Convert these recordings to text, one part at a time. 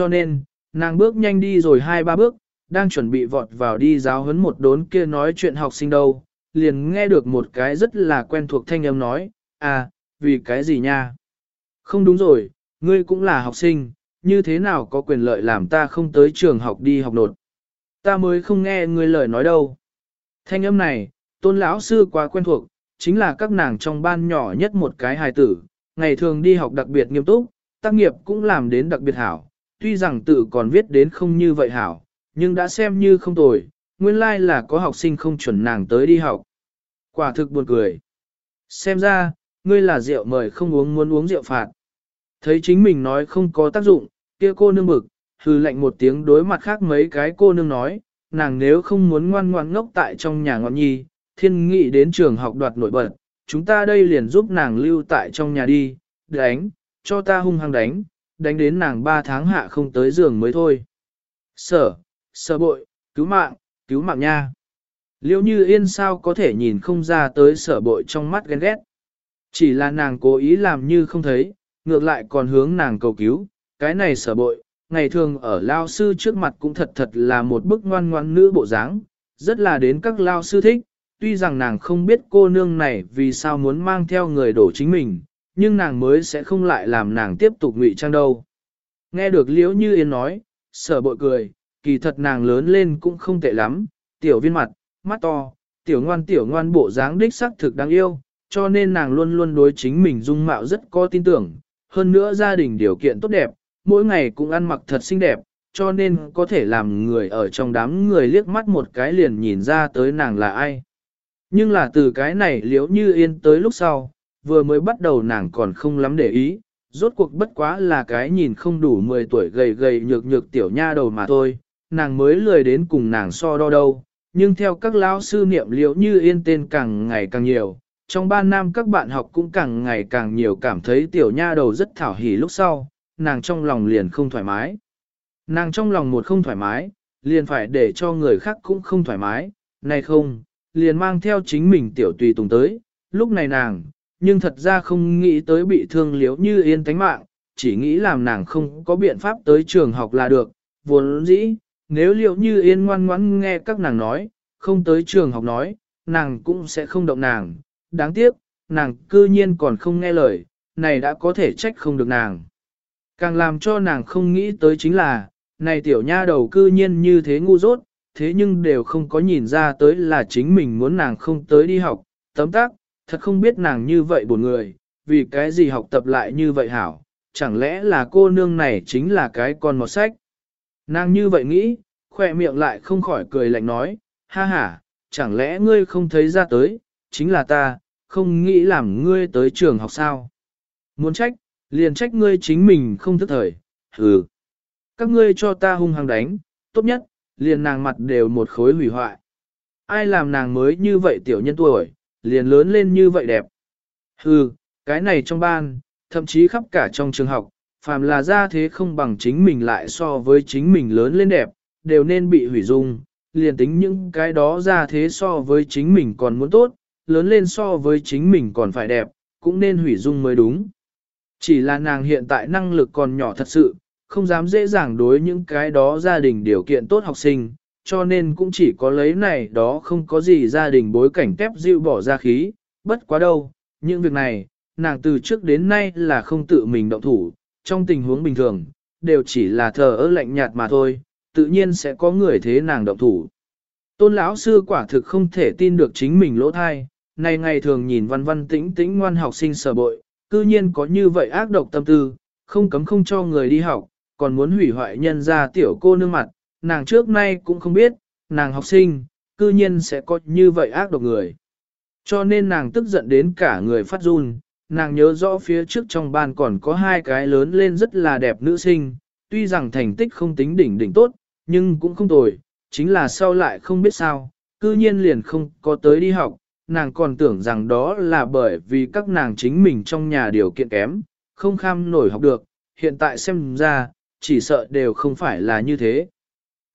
cho nên, nàng bước nhanh đi rồi hai ba bước, đang chuẩn bị vọt vào đi giáo huấn một đốn kia nói chuyện học sinh đâu, liền nghe được một cái rất là quen thuộc thanh âm nói, à, vì cái gì nha? Không đúng rồi, ngươi cũng là học sinh, như thế nào có quyền lợi làm ta không tới trường học đi học nột? Ta mới không nghe ngươi lời nói đâu. Thanh âm này, tôn lão sư quá quen thuộc, chính là các nàng trong ban nhỏ nhất một cái hài tử, ngày thường đi học đặc biệt nghiêm túc, tác nghiệp cũng làm đến đặc biệt hảo, tuy rằng tự còn viết đến không như vậy hảo, nhưng đã xem như không tồi, nguyên lai like là có học sinh không chuẩn nàng tới đi học. Quả thực buồn cười. Xem ra, ngươi là rượu mời không uống muốn uống rượu phạt. Thấy chính mình nói không có tác dụng, kia cô nương bực, hư lạnh một tiếng đối mặt khác mấy cái cô nương nói, nàng nếu không muốn ngoan ngoan ngốc tại trong nhà ngọn nhi, thiên nghị đến trường học đoạt nổi bật, chúng ta đây liền giúp nàng lưu tại trong nhà đi, đánh, cho ta hung hăng đánh, đánh đến nàng ba tháng hạ không tới giường mới thôi. Sở, sở bội, cứu mạng, cứu mạng nha. Liêu như yên sao có thể nhìn không ra tới sở bội trong mắt ghen ghét. Chỉ là nàng cố ý làm như không thấy, ngược lại còn hướng nàng cầu cứu, cái này sở bội, ngày thường ở lao sư trước mặt cũng thật thật là một bức ngoan ngoan nữ bộ dáng, rất là đến các lao sư thích, tuy rằng nàng không biết cô nương này vì sao muốn mang theo người đổ chính mình, nhưng nàng mới sẽ không lại làm nàng tiếp tục ngụy trang đâu. Nghe được liễu như yên nói, sở bội cười, kỳ thật nàng lớn lên cũng không tệ lắm, tiểu viên mặt, mắt to, tiểu ngoan tiểu ngoan bộ dáng đích sắc thực đáng yêu, cho nên nàng luôn luôn đối chính mình dung mạo rất có tin tưởng, hơn nữa gia đình điều kiện tốt đẹp, mỗi ngày cũng ăn mặc thật xinh đẹp, cho nên có thể làm người ở trong đám người liếc mắt một cái liền nhìn ra tới nàng là ai. Nhưng là từ cái này liếu như yên tới lúc sau, vừa mới bắt đầu nàng còn không lắm để ý, rốt cuộc bất quá là cái nhìn không đủ 10 tuổi gầy gầy nhược nhược tiểu nha đầu mà thôi, nàng mới lười đến cùng nàng so đo đâu, nhưng theo các lão sư niệm liệu như yên tên càng ngày càng nhiều, trong ban năm các bạn học cũng càng ngày càng nhiều cảm thấy tiểu nha đầu rất thảo hỉ lúc sau, nàng trong lòng liền không thoải mái. Nàng trong lòng một không thoải mái, liền phải để cho người khác cũng không thoải mái, này không, liền mang theo chính mình tiểu tùy tùng tới, lúc này nàng, nhưng thật ra không nghĩ tới bị thương liếu như yên tánh mạng, chỉ nghĩ làm nàng không có biện pháp tới trường học là được, vốn dĩ, nếu liệu như yên ngoan ngoãn nghe các nàng nói, không tới trường học nói, nàng cũng sẽ không động nàng, đáng tiếc, nàng cư nhiên còn không nghe lời, này đã có thể trách không được nàng. Càng làm cho nàng không nghĩ tới chính là, này tiểu nha đầu cư nhiên như thế ngu dốt, thế nhưng đều không có nhìn ra tới là chính mình muốn nàng không tới đi học, tấm tắc thật không biết nàng như vậy buồn người, vì cái gì học tập lại như vậy hảo, chẳng lẽ là cô nương này chính là cái con một sách. Nàng như vậy nghĩ, khỏe miệng lại không khỏi cười lạnh nói, ha ha, chẳng lẽ ngươi không thấy ra tới, chính là ta, không nghĩ làm ngươi tới trường học sao. Muốn trách, liền trách ngươi chính mình không thức thời, hừ. Các ngươi cho ta hung hăng đánh, tốt nhất, liền nàng mặt đều một khối hủy hoại. Ai làm nàng mới như vậy tiểu nhân tuổi, liền lớn lên như vậy đẹp. Hừ, cái này trong ban, thậm chí khắp cả trong trường học, phàm là ra thế không bằng chính mình lại so với chính mình lớn lên đẹp, đều nên bị hủy dung, liền tính những cái đó ra thế so với chính mình còn muốn tốt, lớn lên so với chính mình còn phải đẹp, cũng nên hủy dung mới đúng. Chỉ là nàng hiện tại năng lực còn nhỏ thật sự, không dám dễ dàng đối những cái đó gia đình điều kiện tốt học sinh, cho nên cũng chỉ có lấy này đó không có gì gia đình bối cảnh tép dịu bỏ ra khí, bất quá đâu, những việc này, nàng từ trước đến nay là không tự mình động thủ, trong tình huống bình thường, đều chỉ là thờ ơ lạnh nhạt mà thôi, tự nhiên sẽ có người thế nàng động thủ. Tôn lão sư quả thực không thể tin được chính mình lỗ thai, này ngày thường nhìn văn văn tĩnh tĩnh ngoan học sinh sở bội, cư nhiên có như vậy ác độc tâm tư, không cấm không cho người đi học, còn muốn hủy hoại nhân ra tiểu cô nương mặt, nàng trước nay cũng không biết, nàng học sinh, cư nhiên sẽ có như vậy ác độc người. Cho nên nàng tức giận đến cả người phát run, nàng nhớ rõ phía trước trong ban còn có hai cái lớn lên rất là đẹp nữ sinh, tuy rằng thành tích không tính đỉnh đỉnh tốt, nhưng cũng không tồi, chính là sau lại không biết sao, cư nhiên liền không có tới đi học, nàng còn tưởng rằng đó là bởi vì các nàng chính mình trong nhà điều kiện kém, không kham nổi học được, hiện tại xem ra, chỉ sợ đều không phải là như thế.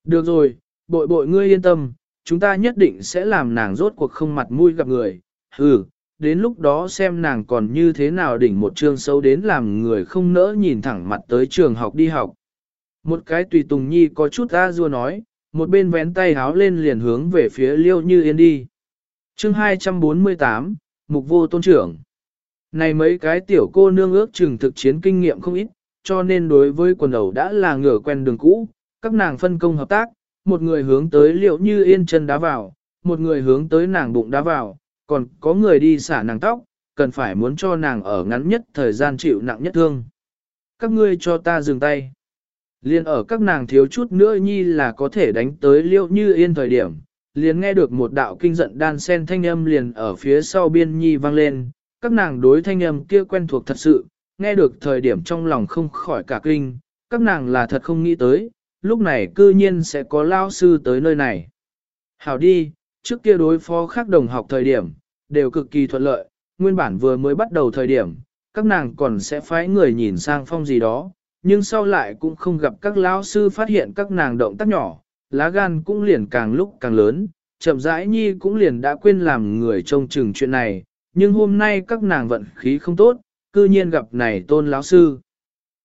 Được rồi, bội bội ngươi yên tâm, chúng ta nhất định sẽ làm nàng rốt cuộc không mặt mũi gặp người, ừ, đến lúc đó xem nàng còn như thế nào đỉnh một trường sâu đến làm người không nỡ nhìn thẳng mặt tới trường học đi học. Một cái tùy tùng nhi có chút ra rua nói, một bên vén tay háo lên liền hướng về phía liêu như yên đi. chương 248, Mục vô tôn trưởng. Này mấy cái tiểu cô nương ước chừng thực chiến kinh nghiệm không ít, cho nên đối với quần đầu đã là ngửa quen đường cũ, các nàng phân công hợp tác, một người hướng tới liệu như yên chân đá vào, một người hướng tới nàng bụng đá vào, còn có người đi xả nàng tóc, cần phải muốn cho nàng ở ngắn nhất thời gian chịu nặng nhất thương. Các ngươi cho ta dừng tay. Liên ở các nàng thiếu chút nữa nhi là có thể đánh tới liệu như yên thời điểm, liền nghe được một đạo kinh giận đan sen thanh âm liền ở phía sau biên nhi vang lên, các nàng đối thanh âm kia quen thuộc thật sự, nghe được thời điểm trong lòng không khỏi cả kinh, các nàng là thật không nghĩ tới, lúc này cư nhiên sẽ có lao sư tới nơi này. Hảo đi, trước kia đối phó khác đồng học thời điểm, đều cực kỳ thuận lợi, nguyên bản vừa mới bắt đầu thời điểm, các nàng còn sẽ phái người nhìn sang phong gì đó, nhưng sau lại cũng không gặp các lao sư phát hiện các nàng động tác nhỏ, lá gan cũng liền càng lúc càng lớn, chậm rãi nhi cũng liền đã quên làm người trông chừng chuyện này, nhưng hôm nay các nàng vận khí không tốt, cư nhiên gặp này tôn lão sư.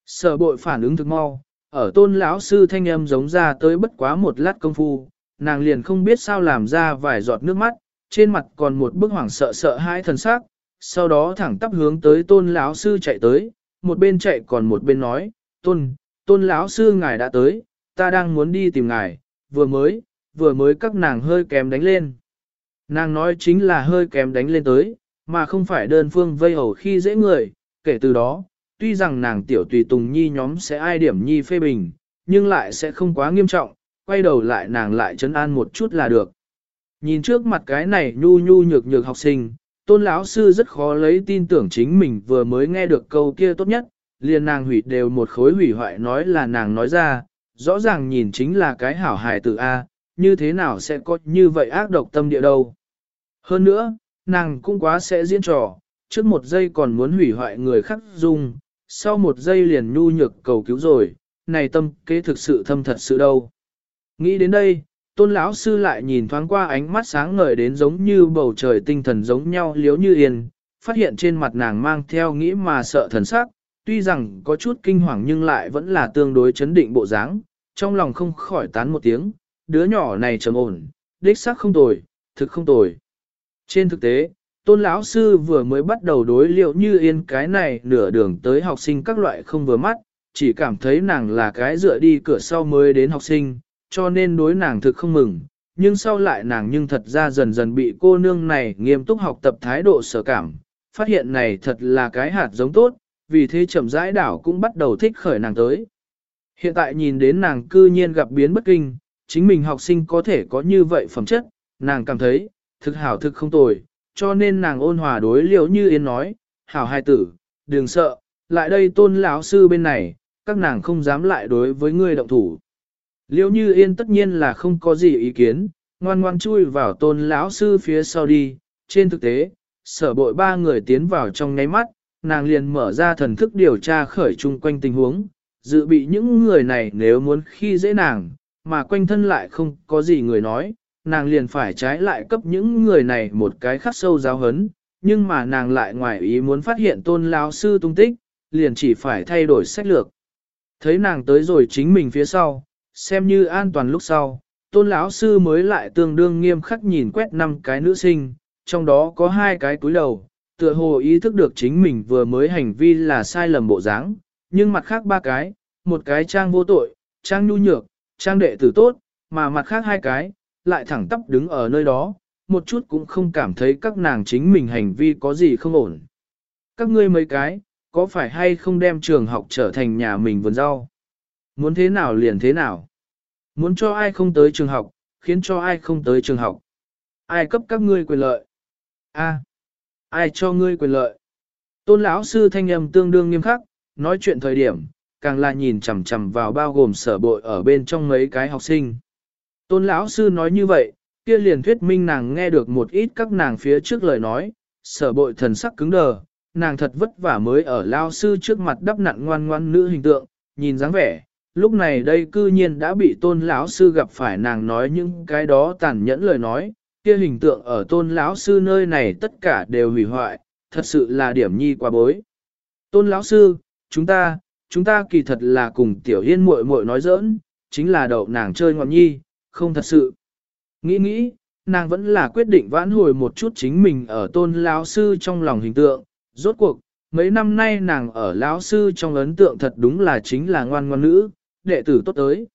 Sở bội phản ứng thực mau, ở tôn lão sư thanh âm giống ra tới bất quá một lát công phu, nàng liền không biết sao làm ra vài giọt nước mắt, trên mặt còn một bức hoảng sợ sợ hãi thần sắc, sau đó thẳng tắp hướng tới tôn lão sư chạy tới, một bên chạy còn một bên nói, tôn, tôn lão sư ngài đã tới, ta đang muốn đi tìm ngài, vừa mới, vừa mới các nàng hơi kém đánh lên. Nàng nói chính là hơi kém đánh lên tới, mà không phải đơn phương vây hầu khi dễ người, kể từ đó, tuy rằng nàng tiểu tùy tùng nhi nhóm sẽ ai điểm nhi phê bình, nhưng lại sẽ không quá nghiêm trọng, quay đầu lại nàng lại chấn an một chút là được. Nhìn trước mặt cái này nhu nhu nhược nhược học sinh, tôn lão sư rất khó lấy tin tưởng chính mình vừa mới nghe được câu kia tốt nhất, liền nàng hủy đều một khối hủy hoại nói là nàng nói ra, rõ ràng nhìn chính là cái hảo hài tử A, như thế nào sẽ có như vậy ác độc tâm địa đâu. Hơn nữa, nàng cũng quá sẽ diễn trò, trước một giây còn muốn hủy hoại người khác dung, sau một giây liền nhu nhược cầu cứu rồi, này tâm kế thực sự thâm thật sự đâu. Nghĩ đến đây, tôn lão sư lại nhìn thoáng qua ánh mắt sáng ngời đến giống như bầu trời tinh thần giống nhau liếu như yên, phát hiện trên mặt nàng mang theo nghĩ mà sợ thần sắc, tuy rằng có chút kinh hoàng nhưng lại vẫn là tương đối chấn định bộ dáng, trong lòng không khỏi tán một tiếng, đứa nhỏ này trầm ổn, đích xác không tồi, thực không tồi. Trên thực tế, tôn lão sư vừa mới bắt đầu đối liệu như yên cái này nửa đường tới học sinh các loại không vừa mắt, chỉ cảm thấy nàng là cái dựa đi cửa sau mới đến học sinh, cho nên đối nàng thực không mừng. Nhưng sau lại nàng nhưng thật ra dần dần bị cô nương này nghiêm túc học tập thái độ sở cảm, phát hiện này thật là cái hạt giống tốt, vì thế chậm rãi đảo cũng bắt đầu thích khởi nàng tới. Hiện tại nhìn đến nàng cư nhiên gặp biến bất kinh, chính mình học sinh có thể có như vậy phẩm chất, nàng cảm thấy, thực hảo thực không tồi, cho nên nàng ôn hòa đối liễu như yên nói, hảo hai tử, đừng sợ, lại đây tôn lão sư bên này, các nàng không dám lại đối với ngươi động thủ. Liễu như yên tất nhiên là không có gì ý kiến, ngoan ngoan chui vào tôn lão sư phía sau đi, trên thực tế, sở bội ba người tiến vào trong nháy mắt, nàng liền mở ra thần thức điều tra khởi chung quanh tình huống, dự bị những người này nếu muốn khi dễ nàng, mà quanh thân lại không có gì người nói, nàng liền phải trái lại cấp những người này một cái khắc sâu giáo hấn, nhưng mà nàng lại ngoài ý muốn phát hiện tôn lão sư tung tích, liền chỉ phải thay đổi sách lược. Thấy nàng tới rồi chính mình phía sau, xem như an toàn lúc sau, tôn lão sư mới lại tương đương nghiêm khắc nhìn quét năm cái nữ sinh, trong đó có hai cái túi đầu, tựa hồ ý thức được chính mình vừa mới hành vi là sai lầm bộ dáng, nhưng mặt khác ba cái, một cái trang vô tội, trang nhu nhược, trang đệ tử tốt, mà mặt khác hai cái, lại thẳng tắp đứng ở nơi đó, một chút cũng không cảm thấy các nàng chính mình hành vi có gì không ổn. Các ngươi mấy cái, có phải hay không đem trường học trở thành nhà mình vườn rau? Muốn thế nào liền thế nào? Muốn cho ai không tới trường học, khiến cho ai không tới trường học? Ai cấp các ngươi quyền lợi? A, ai cho ngươi quyền lợi? Tôn lão sư thanh âm tương đương nghiêm khắc, nói chuyện thời điểm, càng là nhìn chằm chằm vào bao gồm sở bội ở bên trong mấy cái học sinh. Tôn lão sư nói như vậy, kia liền thuyết minh nàng nghe được một ít các nàng phía trước lời nói, sở bội thần sắc cứng đờ, nàng thật vất vả mới ở lao sư trước mặt đắp nặn ngoan ngoan nữ hình tượng, nhìn dáng vẻ, lúc này đây cư nhiên đã bị tôn lão sư gặp phải nàng nói những cái đó tàn nhẫn lời nói, kia hình tượng ở tôn lão sư nơi này tất cả đều hủy hoại, thật sự là điểm nhi quá bối. Tôn lão sư, chúng ta, chúng ta kỳ thật là cùng tiểu yên muội muội nói giỡn, chính là đậu nàng chơi ngọn nhi, không thật sự. Nghĩ nghĩ, nàng vẫn là quyết định vãn hồi một chút chính mình ở tôn lão sư trong lòng hình tượng, rốt cuộc, mấy năm nay nàng ở lão sư trong ấn tượng thật đúng là chính là ngoan ngoan nữ, đệ tử tốt tới.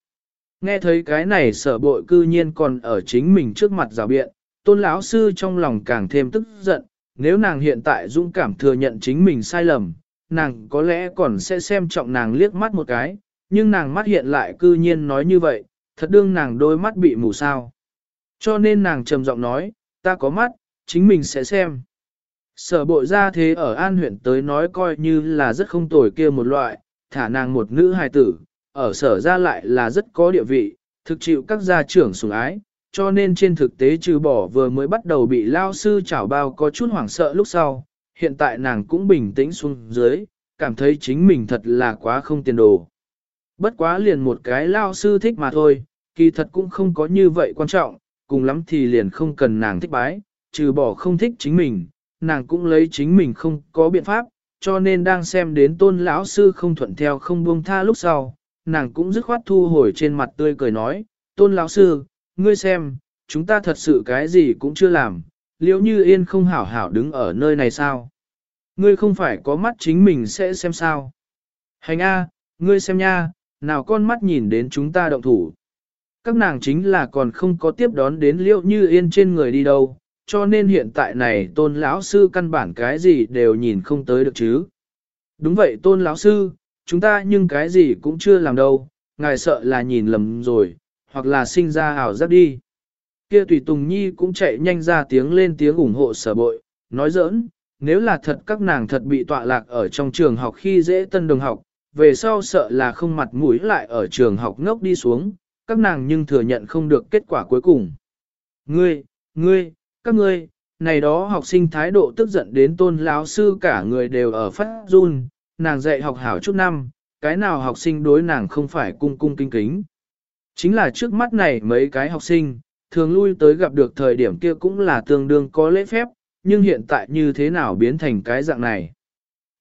Nghe thấy cái này sở bội cư nhiên còn ở chính mình trước mặt rào biện, tôn lão sư trong lòng càng thêm tức giận, nếu nàng hiện tại dũng cảm thừa nhận chính mình sai lầm, nàng có lẽ còn sẽ xem trọng nàng liếc mắt một cái, nhưng nàng mắt hiện lại cư nhiên nói như vậy, thật đương nàng đôi mắt bị mù sao. Cho nên nàng trầm giọng nói, ta có mắt, chính mình sẽ xem. Sở bộ ra thế ở An huyện tới nói coi như là rất không tồi kia một loại, thả nàng một nữ hài tử, ở sở ra lại là rất có địa vị, thực chịu các gia trưởng sủng ái, cho nên trên thực tế trừ bỏ vừa mới bắt đầu bị lao sư chảo bao có chút hoảng sợ lúc sau, hiện tại nàng cũng bình tĩnh xuống dưới, cảm thấy chính mình thật là quá không tiền đồ. Bất quá liền một cái lao sư thích mà thôi, kỳ thật cũng không có như vậy quan trọng, cùng lắm thì liền không cần nàng thích bái, trừ bỏ không thích chính mình, nàng cũng lấy chính mình không có biện pháp, cho nên đang xem đến tôn lão sư không thuận theo không buông tha lúc sau, nàng cũng dứt khoát thu hồi trên mặt tươi cười nói, tôn lão sư, ngươi xem, chúng ta thật sự cái gì cũng chưa làm, liễu như yên không hảo hảo đứng ở nơi này sao? Ngươi không phải có mắt chính mình sẽ xem sao? Hành A, ngươi xem nha, nào con mắt nhìn đến chúng ta động thủ. Các nàng chính là còn không có tiếp đón đến liễu như yên trên người đi đâu, cho nên hiện tại này tôn lão sư căn bản cái gì đều nhìn không tới được chứ. Đúng vậy tôn lão sư, chúng ta nhưng cái gì cũng chưa làm đâu, ngài sợ là nhìn lầm rồi, hoặc là sinh ra ảo giác đi. Kia tùy Tùng Nhi cũng chạy nhanh ra tiếng lên tiếng ủng hộ sở bội, nói giỡn, nếu là thật các nàng thật bị tọa lạc ở trong trường học khi dễ tân đồng học, về sau sợ là không mặt mũi lại ở trường học ngốc đi xuống, các nàng nhưng thừa nhận không được kết quả cuối cùng. Ngươi, ngươi, các ngươi, này đó học sinh thái độ tức giận đến tôn lão sư cả người đều ở phát run, nàng dạy học hảo chút năm, cái nào học sinh đối nàng không phải cung cung kinh kính. Chính là trước mắt này mấy cái học sinh, thường lui tới gặp được thời điểm kia cũng là tương đương có lễ phép, nhưng hiện tại như thế nào biến thành cái dạng này.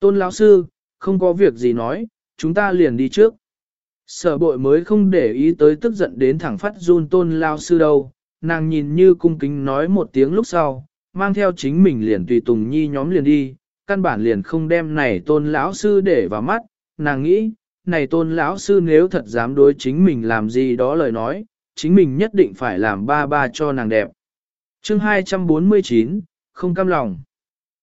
Tôn lão sư, không có việc gì nói, chúng ta liền đi trước. Sở bội mới không để ý tới tức giận đến thẳng phát run tôn lão sư đâu, nàng nhìn như cung kính nói một tiếng lúc sau, mang theo chính mình liền tùy tùng nhi nhóm liền đi, căn bản liền không đem này tôn lão sư để vào mắt, nàng nghĩ, này tôn lão sư nếu thật dám đối chính mình làm gì đó lời nói, chính mình nhất định phải làm ba ba cho nàng đẹp. chương 249, không cam lòng.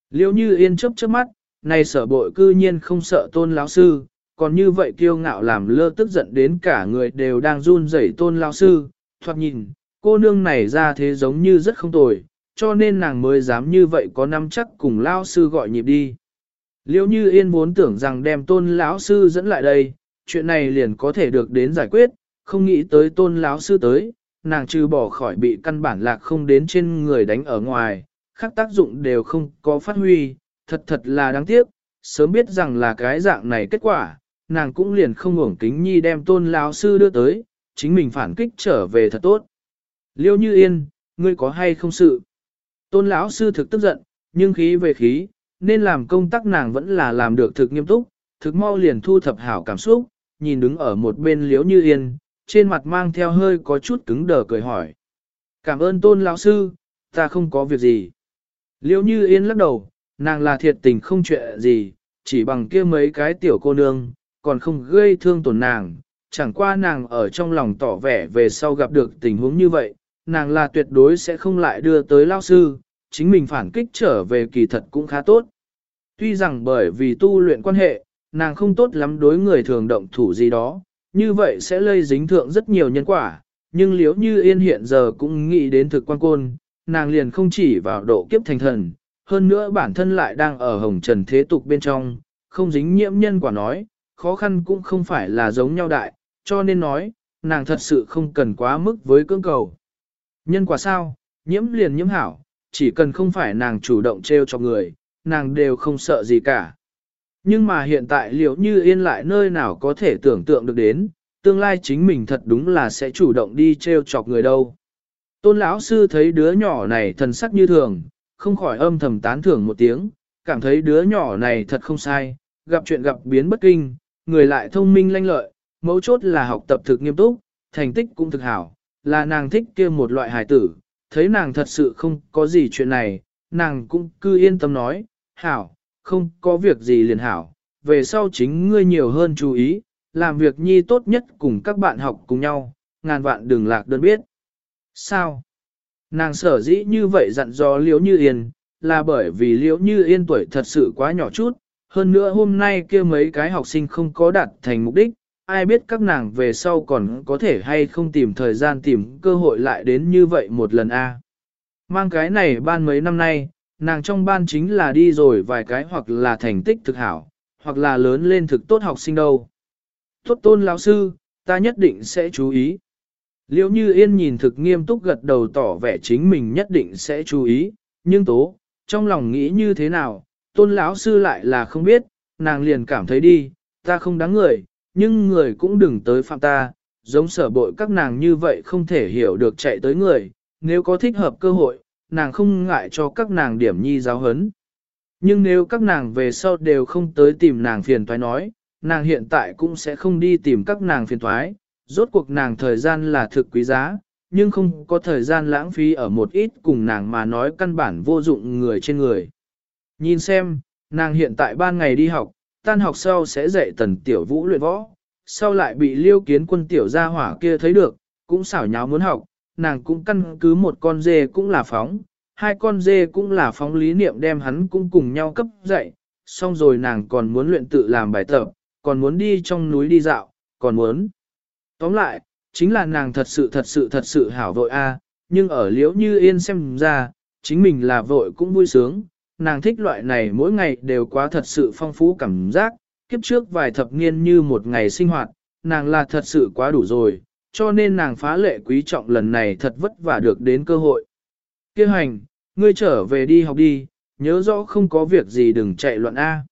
Liêu như yên chớp chớp mắt, này sở bội cư nhiên không sợ tôn lão sư, còn như vậy kiêu ngạo làm lơ tức giận đến cả người đều đang run rẩy tôn lão sư, thoạt nhìn, cô nương này ra thế giống như rất không tồi, cho nên nàng mới dám như vậy có năm chắc cùng lão sư gọi nhịp đi. Liêu như yên muốn tưởng rằng đem tôn lão sư dẫn lại đây, chuyện này liền có thể được đến giải quyết, không nghĩ tới tôn lão sư tới, nàng trừ bỏ khỏi bị căn bản lạc không đến trên người đánh ở ngoài, khác tác dụng đều không có phát huy, thật thật là đáng tiếc, sớm biết rằng là cái dạng này kết quả, nàng cũng liền không ngủng kính nhi đem tôn lão sư đưa tới, chính mình phản kích trở về thật tốt. Liêu như yên, ngươi có hay không sự? Tôn lão sư thực tức giận, nhưng khí về khí, nên làm công tác nàng vẫn là làm được thực nghiêm túc, thực mau liền thu thập hảo cảm xúc, nhìn đứng ở một bên liếu như yên, trên mặt mang theo hơi có chút cứng đờ cười hỏi. Cảm ơn tôn lão sư, ta không có việc gì. Liêu như yên lắc đầu, nàng là thiệt tình không chuyện gì, chỉ bằng kia mấy cái tiểu cô nương, còn không gây thương tổn nàng, chẳng qua nàng ở trong lòng tỏ vẻ về sau gặp được tình huống như vậy, nàng là tuyệt đối sẽ không lại đưa tới lao sư, chính mình phản kích trở về kỳ thật cũng khá tốt. Tuy rằng bởi vì tu luyện quan hệ, nàng không tốt lắm đối người thường động thủ gì đó, như vậy sẽ lây dính thượng rất nhiều nhân quả, nhưng liếu như yên hiện giờ cũng nghĩ đến thực quan côn, nàng liền không chỉ vào độ kiếp thành thần, hơn nữa bản thân lại đang ở hồng trần thế tục bên trong, không dính nhiễm nhân quả nói, khó khăn cũng không phải là giống nhau đại, cho nên nói, nàng thật sự không cần quá mức với cưỡng cầu. Nhân quả sao, nhiễm liền nhiễm hảo, chỉ cần không phải nàng chủ động treo cho người, nàng đều không sợ gì cả. Nhưng mà hiện tại liệu như yên lại nơi nào có thể tưởng tượng được đến, tương lai chính mình thật đúng là sẽ chủ động đi treo chọc người đâu. Tôn lão sư thấy đứa nhỏ này thần sắc như thường, không khỏi âm thầm tán thưởng một tiếng, cảm thấy đứa nhỏ này thật không sai, gặp chuyện gặp biến bất kinh, người lại thông minh lanh lợi, mấu chốt là học tập thực nghiêm túc, thành tích cũng thực hảo, là nàng thích kia một loại hài tử, thấy nàng thật sự không có gì chuyện này, nàng cũng cứ yên tâm nói, hảo, không có việc gì liền hảo, về sau chính ngươi nhiều hơn chú ý, làm việc nhi tốt nhất cùng các bạn học cùng nhau, ngàn vạn đừng lạc đơn biết. Sao? Nàng sở dĩ như vậy dặn dò liễu như yên, là bởi vì liễu như yên tuổi thật sự quá nhỏ chút, hơn nữa hôm nay kia mấy cái học sinh không có đạt thành mục đích, ai biết các nàng về sau còn có thể hay không tìm thời gian tìm cơ hội lại đến như vậy một lần a. À. Mang cái này ban mấy năm nay, nàng trong ban chính là đi rồi vài cái hoặc là thành tích thực hảo, hoặc là lớn lên thực tốt học sinh đâu. Tốt tôn lão sư, ta nhất định sẽ chú ý. Liễu như yên nhìn thực nghiêm túc gật đầu tỏ vẻ chính mình nhất định sẽ chú ý, nhưng tố, trong lòng nghĩ như thế nào, tôn lão sư lại là không biết, nàng liền cảm thấy đi, ta không đáng người, nhưng người cũng đừng tới phạm ta, giống sở bội các nàng như vậy không thể hiểu được chạy tới người, nếu có thích hợp cơ hội, nàng không ngại cho các nàng điểm nhi giáo hấn. Nhưng nếu các nàng về sau đều không tới tìm nàng phiền toái nói, nàng hiện tại cũng sẽ không đi tìm các nàng phiền toái, rốt cuộc nàng thời gian là thực quý giá, nhưng không có thời gian lãng phí ở một ít cùng nàng mà nói căn bản vô dụng người trên người. Nhìn xem, nàng hiện tại ban ngày đi học, tan học sau sẽ dạy tần tiểu vũ luyện võ, sau lại bị liêu kiến quân tiểu gia hỏa kia thấy được, cũng xảo nháo muốn học, nàng cũng căn cứ một con dê cũng là phóng, hai con dê cũng là phóng lý niệm đem hắn cũng cùng nhau cấp dạy, xong rồi nàng còn muốn luyện tự làm bài tập, còn muốn đi trong núi đi dạo, còn muốn. Tóm lại, chính là nàng thật sự thật sự thật sự hảo vội a, nhưng ở liễu như yên xem ra, chính mình là vội cũng vui sướng, nàng thích loại này mỗi ngày đều quá thật sự phong phú cảm giác, kiếp trước vài thập niên như một ngày sinh hoạt, nàng là thật sự quá đủ rồi, cho nên nàng phá lệ quý trọng lần này thật vất vả được đến cơ hội. Kêu hành, ngươi trở về đi học đi, nhớ rõ không có việc gì đừng chạy loạn A.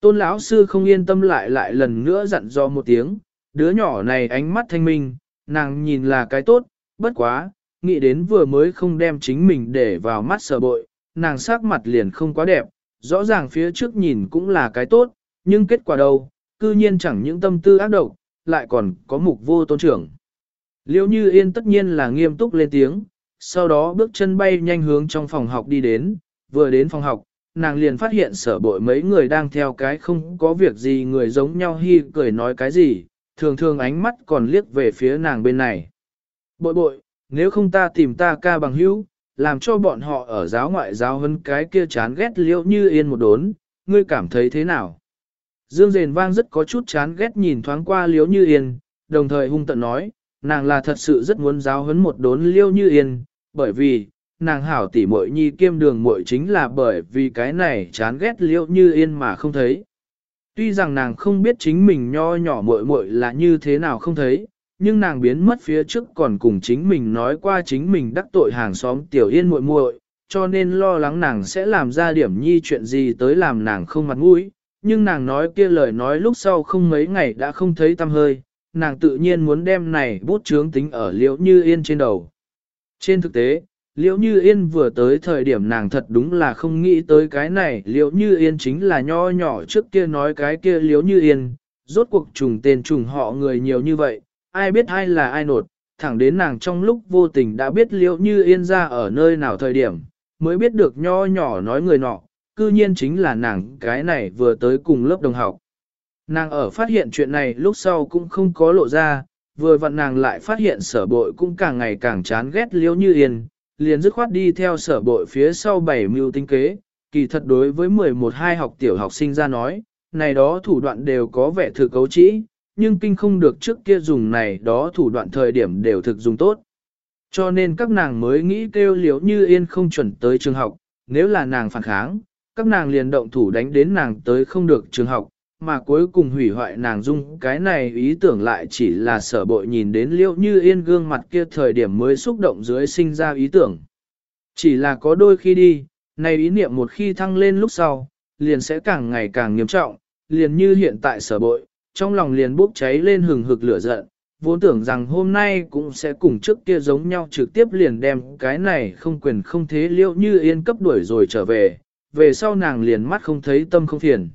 Tôn lão sư không yên tâm lại lại lần nữa dặn dò một tiếng, đứa nhỏ này ánh mắt thanh minh, nàng nhìn là cái tốt, bất quá, nghĩ đến vừa mới không đem chính mình để vào mắt sợ bội, nàng sắc mặt liền không quá đẹp, rõ ràng phía trước nhìn cũng là cái tốt, nhưng kết quả đâu, cư nhiên chẳng những tâm tư ác độc, lại còn có mục vô tôn trưởng. liễu như yên tất nhiên là nghiêm túc lên tiếng, sau đó bước chân bay nhanh hướng trong phòng học đi đến, vừa đến phòng học, nàng liền phát hiện sở bội mấy người đang theo cái không có việc gì người giống nhau hi cười nói cái gì, thường thường ánh mắt còn liếc về phía nàng bên này. Bội bội, nếu không ta tìm ta ca bằng hữu, làm cho bọn họ ở giáo ngoại giáo hơn cái kia chán ghét liễu như yên một đốn, ngươi cảm thấy thế nào? Dương Dền Vang rất có chút chán ghét nhìn thoáng qua liễu như yên, đồng thời hung tận nói, nàng là thật sự rất muốn giáo hơn một đốn liễu như yên, bởi vì, nàng hảo tỉ muội nhi kiêm đường muội chính là bởi vì cái này chán ghét liễu như yên mà không thấy. Tuy rằng nàng không biết chính mình nho nhỏ muội muội là như thế nào không thấy, nhưng nàng biến mất phía trước còn cùng chính mình nói qua chính mình đắc tội hàng xóm tiểu yên muội muội, cho nên lo lắng nàng sẽ làm ra điểm nhi chuyện gì tới làm nàng không mặt mũi. Nhưng nàng nói kia lời nói lúc sau không mấy ngày đã không thấy tâm hơi, nàng tự nhiên muốn đem này bút chướng tính ở liễu như yên trên đầu. Trên thực tế, liễu như yên vừa tới thời điểm nàng thật đúng là không nghĩ tới cái này liễu như yên chính là nho nhỏ trước kia nói cái kia liễu như yên, rốt cuộc trùng tên trùng họ người nhiều như vậy, ai biết ai là ai nột, thẳng đến nàng trong lúc vô tình đã biết liễu như yên ra ở nơi nào thời điểm, mới biết được nho nhỏ nói người nọ, cư nhiên chính là nàng cái này vừa tới cùng lớp đồng học. Nàng ở phát hiện chuyện này lúc sau cũng không có lộ ra, vừa vặn nàng lại phát hiện sở bội cũng càng ngày càng chán ghét liễu như yên, liền dứt khoát đi theo sở bội phía sau bảy mưu tinh kế, kỳ thật đối với 11-2 học tiểu học sinh ra nói, này đó thủ đoạn đều có vẻ thừa cấu trĩ, nhưng kinh không được trước kia dùng này đó thủ đoạn thời điểm đều thực dùng tốt. Cho nên các nàng mới nghĩ kêu liễu như yên không chuẩn tới trường học, nếu là nàng phản kháng, các nàng liền động thủ đánh đến nàng tới không được trường học, mà cuối cùng hủy hoại nàng dung cái này ý tưởng lại chỉ là sở bội nhìn đến liễu như yên gương mặt kia thời điểm mới xúc động dưới sinh ra ý tưởng. Chỉ là có đôi khi đi, này ý niệm một khi thăng lên lúc sau, liền sẽ càng ngày càng nghiêm trọng, liền như hiện tại sở bội, trong lòng liền bốc cháy lên hừng hực lửa giận, vốn tưởng rằng hôm nay cũng sẽ cùng trước kia giống nhau trực tiếp liền đem cái này không quyền không thế liệu như yên cấp đuổi rồi trở về, về sau nàng liền mắt không thấy tâm không phiền.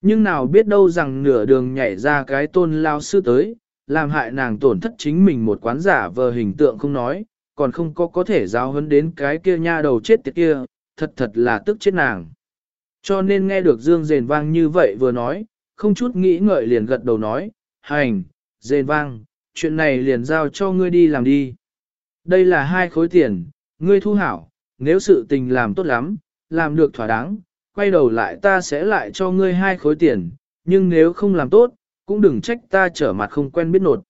Nhưng nào biết đâu rằng nửa đường nhảy ra cái tôn lao sư tới, làm hại nàng tổn thất chính mình một quán giả vờ hình tượng không nói, còn không có có thể giáo hấn đến cái kia nha đầu chết tiệt kia, thật thật là tức chết nàng. Cho nên nghe được Dương rền vang như vậy vừa nói, không chút nghĩ ngợi liền gật đầu nói, hành, dền vang, chuyện này liền giao cho ngươi đi làm đi. Đây là hai khối tiền, ngươi thu hảo, nếu sự tình làm tốt lắm, làm được thỏa đáng, quay đầu lại ta sẽ lại cho ngươi hai khối tiền, nhưng nếu không làm tốt, cũng đừng trách ta trở mặt không quen biết nột.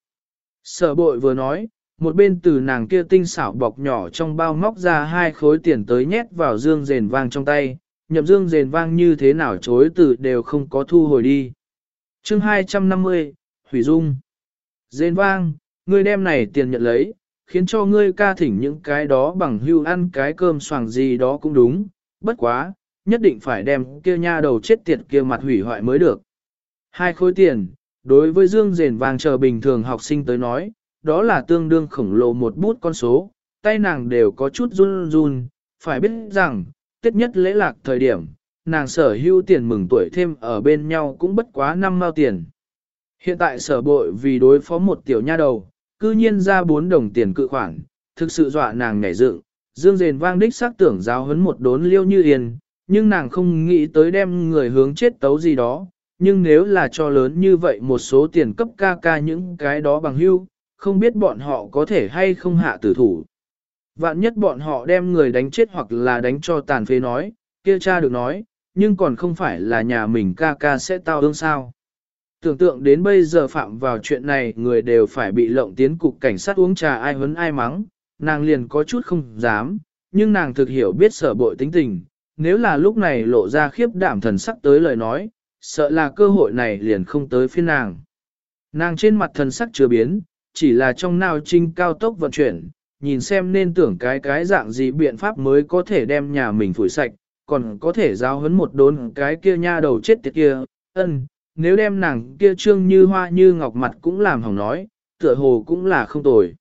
Sở bội vừa nói, một bên từ nàng kia tinh xảo bọc nhỏ trong bao móc ra hai khối tiền tới nhét vào dương rền vang trong tay, nhậm dương rền vang như thế nào chối từ đều không có thu hồi đi chương 250, Hủy Dung. Rền vang, ngươi đem này tiền nhận lấy, khiến cho ngươi ca thỉnh những cái đó bằng hưu ăn cái cơm xoàng gì đó cũng đúng, bất quá, nhất định phải đem kia nha đầu chết tiệt kia mặt hủy hoại mới được. Hai khối tiền, đối với dương rền vàng chờ bình thường học sinh tới nói, đó là tương đương khổng lồ một bút con số, tay nàng đều có chút run run, phải biết rằng, tết nhất lễ lạc thời điểm, nàng sở hữu tiền mừng tuổi thêm ở bên nhau cũng bất quá năm mao tiền. Hiện tại sở bội vì đối phó một tiểu nha đầu, cư nhiên ra 4 đồng tiền cự khoản, thực sự dọa nàng nhảy dựng. Dương rền vang đích xác tưởng giáo hấn một đốn liêu như yên, nhưng nàng không nghĩ tới đem người hướng chết tấu gì đó, nhưng nếu là cho lớn như vậy một số tiền cấp ca ca những cái đó bằng hưu, không biết bọn họ có thể hay không hạ tử thủ. Vạn nhất bọn họ đem người đánh chết hoặc là đánh cho tàn phế nói, kia cha được nói, nhưng còn không phải là nhà mình ca ca sẽ tao ương sao. Tưởng tượng đến bây giờ phạm vào chuyện này người đều phải bị lộng tiến cục cảnh sát uống trà ai hấn ai mắng, nàng liền có chút không dám, nhưng nàng thực hiểu biết sở bội tính tình, nếu là lúc này lộ ra khiếp đảm thần sắc tới lời nói, sợ là cơ hội này liền không tới phiên nàng. Nàng trên mặt thần sắc chưa biến, chỉ là trong nào trinh cao tốc vận chuyển, nhìn xem nên tưởng cái cái dạng gì biện pháp mới có thể đem nhà mình phủi sạch, còn có thể giao huấn một đốn cái kia nha đầu chết tiệt kia, ân, nếu đem nàng kia trương như hoa như ngọc mặt cũng làm hỏng nói, tựa hồ cũng là không tồi.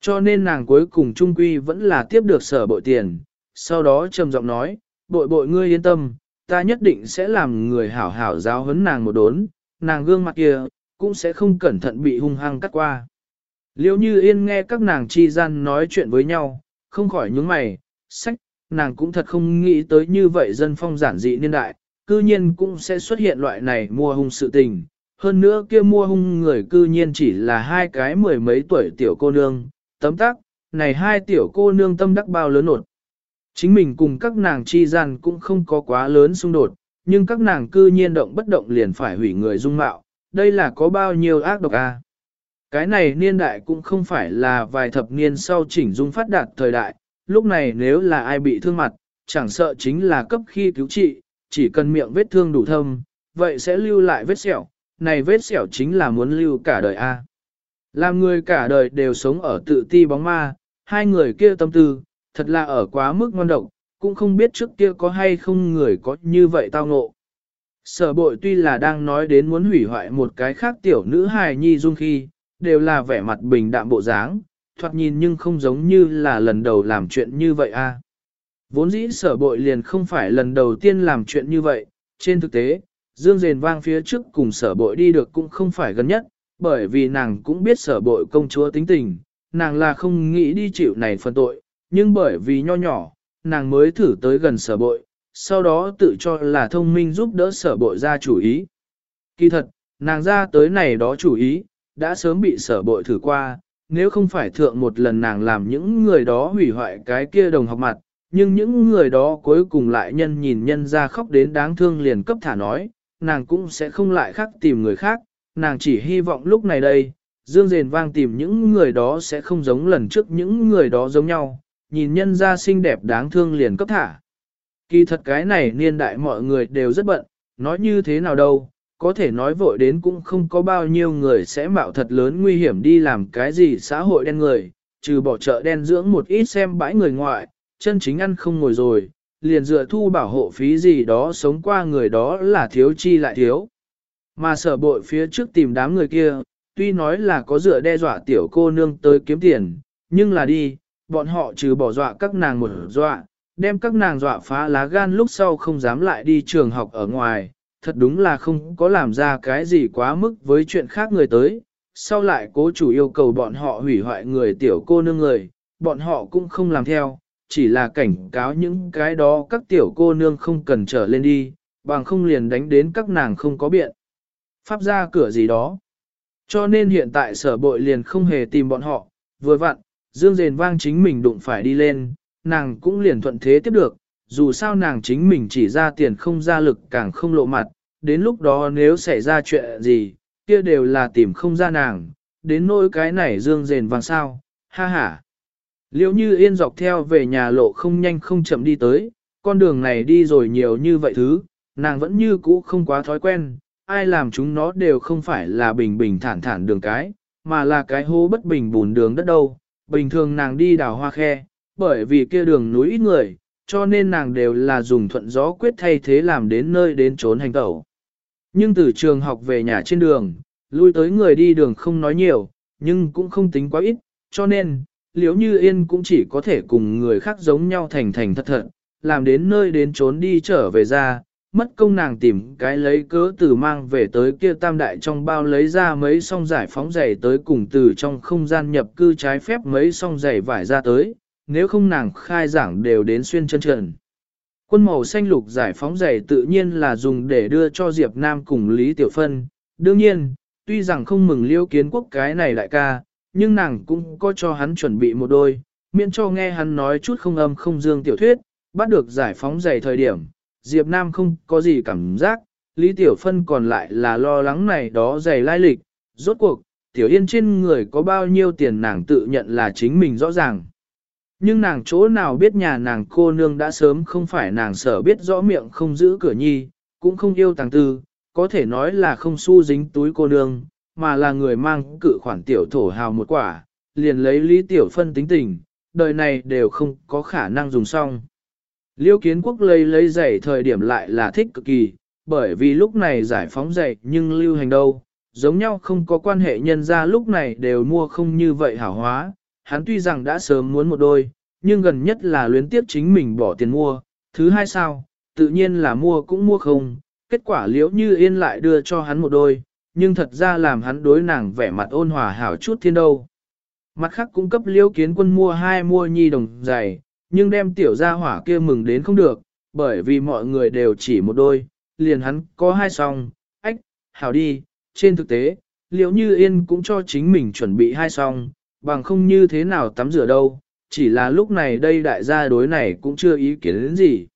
Cho nên nàng cuối cùng trung quy vẫn là tiếp được sở bội tiền, sau đó trầm giọng nói, bội bội ngươi yên tâm, ta nhất định sẽ làm người hảo hảo giáo huấn nàng một đốn, nàng gương mặt kia, cũng sẽ không cẩn thận bị hung hăng cắt qua. Liêu như yên nghe các nàng chi gian nói chuyện với nhau, không khỏi nhướng mày, sách, nàng cũng thật không nghĩ tới như vậy dân phong giản dị niên đại, cư nhiên cũng sẽ xuất hiện loại này mua hung sự tình. Hơn nữa kia mua hung người cư nhiên chỉ là hai cái mười mấy tuổi tiểu cô nương, tấm tắc, này hai tiểu cô nương tâm đắc bao lớn nột. Chính mình cùng các nàng chi gian cũng không có quá lớn xung đột, nhưng các nàng cư nhiên động bất động liền phải hủy người dung mạo, đây là có bao nhiêu ác độc a? À? Cái này niên đại cũng không phải là vài thập niên sau chỉnh dung phát đạt thời đại, lúc này nếu là ai bị thương mặt, chẳng sợ chính là cấp khi cứu trị, chỉ cần miệng vết thương đủ thâm, vậy sẽ lưu lại vết sẹo, này vết sẹo chính là muốn lưu cả đời a. Làm người cả đời đều sống ở tự ti bóng ma, hai người kia tâm tư, thật là ở quá mức ngon độc, cũng không biết trước kia có hay không người có như vậy tao ngộ. Sở bội tuy là đang nói đến muốn hủy hoại một cái khác tiểu nữ hài nhi dung khi, đều là vẻ mặt bình đạm bộ dáng, thoạt nhìn nhưng không giống như là lần đầu làm chuyện như vậy a. Vốn dĩ sở bội liền không phải lần đầu tiên làm chuyện như vậy, trên thực tế, dương rền vang phía trước cùng sở bội đi được cũng không phải gần nhất, bởi vì nàng cũng biết sở bội công chúa tính tình, nàng là không nghĩ đi chịu này phân tội, nhưng bởi vì nho nhỏ, nàng mới thử tới gần sở bội, sau đó tự cho là thông minh giúp đỡ sở bội ra chủ ý. Kỳ thật, nàng ra tới này đó chủ ý, đã sớm bị sở bội thử qua, nếu không phải thượng một lần nàng làm những người đó hủy hoại cái kia đồng học mặt, nhưng những người đó cuối cùng lại nhân nhìn nhân ra khóc đến đáng thương liền cấp thả nói, nàng cũng sẽ không lại khác tìm người khác, nàng chỉ hy vọng lúc này đây, Dương rền vang tìm những người đó sẽ không giống lần trước những người đó giống nhau, nhìn nhân ra xinh đẹp đáng thương liền cấp thả. Kỳ thật cái này niên đại mọi người đều rất bận, nói như thế nào đâu, có thể nói vội đến cũng không có bao nhiêu người sẽ mạo thật lớn nguy hiểm đi làm cái gì xã hội đen người, trừ bỏ chợ đen dưỡng một ít xem bãi người ngoại, chân chính ăn không ngồi rồi, liền dựa thu bảo hộ phí gì đó sống qua người đó là thiếu chi lại thiếu. Mà sở bội phía trước tìm đám người kia, tuy nói là có dựa đe dọa tiểu cô nương tới kiếm tiền, nhưng là đi, bọn họ trừ bỏ dọa các nàng một dọa, đem các nàng dọa phá lá gan lúc sau không dám lại đi trường học ở ngoài, thật đúng là không có làm ra cái gì quá mức với chuyện khác người tới. Sau lại cố chủ yêu cầu bọn họ hủy hoại người tiểu cô nương người, bọn họ cũng không làm theo, chỉ là cảnh cáo những cái đó các tiểu cô nương không cần trở lên đi, bằng không liền đánh đến các nàng không có biện. Pháp ra cửa gì đó. Cho nên hiện tại sở bội liền không hề tìm bọn họ, vừa vặn, dương rền vang chính mình đụng phải đi lên, nàng cũng liền thuận thế tiếp được, dù sao nàng chính mình chỉ ra tiền không ra lực càng không lộ mặt, đến lúc đó nếu xảy ra chuyện gì, kia đều là tìm không ra nàng, đến nỗi cái này dương rền vàng sao, ha ha. Liễu như yên dọc theo về nhà lộ không nhanh không chậm đi tới, con đường này đi rồi nhiều như vậy thứ, nàng vẫn như cũ không quá thói quen, ai làm chúng nó đều không phải là bình bình thản thản đường cái, mà là cái hố bất bình bùn đường đất đâu. Bình thường nàng đi đào hoa khe, bởi vì kia đường núi ít người, cho nên nàng đều là dùng thuận gió quyết thay thế làm đến nơi đến trốn hành tẩu. Nhưng từ trường học về nhà trên đường, lui tới người đi đường không nói nhiều, nhưng cũng không tính quá ít, cho nên, liếu như yên cũng chỉ có thể cùng người khác giống nhau thành thành thật thật, làm đến nơi đến trốn đi trở về ra, mất công nàng tìm cái lấy cớ từ mang về tới kia tam đại trong bao lấy ra mấy song giải phóng giày tới cùng từ trong không gian nhập cư trái phép mấy song giày vải ra tới, nếu không nàng khai giảng đều đến xuyên chân trần. Quân màu xanh lục giải phóng giày tự nhiên là dùng để đưa cho Diệp Nam cùng Lý Tiểu Phân, đương nhiên, tuy rằng không mừng liêu kiến quốc cái này đại ca, nhưng nàng cũng có cho hắn chuẩn bị một đôi, miễn cho nghe hắn nói chút không âm không dương tiểu thuyết, bắt được giải phóng giày thời điểm, Diệp Nam không có gì cảm giác, Lý Tiểu Phân còn lại là lo lắng này đó giày lai lịch, rốt cuộc, Tiểu Yên trên người có bao nhiêu tiền nàng tự nhận là chính mình rõ ràng. Nhưng nàng chỗ nào biết nhà nàng cô nương đã sớm không phải nàng sở biết rõ miệng không giữ cửa nhi, cũng không yêu tàng tư, có thể nói là không su dính túi cô nương, mà là người mang cự khoản tiểu thổ hào một quả, liền lấy Lý Tiểu Phân tính tình, đời này đều không có khả năng dùng xong. Liêu kiến quốc lấy lấy giày thời điểm lại là thích cực kỳ, bởi vì lúc này giải phóng giày nhưng lưu hành đâu, giống nhau không có quan hệ nhân ra lúc này đều mua không như vậy hảo hóa, hắn tuy rằng đã sớm muốn một đôi, nhưng gần nhất là luyến tiếp chính mình bỏ tiền mua, thứ hai sao, tự nhiên là mua cũng mua không, kết quả liễu như yên lại đưa cho hắn một đôi, nhưng thật ra làm hắn đối nàng vẻ mặt ôn hòa hảo chút thiên đâu. Mặt khác cũng cấp liễu kiến quân mua hai mua nhi đồng giày, nhưng đem tiểu gia hỏa kia mừng đến không được, bởi vì mọi người đều chỉ một đôi, liền hắn có hai song, ách, hảo đi, trên thực tế, liệu như yên cũng cho chính mình chuẩn bị hai song, bằng không như thế nào tắm rửa đâu, chỉ là lúc này đây đại gia đối này cũng chưa ý kiến đến gì.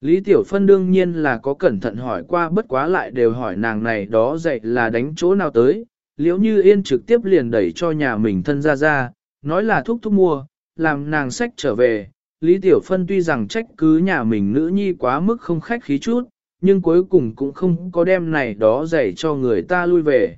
Lý Tiểu Phân đương nhiên là có cẩn thận hỏi qua bất quá lại đều hỏi nàng này đó dạy là đánh chỗ nào tới, liếu như yên trực tiếp liền đẩy cho nhà mình thân ra ra, nói là thúc thúc mua, làm nàng sách trở về, Lý Tiểu Phân tuy rằng trách cứ nhà mình nữ nhi quá mức không khách khí chút, nhưng cuối cùng cũng không có đem này đó dạy cho người ta lui về.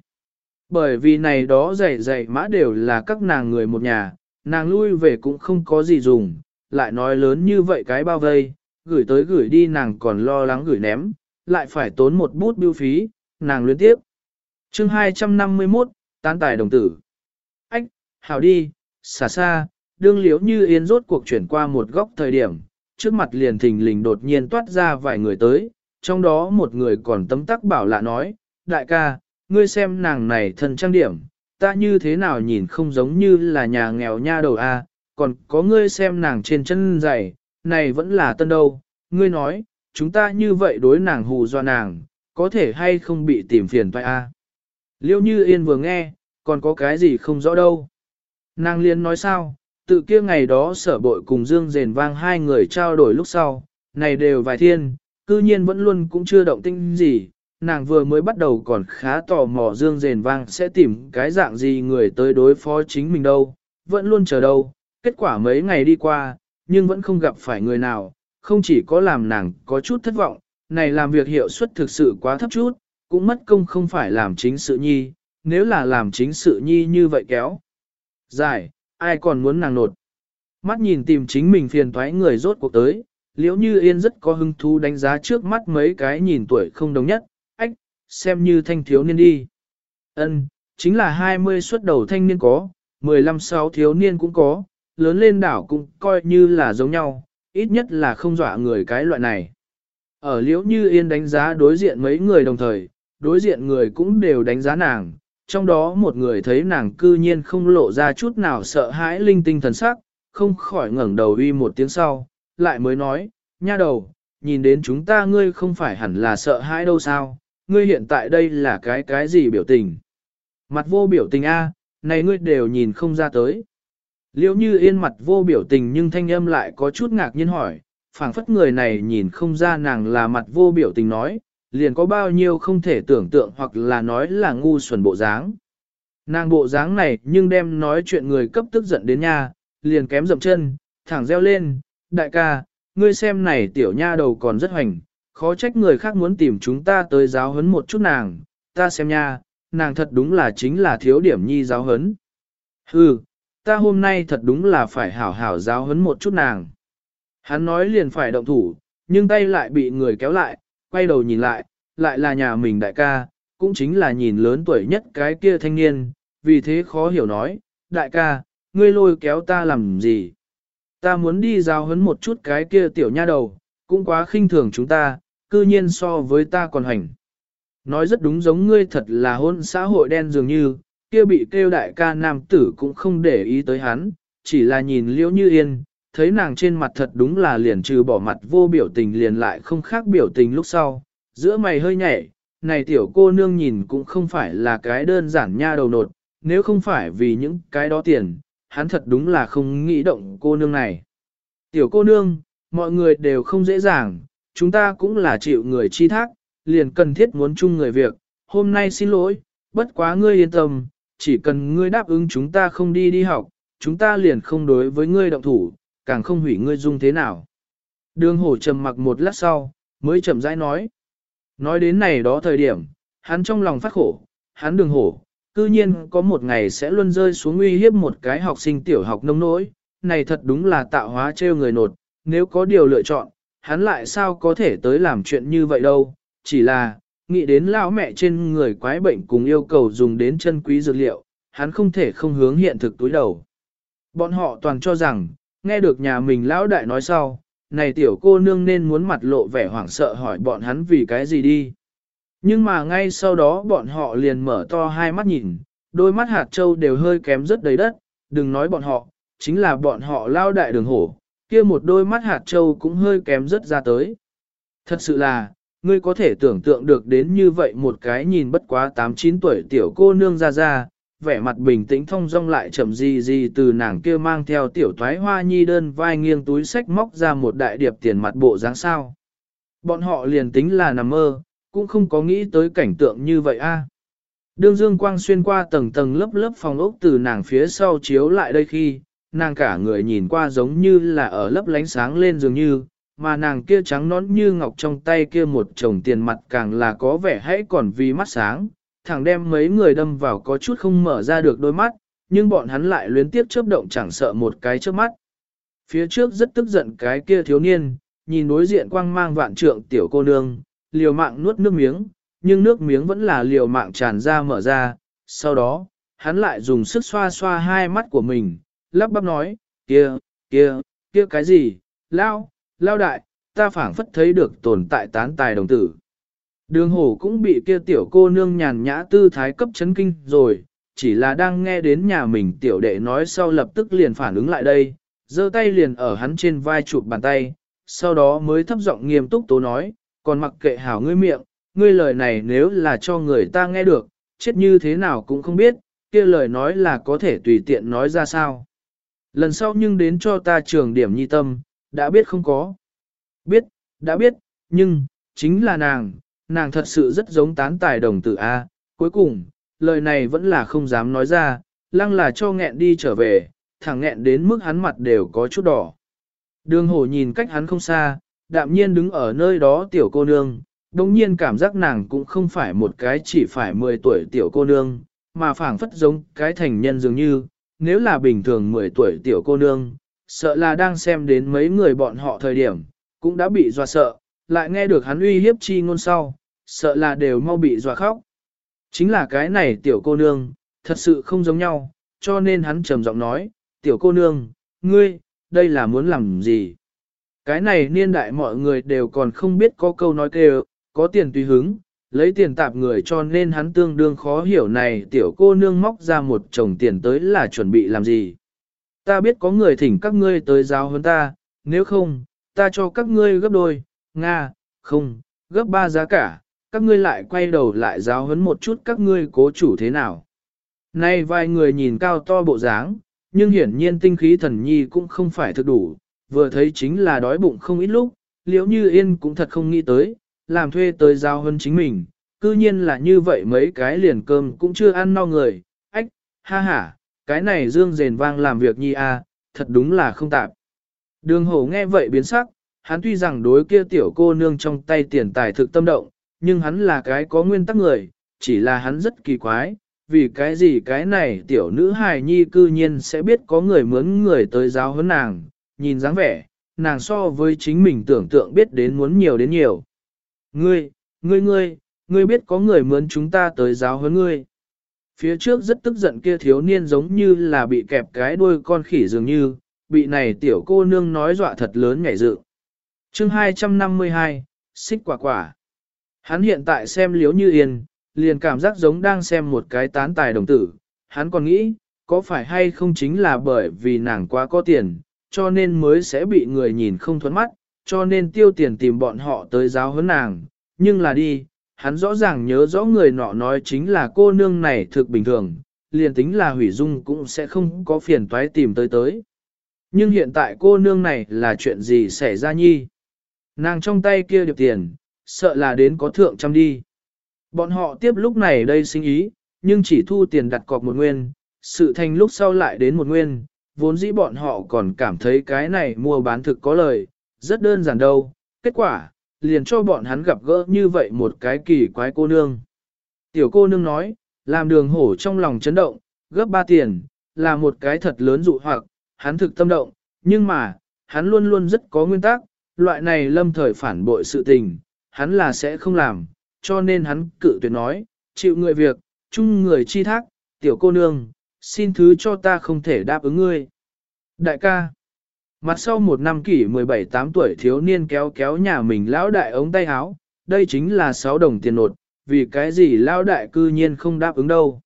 Bởi vì này đó dạy dạy mã đều là các nàng người một nhà, nàng lui về cũng không có gì dùng, lại nói lớn như vậy cái bao vây, gửi tới gửi đi nàng còn lo lắng gửi ném, lại phải tốn một bút biêu phí, nàng luyến tiếp. chương 251, tán tài đồng tử. Ách, hảo đi, xả xa, đương liếu như yên rốt cuộc chuyển qua một góc thời điểm, trước mặt liền thình lình đột nhiên toát ra vài người tới, trong đó một người còn tấm tắc bảo lạ nói, đại ca, ngươi xem nàng này thân trang điểm, ta như thế nào nhìn không giống như là nhà nghèo nha đầu a, còn có ngươi xem nàng trên chân giày, này vẫn là tân đâu, ngươi nói, chúng ta như vậy đối nàng hù do nàng, có thể hay không bị tìm phiền phải a? Liêu như yên vừa nghe, còn có cái gì không rõ đâu. Nàng liên nói sao, tự kia ngày đó sở bội cùng Dương Rền vang hai người trao đổi lúc sau, này đều vài thiên, cư nhiên vẫn luôn cũng chưa động tinh gì, nàng vừa mới bắt đầu còn khá tò mò Dương Rền vang sẽ tìm cái dạng gì người tới đối phó chính mình đâu, vẫn luôn chờ đâu, kết quả mấy ngày đi qua, nhưng vẫn không gặp phải người nào, không chỉ có làm nàng có chút thất vọng, này làm việc hiệu suất thực sự quá thấp chút, cũng mất công không phải làm chính sự nhi, nếu là làm chính sự nhi như vậy kéo. Dài, ai còn muốn nàng nột. Mắt nhìn tìm chính mình phiền thoái người rốt cuộc tới, liễu như yên rất có hứng thú đánh giá trước mắt mấy cái nhìn tuổi không đồng nhất, xem như thanh thiếu niên đi. ân chính là 20 xuất đầu thanh niên có, 15 sáu thiếu niên cũng có, lớn lên đảo cũng coi như là giống nhau, ít nhất là không dọa người cái loại này. Ở liễu như yên đánh giá đối diện mấy người đồng thời, đối diện người cũng đều đánh giá nàng, trong đó một người thấy nàng cư nhiên không lộ ra chút nào sợ hãi linh tinh thần sắc, không khỏi ngẩng đầu uy một tiếng sau, lại mới nói, nha đầu, nhìn đến chúng ta ngươi không phải hẳn là sợ hãi đâu sao, ngươi hiện tại đây là cái cái gì biểu tình. Mặt vô biểu tình a, này ngươi đều nhìn không ra tới. Liễu như yên mặt vô biểu tình nhưng thanh âm lại có chút ngạc nhiên hỏi, phảng phất người này nhìn không ra nàng là mặt vô biểu tình nói, liền có bao nhiêu không thể tưởng tượng hoặc là nói là ngu xuẩn bộ dáng. Nàng bộ dáng này nhưng đem nói chuyện người cấp tức giận đến nha, liền kém dậm chân, thẳng reo lên, đại ca, ngươi xem này tiểu nha đầu còn rất hoành, khó trách người khác muốn tìm chúng ta tới giáo huấn một chút nàng, ta xem nha, nàng thật đúng là chính là thiếu điểm nhi giáo huấn. Hừ, ta hôm nay thật đúng là phải hảo hảo giáo huấn một chút nàng. Hắn nói liền phải động thủ, nhưng tay lại bị người kéo lại, quay đầu nhìn lại, lại là nhà mình đại ca, cũng chính là nhìn lớn tuổi nhất cái kia thanh niên, vì thế khó hiểu nói, đại ca, ngươi lôi kéo ta làm gì? Ta muốn đi giao hấn một chút cái kia tiểu nha đầu, cũng quá khinh thường chúng ta, cư nhiên so với ta còn hành. Nói rất đúng giống ngươi thật là hôn xã hội đen dường như, kia bị kêu đại ca nam tử cũng không để ý tới hắn, chỉ là nhìn liễu như yên, thấy nàng trên mặt thật đúng là liền trừ bỏ mặt vô biểu tình liền lại không khác biểu tình lúc sau, giữa mày hơi nhảy, này tiểu cô nương nhìn cũng không phải là cái đơn giản nha đầu nột, nếu không phải vì những cái đó tiền, hắn thật đúng là không nghĩ động cô nương này. Tiểu cô nương, mọi người đều không dễ dàng, chúng ta cũng là chịu người chi thác, liền cần thiết muốn chung người việc, hôm nay xin lỗi, bất quá ngươi yên tâm, chỉ cần ngươi đáp ứng chúng ta không đi đi học, chúng ta liền không đối với ngươi động thủ, càng không hủy ngươi dung thế nào. Đường hổ trầm mặc một lát sau, mới chậm rãi nói. Nói đến này đó thời điểm, hắn trong lòng phát khổ, hắn đường hổ, cư nhiên có một ngày sẽ luôn rơi xuống uy hiếp một cái học sinh tiểu học nông nỗi, này thật đúng là tạo hóa trêu người nột, nếu có điều lựa chọn, hắn lại sao có thể tới làm chuyện như vậy đâu, chỉ là, nghĩ đến lão mẹ trên người quái bệnh cùng yêu cầu dùng đến chân quý dược liệu, hắn không thể không hướng hiện thực túi đầu. Bọn họ toàn cho rằng, nghe được nhà mình lão đại nói sau, này tiểu cô nương nên muốn mặt lộ vẻ hoảng sợ hỏi bọn hắn vì cái gì đi. Nhưng mà ngay sau đó bọn họ liền mở to hai mắt nhìn, đôi mắt hạt châu đều hơi kém rất đầy đất, đừng nói bọn họ, chính là bọn họ lao đại đường hổ, kia một đôi mắt hạt châu cũng hơi kém rất ra tới. Thật sự là, ngươi có thể tưởng tượng được đến như vậy một cái nhìn bất quá 8-9 tuổi tiểu cô nương ra ra, vẻ mặt bình tĩnh thông dong lại chậm gì gì từ nàng kia mang theo tiểu thoái hoa nhi đơn vai nghiêng túi sách móc ra một đại điệp tiền mặt bộ dáng sao. Bọn họ liền tính là nằm mơ, cũng không có nghĩ tới cảnh tượng như vậy a. À. Đương dương quang xuyên qua tầng tầng lớp lớp phòng ốc từ nàng phía sau chiếu lại đây khi, nàng cả người nhìn qua giống như là ở lớp lánh sáng lên dường như, mà nàng kia trắng nón như ngọc trong tay kia một chồng tiền mặt càng là có vẻ hãy còn vì mắt sáng, thẳng đem mấy người đâm vào có chút không mở ra được đôi mắt, nhưng bọn hắn lại luyến tiếp chớp động chẳng sợ một cái trước mắt. Phía trước rất tức giận cái kia thiếu niên, nhìn đối diện quang mang vạn trượng tiểu cô nương, liều mạng nuốt nước miếng, nhưng nước miếng vẫn là liều mạng tràn ra mở ra, sau đó, hắn lại dùng sức xoa xoa hai mắt của mình, lắp bắp nói, kia, kia, kia cái gì, lao, lao đại, ta phảng phất thấy được tồn tại tán tài đồng tử. Đường hổ cũng bị kia tiểu cô nương nhàn nhã tư thái cấp chấn kinh rồi, chỉ là đang nghe đến nhà mình tiểu đệ nói sau lập tức liền phản ứng lại đây, giơ tay liền ở hắn trên vai chụp bàn tay, sau đó mới thấp giọng nghiêm túc tố nói, còn mặc kệ hảo ngươi miệng, ngươi lời này nếu là cho người ta nghe được, chết như thế nào cũng không biết, kia lời nói là có thể tùy tiện nói ra sao. Lần sau nhưng đến cho ta trường điểm nhi tâm, đã biết không có. Biết, đã biết, nhưng, chính là nàng, nàng thật sự rất giống tán tài đồng tử A, cuối cùng, lời này vẫn là không dám nói ra, lăng là cho nghẹn đi trở về, thẳng nghẹn đến mức hắn mặt đều có chút đỏ. Đường hổ nhìn cách hắn không xa, đạm nhiên đứng ở nơi đó tiểu cô nương, đồng nhiên cảm giác nàng cũng không phải một cái chỉ phải 10 tuổi tiểu cô nương, mà phảng phất giống cái thành nhân dường như, nếu là bình thường 10 tuổi tiểu cô nương, sợ là đang xem đến mấy người bọn họ thời điểm, cũng đã bị dọa sợ, lại nghe được hắn uy hiếp chi ngôn sau, sợ là đều mau bị dọa khóc. Chính là cái này tiểu cô nương, thật sự không giống nhau, cho nên hắn trầm giọng nói, tiểu cô nương, ngươi, đây là muốn làm gì? Cái này niên đại mọi người đều còn không biết có câu nói kêu, có tiền tùy hứng, lấy tiền tạp người cho nên hắn tương đương khó hiểu này tiểu cô nương móc ra một chồng tiền tới là chuẩn bị làm gì. Ta biết có người thỉnh các ngươi tới giáo hơn ta, nếu không, ta cho các ngươi gấp đôi, Nga, không, gấp ba giá cả, các ngươi lại quay đầu lại giáo huấn một chút các ngươi cố chủ thế nào. Nay vài người nhìn cao to bộ dáng, nhưng hiển nhiên tinh khí thần nhi cũng không phải thực đủ, vừa thấy chính là đói bụng không ít lúc, liễu như yên cũng thật không nghĩ tới, làm thuê tới giao hơn chính mình, cư nhiên là như vậy mấy cái liền cơm cũng chưa ăn no người, ách, ha ha, cái này dương rền vang làm việc nhi a, thật đúng là không tạp. Đường hổ nghe vậy biến sắc, hắn tuy rằng đối kia tiểu cô nương trong tay tiền tài thực tâm động, nhưng hắn là cái có nguyên tắc người, chỉ là hắn rất kỳ quái, vì cái gì cái này tiểu nữ hài nhi cư nhiên sẽ biết có người mướn người tới giáo huấn nàng, nhìn dáng vẻ, nàng so với chính mình tưởng tượng biết đến muốn nhiều đến nhiều. Ngươi, ngươi ngươi, ngươi biết có người mướn chúng ta tới giáo huấn ngươi. Phía trước rất tức giận kia thiếu niên giống như là bị kẹp cái đuôi con khỉ dường như, bị này tiểu cô nương nói dọa thật lớn nhảy dự. chương 252, xích quả quả. Hắn hiện tại xem liếu như yên, liền cảm giác giống đang xem một cái tán tài đồng tử. Hắn còn nghĩ, có phải hay không chính là bởi vì nàng quá có tiền, cho nên mới sẽ bị người nhìn không thuẫn mắt, cho nên tiêu tiền tìm bọn họ tới giáo huấn nàng. Nhưng là đi, hắn rõ ràng nhớ rõ người nọ nói chính là cô nương này thực bình thường, liền tính là hủy dung cũng sẽ không có phiền toái tìm tới tới. Nhưng hiện tại cô nương này là chuyện gì xảy ra nhi? Nàng trong tay kia được tiền, sợ là đến có thượng trăm đi. Bọn họ tiếp lúc này đây sinh ý, nhưng chỉ thu tiền đặt cọc một nguyên, sự thành lúc sau lại đến một nguyên, vốn dĩ bọn họ còn cảm thấy cái này mua bán thực có lời, rất đơn giản đâu. Kết quả, liền cho bọn hắn gặp gỡ như vậy một cái kỳ quái cô nương. Tiểu cô nương nói, làm đường hổ trong lòng chấn động, gấp ba tiền, là một cái thật lớn dụ hoặc, hắn thực tâm động, nhưng mà, hắn luôn luôn rất có nguyên tắc, loại này lâm thời phản bội sự tình, hắn là sẽ không làm, cho nên hắn cự tuyệt nói, chịu người việc, chung người chi thác, tiểu cô nương, xin thứ cho ta không thể đáp ứng ngươi. Đại ca, mặt sau một năm kỷ 17-8 tuổi thiếu niên kéo kéo nhà mình lão đại ống tay áo, đây chính là 6 đồng tiền nột, vì cái gì lão đại cư nhiên không đáp ứng đâu.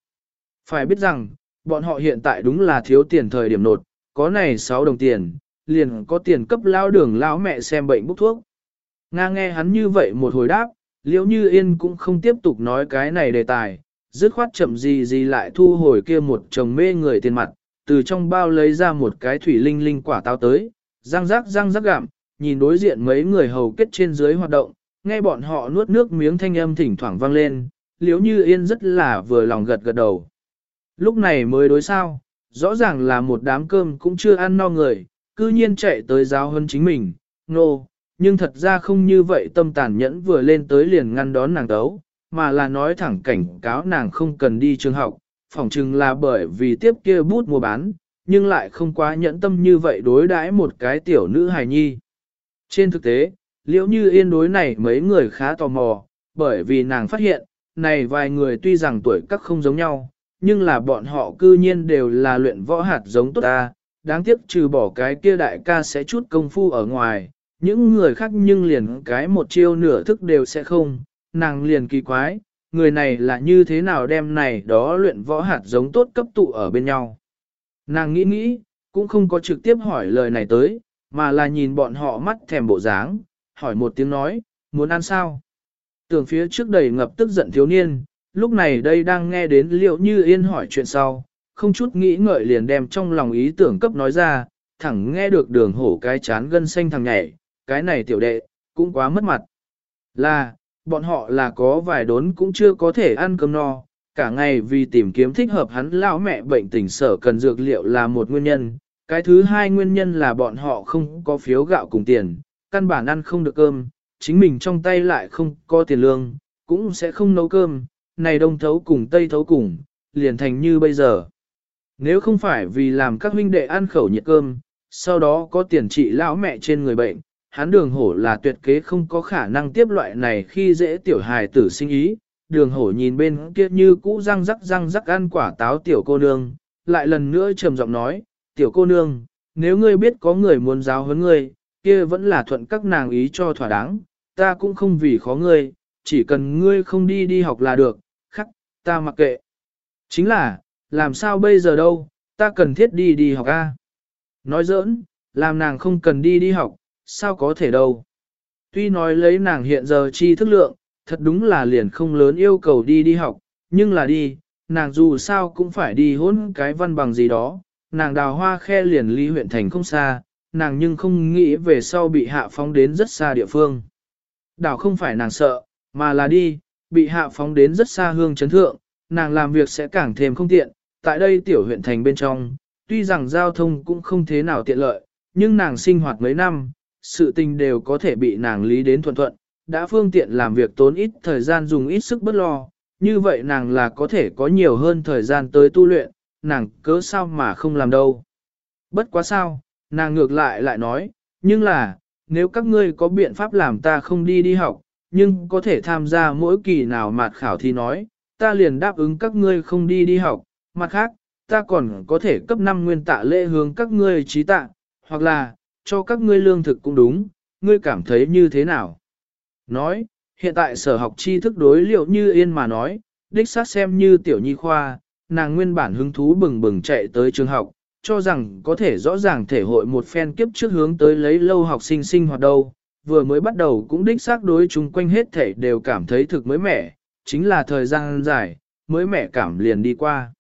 Phải biết rằng, bọn họ hiện tại đúng là thiếu tiền thời điểm nột, có này 6 đồng tiền, liền có tiền cấp lão đường lão mẹ xem bệnh bốc thuốc. Nga nghe hắn như vậy một hồi đáp, liễu như yên cũng không tiếp tục nói cái này đề tài, dứt khoát chậm gì gì lại thu hồi kia một chồng mê người tiền mặt, từ trong bao lấy ra một cái thủy linh linh quả táo tới, răng rác răng rác gạm, nhìn đối diện mấy người hầu kết trên dưới hoạt động, nghe bọn họ nuốt nước miếng thanh âm thỉnh thoảng vang lên, liếu như yên rất là vừa lòng gật gật đầu. Lúc này mới đối sao, rõ ràng là một đám cơm cũng chưa ăn no người, cư nhiên chạy tới giáo hơn chính mình, nô, no, nhưng thật ra không như vậy tâm tàn nhẫn vừa lên tới liền ngăn đón nàng đấu, mà là nói thẳng cảnh cáo nàng không cần đi trường học, phỏng chừng là bởi vì tiếp kia bút mua bán, nhưng lại không quá nhẫn tâm như vậy đối đãi một cái tiểu nữ hài nhi. Trên thực tế, liễu như yên đối này mấy người khá tò mò, bởi vì nàng phát hiện, này vài người tuy rằng tuổi các không giống nhau, nhưng là bọn họ cư nhiên đều là luyện võ hạt giống tốt ta, đáng tiếc trừ bỏ cái kia đại ca sẽ chút công phu ở ngoài, những người khác nhưng liền cái một chiêu nửa thức đều sẽ không, nàng liền kỳ quái, người này là như thế nào đem này đó luyện võ hạt giống tốt cấp tụ ở bên nhau. Nàng nghĩ nghĩ, cũng không có trực tiếp hỏi lời này tới, mà là nhìn bọn họ mắt thèm bộ dáng, hỏi một tiếng nói, muốn ăn sao? Tưởng phía trước đầy ngập tức giận thiếu niên, lúc này đây đang nghe đến liệu như yên hỏi chuyện sau, không chút nghĩ ngợi liền đem trong lòng ý tưởng cấp nói ra, thẳng nghe được đường hổ cái chán gân xanh thằng nhảy, cái này tiểu đệ, cũng quá mất mặt. Là, bọn họ là có vài đốn cũng chưa có thể ăn cơm no, cả ngày vì tìm kiếm thích hợp hắn lão mẹ bệnh tình sở cần dược liệu là một nguyên nhân. Cái thứ hai nguyên nhân là bọn họ không có phiếu gạo cùng tiền, căn bản ăn không được cơm, chính mình trong tay lại không có tiền lương, cũng sẽ không nấu cơm, này đông thấu cùng tây thấu cùng, liền thành như bây giờ. Nếu không phải vì làm các huynh đệ ăn khẩu nhiệt cơm, sau đó có tiền trị lão mẹ trên người bệnh, hắn đường hổ là tuyệt kế không có khả năng tiếp loại này khi dễ tiểu hài tử sinh ý. Đường hổ nhìn bên kia như cũ răng rắc răng rắc ăn quả táo tiểu cô nương, lại lần nữa trầm giọng nói, tiểu cô nương, nếu ngươi biết có người muốn giáo huấn ngươi, kia vẫn là thuận các nàng ý cho thỏa đáng, ta cũng không vì khó ngươi, chỉ cần ngươi không đi đi học là được, khắc, ta mặc kệ. Chính là, làm sao bây giờ đâu, ta cần thiết đi đi học a. Nói giỡn, làm nàng không cần đi đi học, sao có thể đâu. Tuy nói lấy nàng hiện giờ chi thức lượng, thật đúng là liền không lớn yêu cầu đi đi học, nhưng là đi, nàng dù sao cũng phải đi hôn cái văn bằng gì đó, nàng đào hoa khe liền ly huyện thành không xa, nàng nhưng không nghĩ về sau bị hạ phóng đến rất xa địa phương. Đào không phải nàng sợ, mà là đi, bị hạ phóng đến rất xa hương chấn thượng, nàng làm việc sẽ càng thêm không tiện, tại đây tiểu huyện thành bên trong, tuy rằng giao thông cũng không thế nào tiện lợi, nhưng nàng sinh hoạt mấy năm, sự tình đều có thể bị nàng lý đến thuận thuận, đã phương tiện làm việc tốn ít thời gian dùng ít sức bất lo, như vậy nàng là có thể có nhiều hơn thời gian tới tu luyện, nàng cớ sao mà không làm đâu. Bất quá sao, nàng ngược lại lại nói, nhưng là, nếu các ngươi có biện pháp làm ta không đi đi học, nhưng có thể tham gia mỗi kỳ nào mạt khảo thì nói, ta liền đáp ứng các ngươi không đi đi học, mặt khác, ta còn có thể cấp 5 nguyên tạ lễ hướng các ngươi trí tạ, hoặc là, cho các ngươi lương thực cũng đúng, ngươi cảm thấy như thế nào? Nói, hiện tại sở học tri thức đối liệu như yên mà nói, đích xác xem như tiểu nhi khoa, nàng nguyên bản hứng thú bừng bừng chạy tới trường học, cho rằng có thể rõ ràng thể hội một phen kiếp trước hướng tới lấy lâu học sinh sinh hoạt đâu, vừa mới bắt đầu cũng đích xác đối chung quanh hết thể đều cảm thấy thực mới mẻ, chính là thời gian dài, mới mẻ cảm liền đi qua.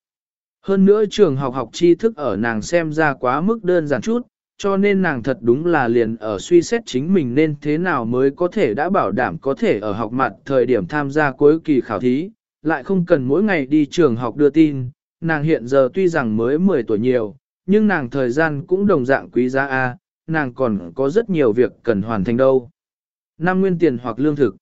Hơn nữa trường học học tri thức ở nàng xem ra quá mức đơn giản chút, cho nên nàng thật đúng là liền ở suy xét chính mình nên thế nào mới có thể đã bảo đảm có thể ở học mặt thời điểm tham gia cuối kỳ khảo thí, lại không cần mỗi ngày đi trường học đưa tin, nàng hiện giờ tuy rằng mới 10 tuổi nhiều, nhưng nàng thời gian cũng đồng dạng quý giá A, nàng còn có rất nhiều việc cần hoàn thành đâu. Năm nguyên tiền hoặc lương thực.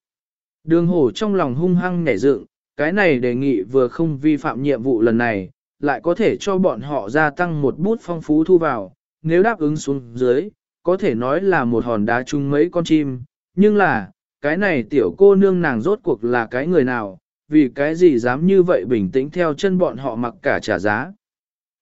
Đường hổ trong lòng hung hăng nhảy dựng, cái này đề nghị vừa không vi phạm nhiệm vụ lần này, lại có thể cho bọn họ gia tăng một bút phong phú thu vào, nếu đáp ứng xuống dưới, có thể nói là một hòn đá chung mấy con chim, nhưng là, cái này tiểu cô nương nàng rốt cuộc là cái người nào, vì cái gì dám như vậy bình tĩnh theo chân bọn họ mặc cả trả giá.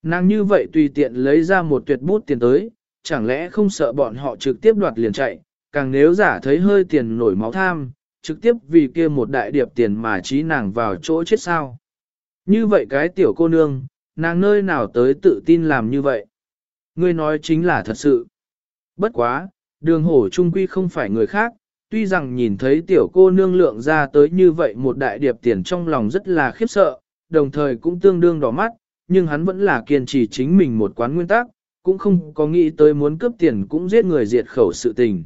Nàng như vậy tùy tiện lấy ra một tuyệt bút tiền tới, chẳng lẽ không sợ bọn họ trực tiếp đoạt liền chạy, càng nếu giả thấy hơi tiền nổi máu tham, trực tiếp vì kia một đại điệp tiền mà trí nàng vào chỗ chết sao. Như vậy cái tiểu cô nương, nàng nơi nào tới tự tin làm như vậy? Ngươi nói chính là thật sự. Bất quá, đường hổ trung quy không phải người khác, tuy rằng nhìn thấy tiểu cô nương lượng ra tới như vậy một đại điệp tiền trong lòng rất là khiếp sợ, đồng thời cũng tương đương đỏ mắt, nhưng hắn vẫn là kiên trì chính mình một quán nguyên tắc, cũng không có nghĩ tới muốn cướp tiền cũng giết người diệt khẩu sự tình.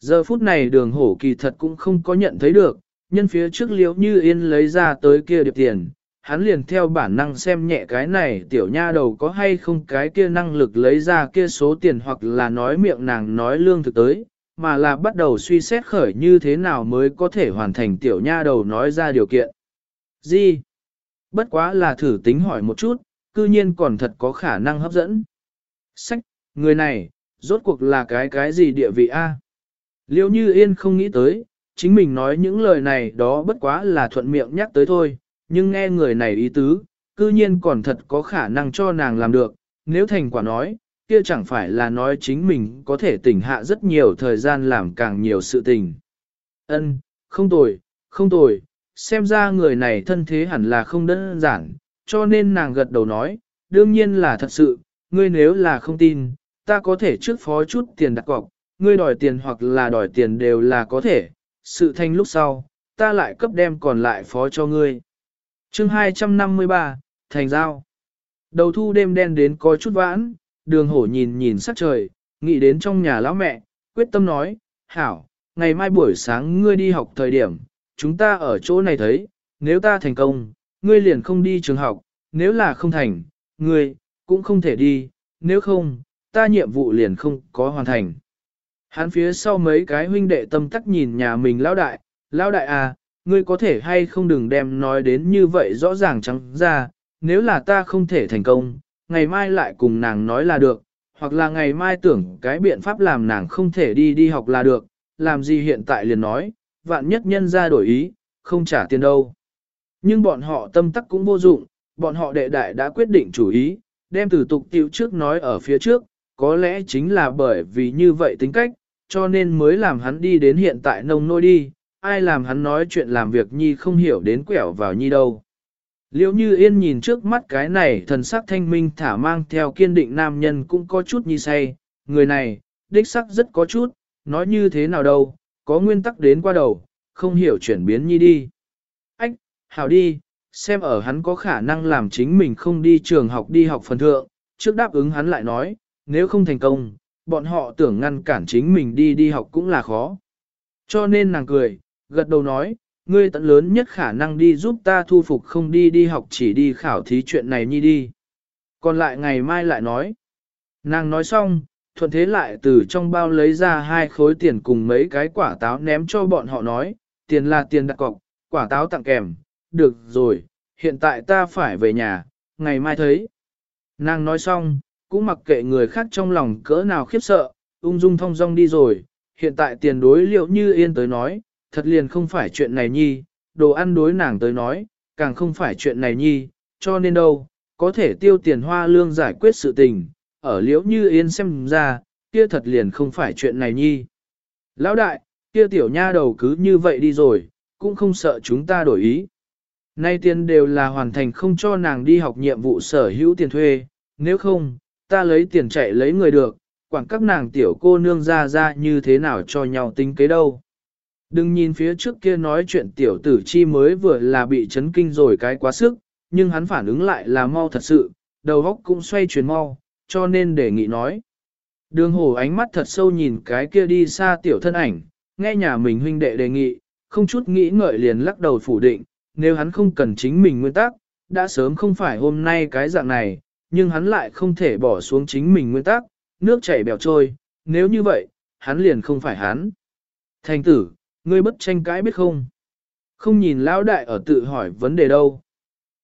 Giờ phút này đường hổ kỳ thật cũng không có nhận thấy được, nhân phía trước liễu như yên lấy ra tới kia điệp tiền, hắn liền theo bản năng xem nhẹ cái này tiểu nha đầu có hay không cái kia năng lực lấy ra kia số tiền hoặc là nói miệng nàng nói lương thực tới, mà là bắt đầu suy xét khởi như thế nào mới có thể hoàn thành tiểu nha đầu nói ra điều kiện. Gì? Bất quá là thử tính hỏi một chút, cư nhiên còn thật có khả năng hấp dẫn. Sách, người này, rốt cuộc là cái cái gì địa vị A? Liêu như yên không nghĩ tới, chính mình nói những lời này đó bất quá là thuận miệng nhắc tới thôi, nhưng nghe người này ý tứ, cư nhiên còn thật có khả năng cho nàng làm được, nếu thành quả nói, kia chẳng phải là nói chính mình có thể tỉnh hạ rất nhiều thời gian làm càng nhiều sự tình. Ân, không tồi, không tồi, xem ra người này thân thế hẳn là không đơn giản, cho nên nàng gật đầu nói, đương nhiên là thật sự, ngươi nếu là không tin, ta có thể trước phó chút tiền đặt cọc, ngươi đòi tiền hoặc là đòi tiền đều là có thể, sự thanh lúc sau, ta lại cấp đem còn lại phó cho ngươi chương 253, Thành Giao Đầu thu đêm đen đến có chút vãn, đường hổ nhìn nhìn sắc trời, nghĩ đến trong nhà lão mẹ, quyết tâm nói, hảo, ngày mai buổi sáng ngươi đi học thời điểm, chúng ta ở chỗ này thấy, nếu ta thành công, ngươi liền không đi trường học, nếu là không thành, ngươi, cũng không thể đi, nếu không, ta nhiệm vụ liền không có hoàn thành. Hắn phía sau mấy cái huynh đệ tâm tắc nhìn nhà mình lão đại, lão đại à, ngươi có thể hay không đừng đem nói đến như vậy rõ ràng trắng ra, nếu là ta không thể thành công, ngày mai lại cùng nàng nói là được, hoặc là ngày mai tưởng cái biện pháp làm nàng không thể đi đi học là được, làm gì hiện tại liền nói, vạn nhất nhân ra đổi ý, không trả tiền đâu. Nhưng bọn họ tâm tắc cũng vô dụng, bọn họ đệ đại đã quyết định chủ ý, đem từ tục tiêu trước nói ở phía trước, có lẽ chính là bởi vì như vậy tính cách, cho nên mới làm hắn đi đến hiện tại nông nôi đi, ai làm hắn nói chuyện làm việc nhi không hiểu đến quẻo vào nhi đâu. Liễu như yên nhìn trước mắt cái này thần sắc thanh minh thả mang theo kiên định nam nhân cũng có chút nhi say, người này, đích sắc rất có chút, nói như thế nào đâu, có nguyên tắc đến qua đầu, không hiểu chuyển biến nhi đi. Ách, hảo đi, xem ở hắn có khả năng làm chính mình không đi trường học đi học phần thượng, trước đáp ứng hắn lại nói, nếu không thành công, bọn họ tưởng ngăn cản chính mình đi đi học cũng là khó. Cho nên nàng cười, gật đầu nói, ngươi tận lớn nhất khả năng đi giúp ta thu phục không đi đi học chỉ đi khảo thí chuyện này nhi đi. Còn lại ngày mai lại nói. Nàng nói xong, thuận thế lại từ trong bao lấy ra hai khối tiền cùng mấy cái quả táo ném cho bọn họ nói, tiền là tiền đặt cọc, quả táo tặng kèm, được rồi, hiện tại ta phải về nhà, ngày mai thấy. Nàng nói xong, cũng mặc kệ người khác trong lòng cỡ nào khiếp sợ, ung dung thong dong đi rồi, hiện tại tiền đối liệu như yên tới nói, thật liền không phải chuyện này nhi, đồ ăn đối nàng tới nói, càng không phải chuyện này nhi, cho nên đâu, có thể tiêu tiền hoa lương giải quyết sự tình, ở liễu như yên xem ra, kia thật liền không phải chuyện này nhi. Lão đại, kia tiểu nha đầu cứ như vậy đi rồi, cũng không sợ chúng ta đổi ý. Nay tiền đều là hoàn thành không cho nàng đi học nhiệm vụ sở hữu tiền thuê, nếu không, ta lấy tiền chạy lấy người được, quản các nàng tiểu cô nương ra ra như thế nào cho nhau tính kế đâu. Đừng nhìn phía trước kia nói chuyện tiểu tử chi mới vừa là bị chấn kinh rồi cái quá sức, nhưng hắn phản ứng lại là mau thật sự, đầu óc cũng xoay chuyển mau, cho nên đề nghị nói. Đường hổ ánh mắt thật sâu nhìn cái kia đi xa tiểu thân ảnh, nghe nhà mình huynh đệ đề nghị, không chút nghĩ ngợi liền lắc đầu phủ định, nếu hắn không cần chính mình nguyên tắc, đã sớm không phải hôm nay cái dạng này, nhưng hắn lại không thể bỏ xuống chính mình nguyên tắc, nước chảy bèo trôi, nếu như vậy, hắn liền không phải hắn. Thành tử, ngươi bất tranh cãi biết không? Không nhìn lão đại ở tự hỏi vấn đề đâu.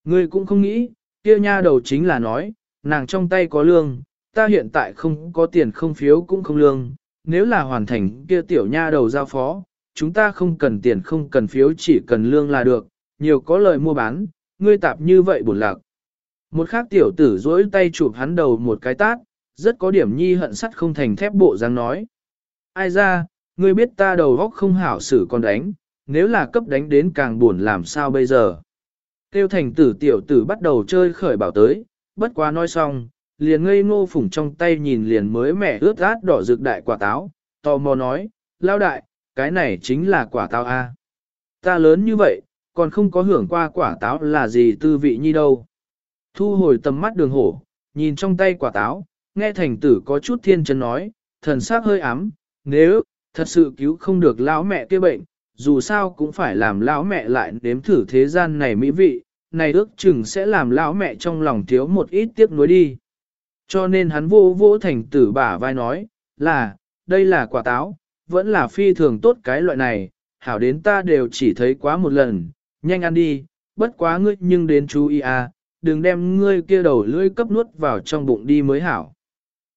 Ngươi cũng không nghĩ, kia nha đầu chính là nói, nàng trong tay có lương, ta hiện tại không có tiền không phiếu cũng không lương, nếu là hoàn thành kia tiểu nha đầu giao phó, chúng ta không cần tiền không cần phiếu chỉ cần lương là được, nhiều có lời mua bán, ngươi tạp như vậy buồn lạc. Một khác tiểu tử duỗi tay chụp hắn đầu một cái tát, rất có điểm nhi hận sắt không thành thép bộ dáng nói. Ai ra, ngươi biết ta đầu góc không hảo xử con đánh, nếu là cấp đánh đến càng buồn làm sao bây giờ. Tiêu thành tử tiểu tử bắt đầu chơi khởi bảo tới, bất quá nói xong, liền ngây ngô phủng trong tay nhìn liền mới mẻ ướt át đỏ rực đại quả táo, tò mò nói, lao đại, cái này chính là quả táo A. Ta lớn như vậy, còn không có hưởng qua quả táo là gì tư vị nhi đâu. Thu hồi tầm mắt đường hổ, nhìn trong tay quả táo, nghe thành tử có chút thiên chân nói, thần sắc hơi ám, nếu, thật sự cứu không được lão mẹ kia bệnh, dù sao cũng phải làm lão mẹ lại nếm thử thế gian này mỹ vị, này ước chừng sẽ làm lão mẹ trong lòng thiếu một ít tiếc nuối đi. Cho nên hắn vô vô thành tử bả vai nói, là, đây là quả táo, vẫn là phi thường tốt cái loại này, hảo đến ta đều chỉ thấy quá một lần, nhanh ăn đi, bất quá ngươi nhưng đến chú ý à, đừng đem ngươi kia đầu lưỡi cấp nuốt vào trong bụng đi mới hảo.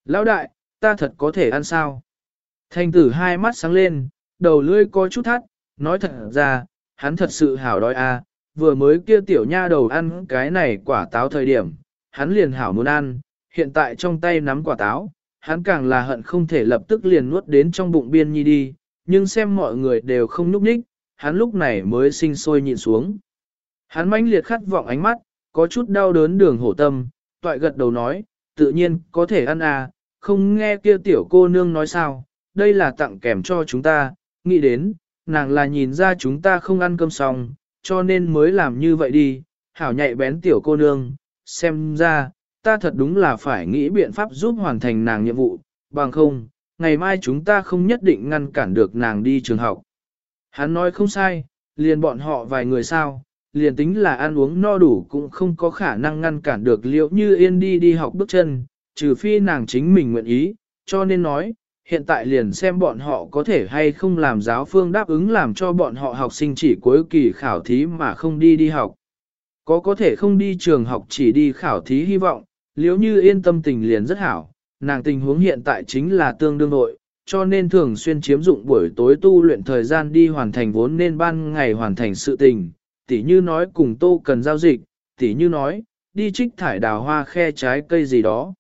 Lão đại, ta thật có thể ăn sao? Thanh tử hai mắt sáng lên, đầu lưỡi có chút thắt, nói thật ra, hắn thật sự hảo đói à, vừa mới kia tiểu nha đầu ăn cái này quả táo thời điểm, hắn liền hảo muốn ăn, hiện tại trong tay nắm quả táo, hắn càng là hận không thể lập tức liền nuốt đến trong bụng biên nhi đi, nhưng xem mọi người đều không núp ních, hắn lúc này mới sinh sôi nhìn xuống. Hắn mãnh liệt khát vọng ánh mắt, có chút đau đớn đường hổ tâm, toại gật đầu nói, tự nhiên có thể ăn à, không nghe kia tiểu cô nương nói sao, đây là tặng kèm cho chúng ta, nghĩ đến, nàng là nhìn ra chúng ta không ăn cơm xong, cho nên mới làm như vậy đi, hảo nhạy bén tiểu cô nương, xem ra, ta thật đúng là phải nghĩ biện pháp giúp hoàn thành nàng nhiệm vụ, bằng không, ngày mai chúng ta không nhất định ngăn cản được nàng đi trường học. Hắn nói không sai, liền bọn họ vài người sao, liền tính là ăn uống no đủ cũng không có khả năng ngăn cản được liệu như yên đi đi học bước chân, trừ phi nàng chính mình nguyện ý, cho nên nói, hiện tại liền xem bọn họ có thể hay không làm giáo phương đáp ứng làm cho bọn họ học sinh chỉ cuối kỳ khảo thí mà không đi đi học. Có có thể không đi trường học chỉ đi khảo thí hy vọng, liếu như yên tâm tình liền rất hảo, nàng tình huống hiện tại chính là tương đương nội, cho nên thường xuyên chiếm dụng buổi tối tu luyện thời gian đi hoàn thành vốn nên ban ngày hoàn thành sự tình, tỉ như nói cùng tô cần giao dịch, tỉ như nói, đi trích thải đào hoa khe trái cây gì đó.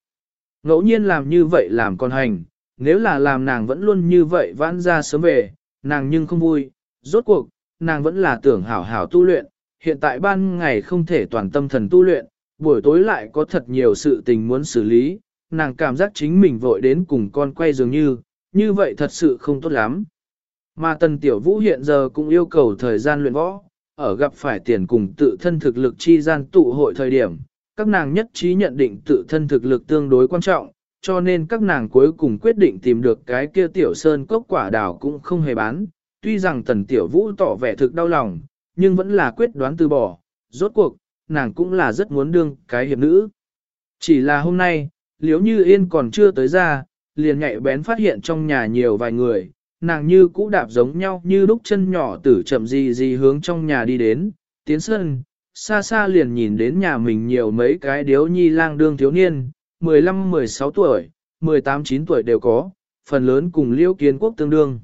Ngẫu nhiên làm như vậy làm con hành, nếu là làm nàng vẫn luôn như vậy vãn ra sớm về, nàng nhưng không vui, rốt cuộc, nàng vẫn là tưởng hảo hảo tu luyện, hiện tại ban ngày không thể toàn tâm thần tu luyện, buổi tối lại có thật nhiều sự tình muốn xử lý, nàng cảm giác chính mình vội đến cùng con quay dường như, như vậy thật sự không tốt lắm. Mà Tần Tiểu Vũ hiện giờ cũng yêu cầu thời gian luyện võ, ở gặp phải tiền cùng tự thân thực lực chi gian tụ hội thời điểm, các nàng nhất trí nhận định tự thân thực lực tương đối quan trọng, cho nên các nàng cuối cùng quyết định tìm được cái kia tiểu sơn cốc quả đào cũng không hề bán. Tuy rằng Tần Tiểu Vũ tỏ vẻ thực đau lòng, nhưng vẫn là quyết đoán từ bỏ, rốt cuộc, nàng cũng là rất muốn đương cái hiệp nữ. Chỉ là hôm nay, liếu như yên còn chưa tới ra, liền nhạy bén phát hiện trong nhà nhiều vài người, nàng như cũ đạp giống nhau như lúc chân nhỏ tử chậm gì gì hướng trong nhà đi đến, tiến sân, xa xa liền nhìn đến nhà mình nhiều mấy cái điếu nhi lang đương thiếu niên, 15-16 tuổi, 18-9 tuổi đều có, phần lớn cùng liêu kiến quốc tương đương.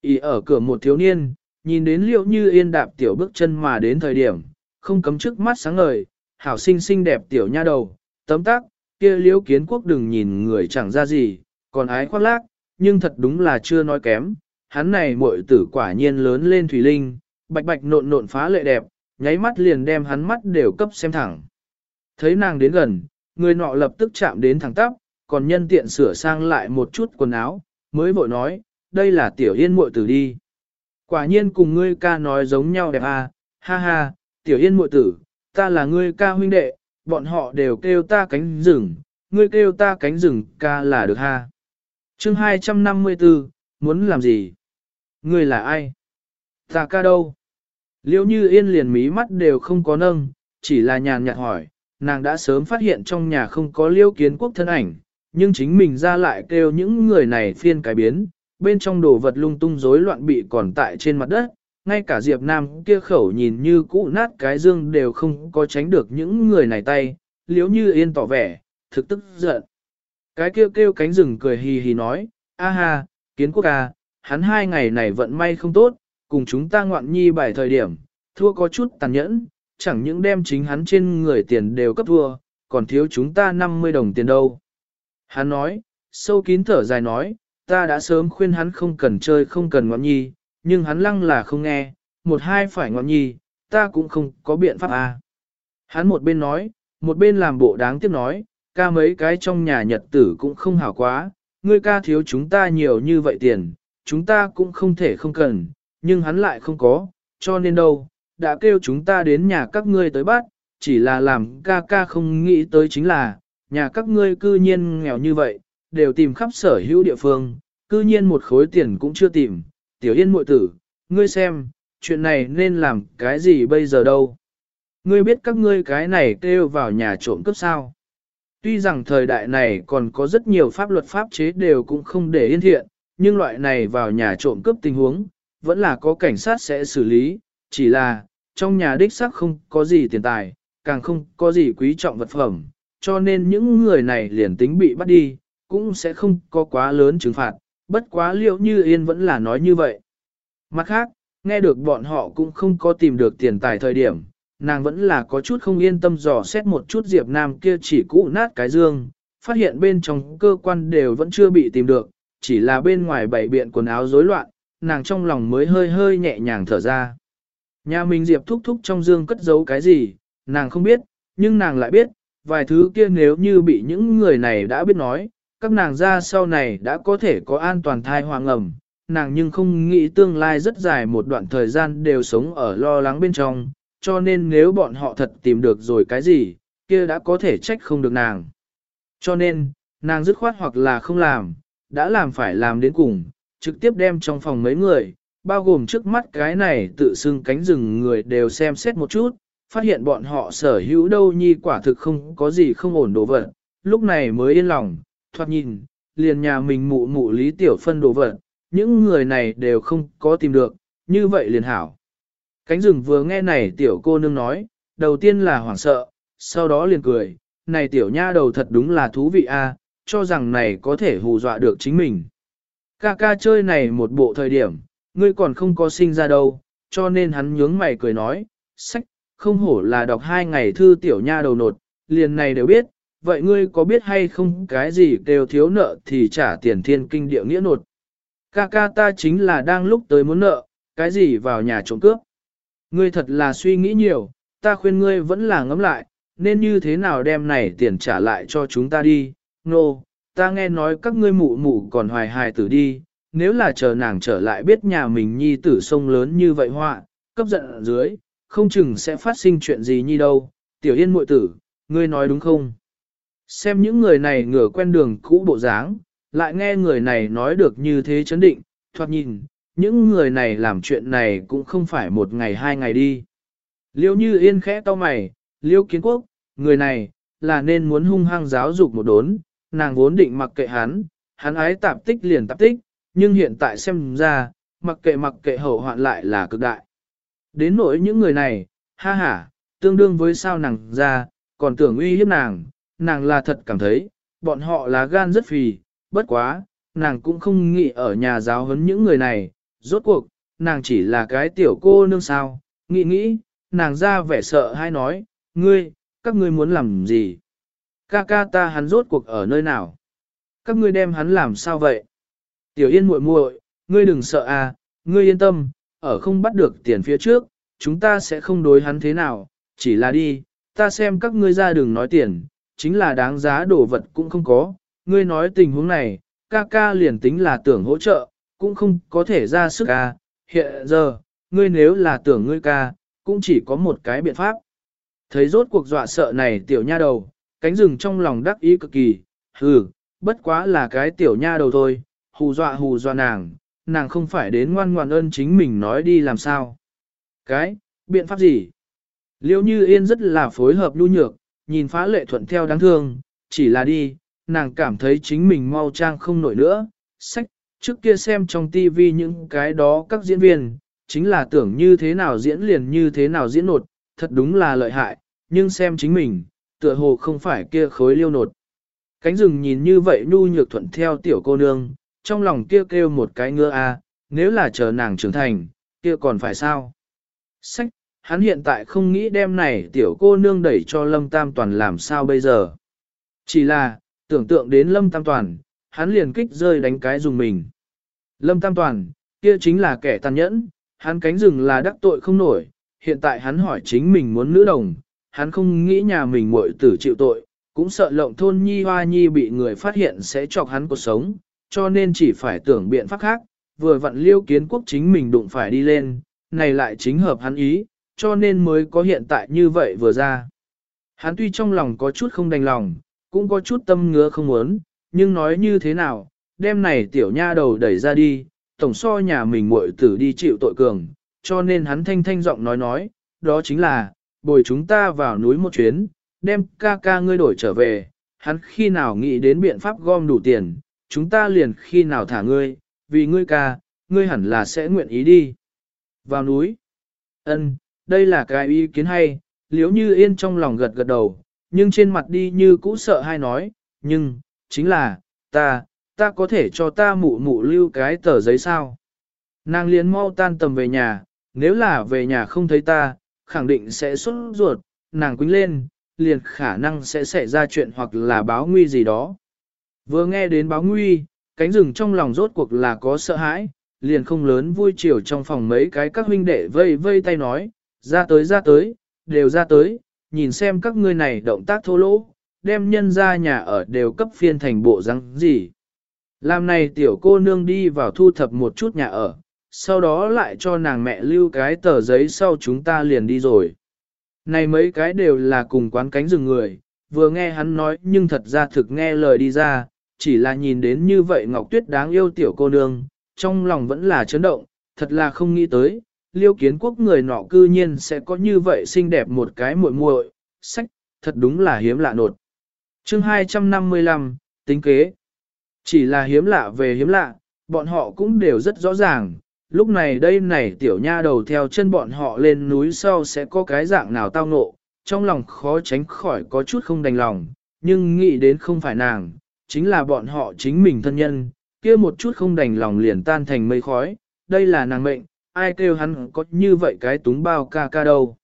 Ý ở cửa một thiếu niên, nhìn đến liễu như yên đạp tiểu bước chân mà đến thời điểm, không cấm trước mắt sáng ngời, hảo xinh xinh đẹp tiểu nha đầu, tấm tắc, kia liễu kiến quốc đừng nhìn người chẳng ra gì, còn ái khoác lác, nhưng thật đúng là chưa nói kém, hắn này muội tử quả nhiên lớn lên thủy linh, bạch bạch nộn nộn phá lệ đẹp, nháy mắt liền đem hắn mắt đều cấp xem thẳng. Thấy nàng đến gần, người nọ lập tức chạm đến thẳng tắp, còn nhân tiện sửa sang lại một chút quần áo, mới vội nói, đây là tiểu yên muội tử đi. Quả nhiên cùng ngươi ca nói giống nhau đẹp à, ha ha, tiểu yên muội tử, ta là ngươi ca huynh đệ, bọn họ đều kêu ta cánh rừng, ngươi kêu ta cánh rừng ca là được ha. chương 254, muốn làm gì? Ngươi là ai? Ta ca đâu? Liễu như yên liền mí mắt đều không có nâng, chỉ là nhàn nhạt hỏi, nàng đã sớm phát hiện trong nhà không có liêu kiến quốc thân ảnh, nhưng chính mình ra lại kêu những người này phiên cái biến, bên trong đồ vật lung tung rối loạn bị còn tại trên mặt đất, ngay cả Diệp Nam kia khẩu nhìn như cũ nát cái dương đều không có tránh được những người này tay, liếu như yên tỏ vẻ, thực tức giận. Cái kêu kêu cánh rừng cười hì hì nói, a ha, kiến quốc à, hắn hai ngày này vận may không tốt, cùng chúng ta ngoạn nhi bài thời điểm, thua có chút tàn nhẫn, chẳng những đem chính hắn trên người tiền đều cấp thua, còn thiếu chúng ta 50 đồng tiền đâu. Hắn nói, sâu kín thở dài nói, ta đã sớm khuyên hắn không cần chơi không cần ngọn nhi, nhưng hắn lăng là không nghe, một hai phải ngọn nhi, ta cũng không có biện pháp à. Hắn một bên nói, một bên làm bộ đáng tiếc nói, ca mấy cái trong nhà nhật tử cũng không hảo quá, ngươi ca thiếu chúng ta nhiều như vậy tiền, chúng ta cũng không thể không cần, nhưng hắn lại không có, cho nên đâu, đã kêu chúng ta đến nhà các ngươi tới bắt, chỉ là làm ca ca không nghĩ tới chính là, nhà các ngươi cư nhiên nghèo như vậy, đều tìm khắp sở hữu địa phương, cư nhiên một khối tiền cũng chưa tìm, tiểu yên muội tử, ngươi xem, chuyện này nên làm cái gì bây giờ đâu. Ngươi biết các ngươi cái này kêu vào nhà trộm cướp sao. Tuy rằng thời đại này còn có rất nhiều pháp luật pháp chế đều cũng không để yên thiện, nhưng loại này vào nhà trộm cướp tình huống, vẫn là có cảnh sát sẽ xử lý, chỉ là, trong nhà đích xác không có gì tiền tài, càng không có gì quý trọng vật phẩm, cho nên những người này liền tính bị bắt đi, cũng sẽ không có quá lớn trừng phạt, bất quá liệu như yên vẫn là nói như vậy. Mặt khác, nghe được bọn họ cũng không có tìm được tiền tài thời điểm, nàng vẫn là có chút không yên tâm dò xét một chút Diệp Nam kia chỉ cũ nát cái dương, phát hiện bên trong cơ quan đều vẫn chưa bị tìm được, chỉ là bên ngoài bảy biện quần áo rối loạn, nàng trong lòng mới hơi hơi nhẹ nhàng thở ra. Nhà mình Diệp thúc thúc trong dương cất giấu cái gì, nàng không biết, nhưng nàng lại biết, vài thứ kia nếu như bị những người này đã biết nói, các nàng ra sau này đã có thể có an toàn thai hoàng ẩm, nàng nhưng không nghĩ tương lai rất dài một đoạn thời gian đều sống ở lo lắng bên trong, cho nên nếu bọn họ thật tìm được rồi cái gì, kia đã có thể trách không được nàng. Cho nên, nàng dứt khoát hoặc là không làm, đã làm phải làm đến cùng, trực tiếp đem trong phòng mấy người, bao gồm trước mắt cái này tự xưng cánh rừng người đều xem xét một chút, phát hiện bọn họ sở hữu đâu nhi quả thực không có gì không ổn đồ vật, lúc này mới yên lòng, thoát nhìn, liền nhà mình mụ mụ lý tiểu phân đồ vật, những người này đều không có tìm được, như vậy liền hảo. Cánh rừng vừa nghe này tiểu cô nương nói, đầu tiên là hoảng sợ, sau đó liền cười, này tiểu nha đầu thật đúng là thú vị a, cho rằng này có thể hù dọa được chính mình. Ca ca chơi này một bộ thời điểm, ngươi còn không có sinh ra đâu, cho nên hắn nhướng mày cười nói, sách, không hổ là đọc hai ngày thư tiểu nha đầu nột, liền này đều biết, vậy ngươi có biết hay không cái gì đều thiếu nợ thì trả tiền thiên kinh địa nghĩa nột. Ca ca ta chính là đang lúc tới muốn nợ, cái gì vào nhà trộm cướp. Ngươi thật là suy nghĩ nhiều, ta khuyên ngươi vẫn là ngẫm lại, nên như thế nào đem này tiền trả lại cho chúng ta đi. Nô, no, ta nghe nói các ngươi mụ mụ còn hoài hài tử đi, nếu là chờ nàng trở lại biết nhà mình nhi tử sông lớn như vậy họa, cấp giận ở dưới, không chừng sẽ phát sinh chuyện gì nhi đâu. Tiểu yên muội tử, ngươi nói đúng không? Xem những người này ngửa quen đường cũ bộ dáng, lại nghe người này nói được như thế chấn định, thoạt nhìn, những người này làm chuyện này cũng không phải một ngày hai ngày đi. Liêu như yên khẽ to mày, liêu kiến quốc, người này, là nên muốn hung hăng giáo dục một đốn, nàng vốn định mặc kệ hắn, hắn ái tạp tích liền tạp tích, nhưng hiện tại xem ra, mặc kệ mặc kệ hậu hoạn lại là cực đại. Đến nỗi những người này, ha ha, tương đương với sao nàng ra, còn tưởng uy hiếp nàng, nàng là thật cảm thấy, bọn họ là gan rất phì, bất quá, nàng cũng không nghĩ ở nhà giáo huấn những người này, rốt cuộc, nàng chỉ là cái tiểu cô nương sao, nghĩ nghĩ, nàng ra vẻ sợ hay nói, ngươi, các ngươi muốn làm gì? Ca ca ta hắn rốt cuộc ở nơi nào? Các ngươi đem hắn làm sao vậy? Tiểu yên muội muội, ngươi đừng sợ à, ngươi yên tâm, ở không bắt được tiền phía trước, chúng ta sẽ không đối hắn thế nào, chỉ là đi, ta xem các ngươi ra đường nói tiền, chính là đáng giá đồ vật cũng không có, ngươi nói tình huống này, ca ca liền tính là tưởng hỗ trợ, cũng không có thể ra sức ca, hiện giờ, ngươi nếu là tưởng ngươi ca, cũng chỉ có một cái biện pháp. Thấy rốt cuộc dọa sợ này tiểu nha đầu, cánh rừng trong lòng đắc ý cực kỳ, hừ, bất quá là cái tiểu nha đầu thôi, hù dọa hù dọa nàng, nàng không phải đến ngoan ngoan ơn chính mình nói đi làm sao. Cái, biện pháp gì? Liêu như yên rất là phối hợp lưu nhược, nhìn phá lệ thuận theo đáng thương, chỉ là đi, nàng cảm thấy chính mình mau trang không nổi nữa, sách, trước kia xem trong tivi những cái đó các diễn viên, chính là tưởng như thế nào diễn liền như thế nào diễn nột, thật đúng là lợi hại, nhưng xem chính mình, tựa hồ không phải kia khối liêu nột. Cánh rừng nhìn như vậy nhu nhược thuận theo tiểu cô nương, trong lòng kia kêu, kêu một cái ngựa a, à, nếu là chờ nàng trưởng thành, kia còn phải sao? Sách, hắn hiện tại không nghĩ đem này tiểu cô nương đẩy cho Lâm Tam Toàn làm sao bây giờ. Chỉ là, tưởng tượng đến Lâm Tam Toàn, hắn liền kích rơi đánh cái dùng mình. Lâm Tam Toàn, kia chính là kẻ tàn nhẫn, hắn cánh rừng là đắc tội không nổi, hiện tại hắn hỏi chính mình muốn nữ đồng, hắn không nghĩ nhà mình muội tử chịu tội, cũng sợ lộng thôn nhi hoa nhi bị người phát hiện sẽ chọc hắn cuộc sống, cho nên chỉ phải tưởng biện pháp khác, vừa vặn liêu kiến quốc chính mình đụng phải đi lên, này lại chính hợp hắn ý, cho nên mới có hiện tại như vậy vừa ra. Hắn tuy trong lòng có chút không đành lòng, cũng có chút tâm ngứa không muốn, nhưng nói như thế nào, đêm này tiểu nha đầu đẩy ra đi, tổng so nhà mình muội tử đi chịu tội cường, cho nên hắn thanh thanh giọng nói nói, đó chính là, bồi chúng ta vào núi một chuyến, đem ca ca ngươi đổi trở về, hắn khi nào nghĩ đến biện pháp gom đủ tiền, chúng ta liền khi nào thả ngươi, vì ngươi ca, ngươi hẳn là sẽ nguyện ý đi. Vào núi, ân, đây là cái ý kiến hay, liếu như yên trong lòng gật gật đầu, nhưng trên mặt đi như cũ sợ hay nói, nhưng, chính là, ta, ta có thể cho ta mụ mụ lưu cái tờ giấy sao. Nàng liền mau tan tầm về nhà, nếu là về nhà không thấy ta, khẳng định sẽ xuất ruột, nàng quính lên, liền khả năng sẽ xảy ra chuyện hoặc là báo nguy gì đó. Vừa nghe đến báo nguy, cánh rừng trong lòng rốt cuộc là có sợ hãi, liền không lớn vui chiều trong phòng mấy cái các huynh đệ vây vây tay nói, ra tới ra tới, đều ra tới, nhìn xem các ngươi này động tác thô lỗ, đem nhân ra nhà ở đều cấp phiên thành bộ răng gì. Làm này tiểu cô nương đi vào thu thập một chút nhà ở, sau đó lại cho nàng mẹ lưu cái tờ giấy sau chúng ta liền đi rồi. Này mấy cái đều là cùng quán cánh rừng người, vừa nghe hắn nói nhưng thật ra thực nghe lời đi ra, chỉ là nhìn đến như vậy Ngọc Tuyết đáng yêu tiểu cô nương, trong lòng vẫn là chấn động, thật là không nghĩ tới, liêu kiến quốc người nọ cư nhiên sẽ có như vậy xinh đẹp một cái muội muội, sách, thật đúng là hiếm lạ nột. chương 255, tính kế. Chỉ là hiếm lạ về hiếm lạ, bọn họ cũng đều rất rõ ràng, lúc này đây này tiểu nha đầu theo chân bọn họ lên núi sau sẽ có cái dạng nào tao ngộ, trong lòng khó tránh khỏi có chút không đành lòng, nhưng nghĩ đến không phải nàng, chính là bọn họ chính mình thân nhân, kia một chút không đành lòng liền tan thành mây khói, đây là nàng mệnh, ai kêu hắn có như vậy cái túng bao ca ca đâu.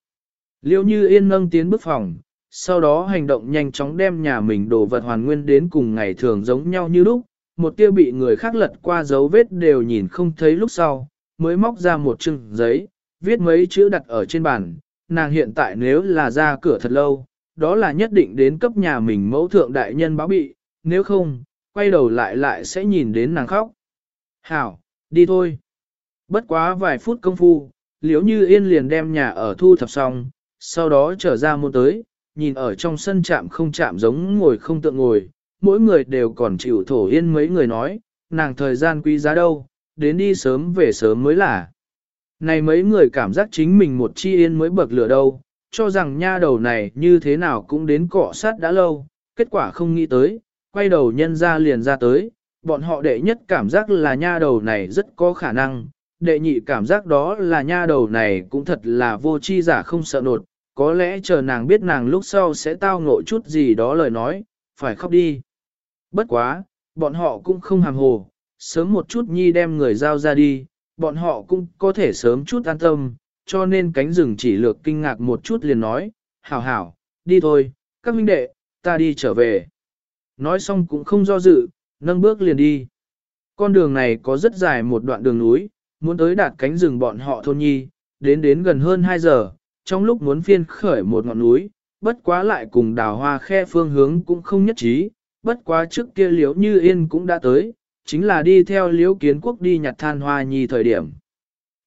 Liêu như yên nâng tiến bước phòng, sau đó hành động nhanh chóng đem nhà mình đồ vật hoàn nguyên đến cùng ngày thường giống nhau như lúc, một tia bị người khác lật qua dấu vết đều nhìn không thấy lúc sau, mới móc ra một chừng giấy, viết mấy chữ đặt ở trên bàn, nàng hiện tại nếu là ra cửa thật lâu, đó là nhất định đến cấp nhà mình mẫu thượng đại nhân báo bị, nếu không, quay đầu lại lại sẽ nhìn đến nàng khóc. Hảo, đi thôi. Bất quá vài phút công phu, liếu như yên liền đem nhà ở thu thập xong, sau đó trở ra môn tới, nhìn ở trong sân chạm không chạm giống ngồi không tượng ngồi, mỗi người đều còn chịu thổ yên mấy người nói, nàng thời gian quý giá đâu, đến đi sớm về sớm mới là. Này mấy người cảm giác chính mình một chi yên mới bậc lửa đâu, cho rằng nha đầu này như thế nào cũng đến cọ sát đã lâu, kết quả không nghĩ tới, quay đầu nhân ra liền ra tới, bọn họ đệ nhất cảm giác là nha đầu này rất có khả năng, đệ nhị cảm giác đó là nha đầu này cũng thật là vô chi giả không sợ nột, có lẽ chờ nàng biết nàng lúc sau sẽ tao ngộ chút gì đó lời nói, phải khóc đi. Bất quá, bọn họ cũng không hàm hồ, sớm một chút nhi đem người giao ra đi, bọn họ cũng có thể sớm chút an tâm, cho nên cánh rừng chỉ lược kinh ngạc một chút liền nói, hảo hảo, đi thôi, các huynh đệ, ta đi trở về. Nói xong cũng không do dự, nâng bước liền đi. Con đường này có rất dài một đoạn đường núi, muốn tới đạt cánh rừng bọn họ thôn nhi, đến đến gần hơn 2 giờ, trong lúc muốn phiên khởi một ngọn núi, bất quá lại cùng đào hoa khe phương hướng cũng không nhất trí, bất quá trước kia liễu như yên cũng đã tới, chính là đi theo liễu kiến quốc đi nhặt than hoa nhi thời điểm.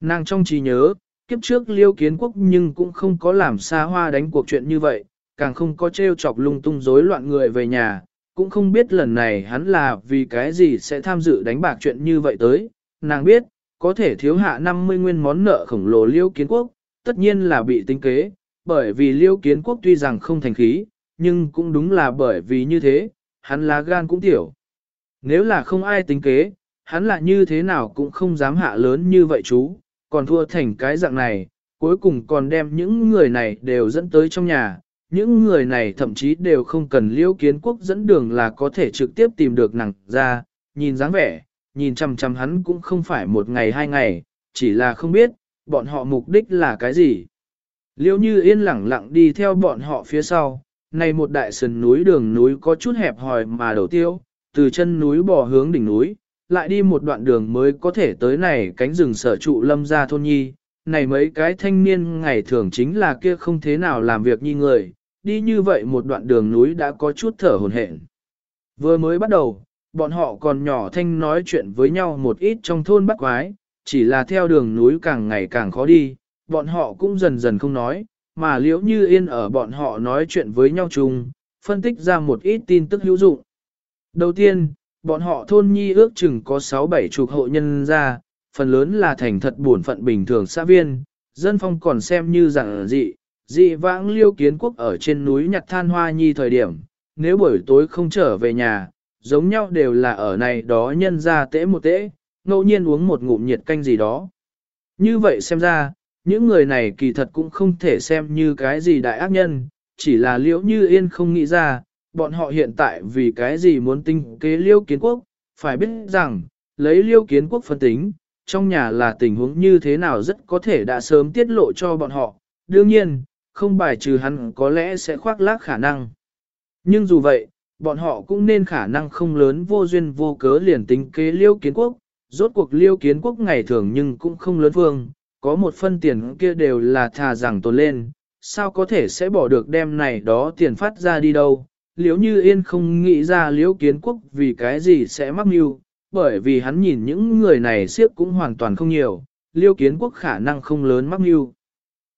Nàng trong trí nhớ, kiếp trước liễu kiến quốc nhưng cũng không có làm xa hoa đánh cuộc chuyện như vậy, càng không có trêu chọc lung tung rối loạn người về nhà, cũng không biết lần này hắn là vì cái gì sẽ tham dự đánh bạc chuyện như vậy tới, nàng biết, có thể thiếu hạ 50 nguyên món nợ khổng lồ liêu kiến quốc, tất nhiên là bị tính kế, bởi vì liêu kiến quốc tuy rằng không thành khí, nhưng cũng đúng là bởi vì như thế, hắn là gan cũng tiểu. Nếu là không ai tính kế, hắn là như thế nào cũng không dám hạ lớn như vậy chú, còn thua thành cái dạng này, cuối cùng còn đem những người này đều dẫn tới trong nhà. Những người này thậm chí đều không cần liễu kiến quốc dẫn đường là có thể trực tiếp tìm được nàng ra, nhìn dáng vẻ, nhìn chăm chăm hắn cũng không phải một ngày hai ngày, chỉ là không biết, bọn họ mục đích là cái gì. Liễu như yên lặng lặng đi theo bọn họ phía sau, này một đại sườn núi đường núi có chút hẹp hòi mà đầu tiêu, từ chân núi bò hướng đỉnh núi, lại đi một đoạn đường mới có thể tới này cánh rừng sở trụ lâm gia thôn nhi. Này mấy cái thanh niên ngày thường chính là kia không thế nào làm việc như người, đi như vậy một đoạn đường núi đã có chút thở hồn hển. Vừa mới bắt đầu, bọn họ còn nhỏ thanh nói chuyện với nhau một ít trong thôn bắt quái, chỉ là theo đường núi càng ngày càng khó đi, bọn họ cũng dần dần không nói, mà liễu như yên ở bọn họ nói chuyện với nhau chung, phân tích ra một ít tin tức hữu dụng. Đầu tiên, bọn họ thôn nhi ước chừng có 6-7 chục hộ nhân ra, phần lớn là thành thật buồn phận bình thường xã viên, dân phong còn xem như rằng dị, dị vãng liêu kiến quốc ở trên núi nhặt than hoa nhi thời điểm, nếu buổi tối không trở về nhà, giống nhau đều là ở này đó nhân ra tễ một tễ, ngẫu nhiên uống một ngụm nhiệt canh gì đó. Như vậy xem ra, những người này kỳ thật cũng không thể xem như cái gì đại ác nhân, chỉ là liễu như yên không nghĩ ra, bọn họ hiện tại vì cái gì muốn tinh kế liêu kiến quốc, phải biết rằng, lấy liêu kiến quốc phân tính, trong nhà là tình huống như thế nào rất có thể đã sớm tiết lộ cho bọn họ, đương nhiên, không bài trừ hắn có lẽ sẽ khoác lác khả năng. Nhưng dù vậy, bọn họ cũng nên khả năng không lớn vô duyên vô cớ liền tính kế liêu kiến quốc, rốt cuộc liêu kiến quốc ngày thường nhưng cũng không lớn vương, có một phân tiền kia đều là thà rằng tồn lên, sao có thể sẽ bỏ được đem này đó tiền phát ra đi đâu. Liếu như yên không nghĩ ra liếu kiến quốc vì cái gì sẽ mắc mưu, bởi vì hắn nhìn những người này siếp cũng hoàn toàn không nhiều, liêu kiến quốc khả năng không lớn mắc mưu.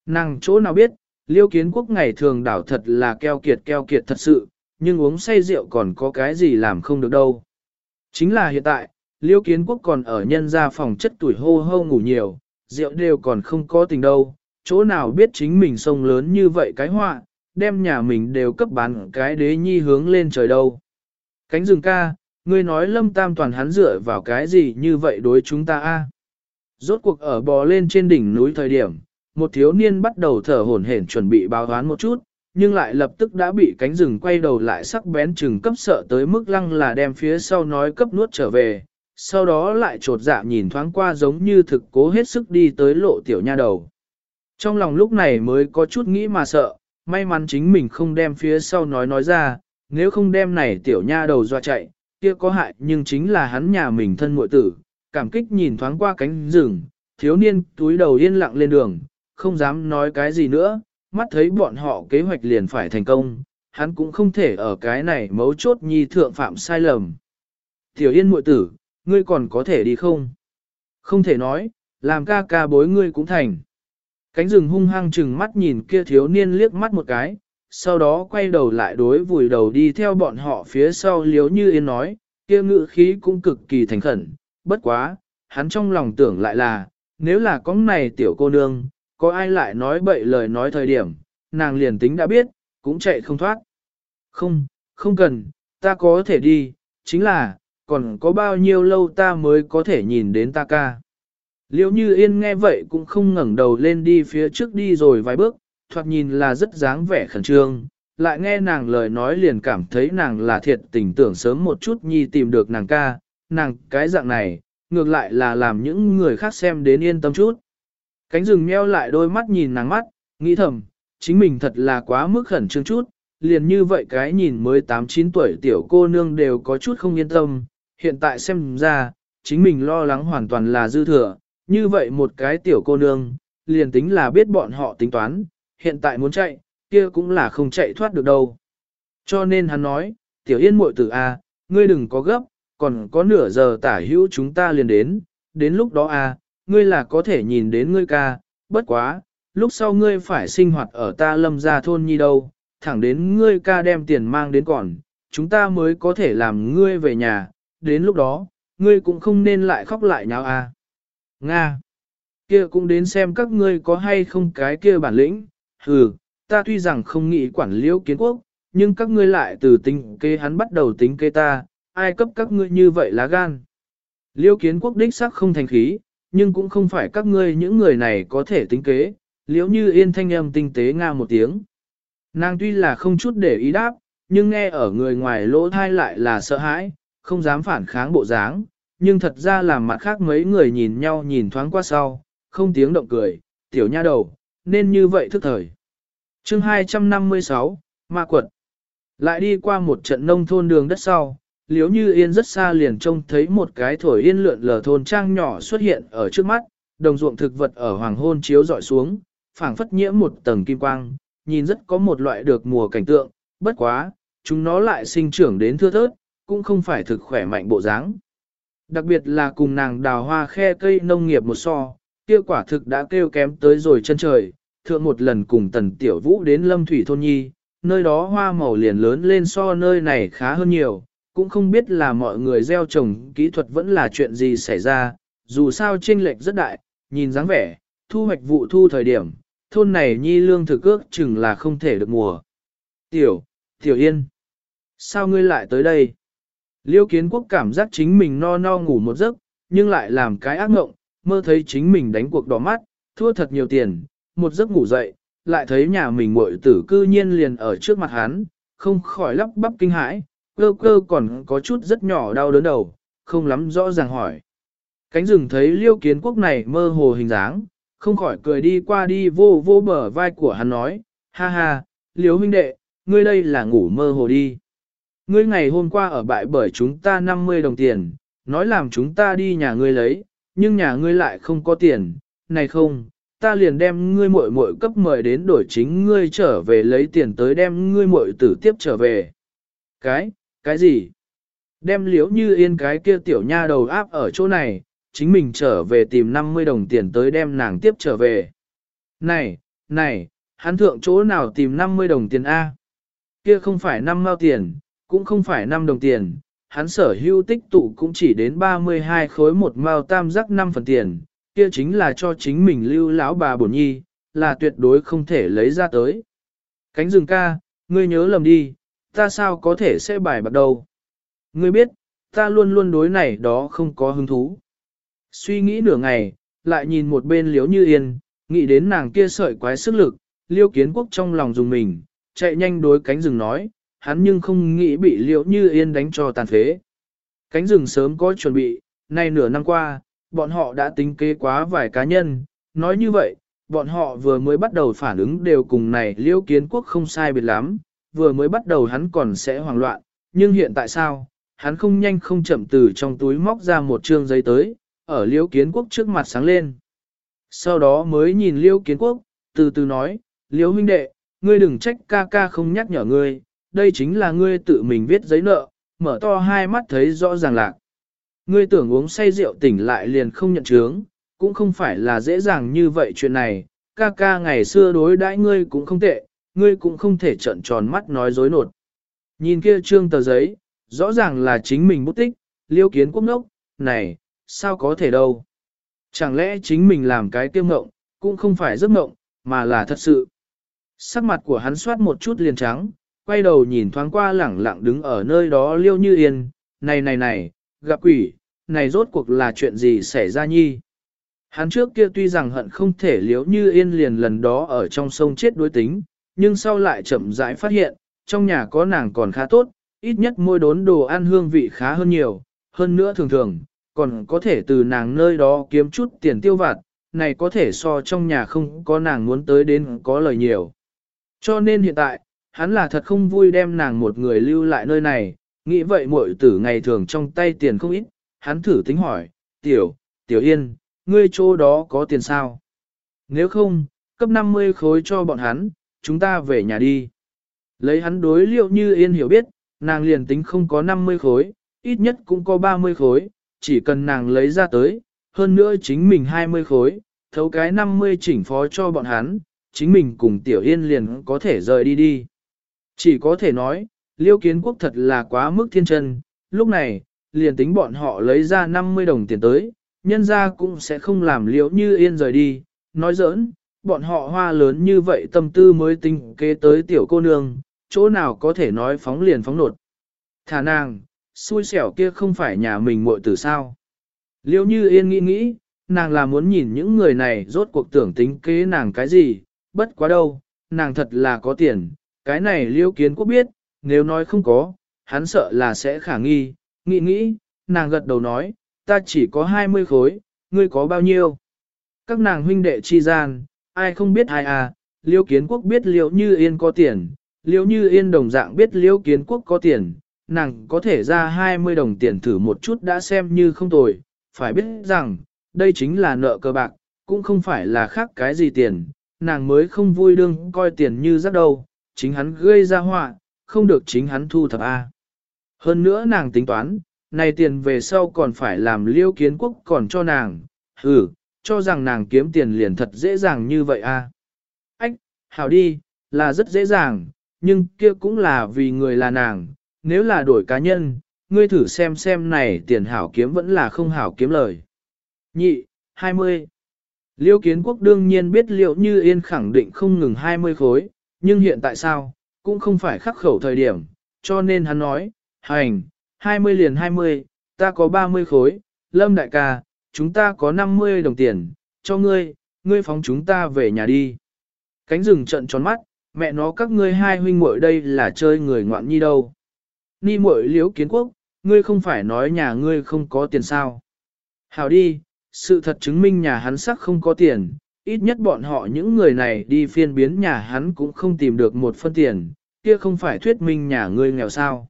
Nàng chỗ nào biết, liêu kiến quốc ngày thường đảo thật là keo kiệt keo kiệt thật sự, nhưng uống say rượu còn có cái gì làm không được đâu. Chính là hiện tại, liêu kiến quốc còn ở nhân gia phòng chất tuổi hô hô ngủ nhiều, rượu đều còn không có tình đâu, chỗ nào biết chính mình sông lớn như vậy cái họa, đem nhà mình đều cấp bán cái đế nhi hướng lên trời đâu. Cánh rừng ca, ngươi nói lâm tam toàn hắn dựa vào cái gì như vậy đối chúng ta a? Rốt cuộc ở bò lên trên đỉnh núi thời điểm, một thiếu niên bắt đầu thở hổn hển chuẩn bị báo đoán một chút, nhưng lại lập tức đã bị cánh rừng quay đầu lại sắc bén chừng cấp sợ tới mức lăng là đem phía sau nói cấp nuốt trở về, sau đó lại trột dạ nhìn thoáng qua giống như thực cố hết sức đi tới lộ tiểu nha đầu. Trong lòng lúc này mới có chút nghĩ mà sợ, may mắn chính mình không đem phía sau nói nói ra, nếu không đem này tiểu nha đầu doa chạy, kia có hại nhưng chính là hắn nhà mình thân muội tử, cảm kích nhìn thoáng qua cánh rừng, thiếu niên túi đầu yên lặng lên đường, không dám nói cái gì nữa, mắt thấy bọn họ kế hoạch liền phải thành công, hắn cũng không thể ở cái này mấu chốt nhi thượng phạm sai lầm. Tiểu yên muội tử, ngươi còn có thể đi không? Không thể nói, làm ca ca bối ngươi cũng thành. Cánh rừng hung hăng chừng mắt nhìn kia thiếu niên liếc mắt một cái, sau đó quay đầu lại đối vùi đầu đi theo bọn họ phía sau liếu như yên nói, kia ngự khí cũng cực kỳ thành khẩn, bất quá, hắn trong lòng tưởng lại là, nếu là con này tiểu cô nương, có ai lại nói bậy lời nói thời điểm, nàng liền tính đã biết, cũng chạy không thoát. Không, không cần, ta có thể đi, chính là, còn có bao nhiêu lâu ta mới có thể nhìn đến ta ca. Liễu như yên nghe vậy cũng không ngẩng đầu lên đi phía trước đi rồi vài bước, thoạt nhìn là rất dáng vẻ khẩn trương, lại nghe nàng lời nói liền cảm thấy nàng là thiệt tình tưởng sớm một chút nhi tìm được nàng ca, nàng cái dạng này, ngược lại là làm những người khác xem đến yên tâm chút. Cánh rừng meo lại đôi mắt nhìn nàng mắt, nghĩ thầm, chính mình thật là quá mức khẩn trương chút, liền như vậy cái nhìn mới 8-9 tuổi tiểu cô nương đều có chút không yên tâm, hiện tại xem ra, chính mình lo lắng hoàn toàn là dư thừa, như vậy một cái tiểu cô nương, liền tính là biết bọn họ tính toán, hiện tại muốn chạy, kia cũng là không chạy thoát được đâu. Cho nên hắn nói, tiểu yên muội tử A, ngươi đừng có gấp, còn có nửa giờ tả hữu chúng ta liền đến, đến lúc đó A, ngươi là có thể nhìn đến ngươi ca, bất quá, lúc sau ngươi phải sinh hoạt ở ta lâm gia thôn nhi đâu, thẳng đến ngươi ca đem tiền mang đến còn, chúng ta mới có thể làm ngươi về nhà, đến lúc đó, ngươi cũng không nên lại khóc lại nháo a. Nga! Kia cũng đến xem các ngươi có hay không cái kia bản lĩnh, hừ, ta tuy rằng không nghĩ quản liễu kiến quốc, nhưng các ngươi lại từ tính kế hắn bắt đầu tính kế ta, ai cấp các ngươi như vậy lá gan. Liễu kiến quốc đích sắc không thành khí, nhưng cũng không phải các ngươi những người này có thể tính kế, liễu như yên thanh âm tinh tế nga một tiếng. Nàng tuy là không chút để ý đáp, nhưng nghe ở người ngoài lỗ thai lại là sợ hãi, không dám phản kháng bộ dáng, nhưng thật ra là mặt khác mấy người nhìn nhau nhìn thoáng qua sau, không tiếng động cười, tiểu nha đầu, nên như vậy thức thời. chương 256, Ma Quật Lại đi qua một trận nông thôn đường đất sau, liếu như yên rất xa liền trông thấy một cái thổi yên lượn lờ thôn trang nhỏ xuất hiện ở trước mắt, đồng ruộng thực vật ở hoàng hôn chiếu dọi xuống, phảng phất nhiễm một tầng kim quang, nhìn rất có một loại được mùa cảnh tượng, bất quá, chúng nó lại sinh trưởng đến thưa thớt, cũng không phải thực khỏe mạnh bộ dáng. Đặc biệt là cùng nàng đào hoa khe cây nông nghiệp một so, kia quả thực đã kêu kém tới rồi chân trời, thượng một lần cùng tần tiểu vũ đến lâm thủy thôn nhi, nơi đó hoa màu liền lớn lên so nơi này khá hơn nhiều, cũng không biết là mọi người gieo trồng kỹ thuật vẫn là chuyện gì xảy ra, dù sao chênh lệch rất đại, nhìn dáng vẻ, thu hoạch vụ thu thời điểm, thôn này nhi lương thực ước chừng là không thể được mùa. Tiểu, Tiểu Yên, sao ngươi lại tới đây? Liêu kiến quốc cảm giác chính mình no no ngủ một giấc, nhưng lại làm cái ác ngộng, mơ thấy chính mình đánh cuộc đỏ mắt, thua thật nhiều tiền, một giấc ngủ dậy, lại thấy nhà mình muội tử cư nhiên liền ở trước mặt hắn, không khỏi lắp bắp kinh hãi, cơ cơ còn có chút rất nhỏ đau đớn đầu, không lắm rõ ràng hỏi. Cánh rừng thấy liêu kiến quốc này mơ hồ hình dáng, không khỏi cười đi qua đi vô vô bờ vai của hắn nói, ha ha, liêu huynh đệ, ngươi đây là ngủ mơ hồ đi. Ngươi ngày hôm qua ở bại bởi chúng ta 50 đồng tiền, nói làm chúng ta đi nhà ngươi lấy, nhưng nhà ngươi lại không có tiền, này không, ta liền đem ngươi muội muội cấp mời đến đổi chính ngươi trở về lấy tiền tới đem ngươi muội tử tiếp trở về. Cái, cái gì? Đem liễu như yên cái kia tiểu nha đầu áp ở chỗ này, chính mình trở về tìm 50 đồng tiền tới đem nàng tiếp trở về. Này, này, hắn thượng chỗ nào tìm 50 đồng tiền A? Kia không phải 5 mao tiền, cũng không phải 5 đồng tiền, hắn sở hữu tích tụ cũng chỉ đến 32 khối một mao tam giác 5 phần tiền, kia chính là cho chính mình lưu lão bà bổn nhi, là tuyệt đối không thể lấy ra tới. Cánh rừng ca, ngươi nhớ lầm đi, ta sao có thể sẽ bài bạc đầu. Ngươi biết, ta luôn luôn đối này đó không có hứng thú. Suy nghĩ nửa ngày, lại nhìn một bên liếu như yên, nghĩ đến nàng kia sợi quái sức lực, liêu kiến quốc trong lòng dùng mình, chạy nhanh đối cánh rừng nói, hắn nhưng không nghĩ bị liễu như yên đánh cho tàn phế. Cánh rừng sớm có chuẩn bị, nay nửa năm qua, bọn họ đã tính kế quá vài cá nhân, nói như vậy, bọn họ vừa mới bắt đầu phản ứng đều cùng này liêu kiến quốc không sai biệt lắm, vừa mới bắt đầu hắn còn sẽ hoảng loạn, nhưng hiện tại sao, hắn không nhanh không chậm từ trong túi móc ra một trương giấy tới, ở liêu kiến quốc trước mặt sáng lên. Sau đó mới nhìn liêu kiến quốc, từ từ nói, liêu huynh đệ, ngươi đừng trách ca ca không nhắc nhở ngươi, đây chính là ngươi tự mình viết giấy nợ, mở to hai mắt thấy rõ ràng lạc. Ngươi tưởng uống say rượu tỉnh lại liền không nhận chướng, cũng không phải là dễ dàng như vậy chuyện này, ca ca ngày xưa đối đãi ngươi cũng không tệ, ngươi cũng không thể trợn tròn mắt nói dối nột. Nhìn kia trương tờ giấy, rõ ràng là chính mình bút tích, liêu kiến quốc nốc, này, sao có thể đâu. Chẳng lẽ chính mình làm cái kiêm ngộng, cũng không phải giấc ngộng, mà là thật sự. Sắc mặt của hắn soát một chút liền trắng, quay đầu nhìn thoáng qua lẳng lặng đứng ở nơi đó liêu như yên, này này này, gặp quỷ, này rốt cuộc là chuyện gì xảy ra nhi. Hắn trước kia tuy rằng hận không thể liếu như yên liền lần đó ở trong sông chết đối tính, nhưng sau lại chậm rãi phát hiện, trong nhà có nàng còn khá tốt, ít nhất môi đốn đồ ăn hương vị khá hơn nhiều, hơn nữa thường thường, còn có thể từ nàng nơi đó kiếm chút tiền tiêu vặt, này có thể so trong nhà không có nàng muốn tới đến có lời nhiều. Cho nên hiện tại, hắn là thật không vui đem nàng một người lưu lại nơi này, nghĩ vậy muội tử ngày thường trong tay tiền không ít, hắn thử tính hỏi, tiểu, tiểu yên, ngươi chỗ đó có tiền sao? Nếu không, cấp 50 khối cho bọn hắn, chúng ta về nhà đi. Lấy hắn đối liệu như yên hiểu biết, nàng liền tính không có 50 khối, ít nhất cũng có 30 khối, chỉ cần nàng lấy ra tới, hơn nữa chính mình 20 khối, thấu cái 50 chỉnh phó cho bọn hắn, chính mình cùng tiểu yên liền có thể rời đi đi. Chỉ có thể nói, liêu kiến quốc thật là quá mức thiên chân, lúc này, liền tính bọn họ lấy ra 50 đồng tiền tới, nhân ra cũng sẽ không làm liễu như yên rời đi, nói giỡn, bọn họ hoa lớn như vậy tâm tư mới tinh kế tới tiểu cô nương, chỗ nào có thể nói phóng liền phóng nột. Thả nàng, xui xẻo kia không phải nhà mình muội tử sao. liêu như yên nghĩ nghĩ, nàng là muốn nhìn những người này rốt cuộc tưởng tính kế nàng cái gì, bất quá đâu, nàng thật là có tiền, cái này liêu kiến quốc biết, nếu nói không có, hắn sợ là sẽ khả nghi, nghĩ nghĩ, nàng gật đầu nói, ta chỉ có 20 khối, ngươi có bao nhiêu? Các nàng huynh đệ chi gian, ai không biết ai à, liêu kiến quốc biết liêu như yên có tiền, liêu như yên đồng dạng biết liêu kiến quốc có tiền, nàng có thể ra 20 đồng tiền thử một chút đã xem như không tồi, phải biết rằng, đây chính là nợ cơ bạc, cũng không phải là khác cái gì tiền, nàng mới không vui đương coi tiền như rất đâu, chính hắn gây ra họa, không được chính hắn thu thập A. Hơn nữa nàng tính toán, này tiền về sau còn phải làm liêu kiến quốc còn cho nàng, Ừ cho rằng nàng kiếm tiền liền thật dễ dàng như vậy a. Ách, hảo đi, là rất dễ dàng, nhưng kia cũng là vì người là nàng, nếu là đổi cá nhân, ngươi thử xem xem này tiền hảo kiếm vẫn là không hảo kiếm lời. Nhị, 20. Liêu kiến quốc đương nhiên biết liệu như yên khẳng định không ngừng 20 khối, nhưng hiện tại sao, cũng không phải khắc khẩu thời điểm, cho nên hắn nói, hành, 20 liền 20, ta có 30 khối, lâm đại ca, chúng ta có 50 đồng tiền, cho ngươi, ngươi phóng chúng ta về nhà đi. Cánh rừng trận tròn mắt, mẹ nó các ngươi hai huynh muội đây là chơi người ngoạn nhi đâu. Ni muội liếu kiến quốc, ngươi không phải nói nhà ngươi không có tiền sao. Hào đi, sự thật chứng minh nhà hắn sắc không có tiền, ít nhất bọn họ những người này đi phiên biến nhà hắn cũng không tìm được một phân tiền, kia không phải thuyết minh nhà ngươi nghèo sao.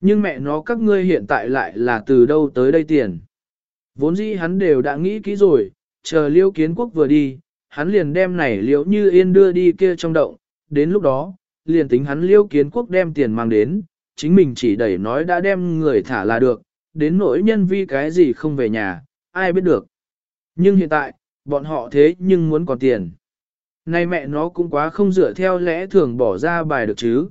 Nhưng mẹ nó các ngươi hiện tại lại là từ đâu tới đây tiền. Vốn dĩ hắn đều đã nghĩ kỹ rồi, chờ liêu kiến quốc vừa đi, hắn liền đem này liễu như yên đưa đi kia trong động, đến lúc đó, liền tính hắn liêu kiến quốc đem tiền mang đến, chính mình chỉ đẩy nói đã đem người thả là được, đến nỗi nhân vi cái gì không về nhà, ai biết được. Nhưng hiện tại, bọn họ thế nhưng muốn còn tiền. Này mẹ nó cũng quá không dựa theo lẽ thường bỏ ra bài được chứ.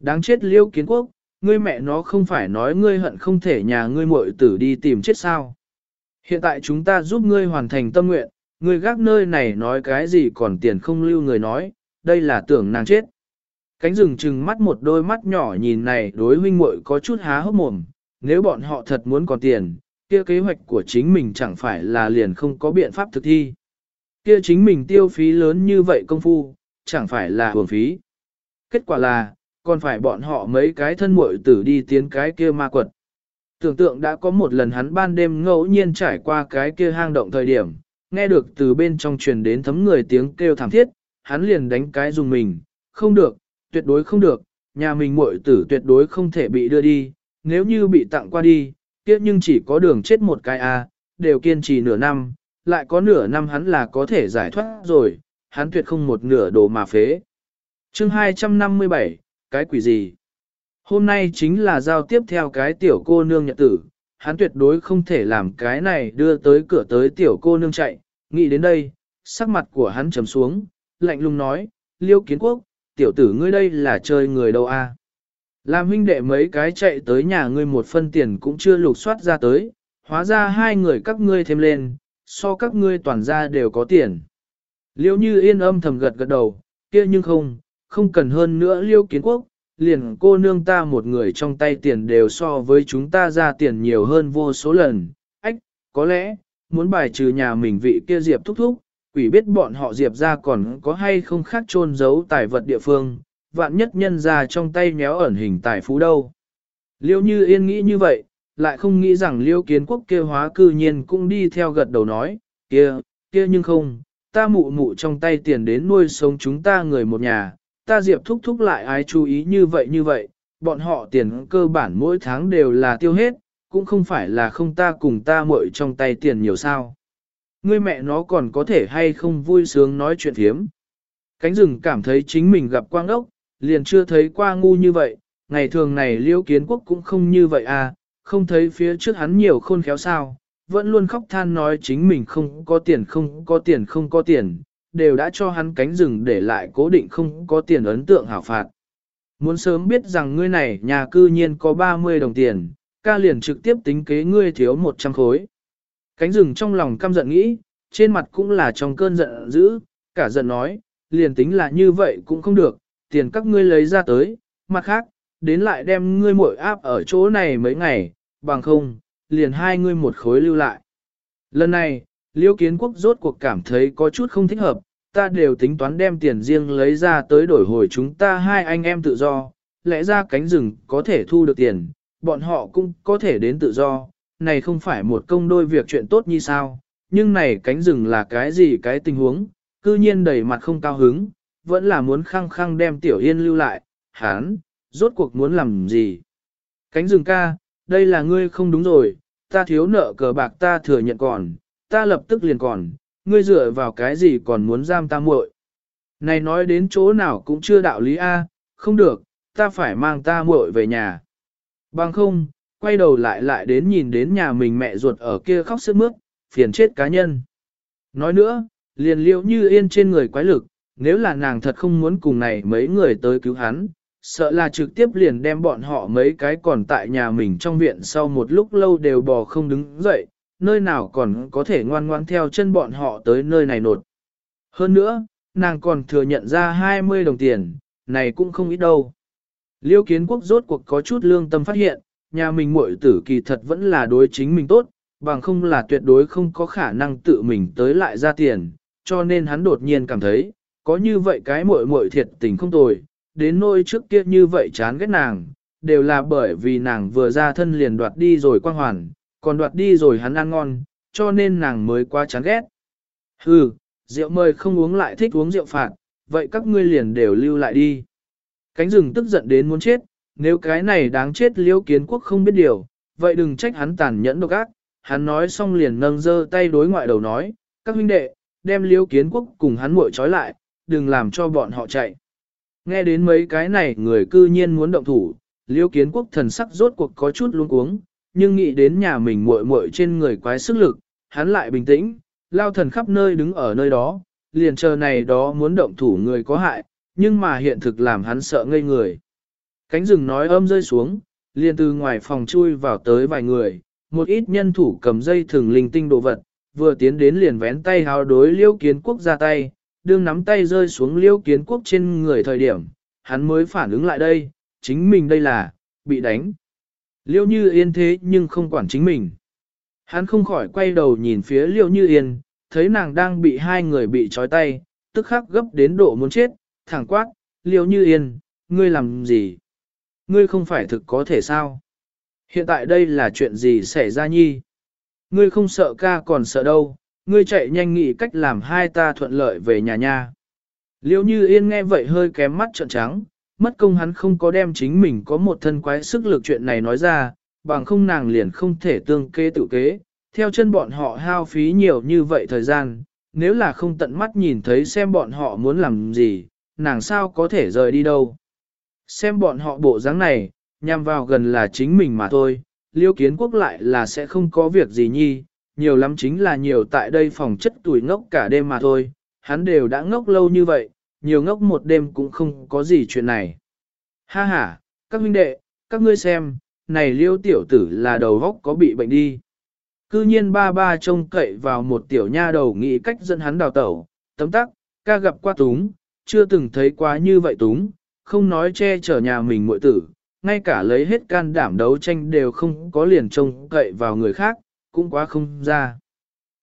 Đáng chết liêu kiến quốc, ngươi mẹ nó không phải nói ngươi hận không thể nhà ngươi muội tử đi tìm chết sao. Hiện tại chúng ta giúp ngươi hoàn thành tâm nguyện, ngươi gác nơi này nói cái gì còn tiền không lưu người nói, đây là tưởng nàng chết. Cánh rừng trừng mắt một đôi mắt nhỏ nhìn này đối huynh muội có chút há hốc mồm, nếu bọn họ thật muốn còn tiền, kia kế hoạch của chính mình chẳng phải là liền không có biện pháp thực thi. Kia chính mình tiêu phí lớn như vậy công phu, chẳng phải là hưởng phí. Kết quả là, còn phải bọn họ mấy cái thân muội tử đi tiến cái kia ma quật. Tưởng tượng đã có một lần hắn ban đêm ngẫu nhiên trải qua cái kia hang động thời điểm, nghe được từ bên trong truyền đến thấm người tiếng kêu thảm thiết, hắn liền đánh cái dùng mình, không được, tuyệt đối không được, nhà mình muội tử tuyệt đối không thể bị đưa đi, nếu như bị tặng qua đi, kia nhưng chỉ có đường chết một cái a, đều kiên trì nửa năm, lại có nửa năm hắn là có thể giải thoát rồi, hắn tuyệt không một nửa đồ mà phế. Chương 257, cái quỷ gì? Hôm nay chính là giao tiếp theo cái tiểu cô nương nhật tử, hắn tuyệt đối không thể làm cái này đưa tới cửa tới tiểu cô nương chạy, nghĩ đến đây, sắc mặt của hắn trầm xuống, lạnh lùng nói, liêu kiến quốc, tiểu tử ngươi đây là chơi người đâu a? Làm huynh đệ mấy cái chạy tới nhà ngươi một phân tiền cũng chưa lục soát ra tới, hóa ra hai người các ngươi thêm lên, so các ngươi toàn ra đều có tiền. Liêu như yên âm thầm gật gật đầu, kia nhưng không, không cần hơn nữa liêu kiến quốc, liền cô nương ta một người trong tay tiền đều so với chúng ta ra tiền nhiều hơn vô số lần. Ách, có lẽ, muốn bài trừ nhà mình vị kia diệp thúc thúc, quỷ biết bọn họ diệp ra còn có hay không khác trôn giấu tài vật địa phương, vạn nhất nhân ra trong tay méo ẩn hình tài phú đâu. Liêu như yên nghĩ như vậy, lại không nghĩ rằng liêu kiến quốc kia hóa cư nhiên cũng đi theo gật đầu nói, kia, kia nhưng không, ta mụ mụ trong tay tiền đến nuôi sống chúng ta người một nhà, ta diệp thúc thúc lại ai chú ý như vậy như vậy, bọn họ tiền cơ bản mỗi tháng đều là tiêu hết, cũng không phải là không ta cùng ta muội trong tay tiền nhiều sao. Ngươi mẹ nó còn có thể hay không vui sướng nói chuyện thiếm. Cánh rừng cảm thấy chính mình gặp quang ốc, liền chưa thấy qua ngu như vậy, ngày thường này Liễu kiến quốc cũng không như vậy à, không thấy phía trước hắn nhiều khôn khéo sao, vẫn luôn khóc than nói chính mình không có tiền không có tiền không có tiền, đều đã cho hắn cánh rừng để lại cố định không có tiền ấn tượng hảo phạt. Muốn sớm biết rằng ngươi này nhà cư nhiên có 30 đồng tiền, ca liền trực tiếp tính kế ngươi thiếu 100 khối. Cánh rừng trong lòng căm giận nghĩ, trên mặt cũng là trong cơn giận dữ, cả giận nói, liền tính là như vậy cũng không được, tiền các ngươi lấy ra tới, mặt khác, đến lại đem ngươi muội áp ở chỗ này mấy ngày, bằng không, liền hai ngươi một khối lưu lại. Lần này, Liêu Kiến Quốc rốt cuộc cảm thấy có chút không thích hợp, ta đều tính toán đem tiền riêng lấy ra tới đổi hồi chúng ta hai anh em tự do, lẽ ra cánh rừng có thể thu được tiền, bọn họ cũng có thể đến tự do, này không phải một công đôi việc chuyện tốt như sao, nhưng này cánh rừng là cái gì cái tình huống, cư nhiên đầy mặt không cao hứng, vẫn là muốn khăng khăng đem Tiểu Yên lưu lại, hán, rốt cuộc muốn làm gì. Cánh rừng ca, đây là ngươi không đúng rồi, ta thiếu nợ cờ bạc ta thừa nhận còn, ta lập tức liền còn, ngươi dựa vào cái gì còn muốn giam ta muội? Này nói đến chỗ nào cũng chưa đạo lý A, không được, ta phải mang ta muội về nhà. Bằng không, quay đầu lại lại đến nhìn đến nhà mình mẹ ruột ở kia khóc sức mướt, phiền chết cá nhân. Nói nữa, liền liệu như yên trên người quái lực, nếu là nàng thật không muốn cùng này mấy người tới cứu hắn, sợ là trực tiếp liền đem bọn họ mấy cái còn tại nhà mình trong viện sau một lúc lâu đều bò không đứng dậy, nơi nào còn có thể ngoan ngoan theo chân bọn họ tới nơi này nột. Hơn nữa, nàng còn thừa nhận ra 20 đồng tiền, này cũng không ít đâu. Liêu kiến quốc rốt cuộc có chút lương tâm phát hiện, nhà mình muội tử kỳ thật vẫn là đối chính mình tốt, bằng không là tuyệt đối không có khả năng tự mình tới lại ra tiền, cho nên hắn đột nhiên cảm thấy, có như vậy cái muội muội thiệt tình không tồi, đến nỗi trước kia như vậy chán ghét nàng, đều là bởi vì nàng vừa ra thân liền đoạt đi rồi quang hoàn, còn đoạt đi rồi hắn ăn ngon, cho nên nàng mới quá chán ghét. Hừ, rượu mời không uống lại thích uống rượu phạt, vậy các ngươi liền đều lưu lại đi. Cánh rừng tức giận đến muốn chết, nếu cái này đáng chết liêu kiến quốc không biết điều, vậy đừng trách hắn tàn nhẫn độc ác. Hắn nói xong liền nâng dơ tay đối ngoại đầu nói, các huynh đệ, đem liêu kiến quốc cùng hắn muội trói lại, đừng làm cho bọn họ chạy. Nghe đến mấy cái này người cư nhiên muốn động thủ, liêu kiến quốc thần sắc rốt cuộc có chút luống cuống, nhưng nghĩ đến nhà mình muội muội trên người quái sức lực, hắn lại bình tĩnh, lao thần khắp nơi đứng ở nơi đó, liền chờ này đó muốn động thủ người có hại, nhưng mà hiện thực làm hắn sợ ngây người. Cánh rừng nói âm rơi xuống, liền từ ngoài phòng chui vào tới vài người, một ít nhân thủ cầm dây thường linh tinh đồ vật, vừa tiến đến liền vén tay háo đối liêu kiến quốc ra tay, đương nắm tay rơi xuống liêu kiến quốc trên người thời điểm, hắn mới phản ứng lại đây, chính mình đây là, bị đánh. Liêu như yên thế nhưng không quản chính mình. Hắn không khỏi quay đầu nhìn phía liêu như yên, thấy nàng đang bị hai người bị trói tay, tức khắc gấp đến độ muốn chết, thẳng quát, liêu như yên, ngươi làm gì? Ngươi không phải thực có thể sao? Hiện tại đây là chuyện gì xảy ra nhi? Ngươi không sợ ca còn sợ đâu, ngươi chạy nhanh nghĩ cách làm hai ta thuận lợi về nhà nha. Liêu như yên nghe vậy hơi kém mắt trợn trắng, mất công hắn không có đem chính mình có một thân quái sức lực chuyện này nói ra, bằng không nàng liền không thể tương kế tự kế, theo chân bọn họ hao phí nhiều như vậy thời gian, nếu là không tận mắt nhìn thấy xem bọn họ muốn làm gì, nàng sao có thể rời đi đâu. Xem bọn họ bộ dáng này, nhằm vào gần là chính mình mà thôi, liêu kiến quốc lại là sẽ không có việc gì nhi, nhiều lắm chính là nhiều tại đây phòng chất tuổi ngốc cả đêm mà thôi, hắn đều đã ngốc lâu như vậy, nhiều ngốc một đêm cũng không có gì chuyện này. Ha ha, các huynh đệ, các ngươi xem, này liêu tiểu tử là đầu góc có bị bệnh đi. Cư nhiên ba ba trông cậy vào một tiểu nha đầu nghĩ cách dẫn hắn đào tẩu, tấm tắc, ca gặp qua túng, chưa từng thấy quá như vậy túng, không nói che chở nhà mình muội tử, ngay cả lấy hết can đảm đấu tranh đều không có liền trông cậy vào người khác, cũng quá không ra.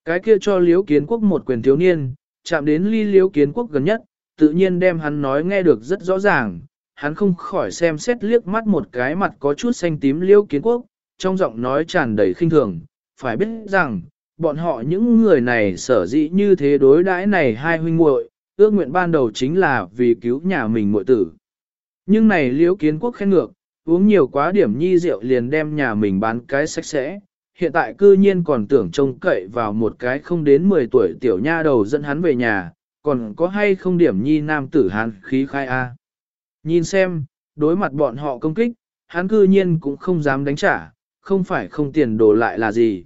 Cái kia cho liếu kiến quốc một quyền thiếu niên, chạm đến ly liếu kiến quốc gần nhất, tự nhiên đem hắn nói nghe được rất rõ ràng, hắn không khỏi xem xét liếc mắt một cái mặt có chút xanh tím liêu kiến quốc, trong giọng nói tràn đầy khinh thường, phải biết rằng, bọn họ những người này sở dĩ như thế đối đãi này hai huynh muội, ước nguyện ban đầu chính là vì cứu nhà mình muội tử. Nhưng này liễu kiến quốc khen ngược, uống nhiều quá điểm nhi rượu liền đem nhà mình bán cái sạch sẽ, hiện tại cư nhiên còn tưởng trông cậy vào một cái không đến 10 tuổi tiểu nha đầu dẫn hắn về nhà, còn có hay không điểm nhi nam tử hán khí khai A. Nhìn xem, đối mặt bọn họ công kích, hắn cư nhiên cũng không dám đánh trả, không phải không tiền đổ lại là gì.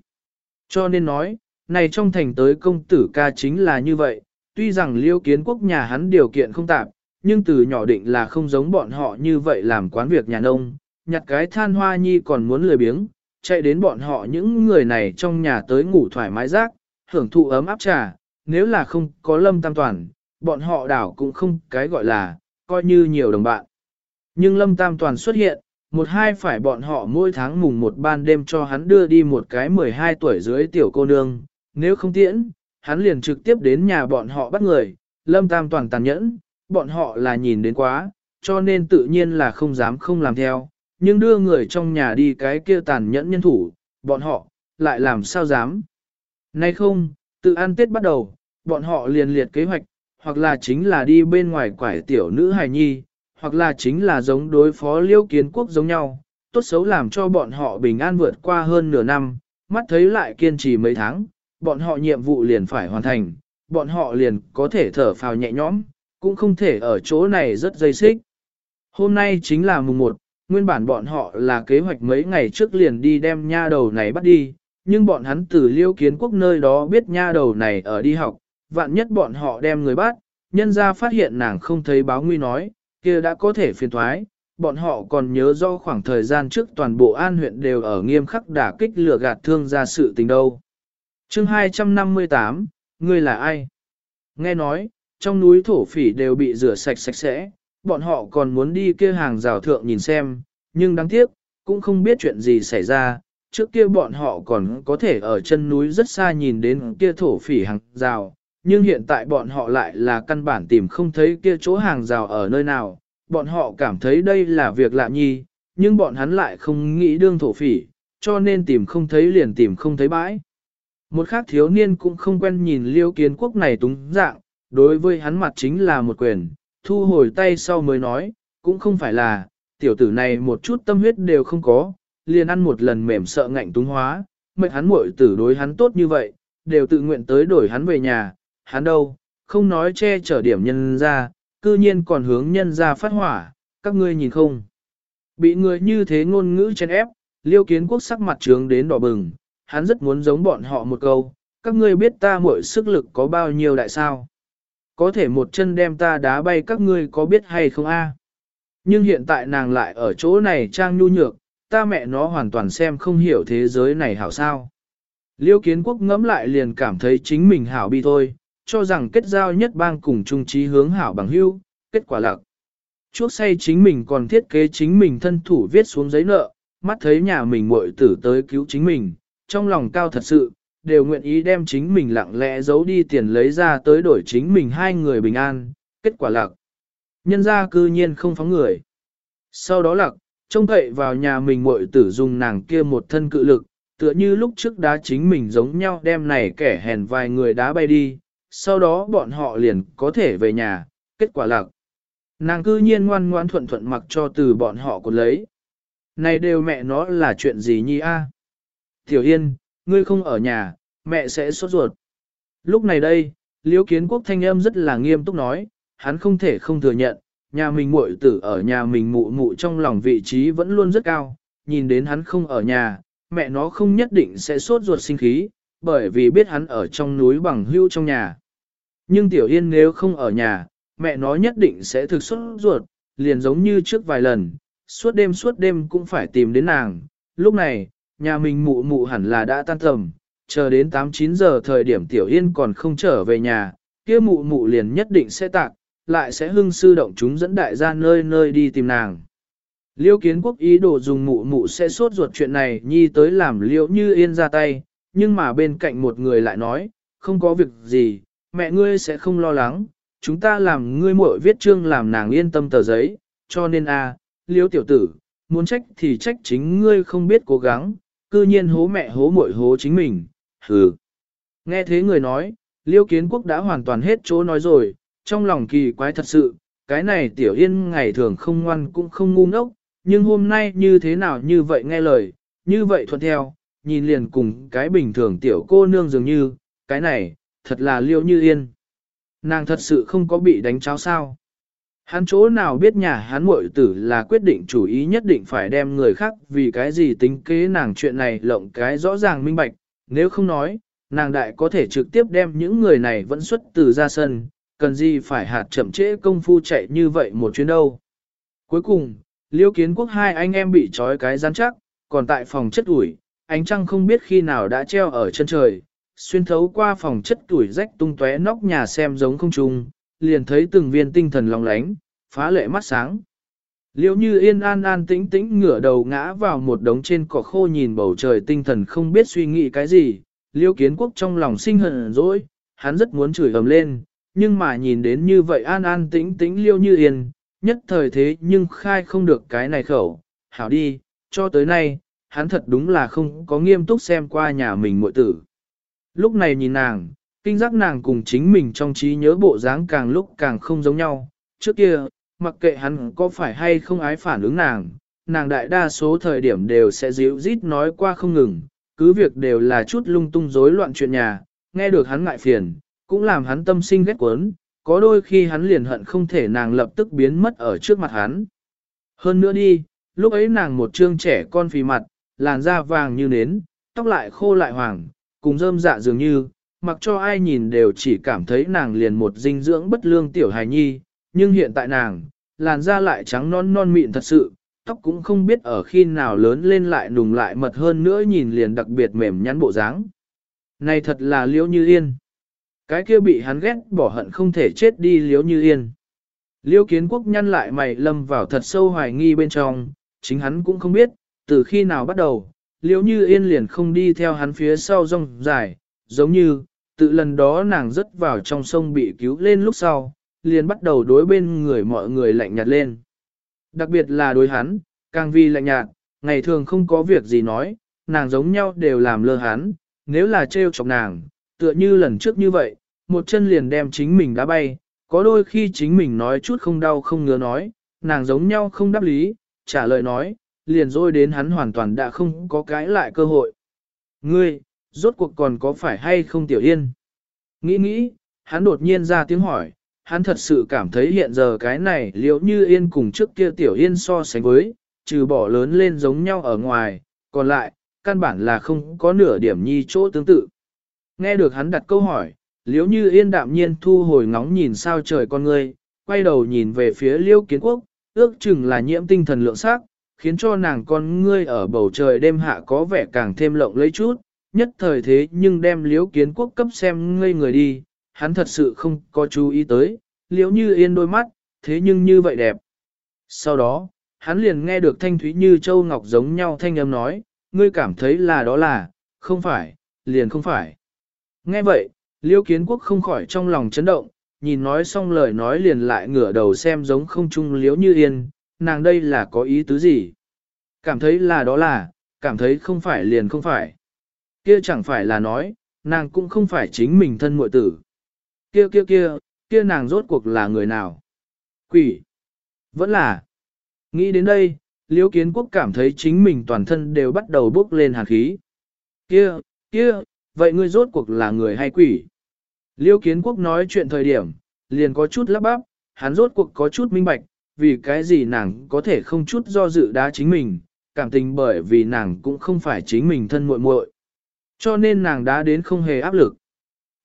Cho nên nói, này trong thành tới công tử ca chính là như vậy, tuy rằng liêu kiến quốc nhà hắn điều kiện không tạp, nhưng từ nhỏ định là không giống bọn họ như vậy làm quán việc nhà nông, nhặt cái than hoa nhi còn muốn lười biếng, chạy đến bọn họ những người này trong nhà tới ngủ thoải mái rác, hưởng thụ ấm áp trà, nếu là không có lâm tam toàn, bọn họ đảo cũng không cái gọi là, coi như nhiều đồng bạn. Nhưng lâm tam toàn xuất hiện, một hai phải bọn họ mỗi tháng mùng một ban đêm cho hắn đưa đi một cái 12 tuổi dưới tiểu cô nương, nếu không tiễn, hắn liền trực tiếp đến nhà bọn họ bắt người, lâm tam toàn tàn nhẫn, bọn họ là nhìn đến quá, cho nên tự nhiên là không dám không làm theo, nhưng đưa người trong nhà đi cái kia tàn nhẫn nhân thủ, bọn họ, lại làm sao dám. Nay không, tự ăn tết bắt đầu, bọn họ liền liệt kế hoạch, hoặc là chính là đi bên ngoài quải tiểu nữ hài nhi, hoặc là chính là giống đối phó liêu kiến quốc giống nhau, tốt xấu làm cho bọn họ bình an vượt qua hơn nửa năm, mắt thấy lại kiên trì mấy tháng, bọn họ nhiệm vụ liền phải hoàn thành, bọn họ liền có thể thở phào nhẹ nhõm, cũng không thể ở chỗ này rất dây xích. Hôm nay chính là mùng 1, nguyên bản bọn họ là kế hoạch mấy ngày trước liền đi đem nha đầu này bắt đi, nhưng bọn hắn từ liêu kiến quốc nơi đó biết nha đầu này ở đi học, vạn nhất bọn họ đem người bắt, nhân ra phát hiện nàng không thấy báo nguy nói, kia đã có thể phiền thoái, bọn họ còn nhớ do khoảng thời gian trước toàn bộ an huyện đều ở nghiêm khắc đả kích lừa gạt thương ra sự tình đâu. chương 258, ngươi là ai? Nghe nói, trong núi thổ phỉ đều bị rửa sạch sạch sẽ, bọn họ còn muốn đi kia hàng rào thượng nhìn xem, nhưng đáng tiếc, cũng không biết chuyện gì xảy ra, trước kia bọn họ còn có thể ở chân núi rất xa nhìn đến kia thổ phỉ hàng rào, nhưng hiện tại bọn họ lại là căn bản tìm không thấy kia chỗ hàng rào ở nơi nào, bọn họ cảm thấy đây là việc lạ nhi, nhưng bọn hắn lại không nghĩ đương thổ phỉ, cho nên tìm không thấy liền tìm không thấy bãi. Một khác thiếu niên cũng không quen nhìn liêu kiến quốc này túng dạng, đối với hắn mặt chính là một quyền, thu hồi tay sau mới nói, cũng không phải là, tiểu tử này một chút tâm huyết đều không có, liền ăn một lần mềm sợ ngạnh túng hóa, mệnh hắn muội tử đối hắn tốt như vậy, đều tự nguyện tới đổi hắn về nhà, hắn đâu, không nói che chở điểm nhân ra, cư nhiên còn hướng nhân ra phát hỏa, các ngươi nhìn không. Bị người như thế ngôn ngữ chen ép, liêu kiến quốc sắc mặt trướng đến đỏ bừng, hắn rất muốn giống bọn họ một câu, các ngươi biết ta mỗi sức lực có bao nhiêu đại sao. Có thể một chân đem ta đá bay các ngươi có biết hay không a? Nhưng hiện tại nàng lại ở chỗ này trang nhu nhược, ta mẹ nó hoàn toàn xem không hiểu thế giới này hảo sao. Liêu kiến quốc ngẫm lại liền cảm thấy chính mình hảo bi thôi, cho rằng kết giao nhất bang cùng trung trí hướng hảo bằng hưu, kết quả lạc. Chuốc say chính mình còn thiết kế chính mình thân thủ viết xuống giấy nợ, mắt thấy nhà mình muội tử tới cứu chính mình, trong lòng cao thật sự, đều nguyện ý đem chính mình lặng lẽ giấu đi tiền lấy ra tới đổi chính mình hai người bình an, kết quả lạc. Nhân ra cư nhiên không phóng người. Sau đó lạc, trông cậy vào nhà mình muội tử dùng nàng kia một thân cự lực, tựa như lúc trước đá chính mình giống nhau đem này kẻ hèn vài người đá bay đi, sau đó bọn họ liền có thể về nhà, kết quả lạc. Nàng cư nhiên ngoan ngoan thuận thuận mặc cho từ bọn họ còn lấy. Này đều mẹ nó là chuyện gì nhi a? Tiểu Yên, ngươi không ở nhà, mẹ sẽ sốt ruột. Lúc này đây, Liễu Kiến Quốc thanh âm rất là nghiêm túc nói, hắn không thể không thừa nhận, nhà mình muội tử ở nhà mình mụ mụ trong lòng vị trí vẫn luôn rất cao, nhìn đến hắn không ở nhà, mẹ nó không nhất định sẽ sốt ruột sinh khí, bởi vì biết hắn ở trong núi bằng hưu trong nhà. Nhưng Tiểu Yên nếu không ở nhà, mẹ nó nhất định sẽ thực sốt ruột, liền giống như trước vài lần, suốt đêm suốt đêm cũng phải tìm đến nàng. Lúc này, nhà mình mụ mụ hẳn là đã tan tầm, chờ đến 8-9 giờ thời điểm Tiểu Yên còn không trở về nhà, kia mụ mụ liền nhất định sẽ tạc, lại sẽ hưng sư động chúng dẫn đại gia nơi nơi đi tìm nàng. Liêu kiến quốc ý đồ dùng mụ mụ sẽ sốt ruột chuyện này nhi tới làm liễu như yên ra tay, nhưng mà bên cạnh một người lại nói, không có việc gì, mẹ ngươi sẽ không lo lắng, chúng ta làm ngươi muội viết chương làm nàng yên tâm tờ giấy, cho nên a, à, liêu tiểu tử, muốn trách thì trách chính ngươi không biết cố gắng, cư nhiên hố mẹ hố muội hố chính mình, hừ. Nghe thế người nói, liêu kiến quốc đã hoàn toàn hết chỗ nói rồi, trong lòng kỳ quái thật sự, cái này tiểu yên ngày thường không ngoan cũng không ngu ngốc, nhưng hôm nay như thế nào như vậy nghe lời, như vậy thuận theo, nhìn liền cùng cái bình thường tiểu cô nương dường như, cái này, thật là liêu như yên. Nàng thật sự không có bị đánh cháo sao. Hắn chỗ nào biết nhà hắn muội tử là quyết định chủ ý nhất định phải đem người khác vì cái gì tính kế nàng chuyện này lộng cái rõ ràng minh bạch, nếu không nói, nàng đại có thể trực tiếp đem những người này vẫn xuất từ ra sân, cần gì phải hạt chậm trễ công phu chạy như vậy một chuyến đâu. Cuối cùng, liêu kiến quốc hai anh em bị trói cái rắn chắc, còn tại phòng chất ủi, ánh trăng không biết khi nào đã treo ở chân trời, xuyên thấu qua phòng chất tuổi rách tung tóe nóc nhà xem giống không trung, liền thấy từng viên tinh thần long lánh, phá lệ mắt sáng. Liêu như yên an an tĩnh tĩnh ngửa đầu ngã vào một đống trên cỏ khô nhìn bầu trời tinh thần không biết suy nghĩ cái gì, liêu kiến quốc trong lòng sinh hận dỗi, hắn rất muốn chửi ầm lên, nhưng mà nhìn đến như vậy an an tĩnh tĩnh liêu như yên, nhất thời thế nhưng khai không được cái này khẩu, hảo đi, cho tới nay, hắn thật đúng là không có nghiêm túc xem qua nhà mình muội tử. Lúc này nhìn nàng, kinh giác nàng cùng chính mình trong trí nhớ bộ dáng càng lúc càng không giống nhau, trước kia, mặc kệ hắn có phải hay không ái phản ứng nàng, nàng đại đa số thời điểm đều sẽ dịu rít nói qua không ngừng, cứ việc đều là chút lung tung rối loạn chuyện nhà, nghe được hắn ngại phiền, cũng làm hắn tâm sinh ghét quấn, có đôi khi hắn liền hận không thể nàng lập tức biến mất ở trước mặt hắn. Hơn nữa đi, lúc ấy nàng một trương trẻ con phì mặt, làn da vàng như nến, tóc lại khô lại hoàng, cùng rơm dạ dường như, mặc cho ai nhìn đều chỉ cảm thấy nàng liền một dinh dưỡng bất lương tiểu hài nhi, nhưng hiện tại nàng, làn da lại trắng non non mịn thật sự, tóc cũng không biết ở khi nào lớn lên lại nùng lại mật hơn nữa nhìn liền đặc biệt mềm nhắn bộ dáng. Này thật là liễu như yên. Cái kia bị hắn ghét bỏ hận không thể chết đi liếu như yên. Liêu kiến quốc nhăn lại mày lâm vào thật sâu hoài nghi bên trong, chính hắn cũng không biết, từ khi nào bắt đầu, liếu như yên liền không đi theo hắn phía sau rong dài, giống như, tự lần đó nàng rớt vào trong sông bị cứu lên lúc sau, liền bắt đầu đối bên người mọi người lạnh nhạt lên. Đặc biệt là đối hắn, càng vì lạnh nhạt, ngày thường không có việc gì nói, nàng giống nhau đều làm lơ hắn, nếu là trêu chọc nàng, tựa như lần trước như vậy, một chân liền đem chính mình đá bay, có đôi khi chính mình nói chút không đau không ngứa nói, nàng giống nhau không đáp lý, trả lời nói, liền rồi đến hắn hoàn toàn đã không có cái lại cơ hội. Ngươi, rốt cuộc còn có phải hay không tiểu yên? Nghĩ nghĩ, hắn đột nhiên ra tiếng hỏi, hắn thật sự cảm thấy hiện giờ cái này liệu như yên cùng trước kia tiểu yên so sánh với, trừ bỏ lớn lên giống nhau ở ngoài, còn lại, căn bản là không có nửa điểm nhi chỗ tương tự. Nghe được hắn đặt câu hỏi, liếu như yên đạm nhiên thu hồi ngóng nhìn sao trời con ngươi, quay đầu nhìn về phía liêu kiến quốc, ước chừng là nhiễm tinh thần lượng sắc, khiến cho nàng con ngươi ở bầu trời đêm hạ có vẻ càng thêm lộng lấy chút, nhất thời thế nhưng đem liếu kiến quốc cấp xem ngây người đi, hắn thật sự không có chú ý tới, liếu như yên đôi mắt, thế nhưng như vậy đẹp. Sau đó, hắn liền nghe được thanh thúy như châu ngọc giống nhau thanh âm nói, ngươi cảm thấy là đó là, không phải, liền không phải. Nghe vậy, liêu kiến quốc không khỏi trong lòng chấn động, nhìn nói xong lời nói liền lại ngửa đầu xem giống không chung liếu như yên, nàng đây là có ý tứ gì? Cảm thấy là đó là, cảm thấy không phải liền không phải. Kia chẳng phải là nói, nàng cũng không phải chính mình thân muội tử. Kia kia kia, kia nàng rốt cuộc là người nào? Quỷ. Vẫn là. Nghĩ đến đây, Liễu Kiến Quốc cảm thấy chính mình toàn thân đều bắt đầu bốc lên hàn khí. Kia, kia, vậy ngươi rốt cuộc là người hay quỷ? liêu Kiến Quốc nói chuyện thời điểm, liền có chút lắp bắp, hắn rốt cuộc có chút minh bạch, vì cái gì nàng có thể không chút do dự đá chính mình, cảm tình bởi vì nàng cũng không phải chính mình thân muội muội. Cho nên nàng đã đến không hề áp lực.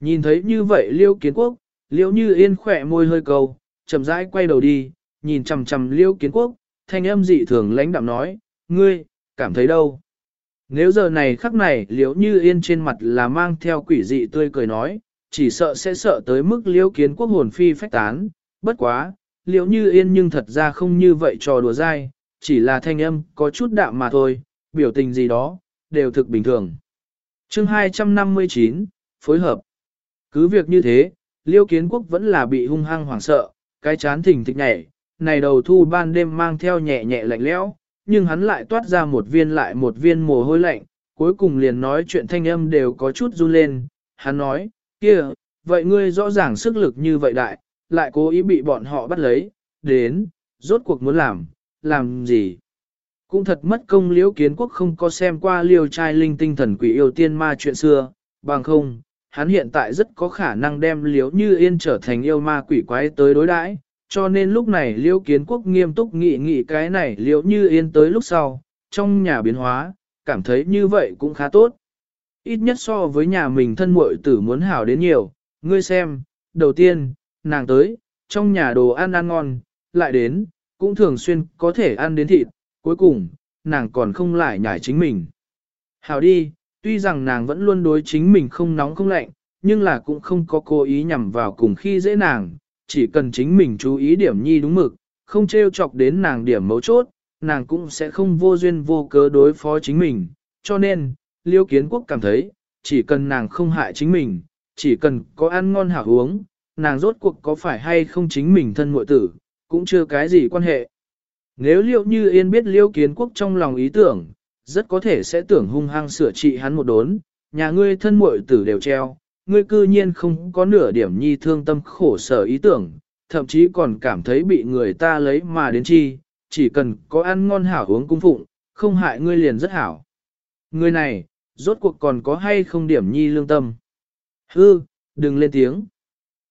Nhìn thấy như vậy Liêu Kiến Quốc, Liêu Như Yên khỏe môi hơi cầu, chậm rãi quay đầu đi, nhìn chằm chằm Liêu Kiến Quốc, thanh âm dị thường lãnh đạm nói, ngươi, cảm thấy đâu? Nếu giờ này khắc này liễu Như Yên trên mặt là mang theo quỷ dị tươi cười nói, chỉ sợ sẽ sợ tới mức liễu Kiến Quốc hồn phi phách tán, bất quá, liễu Như Yên nhưng thật ra không như vậy trò đùa dai, chỉ là thanh âm có chút đạm mà thôi, biểu tình gì đó, đều thực bình thường. chương 259, phối hợp. Cứ việc như thế, liêu kiến quốc vẫn là bị hung hăng hoảng sợ, cái chán thỉnh thịch nhảy, này đầu thu ban đêm mang theo nhẹ nhẹ lạnh lẽo, nhưng hắn lại toát ra một viên lại một viên mồ hôi lạnh, cuối cùng liền nói chuyện thanh âm đều có chút run lên, hắn nói, kia, vậy ngươi rõ ràng sức lực như vậy đại, lại cố ý bị bọn họ bắt lấy, đến, rốt cuộc muốn làm, làm gì? Cũng thật mất công liễu kiến quốc không có xem qua liều trai linh tinh thần quỷ yêu tiên ma chuyện xưa, bằng không, hắn hiện tại rất có khả năng đem liễu như yên trở thành yêu ma quỷ quái tới đối đãi, cho nên lúc này liễu kiến quốc nghiêm túc nghị nghị cái này liễu như yên tới lúc sau, trong nhà biến hóa, cảm thấy như vậy cũng khá tốt. Ít nhất so với nhà mình thân muội tử muốn hảo đến nhiều, ngươi xem, đầu tiên, nàng tới, trong nhà đồ ăn ăn ngon, lại đến, cũng thường xuyên có thể ăn đến thịt, cuối cùng, nàng còn không lại nhảy chính mình. Hảo đi, tuy rằng nàng vẫn luôn đối chính mình không nóng không lạnh, nhưng là cũng không có cố ý nhằm vào cùng khi dễ nàng, chỉ cần chính mình chú ý điểm nhi đúng mực, không trêu chọc đến nàng điểm mấu chốt, nàng cũng sẽ không vô duyên vô cớ đối phó chính mình, cho nên, Liêu Kiến Quốc cảm thấy, chỉ cần nàng không hại chính mình, chỉ cần có ăn ngon hảo uống, nàng rốt cuộc có phải hay không chính mình thân muội tử, cũng chưa cái gì quan hệ. Nếu liệu như yên biết liêu kiến quốc trong lòng ý tưởng, rất có thể sẽ tưởng hung hăng sửa trị hắn một đốn, nhà ngươi thân muội tử đều treo, ngươi cư nhiên không có nửa điểm nhi thương tâm khổ sở ý tưởng, thậm chí còn cảm thấy bị người ta lấy mà đến chi, chỉ cần có ăn ngon hảo uống cung phụng, không hại ngươi liền rất hảo. Người này, rốt cuộc còn có hay không điểm nhi lương tâm. Hư, đừng lên tiếng.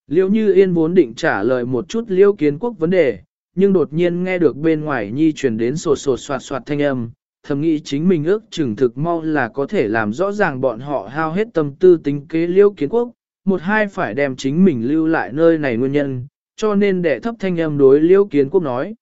Liêu như yên vốn định trả lời một chút liêu kiến quốc vấn đề, nhưng đột nhiên nghe được bên ngoài nhi truyền đến sột sột soạt soạt thanh âm, thầm nghĩ chính mình ước chừng thực mau là có thể làm rõ ràng bọn họ hao hết tâm tư tính kế liêu kiến quốc, một hai phải đem chính mình lưu lại nơi này nguyên nhân, cho nên đệ thấp thanh âm đối liêu kiến quốc nói.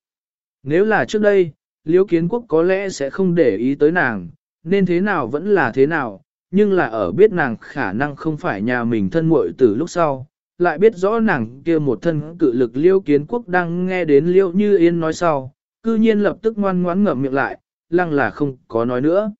Nếu là trước đây, liêu kiến quốc có lẽ sẽ không để ý tới nàng, nên thế nào vẫn là thế nào, nhưng là ở biết nàng khả năng không phải nhà mình thân muội từ lúc sau, lại biết rõ nàng kia một thân cự lực liêu kiến quốc đang nghe đến liêu như yên nói sau, cư nhiên lập tức ngoan ngoãn ngậm miệng lại, lăng là không có nói nữa.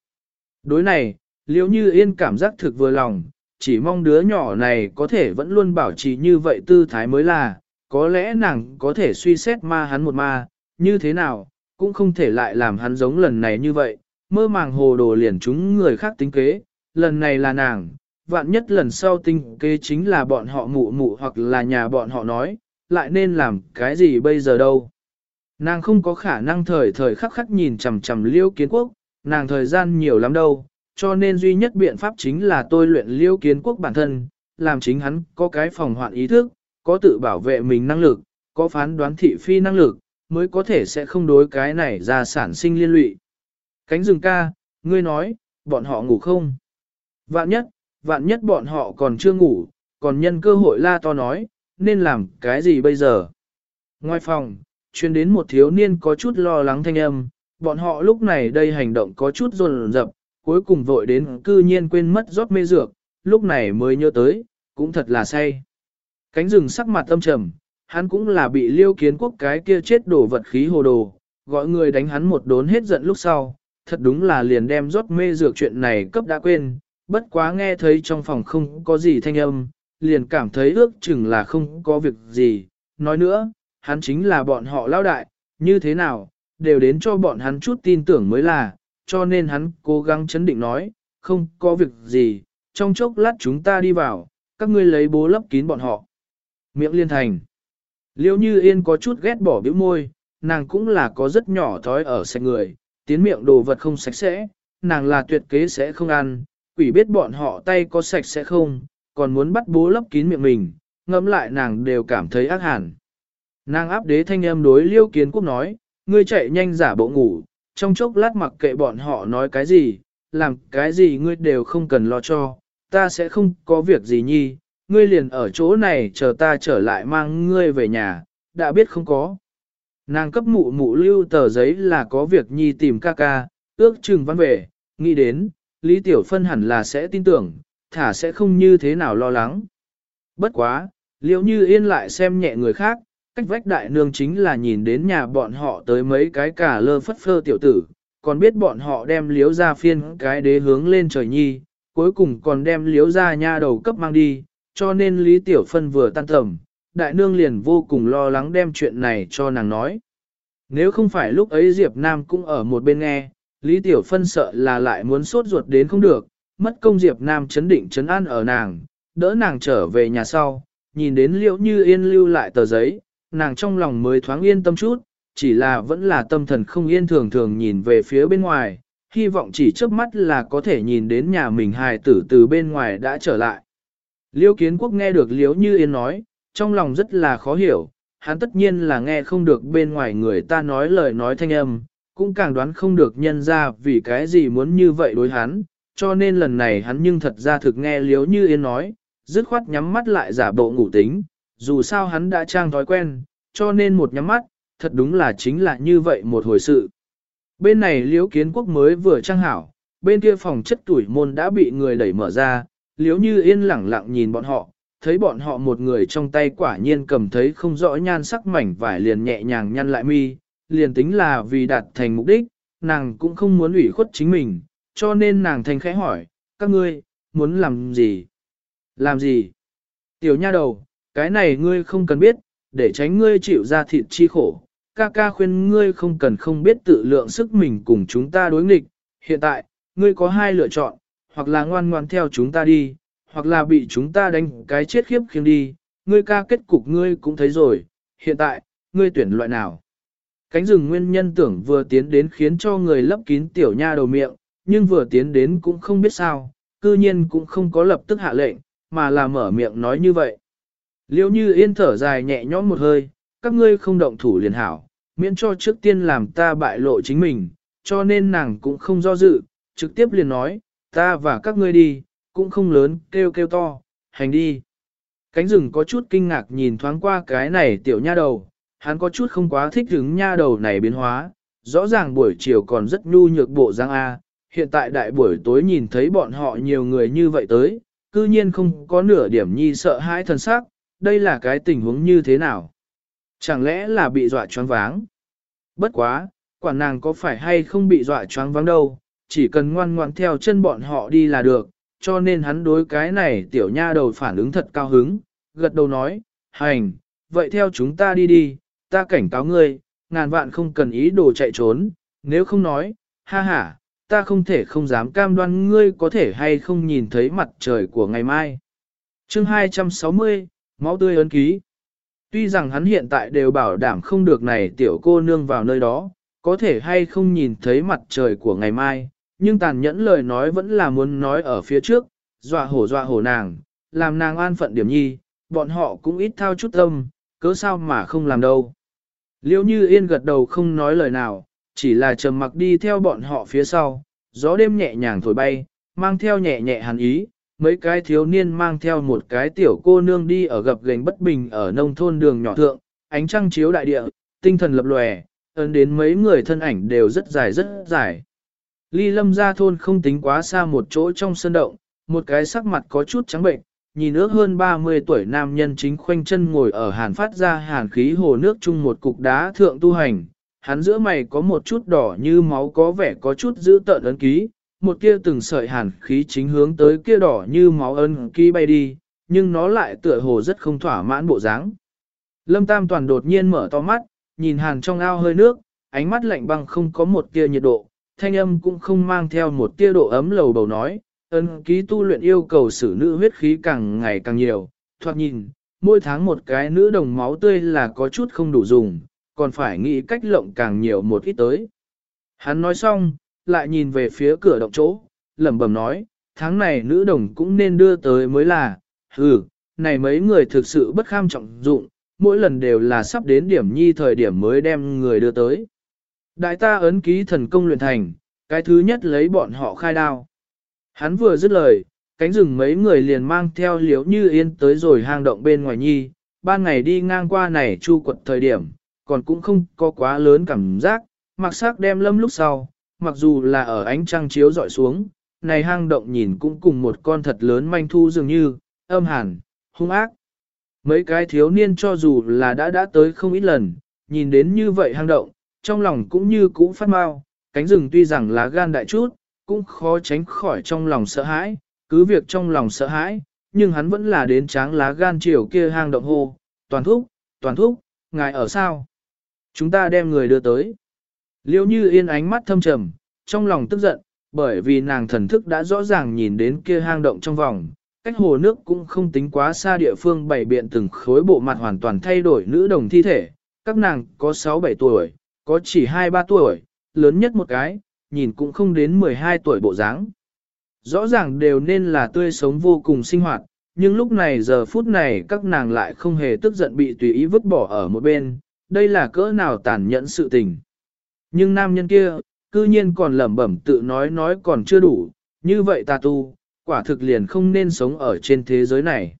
Đối này, liếu như yên cảm giác thực vừa lòng, chỉ mong đứa nhỏ này có thể vẫn luôn bảo trì như vậy tư thái mới là, có lẽ nàng có thể suy xét ma hắn một ma, như thế nào, cũng không thể lại làm hắn giống lần này như vậy, mơ màng hồ đồ liền chúng người khác tính kế, lần này là nàng, vạn nhất lần sau tính kế chính là bọn họ mụ mụ hoặc là nhà bọn họ nói, lại nên làm cái gì bây giờ đâu. Nàng không có khả năng thời thời khắc khắc nhìn chằm chằm liêu kiến quốc, nàng thời gian nhiều lắm đâu, cho nên duy nhất biện pháp chính là tôi luyện liêu kiến quốc bản thân, làm chính hắn có cái phòng hoạn ý thức, có tự bảo vệ mình năng lực, có phán đoán thị phi năng lực, mới có thể sẽ không đối cái này ra sản sinh liên lụy. Cánh rừng ca, ngươi nói, bọn họ ngủ không? Vạn nhất, vạn nhất bọn họ còn chưa ngủ, còn nhân cơ hội la to nói, nên làm cái gì bây giờ? Ngoài phòng, chuyên đến một thiếu niên có chút lo lắng thanh âm, bọn họ lúc này đây hành động có chút rồn rập, cuối cùng vội đến cư nhiên quên mất rót mê dược, lúc này mới nhớ tới, cũng thật là say. Cánh rừng sắc mặt âm trầm, hắn cũng là bị liêu kiến quốc cái kia chết đổ vật khí hồ đồ, gọi người đánh hắn một đốn hết giận lúc sau, thật đúng là liền đem rót mê dược chuyện này cấp đã quên, bất quá nghe thấy trong phòng không có gì thanh âm, liền cảm thấy ước chừng là không có việc gì. Nói nữa, hắn chính là bọn họ lao đại, như thế nào, đều đến cho bọn hắn chút tin tưởng mới là, cho nên hắn cố gắng chấn định nói, không có việc gì, trong chốc lát chúng ta đi vào, các ngươi lấy bố lấp kín bọn họ. Miệng liên thành. Liêu như yên có chút ghét bỏ biểu môi, nàng cũng là có rất nhỏ thói ở sạch người, tiến miệng đồ vật không sạch sẽ, nàng là tuyệt kế sẽ không ăn, quỷ biết bọn họ tay có sạch sẽ không, còn muốn bắt bố lấp kín miệng mình, ngẫm lại nàng đều cảm thấy ác hẳn. Nàng áp đế thanh âm đối liêu kiến quốc nói, ngươi chạy nhanh giả bộ ngủ, trong chốc lát mặc kệ bọn họ nói cái gì, làm cái gì ngươi đều không cần lo cho, ta sẽ không có việc gì nhi, ngươi liền ở chỗ này chờ ta trở lại mang ngươi về nhà, đã biết không có. Nàng cấp mụ mụ lưu tờ giấy là có việc nhi tìm ca ca, ước chừng văn về, nghĩ đến, Lý Tiểu Phân hẳn là sẽ tin tưởng, thả sẽ không như thế nào lo lắng. Bất quá, liệu như yên lại xem nhẹ người khác, cách vách đại nương chính là nhìn đến nhà bọn họ tới mấy cái cả lơ phất phơ tiểu tử, còn biết bọn họ đem liếu ra phiên cái đế hướng lên trời nhi, cuối cùng còn đem liếu ra nha đầu cấp mang đi, cho nên Lý Tiểu Phân vừa tan tầm, đại nương liền vô cùng lo lắng đem chuyện này cho nàng nói. Nếu không phải lúc ấy Diệp Nam cũng ở một bên nghe, Lý Tiểu Phân sợ là lại muốn sốt ruột đến không được, mất công Diệp Nam chấn định chấn an ở nàng, đỡ nàng trở về nhà sau, nhìn đến liễu như yên lưu lại tờ giấy, nàng trong lòng mới thoáng yên tâm chút, chỉ là vẫn là tâm thần không yên thường thường nhìn về phía bên ngoài, hy vọng chỉ trước mắt là có thể nhìn đến nhà mình hài tử từ bên ngoài đã trở lại. Liêu kiến quốc nghe được Liễu Như Yên nói, trong lòng rất là khó hiểu, hắn tất nhiên là nghe không được bên ngoài người ta nói lời nói thanh âm, cũng càng đoán không được nhân ra vì cái gì muốn như vậy đối hắn, cho nên lần này hắn nhưng thật ra thực nghe Liễu Như Yên nói, dứt khoát nhắm mắt lại giả bộ ngủ tính, dù sao hắn đã trang thói quen, cho nên một nhắm mắt, thật đúng là chính là như vậy một hồi sự. Bên này liễu kiến quốc mới vừa trang hảo, bên kia phòng chất tuổi môn đã bị người đẩy mở ra, liễu như yên lẳng lặng nhìn bọn họ, thấy bọn họ một người trong tay quả nhiên cầm thấy không rõ nhan sắc mảnh vải liền nhẹ nhàng nhăn lại mi, liền tính là vì đạt thành mục đích, nàng cũng không muốn ủy khuất chính mình, cho nên nàng thành khẽ hỏi, các ngươi, muốn làm gì? Làm gì? Tiểu nha đầu, cái này ngươi không cần biết, để tránh ngươi chịu ra thịt chi khổ. Ca ca khuyên ngươi không cần không biết tự lượng sức mình cùng chúng ta đối nghịch. Hiện tại, ngươi có hai lựa chọn, hoặc là ngoan ngoan theo chúng ta đi, hoặc là bị chúng ta đánh cái chết khiếp khiêng đi. Ngươi ca kết cục ngươi cũng thấy rồi. Hiện tại, ngươi tuyển loại nào? Cánh rừng nguyên nhân tưởng vừa tiến đến khiến cho người lấp kín tiểu nha đầu miệng, nhưng vừa tiến đến cũng không biết sao, cư nhiên cũng không có lập tức hạ lệnh, mà là mở miệng nói như vậy. Liêu như yên thở dài nhẹ nhõm một hơi, các ngươi không động thủ liền hảo, miễn cho trước tiên làm ta bại lộ chính mình, cho nên nàng cũng không do dự, trực tiếp liền nói, ta và các ngươi đi, cũng không lớn, kêu kêu to, hành đi. Cánh rừng có chút kinh ngạc nhìn thoáng qua cái này tiểu nha đầu, hắn có chút không quá thích hứng nha đầu này biến hóa, rõ ràng buổi chiều còn rất nhu nhược bộ giang A, hiện tại đại buổi tối nhìn thấy bọn họ nhiều người như vậy tới, cư nhiên không có nửa điểm nhi sợ hãi thần sắc, đây là cái tình huống như thế nào? Chẳng lẽ là bị dọa choáng váng? Bất quá, quản nàng có phải hay không bị dọa choáng váng đâu, chỉ cần ngoan ngoan theo chân bọn họ đi là được, cho nên hắn đối cái này tiểu nha đầu phản ứng thật cao hứng, gật đầu nói, hành, vậy theo chúng ta đi đi, ta cảnh cáo ngươi, ngàn vạn không cần ý đồ chạy trốn, nếu không nói, ha ha, ta không thể không dám cam đoan ngươi có thể hay không nhìn thấy mặt trời của ngày mai. Chương 260, Máu tươi ấn ký. Tuy rằng hắn hiện tại đều bảo đảm không được này tiểu cô nương vào nơi đó, có thể hay không nhìn thấy mặt trời của ngày mai, nhưng tàn nhẫn lời nói vẫn là muốn nói ở phía trước, dọa hổ dọa hổ nàng, làm nàng an phận điểm nhi, bọn họ cũng ít thao chút tâm, cớ sao mà không làm đâu. Liêu như yên gật đầu không nói lời nào, chỉ là trầm mặc đi theo bọn họ phía sau, gió đêm nhẹ nhàng thổi bay, mang theo nhẹ nhẹ hàn ý, mấy cái thiếu niên mang theo một cái tiểu cô nương đi ở gập gành bất bình ở nông thôn đường nhỏ thượng, ánh trăng chiếu đại địa, tinh thần lập lòe, ấn đến mấy người thân ảnh đều rất dài rất dài. Ly lâm ra thôn không tính quá xa một chỗ trong sân động, một cái sắc mặt có chút trắng bệnh, nhìn ước hơn 30 tuổi nam nhân chính khoanh chân ngồi ở hàn phát ra hàn khí hồ nước chung một cục đá thượng tu hành. Hắn giữa mày có một chút đỏ như máu có vẻ có chút giữ tợn ấn ký, một kia từng sợi hàn khí chính hướng tới kia đỏ như máu ân ký bay đi, nhưng nó lại tựa hồ rất không thỏa mãn bộ dáng. Lâm Tam Toàn đột nhiên mở to mắt, nhìn hàn trong ao hơi nước, ánh mắt lạnh băng không có một tia nhiệt độ, thanh âm cũng không mang theo một tia độ ấm lầu bầu nói, ân ký tu luyện yêu cầu sử nữ huyết khí càng ngày càng nhiều, thoạt nhìn, mỗi tháng một cái nữ đồng máu tươi là có chút không đủ dùng, còn phải nghĩ cách lộng càng nhiều một ít tới. Hắn nói xong, lại nhìn về phía cửa động chỗ, lẩm bẩm nói, tháng này nữ đồng cũng nên đưa tới mới là, ừ, này mấy người thực sự bất kham trọng dụng, mỗi lần đều là sắp đến điểm nhi thời điểm mới đem người đưa tới. Đại ta ấn ký thần công luyện thành, cái thứ nhất lấy bọn họ khai đao. Hắn vừa dứt lời, cánh rừng mấy người liền mang theo liếu như yên tới rồi hang động bên ngoài nhi, ban ngày đi ngang qua này chu quật thời điểm, còn cũng không có quá lớn cảm giác, mặc sắc đem lâm lúc sau, mặc dù là ở ánh trăng chiếu dọi xuống, này hang động nhìn cũng cùng một con thật lớn manh thu dường như, âm hàn, hung ác. Mấy cái thiếu niên cho dù là đã đã tới không ít lần, nhìn đến như vậy hang động, trong lòng cũng như cũ phát mau, cánh rừng tuy rằng lá gan đại chút, cũng khó tránh khỏi trong lòng sợ hãi, cứ việc trong lòng sợ hãi, nhưng hắn vẫn là đến tráng lá gan chiều kia hang động hô, toàn thúc, toàn thúc, ngài ở sao? Chúng ta đem người đưa tới. Liêu như yên ánh mắt thâm trầm, trong lòng tức giận, bởi vì nàng thần thức đã rõ ràng nhìn đến kia hang động trong vòng, cách hồ nước cũng không tính quá xa địa phương bảy biện từng khối bộ mặt hoàn toàn thay đổi nữ đồng thi thể, các nàng có 6-7 tuổi, có chỉ 2-3 tuổi, lớn nhất một cái, nhìn cũng không đến 12 tuổi bộ dáng. Rõ ràng đều nên là tươi sống vô cùng sinh hoạt, nhưng lúc này giờ phút này các nàng lại không hề tức giận bị tùy ý vứt bỏ ở một bên, đây là cỡ nào tàn nhẫn sự tình. Nhưng nam nhân kia, cư nhiên còn lẩm bẩm tự nói nói còn chưa đủ, như vậy ta tu, quả thực liền không nên sống ở trên thế giới này.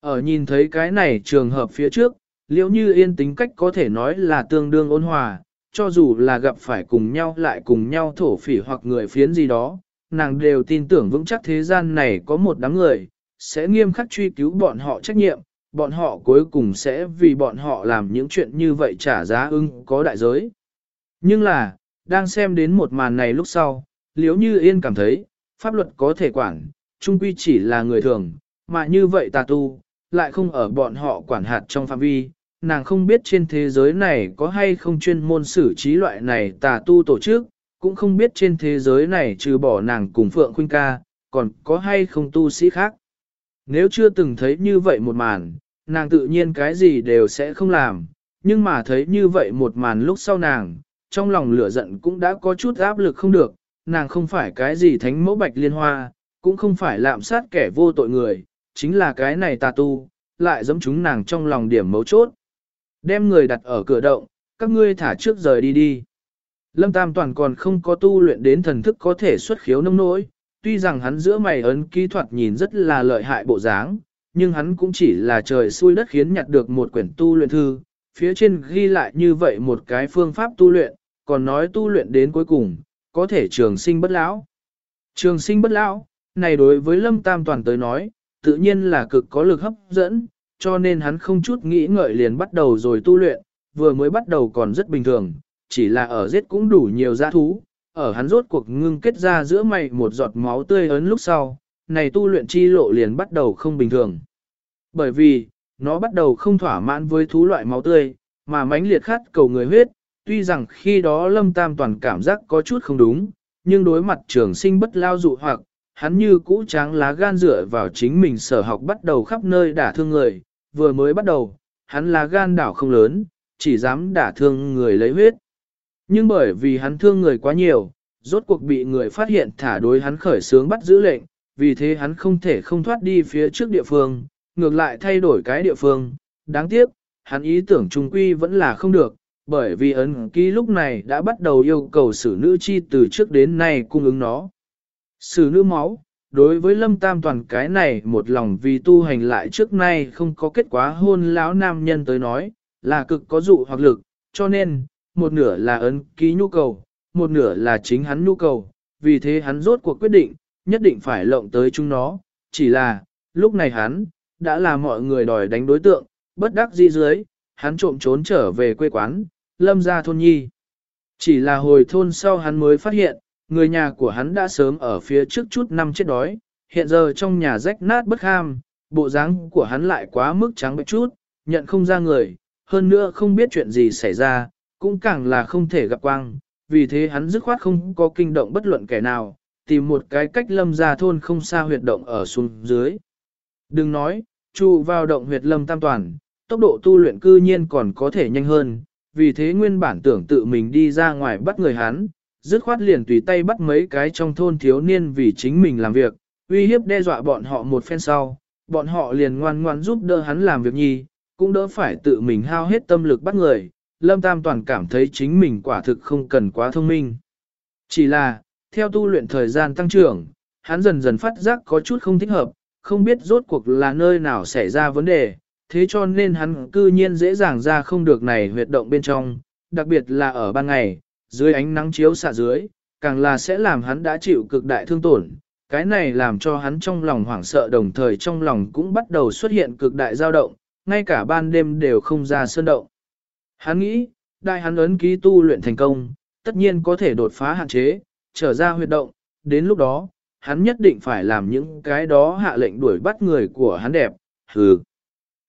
Ở nhìn thấy cái này trường hợp phía trước, liệu như yên tính cách có thể nói là tương đương ôn hòa, cho dù là gặp phải cùng nhau lại cùng nhau thổ phỉ hoặc người phiến gì đó, nàng đều tin tưởng vững chắc thế gian này có một đám người, sẽ nghiêm khắc truy cứu bọn họ trách nhiệm, bọn họ cuối cùng sẽ vì bọn họ làm những chuyện như vậy trả giá ưng có đại giới. Nhưng là, đang xem đến một màn này lúc sau, liếu như yên cảm thấy, pháp luật có thể quản, trung quy chỉ là người thường, mà như vậy tà tu, lại không ở bọn họ quản hạt trong phạm vi, nàng không biết trên thế giới này có hay không chuyên môn xử trí loại này tà tu tổ chức, cũng không biết trên thế giới này trừ bỏ nàng cùng Phượng Khuynh ca, còn có hay không tu sĩ khác. Nếu chưa từng thấy như vậy một màn, nàng tự nhiên cái gì đều sẽ không làm, nhưng mà thấy như vậy một màn lúc sau nàng, trong lòng lửa giận cũng đã có chút áp lực không được, nàng không phải cái gì thánh mẫu bạch liên hoa, cũng không phải lạm sát kẻ vô tội người, chính là cái này tà tu, lại giống chúng nàng trong lòng điểm mấu chốt. Đem người đặt ở cửa động, các ngươi thả trước rời đi đi. Lâm Tam Toàn còn không có tu luyện đến thần thức có thể xuất khiếu nông nỗi, tuy rằng hắn giữa mày ấn kỹ thuật nhìn rất là lợi hại bộ dáng, nhưng hắn cũng chỉ là trời xui đất khiến nhặt được một quyển tu luyện thư, phía trên ghi lại như vậy một cái phương pháp tu luyện, còn nói tu luyện đến cuối cùng, có thể trường sinh bất lão. Trường sinh bất lão, này đối với Lâm Tam Toàn tới nói, tự nhiên là cực có lực hấp dẫn, cho nên hắn không chút nghĩ ngợi liền bắt đầu rồi tu luyện, vừa mới bắt đầu còn rất bình thường, chỉ là ở giết cũng đủ nhiều gia thú, ở hắn rốt cuộc ngưng kết ra giữa mày một giọt máu tươi ấn lúc sau, này tu luyện chi lộ liền bắt đầu không bình thường. Bởi vì, nó bắt đầu không thỏa mãn với thú loại máu tươi, mà mãnh liệt khát cầu người huyết, tuy rằng khi đó lâm tam toàn cảm giác có chút không đúng, nhưng đối mặt trường sinh bất lao dụ hoặc, hắn như cũ tráng lá gan dựa vào chính mình sở học bắt đầu khắp nơi đả thương người, vừa mới bắt đầu, hắn lá gan đảo không lớn, chỉ dám đả thương người lấy huyết. Nhưng bởi vì hắn thương người quá nhiều, rốt cuộc bị người phát hiện thả đối hắn khởi sướng bắt giữ lệnh, vì thế hắn không thể không thoát đi phía trước địa phương, ngược lại thay đổi cái địa phương. Đáng tiếc, hắn ý tưởng trung quy vẫn là không được, bởi vì ấn ký lúc này đã bắt đầu yêu cầu sử nữ chi từ trước đến nay cung ứng nó. sử nữ máu, đối với lâm tam toàn cái này một lòng vì tu hành lại trước nay không có kết quả hôn lão nam nhân tới nói, là cực có dụ hoặc lực, cho nên, một nửa là ấn ký nhu cầu, một nửa là chính hắn nhu cầu, vì thế hắn rốt cuộc quyết định, nhất định phải lộng tới chúng nó, chỉ là, lúc này hắn, đã là mọi người đòi đánh đối tượng, bất đắc dĩ dưới, hắn trộm trốn trở về quê quán, lâm ra thôn nhi. Chỉ là hồi thôn sau hắn mới phát hiện, người nhà của hắn đã sớm ở phía trước chút năm chết đói, hiện giờ trong nhà rách nát bất ham, bộ dáng của hắn lại quá mức trắng bệch chút, nhận không ra người, hơn nữa không biết chuyện gì xảy ra, cũng càng là không thể gặp quang, vì thế hắn dứt khoát không có kinh động bất luận kẻ nào, tìm một cái cách lâm ra thôn không xa huyệt động ở xuống dưới. Đừng nói, trụ vào động huyệt lâm tam toàn, tốc độ tu luyện cư nhiên còn có thể nhanh hơn, vì thế nguyên bản tưởng tự mình đi ra ngoài bắt người hắn, dứt khoát liền tùy tay bắt mấy cái trong thôn thiếu niên vì chính mình làm việc, uy hiếp đe dọa bọn họ một phen sau, bọn họ liền ngoan ngoan giúp đỡ hắn làm việc nhi, cũng đỡ phải tự mình hao hết tâm lực bắt người, Lâm Tam Toàn cảm thấy chính mình quả thực không cần quá thông minh. Chỉ là, theo tu luyện thời gian tăng trưởng, hắn dần dần phát giác có chút không thích hợp, không biết rốt cuộc là nơi nào xảy ra vấn đề, thế cho nên hắn cư nhiên dễ dàng ra không được này huyệt động bên trong, đặc biệt là ở ban ngày, dưới ánh nắng chiếu xạ dưới, càng là sẽ làm hắn đã chịu cực đại thương tổn. Cái này làm cho hắn trong lòng hoảng sợ đồng thời trong lòng cũng bắt đầu xuất hiện cực đại dao động, ngay cả ban đêm đều không ra sơn động. Hắn nghĩ, đại hắn ấn ký tu luyện thành công, tất nhiên có thể đột phá hạn chế, trở ra huyệt động, đến lúc đó, hắn nhất định phải làm những cái đó hạ lệnh đuổi bắt người của hắn đẹp, hừ.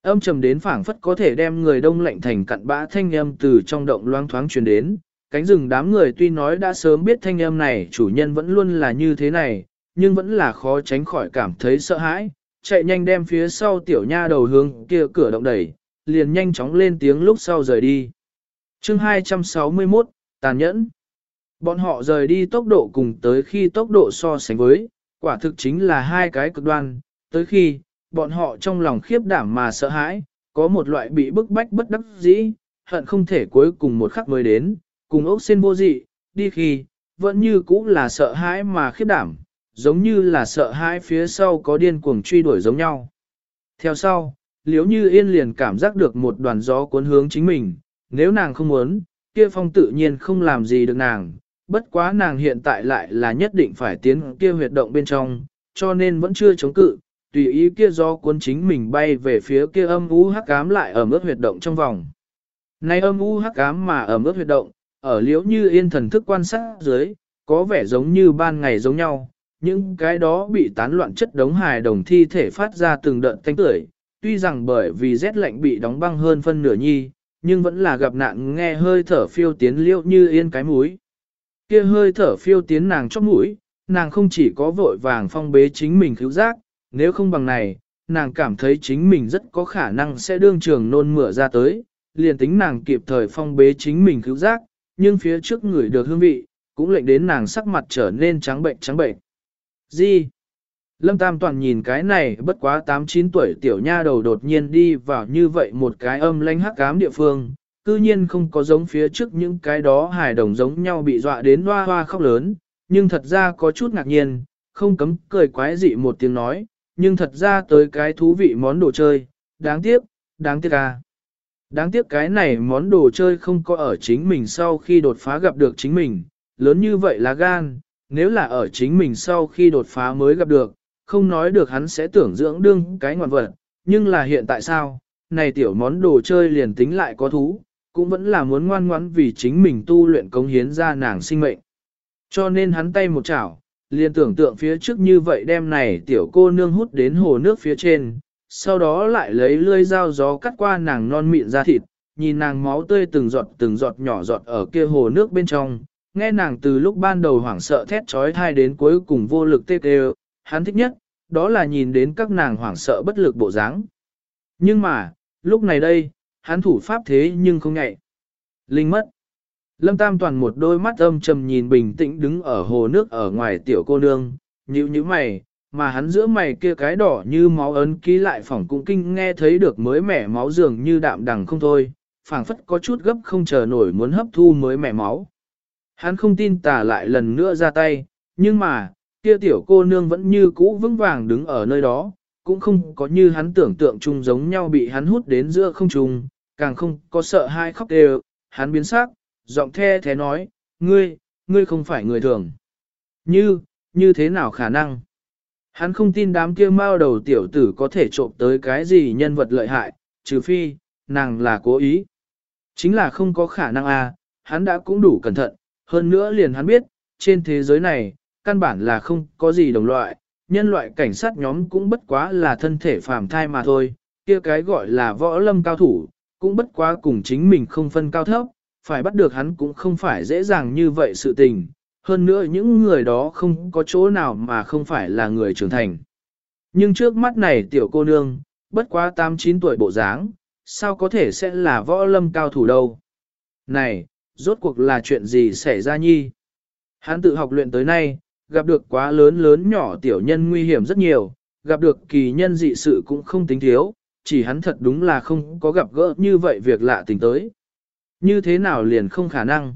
Âm trầm đến phảng phất có thể đem người đông lạnh thành cặn bã thanh âm từ trong động loang thoáng truyền đến, cánh rừng đám người tuy nói đã sớm biết thanh âm này chủ nhân vẫn luôn là như thế này, nhưng vẫn là khó tránh khỏi cảm thấy sợ hãi, chạy nhanh đem phía sau tiểu nha đầu hướng kia cửa động đẩy, liền nhanh chóng lên tiếng lúc sau rời đi. chương 261, tàn nhẫn. Bọn họ rời đi tốc độ cùng tới khi tốc độ so sánh với, quả thực chính là hai cái cực đoan, tới khi, bọn họ trong lòng khiếp đảm mà sợ hãi, có một loại bị bức bách bất đắc dĩ, hận không thể cuối cùng một khắc mới đến, cùng ốc sen vô dị, đi khi, vẫn như cũ là sợ hãi mà khiếp đảm, giống như là sợ hãi phía sau có điên cuồng truy đuổi giống nhau. Theo sau, liếu như yên liền cảm giác được một đoàn gió cuốn hướng chính mình, nếu nàng không muốn, kia phong tự nhiên không làm gì được nàng, bất quá nàng hiện tại lại là nhất định phải tiến kia huyệt động bên trong, cho nên vẫn chưa chống cự, tùy ý kia do cuốn chính mình bay về phía kia âm u hắc ám lại ở mức huyệt động trong vòng. Này âm u hắc ám mà ở mức huyệt động, ở liễu như yên thần thức quan sát dưới, có vẻ giống như ban ngày giống nhau, những cái đó bị tán loạn chất đống hài đồng thi thể phát ra từng đợt thanh tưởi, tuy rằng bởi vì rét lạnh bị đóng băng hơn phân nửa nhi, nhưng vẫn là gặp nạn nghe hơi thở phiêu tiến liễu như yên cái mũi. Kia hơi thở phiêu tiến nàng chóp mũi, nàng không chỉ có vội vàng phong bế chính mình cứu giác, nếu không bằng này, nàng cảm thấy chính mình rất có khả năng sẽ đương trường nôn mửa ra tới, liền tính nàng kịp thời phong bế chính mình cứu giác, nhưng phía trước người được hương vị, cũng lệnh đến nàng sắc mặt trở nên trắng bệnh trắng bệnh. Gì? Lâm Tam Toàn nhìn cái này bất quá 8-9 tuổi tiểu nha đầu đột nhiên đi vào như vậy một cái âm lanh hắc ám địa phương, cư nhiên không có giống phía trước những cái đó hài đồng giống nhau bị dọa đến hoa hoa khóc lớn, nhưng thật ra có chút ngạc nhiên, không cấm cười quái dị một tiếng nói, nhưng thật ra tới cái thú vị món đồ chơi, đáng tiếc, đáng tiếc à. Đáng tiếc cái này món đồ chơi không có ở chính mình sau khi đột phá gặp được chính mình, lớn như vậy là gan, nếu là ở chính mình sau khi đột phá mới gặp được, không nói được hắn sẽ tưởng dưỡng đương cái ngoạn vật, nhưng là hiện tại sao, này tiểu món đồ chơi liền tính lại có thú, cũng vẫn là muốn ngoan ngoãn vì chính mình tu luyện cống hiến ra nàng sinh mệnh. Cho nên hắn tay một chảo, liền tưởng tượng phía trước như vậy đem này tiểu cô nương hút đến hồ nước phía trên, sau đó lại lấy lưỡi dao gió cắt qua nàng non mịn ra thịt, nhìn nàng máu tươi từng giọt từng giọt nhỏ giọt ở kia hồ nước bên trong, nghe nàng từ lúc ban đầu hoảng sợ thét trói thai đến cuối cùng vô lực tê tê, hắn thích nhất, đó là nhìn đến các nàng hoảng sợ bất lực bộ dáng. Nhưng mà, lúc này đây, hắn thủ pháp thế nhưng không ngại. Linh mất. Lâm Tam Toàn một đôi mắt âm trầm nhìn bình tĩnh đứng ở hồ nước ở ngoài tiểu cô nương, nhíu nhíu mày, mà hắn giữa mày kia cái đỏ như máu ấn ký lại phỏng cũng kinh nghe thấy được mới mẻ máu dường như đạm đằng không thôi, phảng phất có chút gấp không chờ nổi muốn hấp thu mới mẻ máu. Hắn không tin tà lại lần nữa ra tay, nhưng mà, kia tiểu cô nương vẫn như cũ vững vàng đứng ở nơi đó, cũng không có như hắn tưởng tượng chung giống nhau bị hắn hút đến giữa không trung, càng không có sợ hai khóc đều, hắn biến sắc, giọng the thế nói, ngươi, ngươi không phải người thường. Như, như thế nào khả năng? Hắn không tin đám kia mao đầu tiểu tử có thể trộm tới cái gì nhân vật lợi hại, trừ phi, nàng là cố ý. Chính là không có khả năng à, hắn đã cũng đủ cẩn thận, hơn nữa liền hắn biết, trên thế giới này, căn bản là không có gì đồng loại, nhân loại cảnh sát nhóm cũng bất quá là thân thể phàm thai mà thôi, kia cái gọi là võ lâm cao thủ, cũng bất quá cùng chính mình không phân cao thấp, phải bắt được hắn cũng không phải dễ dàng như vậy sự tình, hơn nữa những người đó không có chỗ nào mà không phải là người trưởng thành. Nhưng trước mắt này tiểu cô nương, bất quá 8-9 tuổi bộ dáng, sao có thể sẽ là võ lâm cao thủ đâu. Này, rốt cuộc là chuyện gì xảy ra nhi? Hắn tự học luyện tới nay, gặp được quá lớn lớn nhỏ tiểu nhân nguy hiểm rất nhiều, gặp được kỳ nhân dị sự cũng không tính thiếu, chỉ hắn thật đúng là không có gặp gỡ như vậy việc lạ tình tới. Như thế nào liền không khả năng?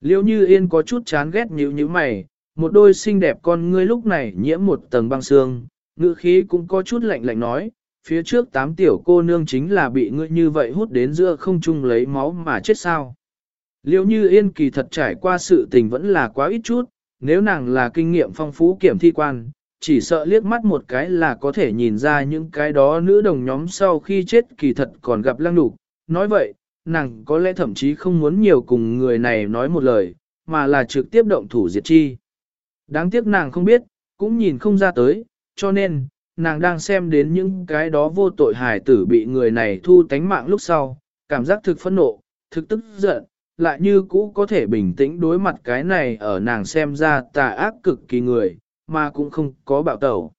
Liêu như yên có chút chán ghét nhíu như mày, một đôi xinh đẹp con ngươi lúc này nhiễm một tầng băng xương, ngữ khí cũng có chút lạnh lạnh nói, phía trước tám tiểu cô nương chính là bị ngươi như vậy hút đến giữa không trung lấy máu mà chết sao. Liêu như yên kỳ thật trải qua sự tình vẫn là quá ít chút, nếu nàng là kinh nghiệm phong phú kiểm thi quan, chỉ sợ liếc mắt một cái là có thể nhìn ra những cái đó nữ đồng nhóm sau khi chết kỳ thật còn gặp lăng đục. Nói vậy, nàng có lẽ thậm chí không muốn nhiều cùng người này nói một lời, mà là trực tiếp động thủ diệt chi. Đáng tiếc nàng không biết, cũng nhìn không ra tới, cho nên, nàng đang xem đến những cái đó vô tội hài tử bị người này thu tánh mạng lúc sau, cảm giác thực phẫn nộ, thực tức giận, lại như cũ có thể bình tĩnh đối mặt cái này ở nàng xem ra tà ác cực kỳ người, mà cũng không có bạo tẩu.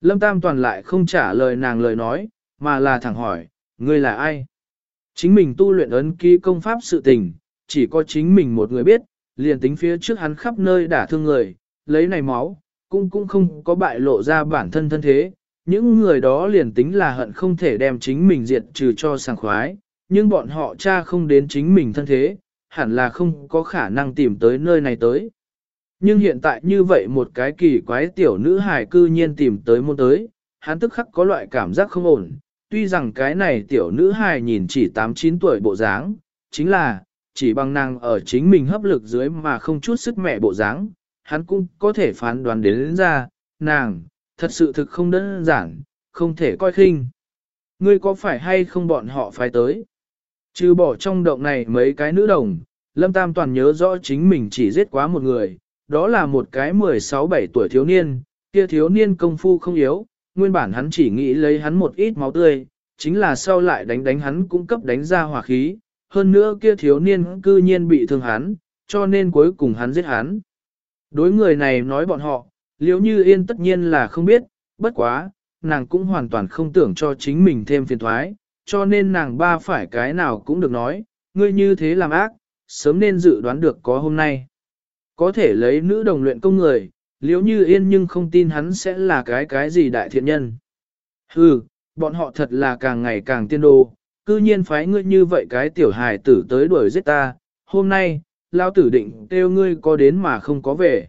Lâm Tam Toàn lại không trả lời nàng lời nói, mà là thẳng hỏi, ngươi là ai? Chính mình tu luyện ấn ký công pháp sự tình, chỉ có chính mình một người biết, liền tính phía trước hắn khắp nơi đả thương người, lấy này máu, cũng cũng không có bại lộ ra bản thân thân thế. Những người đó liền tính là hận không thể đem chính mình diệt trừ cho sảng khoái, nhưng bọn họ cha không đến chính mình thân thế, hẳn là không có khả năng tìm tới nơi này tới. Nhưng hiện tại như vậy một cái kỳ quái tiểu nữ hài cư nhiên tìm tới môn tới, hắn tức khắc có loại cảm giác không ổn. Tuy rằng cái này tiểu nữ hài nhìn chỉ 8-9 tuổi bộ dáng, chính là, chỉ bằng nàng ở chính mình hấp lực dưới mà không chút sức mẹ bộ dáng, hắn cũng có thể phán đoán đến, đến ra, nàng, thật sự thực không đơn giản, không thể coi khinh. Ngươi có phải hay không bọn họ phải tới? Trừ bỏ trong động này mấy cái nữ đồng, Lâm Tam toàn nhớ rõ chính mình chỉ giết quá một người, đó là một cái 16-17 tuổi thiếu niên, kia thiếu niên công phu không yếu, nguyên bản hắn chỉ nghĩ lấy hắn một ít máu tươi, chính là sau lại đánh đánh hắn cũng cấp đánh ra hỏa khí, hơn nữa kia thiếu niên cư nhiên bị thương hắn, cho nên cuối cùng hắn giết hắn. Đối người này nói bọn họ, liếu như yên tất nhiên là không biết, bất quá, nàng cũng hoàn toàn không tưởng cho chính mình thêm phiền thoái, cho nên nàng ba phải cái nào cũng được nói, ngươi như thế làm ác, sớm nên dự đoán được có hôm nay. Có thể lấy nữ đồng luyện công người, liếu như yên nhưng không tin hắn sẽ là cái cái gì đại thiện nhân. Hừ, bọn họ thật là càng ngày càng tiên đồ, cư nhiên phái ngươi như vậy cái tiểu hài tử tới đuổi giết ta, hôm nay, lao tử định kêu ngươi có đến mà không có về.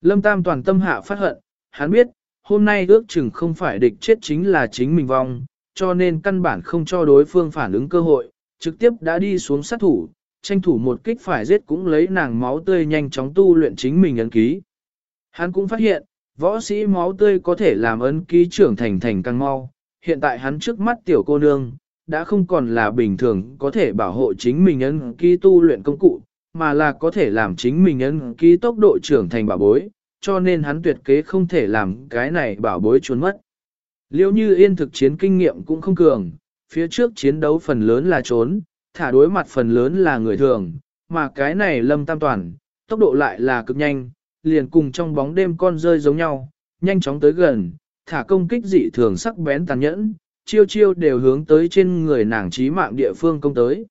Lâm Tam toàn tâm hạ phát hận, hắn biết, hôm nay ước chừng không phải địch chết chính là chính mình vong, cho nên căn bản không cho đối phương phản ứng cơ hội, trực tiếp đã đi xuống sát thủ, tranh thủ một kích phải giết cũng lấy nàng máu tươi nhanh chóng tu luyện chính mình ấn ký. Hắn cũng phát hiện, võ sĩ máu tươi có thể làm ấn ký trưởng thành thành càng mau, hiện tại hắn trước mắt tiểu cô nương, đã không còn là bình thường có thể bảo hộ chính mình ấn ký tu luyện công cụ, mà là có thể làm chính mình ấn ký tốc độ trưởng thành bảo bối, cho nên hắn tuyệt kế không thể làm cái này bảo bối trốn mất. Liêu như yên thực chiến kinh nghiệm cũng không cường, phía trước chiến đấu phần lớn là trốn, thả đối mặt phần lớn là người thường, mà cái này lâm tam toàn, tốc độ lại là cực nhanh, liền cùng trong bóng đêm con rơi giống nhau, nhanh chóng tới gần, thả công kích dị thường sắc bén tàn nhẫn, chiêu chiêu đều hướng tới trên người nàng trí mạng địa phương công tới.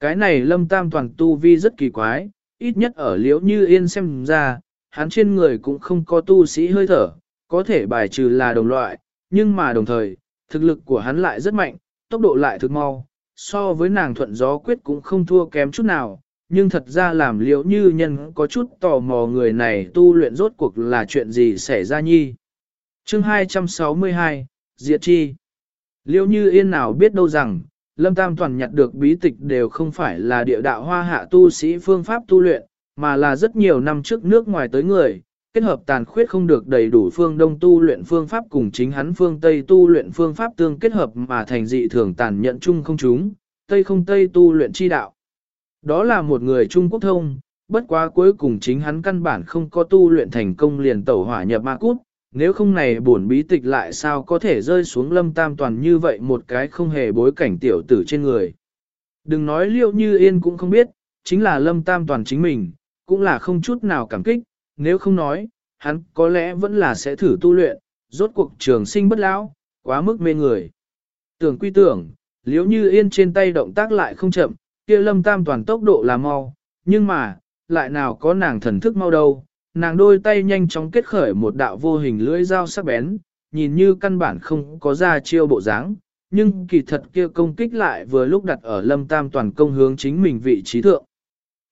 Cái này lâm tam toàn tu vi rất kỳ quái, ít nhất ở liễu như yên xem ra, hắn trên người cũng không có tu sĩ hơi thở, có thể bài trừ là đồng loại, nhưng mà đồng thời, thực lực của hắn lại rất mạnh, tốc độ lại thực mau, so với nàng thuận gió quyết cũng không thua kém chút nào, nhưng thật ra làm liễu như nhân có chút tò mò người này tu luyện rốt cuộc là chuyện gì xảy ra nhi. Chương 262, Diệt Chi Liễu như yên nào biết đâu rằng, Lâm Tam Toàn nhặt được bí tịch đều không phải là địa đạo hoa hạ tu sĩ phương pháp tu luyện, mà là rất nhiều năm trước nước ngoài tới người, kết hợp tàn khuyết không được đầy đủ phương đông tu luyện phương pháp cùng chính hắn phương Tây tu luyện phương pháp tương kết hợp mà thành dị thường tàn nhận chung không chúng, Tây không Tây tu luyện chi đạo. Đó là một người Trung Quốc thông, bất quá cuối cùng chính hắn căn bản không có tu luyện thành công liền tẩu hỏa nhập ma cút, nếu không này bổn bí tịch lại sao có thể rơi xuống lâm tam toàn như vậy một cái không hề bối cảnh tiểu tử trên người. Đừng nói liệu như yên cũng không biết, chính là lâm tam toàn chính mình, cũng là không chút nào cảm kích, nếu không nói, hắn có lẽ vẫn là sẽ thử tu luyện, rốt cuộc trường sinh bất lão, quá mức mê người. Tưởng quy tưởng, liếu như yên trên tay động tác lại không chậm, kia lâm tam toàn tốc độ là mau, nhưng mà, lại nào có nàng thần thức mau đâu, nàng đôi tay nhanh chóng kết khởi một đạo vô hình lưỡi dao sắc bén, nhìn như căn bản không có ra chiêu bộ dáng, nhưng kỳ thật kia công kích lại vừa lúc đặt ở lâm tam toàn công hướng chính mình vị trí thượng.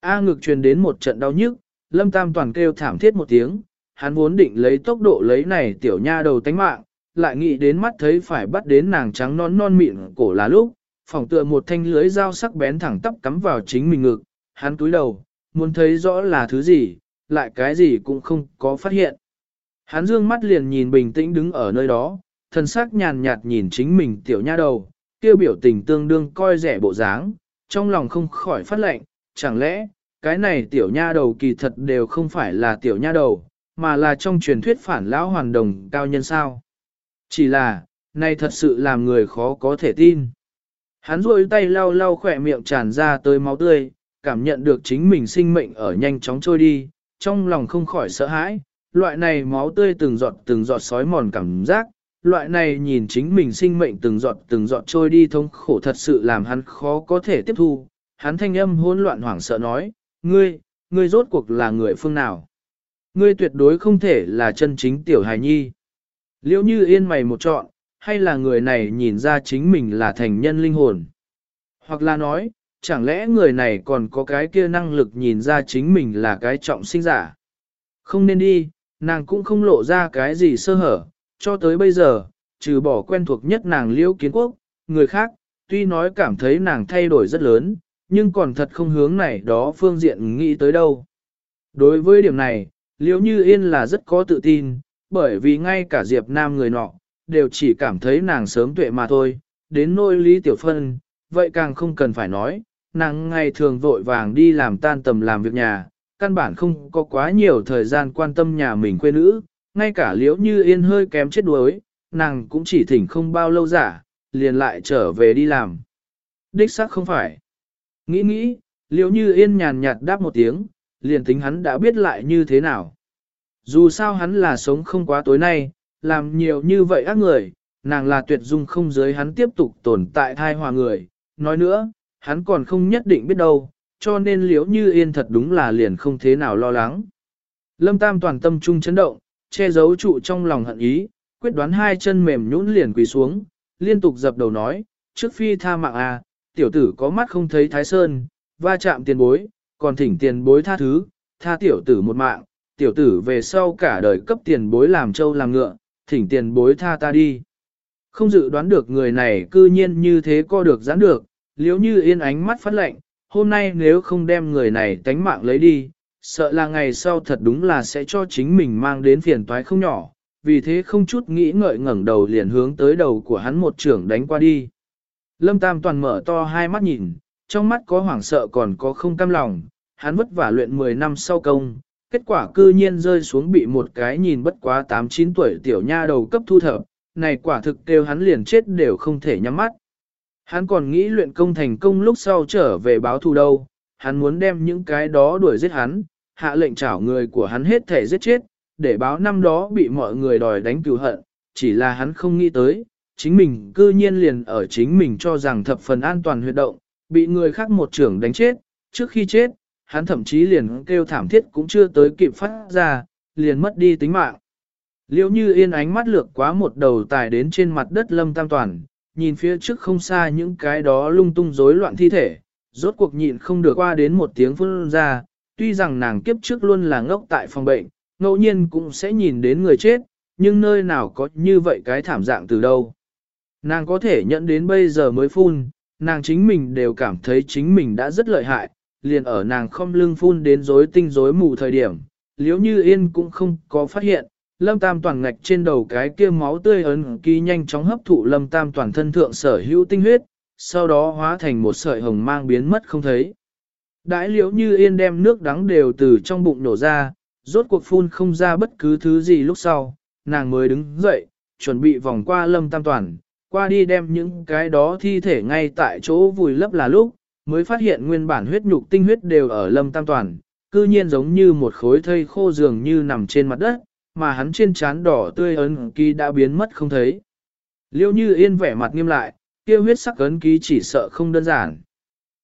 A ngực truyền đến một trận đau nhức, lâm tam toàn kêu thảm thiết một tiếng, hắn vốn định lấy tốc độ lấy này tiểu nha đầu tánh mạng, lại nghĩ đến mắt thấy phải bắt đến nàng trắng non non mịn cổ là lúc, phỏng tựa một thanh lưới dao sắc bén thẳng tắp cắm vào chính mình ngực, hắn túi đầu, muốn thấy rõ là thứ gì, lại cái gì cũng không có phát hiện. Hắn dương mắt liền nhìn bình tĩnh đứng ở nơi đó, thân sắc nhàn nhạt nhìn chính mình tiểu nha đầu, kêu biểu tình tương đương coi rẻ bộ dáng, trong lòng không khỏi phát lệnh, chẳng lẽ, cái này tiểu nha đầu kỳ thật đều không phải là tiểu nha đầu, mà là trong truyền thuyết phản lão hoàn đồng cao nhân sao. Chỉ là, này thật sự làm người khó có thể tin. Hắn rôi tay lau lau khỏe miệng tràn ra tới máu tươi, cảm nhận được chính mình sinh mệnh ở nhanh chóng trôi đi, trong lòng không khỏi sợ hãi, loại này máu tươi từng giọt từng giọt sói mòn cảm giác, loại này nhìn chính mình sinh mệnh từng giọt từng giọt trôi đi thống khổ thật sự làm hắn khó có thể tiếp thu. Hắn thanh âm hỗn loạn hoảng sợ nói, ngươi, ngươi rốt cuộc là người phương nào? Ngươi tuyệt đối không thể là chân chính tiểu hài nhi. Liễu như yên mày một chọn, hay là người này nhìn ra chính mình là thành nhân linh hồn? Hoặc là nói, chẳng lẽ người này còn có cái kia năng lực nhìn ra chính mình là cái trọng sinh giả? Không nên đi, nàng cũng không lộ ra cái gì sơ hở, cho tới bây giờ, trừ bỏ quen thuộc nhất nàng liễu kiến quốc, người khác, tuy nói cảm thấy nàng thay đổi rất lớn, nhưng còn thật không hướng này đó phương diện nghĩ tới đâu. Đối với điểm này, liễu như yên là rất có tự tin, bởi vì ngay cả Diệp Nam người nọ, đều chỉ cảm thấy nàng sớm tuệ mà thôi, đến nôi lý tiểu phân, vậy càng không cần phải nói, nàng ngày thường vội vàng đi làm tan tầm làm việc nhà, căn bản không có quá nhiều thời gian quan tâm nhà mình quê nữ, ngay cả liễu như yên hơi kém chết đuối, nàng cũng chỉ thỉnh không bao lâu giả, liền lại trở về đi làm. Đích xác không phải. Nghĩ nghĩ, liễu như yên nhàn nhạt đáp một tiếng, liền tính hắn đã biết lại như thế nào. Dù sao hắn là sống không quá tối nay, làm nhiều như vậy ác người, nàng là tuyệt dung không giới hắn tiếp tục tồn tại thai hòa người. Nói nữa, hắn còn không nhất định biết đâu, cho nên liễu như yên thật đúng là liền không thế nào lo lắng. Lâm Tam toàn tâm trung chấn động, che giấu trụ trong lòng hận ý, quyết đoán hai chân mềm nhũn liền quỳ xuống, liên tục dập đầu nói, trước phi tha mạng à, tiểu tử có mắt không thấy thái sơn, va chạm tiền bối, còn thỉnh tiền bối tha thứ, tha tiểu tử một mạng, tiểu tử về sau cả đời cấp tiền bối làm trâu làm ngựa, thỉnh tiền bối tha ta đi. Không dự đoán được người này cư nhiên như thế co được giãn được, liếu như yên ánh mắt phát lệnh, hôm nay nếu không đem người này tánh mạng lấy đi, sợ là ngày sau thật đúng là sẽ cho chính mình mang đến phiền toái không nhỏ, vì thế không chút nghĩ ngợi ngẩng đầu liền hướng tới đầu của hắn một trưởng đánh qua đi. Lâm Tam toàn mở to hai mắt nhìn, trong mắt có hoảng sợ còn có không cam lòng, hắn vất vả luyện 10 năm sau công, kết quả cư nhiên rơi xuống bị một cái nhìn bất quá 8-9 tuổi tiểu nha đầu cấp thu thập, này quả thực kêu hắn liền chết đều không thể nhắm mắt. Hắn còn nghĩ luyện công thành công lúc sau trở về báo thù đâu, hắn muốn đem những cái đó đuổi giết hắn, hạ lệnh trảo người của hắn hết thể giết chết, để báo năm đó bị mọi người đòi đánh cừu hận, chỉ là hắn không nghĩ tới, chính mình cư nhiên liền ở chính mình cho rằng thập phần an toàn huyệt động, bị người khác một trưởng đánh chết, trước khi chết, hắn thậm chí liền kêu thảm thiết cũng chưa tới kịp phát ra, liền mất đi tính mạng. Liễu như yên ánh mắt lược quá một đầu tài đến trên mặt đất lâm tam toàn, nhìn phía trước không xa những cái đó lung tung rối loạn thi thể, rốt cuộc nhịn không được qua đến một tiếng phun ra, tuy rằng nàng kiếp trước luôn là ngốc tại phòng bệnh, ngẫu nhiên cũng sẽ nhìn đến người chết, nhưng nơi nào có như vậy cái thảm dạng từ đâu. Nàng có thể nhận đến bây giờ mới phun, nàng chính mình đều cảm thấy chính mình đã rất lợi hại, liền ở nàng không lưng phun đến rối tinh rối mù thời điểm, liếu như yên cũng không có phát hiện, lâm tam toàn ngạch trên đầu cái kia máu tươi ấn ký nhanh chóng hấp thụ lâm tam toàn thân thượng sở hữu tinh huyết, sau đó hóa thành một sợi hồng mang biến mất không thấy. Đãi liếu như yên đem nước đắng đều từ trong bụng nổ ra, rốt cuộc phun không ra bất cứ thứ gì lúc sau, nàng mới đứng dậy, chuẩn bị vòng qua lâm tam toàn, qua đi đem những cái đó thi thể ngay tại chỗ vùi lấp là lúc, mới phát hiện nguyên bản huyết nhục tinh huyết đều ở lâm tam toàn, cư nhiên giống như một khối thây khô dường như nằm trên mặt đất, mà hắn trên trán đỏ tươi ấn ký đã biến mất không thấy. Liêu như yên vẻ mặt nghiêm lại, kia huyết sắc ấn ký chỉ sợ không đơn giản.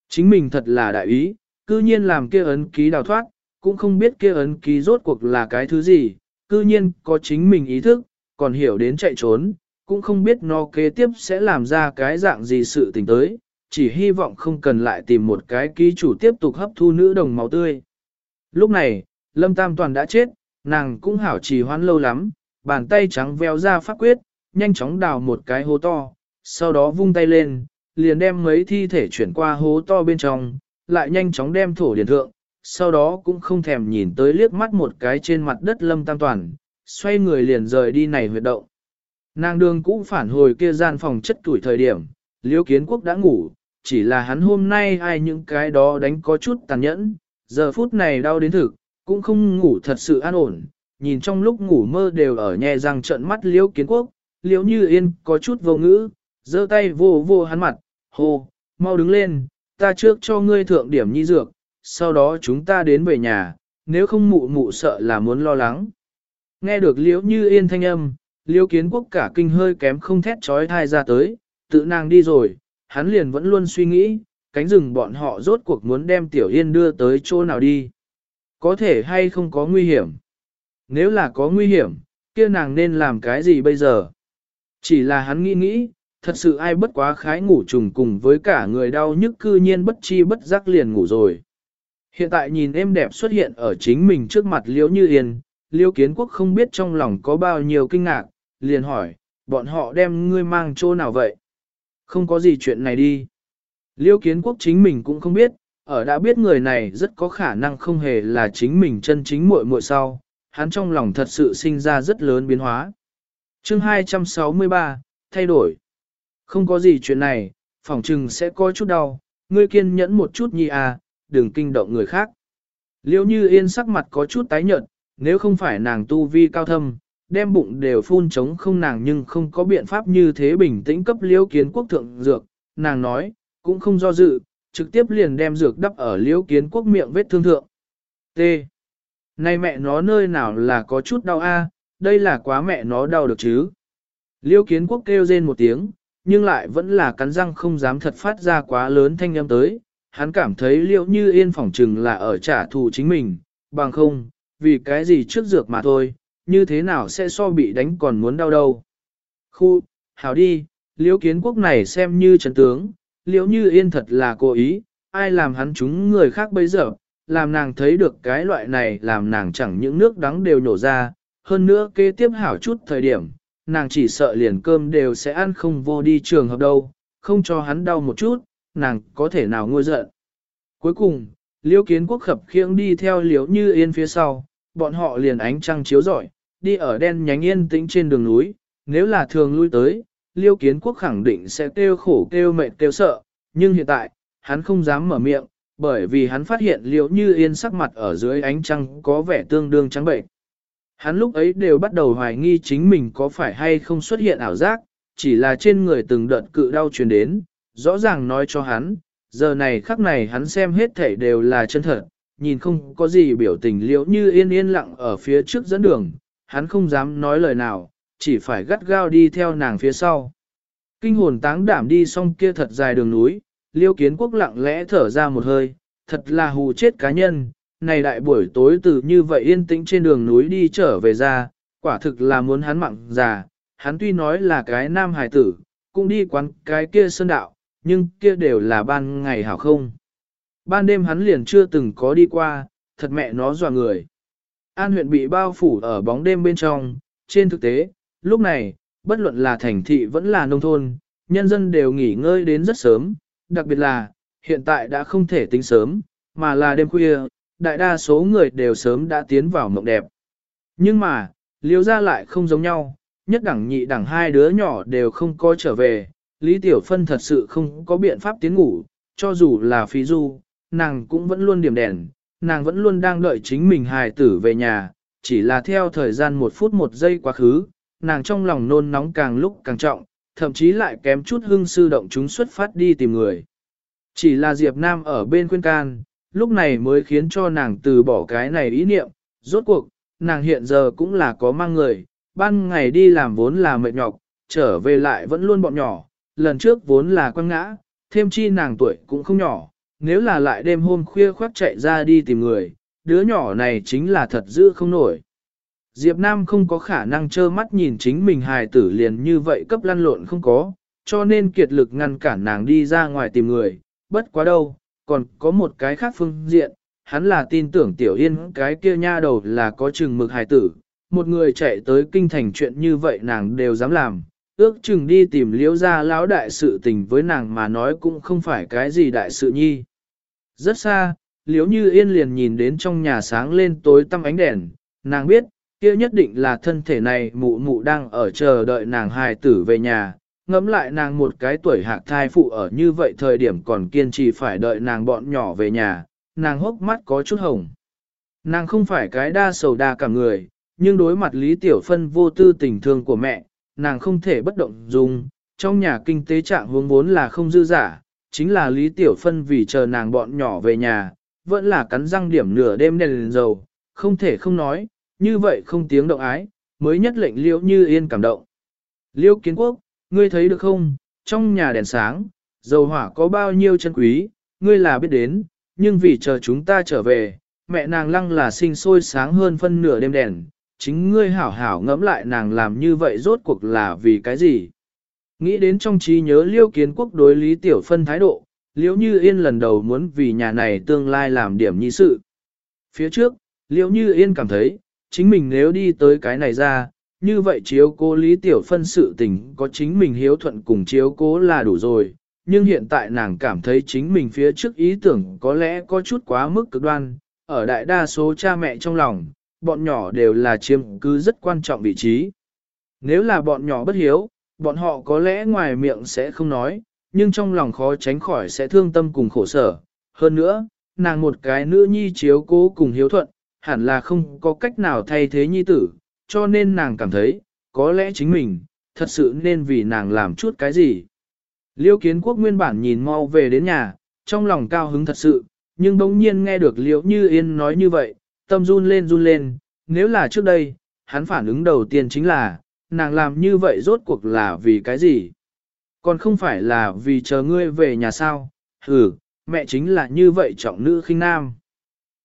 Chính mình thật là đại ý, cư nhiên làm kia ấn ký đào thoát, cũng không biết kia ấn ký rốt cuộc là cái thứ gì, cư nhiên có chính mình ý thức, còn hiểu đến chạy trốn, cũng không biết nó kế tiếp sẽ làm ra cái dạng gì sự tình tới, chỉ hy vọng không cần lại tìm một cái ký chủ tiếp tục hấp thu nữ đồng máu tươi. Lúc này, Lâm Tam Toàn đã chết, nàng cũng hảo trì hoãn lâu lắm, bàn tay trắng veo ra pháp quyết, nhanh chóng đào một cái hố to, sau đó vung tay lên, liền đem mấy thi thể chuyển qua hố to bên trong, lại nhanh chóng đem thổ điển thượng, sau đó cũng không thèm nhìn tới liếc mắt một cái trên mặt đất Lâm Tam Toàn, xoay người liền rời đi này huyệt động. Nàng đường cũng phản hồi kia gian phòng chất tuổi thời điểm, liễu kiến quốc đã ngủ, chỉ là hắn hôm nay ai những cái đó đánh có chút tàn nhẫn, giờ phút này đau đến thực, cũng không ngủ thật sự an ổn, nhìn trong lúc ngủ mơ đều ở nhẹ răng trận mắt liễu kiến quốc, liễu như yên có chút vô ngữ, giơ tay vô vô hắn mặt, hô, mau đứng lên, ta trước cho ngươi thượng điểm nhi dược, sau đó chúng ta đến về nhà, nếu không mụ mụ sợ là muốn lo lắng. Nghe được liễu như yên thanh âm, liễu kiến quốc cả kinh hơi kém không thét trói thai ra tới, tự nàng đi rồi, hắn liền vẫn luôn suy nghĩ, cánh rừng bọn họ rốt cuộc muốn đem tiểu yên đưa tới chỗ nào đi. Có thể hay không có nguy hiểm. Nếu là có nguy hiểm, kia nàng nên làm cái gì bây giờ? Chỉ là hắn nghĩ nghĩ, thật sự ai bất quá khái ngủ trùng cùng với cả người đau nhức cư nhiên bất chi bất giác liền ngủ rồi. Hiện tại nhìn em đẹp xuất hiện ở chính mình trước mặt liễu như yên, liễu kiến quốc không biết trong lòng có bao nhiêu kinh ngạc, liền hỏi, bọn họ đem ngươi mang chỗ nào vậy? Không có gì chuyện này đi. Liêu kiến quốc chính mình cũng không biết, ở đã biết người này rất có khả năng không hề là chính mình chân chính muội muội sau, hắn trong lòng thật sự sinh ra rất lớn biến hóa. Chương 263, thay đổi. Không có gì chuyện này, phỏng chừng sẽ có chút đau, ngươi kiên nhẫn một chút nhi à, đừng kinh động người khác. Liêu như yên sắc mặt có chút tái nhợt, nếu không phải nàng tu vi cao thâm, đem bụng đều phun trống không nàng nhưng không có biện pháp như thế bình tĩnh cấp liễu kiến quốc thượng dược, nàng nói, cũng không do dự, trực tiếp liền đem dược đắp ở liễu kiến quốc miệng vết thương thượng. T. Này mẹ nó nơi nào là có chút đau a, đây là quá mẹ nó đau được chứ. Liêu kiến quốc kêu rên một tiếng, nhưng lại vẫn là cắn răng không dám thật phát ra quá lớn thanh âm tới, hắn cảm thấy liệu như yên phỏng trừng là ở trả thù chính mình, bằng không, vì cái gì trước dược mà thôi, như thế nào sẽ so bị đánh còn muốn đau đâu. Khu, hảo đi, liễu kiến quốc này xem như chấn tướng, liễu như yên thật là cố ý, ai làm hắn chúng người khác bây giờ, làm nàng thấy được cái loại này làm nàng chẳng những nước đắng đều nổ ra, hơn nữa kế tiếp hảo chút thời điểm, nàng chỉ sợ liền cơm đều sẽ ăn không vô đi trường hợp đâu, không cho hắn đau một chút, nàng có thể nào ngôi giận. Cuối cùng, liễu kiến quốc khập khiễng đi theo liễu như yên phía sau, bọn họ liền ánh trăng chiếu rọi, đi ở đen nhánh yên tĩnh trên đường núi, nếu là thường lui tới, liêu kiến quốc khẳng định sẽ kêu khổ kêu mệt kêu sợ, nhưng hiện tại, hắn không dám mở miệng, bởi vì hắn phát hiện liễu như yên sắc mặt ở dưới ánh trăng có vẻ tương đương trắng bệnh. Hắn lúc ấy đều bắt đầu hoài nghi chính mình có phải hay không xuất hiện ảo giác, chỉ là trên người từng đợt cự đau truyền đến, rõ ràng nói cho hắn, giờ này khắc này hắn xem hết thể đều là chân thật, nhìn không có gì biểu tình liễu như yên yên lặng ở phía trước dẫn đường, hắn không dám nói lời nào, chỉ phải gắt gao đi theo nàng phía sau. Kinh hồn táng đảm đi xong kia thật dài đường núi, liêu kiến quốc lặng lẽ thở ra một hơi, thật là hù chết cá nhân, này đại buổi tối từ như vậy yên tĩnh trên đường núi đi trở về ra, quả thực là muốn hắn mặn già, hắn tuy nói là cái nam hài tử, cũng đi quán cái kia sơn đạo, nhưng kia đều là ban ngày hảo không. Ban đêm hắn liền chưa từng có đi qua, thật mẹ nó dọa người. An huyện bị bao phủ ở bóng đêm bên trong, trên thực tế, lúc này, bất luận là thành thị vẫn là nông thôn, nhân dân đều nghỉ ngơi đến rất sớm, đặc biệt là, hiện tại đã không thể tính sớm, mà là đêm khuya, đại đa số người đều sớm đã tiến vào mộng đẹp. Nhưng mà, liêu ra lại không giống nhau, nhất đẳng nhị đẳng hai đứa nhỏ đều không có trở về, Lý Tiểu Phân thật sự không có biện pháp tiến ngủ, cho dù là phí du, nàng cũng vẫn luôn điểm đèn, nàng vẫn luôn đang đợi chính mình hài tử về nhà, chỉ là theo thời gian một phút một giây quá khứ, nàng trong lòng nôn nóng càng lúc càng trọng, thậm chí lại kém chút hưng sư động chúng xuất phát đi tìm người. Chỉ là Diệp Nam ở bên khuyên can, lúc này mới khiến cho nàng từ bỏ cái này ý niệm, rốt cuộc, nàng hiện giờ cũng là có mang người, ban ngày đi làm vốn là mệt nhọc, trở về lại vẫn luôn bọn nhỏ, lần trước vốn là quăng ngã, thêm chi nàng tuổi cũng không nhỏ, nếu là lại đêm hôm khuya khoác chạy ra đi tìm người, đứa nhỏ này chính là thật giữ không nổi. Diệp Nam không có khả năng trơ mắt nhìn chính mình hài tử liền như vậy cấp lăn lộn không có, cho nên kiệt lực ngăn cản nàng đi ra ngoài tìm người, bất quá đâu, còn có một cái khác phương diện, hắn là tin tưởng Tiểu Yên cái kia nha đầu là có chừng mực hài tử, một người chạy tới kinh thành chuyện như vậy nàng đều dám làm, ước chừng đi tìm liễu gia lão đại sự tình với nàng mà nói cũng không phải cái gì đại sự nhi. Rất xa, liễu như yên liền nhìn đến trong nhà sáng lên tối tăm ánh đèn, nàng biết, kia nhất định là thân thể này mụ mụ đang ở chờ đợi nàng hài tử về nhà, ngẫm lại nàng một cái tuổi hạc thai phụ ở như vậy thời điểm còn kiên trì phải đợi nàng bọn nhỏ về nhà, nàng hốc mắt có chút hồng. Nàng không phải cái đa sầu đa cả người, nhưng đối mặt Lý Tiểu Phân vô tư tình thương của mẹ, nàng không thể bất động dùng, trong nhà kinh tế trạng hướng vốn là không dư giả, chính là Lý Tiểu Phân vì chờ nàng bọn nhỏ về nhà, vẫn là cắn răng điểm nửa đêm đèn lên dầu, không thể không nói, như vậy không tiếng động ái, mới nhất lệnh liễu như yên cảm động. Liễu kiến quốc, ngươi thấy được không, trong nhà đèn sáng, dầu hỏa có bao nhiêu chân quý, ngươi là biết đến, nhưng vì chờ chúng ta trở về, mẹ nàng lăng là sinh sôi sáng hơn phân nửa đêm đèn, chính ngươi hảo hảo ngẫm lại nàng làm như vậy rốt cuộc là vì cái gì. Nghĩ đến trong trí nhớ liêu kiến quốc đối lý tiểu phân thái độ, liễu như yên lần đầu muốn vì nhà này tương lai làm điểm nhi sự. Phía trước, liễu như yên cảm thấy, chính mình nếu đi tới cái này ra, như vậy chiếu cố lý tiểu phân sự tình có chính mình hiếu thuận cùng chiếu cố là đủ rồi. Nhưng hiện tại nàng cảm thấy chính mình phía trước ý tưởng có lẽ có chút quá mức cực đoan, ở đại đa số cha mẹ trong lòng, bọn nhỏ đều là chiếm cứ rất quan trọng vị trí. Nếu là bọn nhỏ bất hiếu, bọn họ có lẽ ngoài miệng sẽ không nói, nhưng trong lòng khó tránh khỏi sẽ thương tâm cùng khổ sở. Hơn nữa, nàng một cái nữ nhi chiếu cố cùng hiếu thuận, hẳn là không có cách nào thay thế nhi tử, cho nên nàng cảm thấy, có lẽ chính mình, thật sự nên vì nàng làm chút cái gì. Liêu kiến quốc nguyên bản nhìn mau về đến nhà, trong lòng cao hứng thật sự, nhưng bỗng nhiên nghe được Liễu Như Yên nói như vậy, tâm run lên run lên, nếu là trước đây, hắn phản ứng đầu tiên chính là, nàng làm như vậy rốt cuộc là vì cái gì? Còn không phải là vì chờ ngươi về nhà sao? Ừ, mẹ chính là như vậy trọng nữ khinh nam.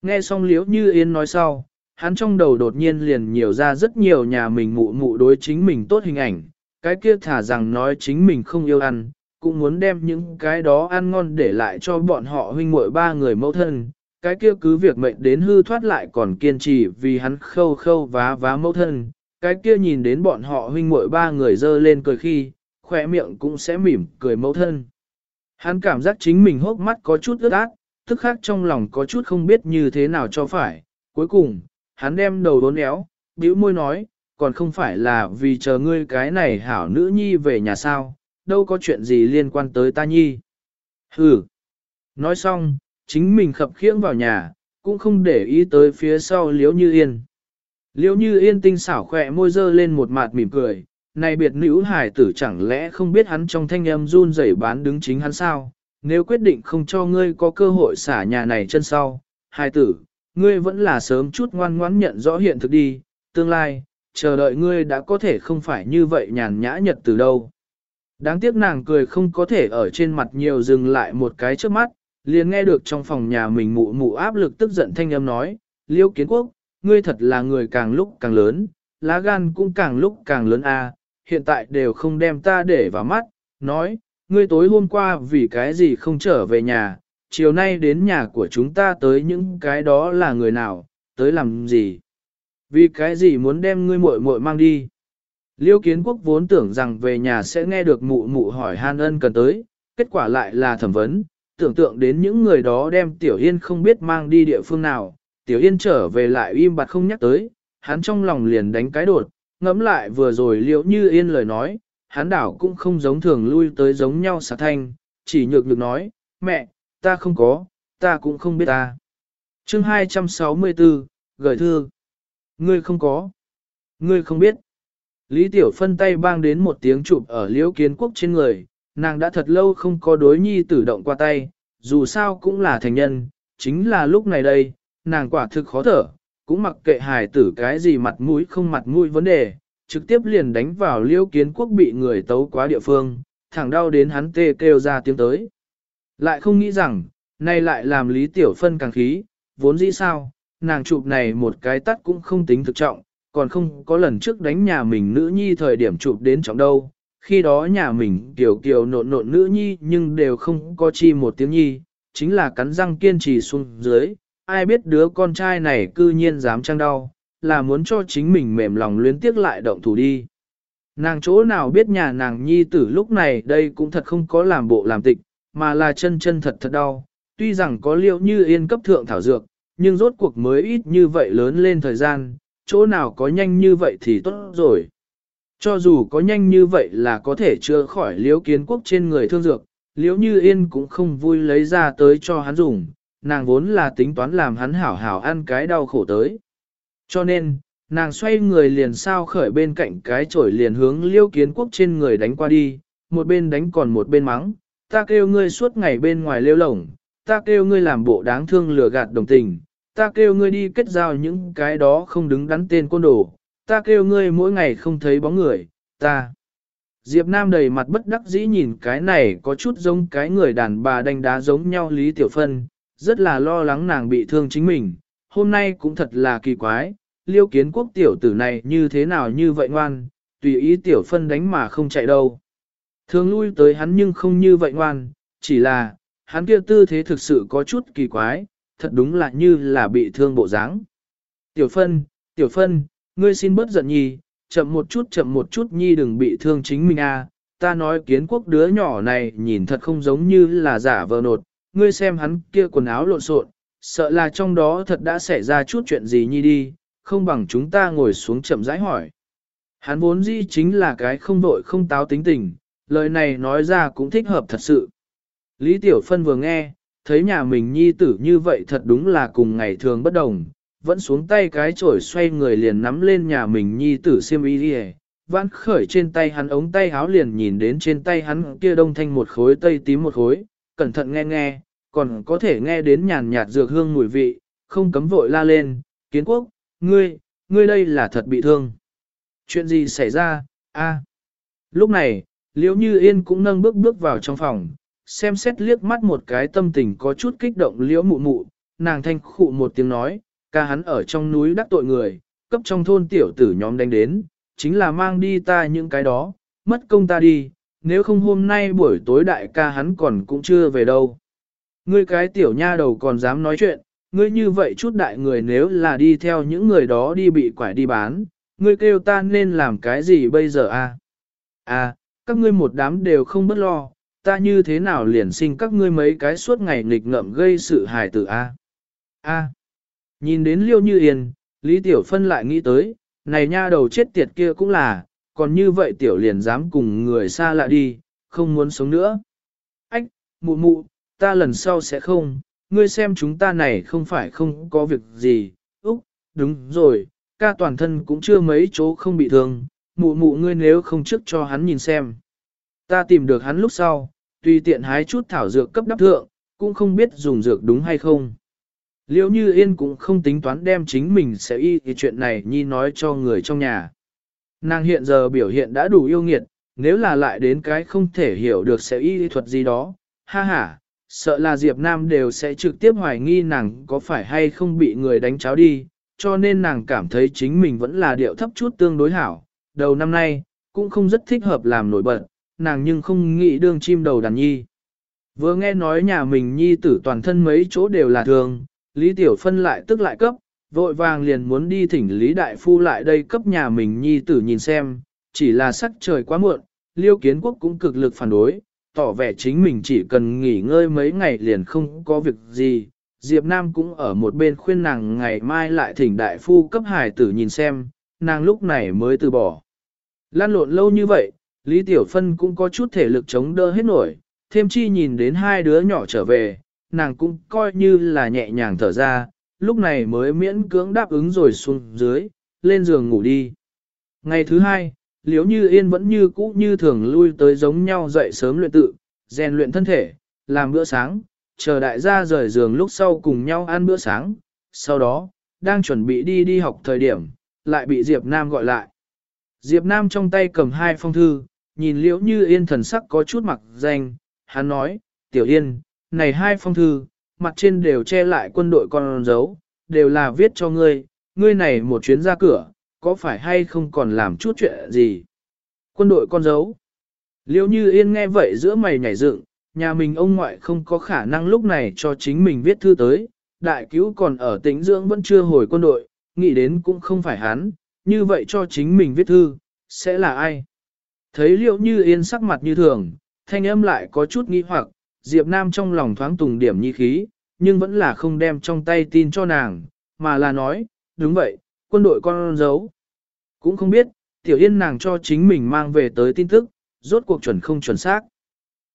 Nghe xong liễu như yên nói sau, hắn trong đầu đột nhiên liền nhiều ra rất nhiều nhà mình mụ mụ đối chính mình tốt hình ảnh, cái kia thả rằng nói chính mình không yêu ăn, cũng muốn đem những cái đó ăn ngon để lại cho bọn họ huynh muội ba người mẫu thân, cái kia cứ việc mệnh đến hư thoát lại còn kiên trì vì hắn khâu khâu vá vá mẫu thân, cái kia nhìn đến bọn họ huynh muội ba người dơ lên cười khi, khỏe miệng cũng sẽ mỉm cười mẫu thân. Hắn cảm giác chính mình hốc mắt có chút ướt át, tức khác trong lòng có chút không biết như thế nào cho phải. Cuối cùng, hắn đem đầu đốn éo, bĩu môi nói, còn không phải là vì chờ ngươi cái này hảo nữ nhi về nhà sao, đâu có chuyện gì liên quan tới ta nhi. Hừ. Nói xong, chính mình khập khiễng vào nhà, cũng không để ý tới phía sau liễu như yên. Liêu như yên tinh xảo khỏe môi dơ lên một mặt mỉm cười, này biệt nữ hải tử chẳng lẽ không biết hắn trong thanh âm run rẩy bán đứng chính hắn sao, nếu quyết định không cho ngươi có cơ hội xả nhà này chân sau, hải tử, ngươi vẫn là sớm chút ngoan ngoãn nhận rõ hiện thực đi, tương lai, chờ đợi ngươi đã có thể không phải như vậy nhàn nhã nhật từ đâu. Đáng tiếc nàng cười không có thể ở trên mặt nhiều dừng lại một cái trước mắt, liền nghe được trong phòng nhà mình mụ mụ áp lực tức giận thanh âm nói, liêu kiến quốc, ngươi thật là người càng lúc càng lớn, lá gan cũng càng lúc càng lớn a hiện tại đều không đem ta để vào mắt, nói, ngươi tối hôm qua vì cái gì không trở về nhà, chiều nay đến nhà của chúng ta tới những cái đó là người nào, tới làm gì? Vì cái gì muốn đem ngươi muội muội mang đi? Liêu kiến quốc vốn tưởng rằng về nhà sẽ nghe được mụ mụ hỏi han ân cần tới, kết quả lại là thẩm vấn, tưởng tượng đến những người đó đem Tiểu Yên không biết mang đi địa phương nào, Tiểu Yên trở về lại im bặt không nhắc tới, hắn trong lòng liền đánh cái đột, ngẫm lại vừa rồi liệu như Yên lời nói, hắn đảo cũng không giống thường lui tới giống nhau xả thanh, chỉ nhược được nói, mẹ, ta không có, ta cũng không biết ta. chương 264, gửi thư. Ngươi không có. Ngươi không biết. Lý Tiểu phân tay bang đến một tiếng chụp ở liễu kiến quốc trên người, nàng đã thật lâu không có đối nhi tử động qua tay, dù sao cũng là thành nhân, chính là lúc này đây, nàng quả thực khó thở, cũng mặc kệ hài tử cái gì mặt mũi không mặt mũi vấn đề, trực tiếp liền đánh vào liêu kiến quốc bị người tấu quá địa phương, thẳng đau đến hắn tê kêu ra tiếng tới. Lại không nghĩ rằng, nay lại làm Lý Tiểu Phân càng khí, vốn dĩ sao, nàng chụp này một cái tắt cũng không tính thực trọng, còn không có lần trước đánh nhà mình nữ nhi thời điểm chụp đến trọng đâu. Khi đó nhà mình kiểu kiểu nộn nộn nữ nhi nhưng đều không có chi một tiếng nhi, chính là cắn răng kiên trì xuống dưới, ai biết đứa con trai này cư nhiên dám trăng đau, là muốn cho chính mình mềm lòng luyến tiếc lại động thủ đi. Nàng chỗ nào biết nhà nàng nhi tử lúc này đây cũng thật không có làm bộ làm tịch, mà là chân chân thật thật đau. Tuy rằng có liệu như yên cấp thượng thảo dược, nhưng rốt cuộc mới ít như vậy lớn lên thời gian, chỗ nào có nhanh như vậy thì tốt rồi. Cho dù có nhanh như vậy là có thể chữa khỏi liễu kiến quốc trên người thương dược, liễu như yên cũng không vui lấy ra tới cho hắn dùng, nàng vốn là tính toán làm hắn hảo hảo ăn cái đau khổ tới. Cho nên, nàng xoay người liền sao khởi bên cạnh cái chổi liền hướng liêu kiến quốc trên người đánh qua đi, một bên đánh còn một bên mắng, ta kêu ngươi suốt ngày bên ngoài lêu lổng, ta kêu ngươi làm bộ đáng thương lừa gạt đồng tình, ta kêu ngươi đi kết giao những cái đó không đứng đắn tên côn đồ, ta kêu ngươi mỗi ngày không thấy bóng người, ta. Diệp Nam đầy mặt bất đắc dĩ nhìn cái này có chút giống cái người đàn bà đánh đá giống nhau Lý Tiểu Phân, rất là lo lắng nàng bị thương chính mình, hôm nay cũng thật là kỳ quái, liêu kiến quốc tiểu tử này như thế nào như vậy ngoan, tùy ý Tiểu Phân đánh mà không chạy đâu. Thường lui tới hắn nhưng không như vậy ngoan, chỉ là, hắn kia tư thế thực sự có chút kỳ quái, thật đúng là như là bị thương bộ dáng. Tiểu phân, tiểu phân, ngươi xin bớt giận nhi, chậm một chút chậm một chút nhi đừng bị thương chính mình a. À. ta nói kiến quốc đứa nhỏ này nhìn thật không giống như là giả vờ nột, ngươi xem hắn kia quần áo lộn xộn, sợ là trong đó thật đã xảy ra chút chuyện gì nhi đi, không bằng chúng ta ngồi xuống chậm rãi hỏi. Hắn vốn dĩ chính là cái không vội không táo tính tình, lời này nói ra cũng thích hợp thật sự. Lý Tiểu Phân vừa nghe, thấy nhà mình nhi tử như vậy thật đúng là cùng ngày thường bất đồng, vẫn xuống tay cái chổi xoay người liền nắm lên nhà mình nhi tử xiêm y đi vãn khởi trên tay hắn ống tay háo liền nhìn đến trên tay hắn kia đông thanh một khối tây tím một khối, cẩn thận nghe nghe, còn có thể nghe đến nhàn nhạt dược hương mùi vị, không cấm vội la lên, kiến quốc, ngươi, ngươi đây là thật bị thương. Chuyện gì xảy ra, a Lúc này, liễu như yên cũng nâng bước bước vào trong phòng, xem xét liếc mắt một cái tâm tình có chút kích động liễu mụ mụ, nàng thanh khụ một tiếng nói, ca hắn ở trong núi đắc tội người, cấp trong thôn tiểu tử nhóm đánh đến, chính là mang đi ta những cái đó, mất công ta đi, nếu không hôm nay buổi tối đại ca hắn còn cũng chưa về đâu. Ngươi cái tiểu nha đầu còn dám nói chuyện, ngươi như vậy chút đại người nếu là đi theo những người đó đi bị quải đi bán, ngươi kêu ta nên làm cái gì bây giờ a? À? à, các ngươi một đám đều không bất lo, ta như thế nào liền sinh các ngươi mấy cái suốt ngày nghịch ngợm gây sự hài tử a? A. Nhìn đến Liêu Như Yên, Lý Tiểu Phân lại nghĩ tới, này nha đầu chết tiệt kia cũng là, còn như vậy Tiểu liền dám cùng người xa lạ đi, không muốn sống nữa. Ách, mụ mụ, ta lần sau sẽ không, ngươi xem chúng ta này không phải không có việc gì, úc, đúng rồi, ca toàn thân cũng chưa mấy chỗ không bị thương, mụ mụ ngươi nếu không trước cho hắn nhìn xem. Ta tìm được hắn lúc sau, tùy tiện hái chút thảo dược cấp đắp thượng, cũng không biết dùng dược đúng hay không. liễu như yên cũng không tính toán đem chính mình sẽ y thì chuyện này nhi nói cho người trong nhà. Nàng hiện giờ biểu hiện đã đủ yêu nghiệt, nếu là lại đến cái không thể hiểu được sẽ y thuật gì đó, ha ha, sợ là Diệp Nam đều sẽ trực tiếp hoài nghi nàng có phải hay không bị người đánh cháo đi, cho nên nàng cảm thấy chính mình vẫn là điệu thấp chút tương đối hảo. Đầu năm nay, cũng không rất thích hợp làm nổi bật, nàng nhưng không nghĩ đương chim đầu đàn nhi. Vừa nghe nói nhà mình nhi tử toàn thân mấy chỗ đều là thường, Lý Tiểu Phân lại tức lại cấp, vội vàng liền muốn đi thỉnh Lý Đại Phu lại đây cấp nhà mình nhi tử nhìn xem, chỉ là sắc trời quá muộn, Liêu Kiến Quốc cũng cực lực phản đối, tỏ vẻ chính mình chỉ cần nghỉ ngơi mấy ngày liền không có việc gì. Diệp Nam cũng ở một bên khuyên nàng ngày mai lại thỉnh Đại Phu cấp hải tử nhìn xem, nàng lúc này mới từ bỏ. Lan lộn lâu như vậy, Lý Tiểu Phân cũng có chút thể lực chống đỡ hết nổi, thêm chi nhìn đến hai đứa nhỏ trở về, nàng cũng coi như là nhẹ nhàng thở ra, lúc này mới miễn cưỡng đáp ứng rồi xuống dưới, lên giường ngủ đi. Ngày thứ hai, liếu như yên vẫn như cũ như thường lui tới giống nhau dậy sớm luyện tự, rèn luyện thân thể, làm bữa sáng, chờ đại gia rời giường lúc sau cùng nhau ăn bữa sáng, sau đó, đang chuẩn bị đi đi học thời điểm, lại bị Diệp Nam gọi lại. Diệp Nam trong tay cầm hai phong thư, nhìn liễu như yên thần sắc có chút mặc danh, hắn nói, tiểu yên, này hai phong thư, mặt trên đều che lại quân đội con dấu, đều là viết cho ngươi, ngươi này một chuyến ra cửa, có phải hay không còn làm chút chuyện gì? Quân đội con dấu. Liễu như yên nghe vậy giữa mày nhảy dựng, nhà mình ông ngoại không có khả năng lúc này cho chính mình viết thư tới, đại cứu còn ở tỉnh dưỡng vẫn chưa hồi quân đội, nghĩ đến cũng không phải hắn, như vậy cho chính mình viết thư, sẽ là ai? Thấy liệu như yên sắc mặt như thường, thanh âm lại có chút nghi hoặc, Diệp Nam trong lòng thoáng tùng điểm nhi khí, nhưng vẫn là không đem trong tay tin cho nàng, mà là nói, đúng vậy, quân đội con giấu. Cũng không biết, tiểu yên nàng cho chính mình mang về tới tin tức, rốt cuộc chuẩn không chuẩn xác.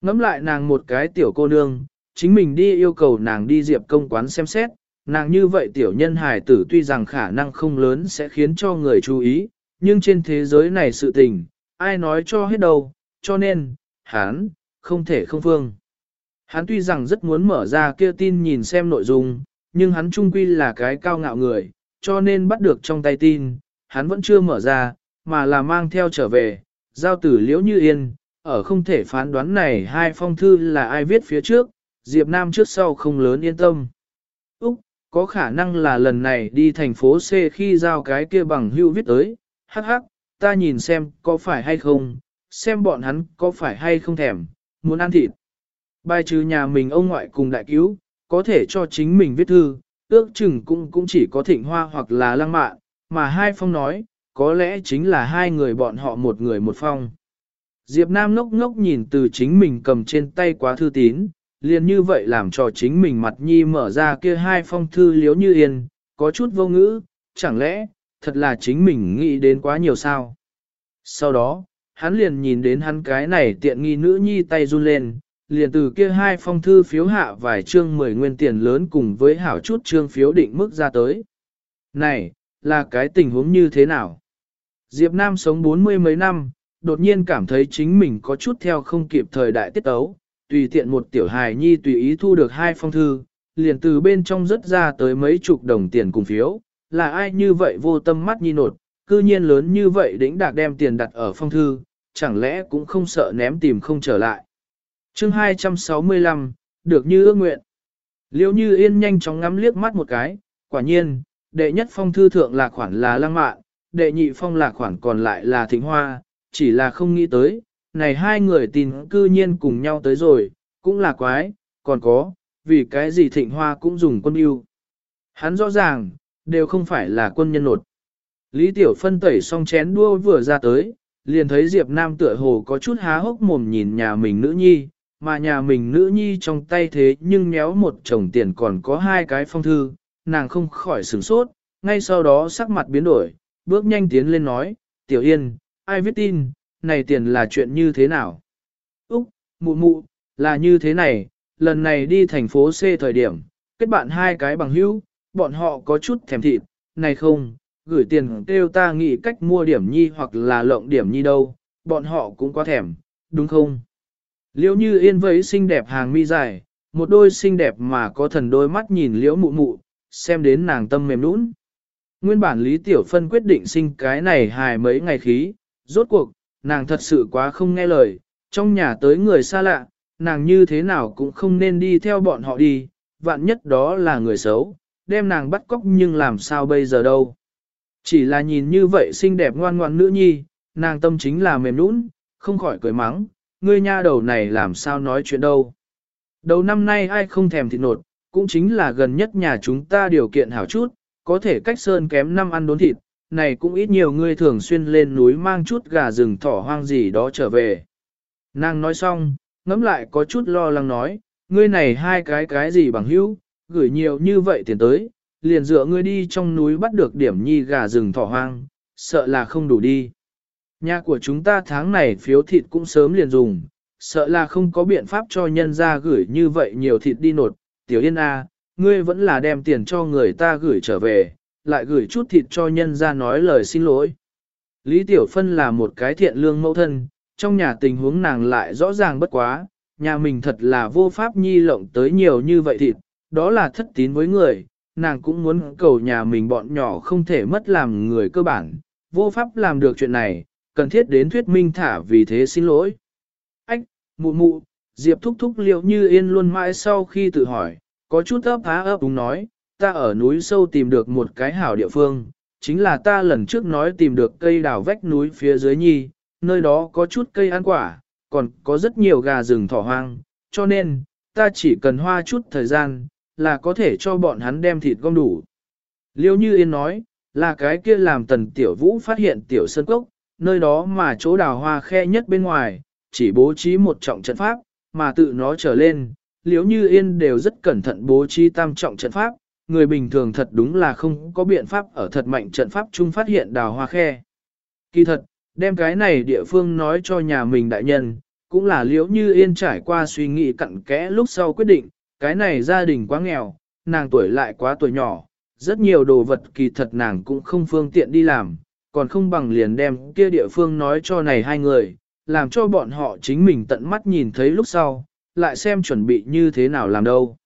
Ngắm lại nàng một cái tiểu cô nương, chính mình đi yêu cầu nàng đi diệp công quán xem xét, nàng như vậy tiểu nhân hài tử tuy rằng khả năng không lớn sẽ khiến cho người chú ý, nhưng trên thế giới này sự tình, ai nói cho hết đâu, cho nên, hắn, không thể không phương. Hắn tuy rằng rất muốn mở ra kia tin nhìn xem nội dung, nhưng hắn trung quy là cái cao ngạo người, cho nên bắt được trong tay tin, hắn vẫn chưa mở ra, mà là mang theo trở về, giao tử liễu như yên, ở không thể phán đoán này hai phong thư là ai viết phía trước, Diệp Nam trước sau không lớn yên tâm. Úc, có khả năng là lần này đi thành phố C khi giao cái kia bằng hưu viết tới, hắc hắc, ta nhìn xem có phải hay không, xem bọn hắn có phải hay không thèm, muốn ăn thịt. Bài trừ nhà mình ông ngoại cùng đại cứu, có thể cho chính mình viết thư, ước chừng cũng cũng chỉ có thịnh hoa hoặc là lăng mạn, mà hai phong nói, có lẽ chính là hai người bọn họ một người một phong. Diệp Nam ngốc ngốc nhìn từ chính mình cầm trên tay quá thư tín, liền như vậy làm cho chính mình mặt nhi mở ra kia hai phong thư liếu như yên, có chút vô ngữ, chẳng lẽ, thật là chính mình nghĩ đến quá nhiều sao. Sau đó, hắn liền nhìn đến hắn cái này tiện nghi nữ nhi tay run lên, liền từ kia hai phong thư phiếu hạ vài chương mười nguyên tiền lớn cùng với hảo chút chương phiếu định mức ra tới. Này, là cái tình huống như thế nào? Diệp Nam sống bốn mươi mấy năm, đột nhiên cảm thấy chính mình có chút theo không kịp thời đại tiết tấu, tùy tiện một tiểu hài nhi tùy ý thu được hai phong thư, liền từ bên trong rất ra tới mấy chục đồng tiền cùng phiếu, là ai như vậy vô tâm mắt nhi nột, cư nhiên lớn như vậy đỉnh đạc đem tiền đặt ở phong thư, chẳng lẽ cũng không sợ ném tìm không trở lại chương 265, được như ước nguyện. Liêu như yên nhanh chóng ngắm liếc mắt một cái, quả nhiên, đệ nhất phong thư thượng là khoản là lăng mạn, đệ nhị phong là khoản còn lại là thịnh hoa, chỉ là không nghĩ tới, này hai người tin cư nhiên cùng nhau tới rồi, cũng là quái, còn có, vì cái gì thịnh hoa cũng dùng quân yêu. Hắn rõ ràng, đều không phải là quân nhân nột. Lý Tiểu Phân tẩy xong chén đua vừa ra tới, liền thấy Diệp Nam tựa hồ có chút há hốc mồm nhìn nhà mình nữ nhi, mà nhà mình nữ nhi trong tay thế nhưng nhéo một chồng tiền còn có hai cái phong thư, nàng không khỏi sửng sốt, ngay sau đó sắc mặt biến đổi, bước nhanh tiến lên nói, Tiểu Yên, ai viết tin, này tiền là chuyện như thế nào? Úc, mụ mụ, là như thế này, lần này đi thành phố C thời điểm, kết bạn hai cái bằng hữu, bọn họ có chút thèm thịt, này không, gửi tiền kêu ta nghĩ cách mua điểm nhi hoặc là lộng điểm nhi đâu, bọn họ cũng có thèm, đúng không? Liễu như yên vẫy xinh đẹp hàng mi dài, một đôi xinh đẹp mà có thần đôi mắt nhìn liễu mụ mụ, xem đến nàng tâm mềm nũng. Nguyên bản Lý Tiểu Phân quyết định sinh cái này hài mấy ngày khí, rốt cuộc, nàng thật sự quá không nghe lời, trong nhà tới người xa lạ, nàng như thế nào cũng không nên đi theo bọn họ đi, vạn nhất đó là người xấu, đem nàng bắt cóc nhưng làm sao bây giờ đâu. Chỉ là nhìn như vậy xinh đẹp ngoan ngoan nữ nhi, nàng tâm chính là mềm nũng, không khỏi cười mắng, ngươi nha đầu này làm sao nói chuyện đâu. Đầu năm nay ai không thèm thịt nột, cũng chính là gần nhất nhà chúng ta điều kiện hảo chút, có thể cách sơn kém năm ăn đốn thịt, này cũng ít nhiều ngươi thường xuyên lên núi mang chút gà rừng thỏ hoang gì đó trở về. Nàng nói xong, ngẫm lại có chút lo lắng nói, ngươi này hai cái cái gì bằng hữu, gửi nhiều như vậy tiền tới, liền dựa ngươi đi trong núi bắt được điểm nhi gà rừng thỏ hoang, sợ là không đủ đi. Nhà của chúng ta tháng này phiếu thịt cũng sớm liền dùng, sợ là không có biện pháp cho nhân ra gửi như vậy nhiều thịt đi nột. Tiểu Yên A, à, ngươi vẫn là đem tiền cho người ta gửi trở về, lại gửi chút thịt cho nhân ra nói lời xin lỗi. Lý Tiểu Phân là một cái thiện lương mẫu thân, trong nhà tình huống nàng lại rõ ràng bất quá, nhà mình thật là vô pháp nhi lộng tới nhiều như vậy thịt, đó là thất tín với người, nàng cũng muốn cầu nhà mình bọn nhỏ không thể mất làm người cơ bản, vô pháp làm được chuyện này, cần thiết đến thuyết minh thả vì thế xin lỗi. Ách, mụ mụ, Diệp thúc thúc liệu như yên luôn mãi sau khi tự hỏi, có chút ấp há ấp đúng nói, ta ở núi sâu tìm được một cái hảo địa phương, chính là ta lần trước nói tìm được cây đào vách núi phía dưới nhi, nơi đó có chút cây ăn quả, còn có rất nhiều gà rừng thỏ hoang, cho nên, ta chỉ cần hoa chút thời gian, là có thể cho bọn hắn đem thịt gom đủ. Liêu Như Yên nói, là cái kia làm tần tiểu vũ phát hiện tiểu sơn cốc, nơi đó mà chỗ đào hoa khe nhất bên ngoài, chỉ bố trí một trọng trận pháp, mà tự nó trở lên, liếu như yên đều rất cẩn thận bố trí tam trọng trận pháp, người bình thường thật đúng là không có biện pháp ở thật mạnh trận pháp chung phát hiện đào hoa khe. Kỳ thật, đem cái này địa phương nói cho nhà mình đại nhân, cũng là liếu như yên trải qua suy nghĩ cặn kẽ lúc sau quyết định, cái này gia đình quá nghèo, nàng tuổi lại quá tuổi nhỏ, rất nhiều đồ vật kỳ thật nàng cũng không phương tiện đi làm, còn không bằng liền đem kia địa phương nói cho này hai người, làm cho bọn họ chính mình tận mắt nhìn thấy lúc sau, lại xem chuẩn bị như thế nào làm đâu.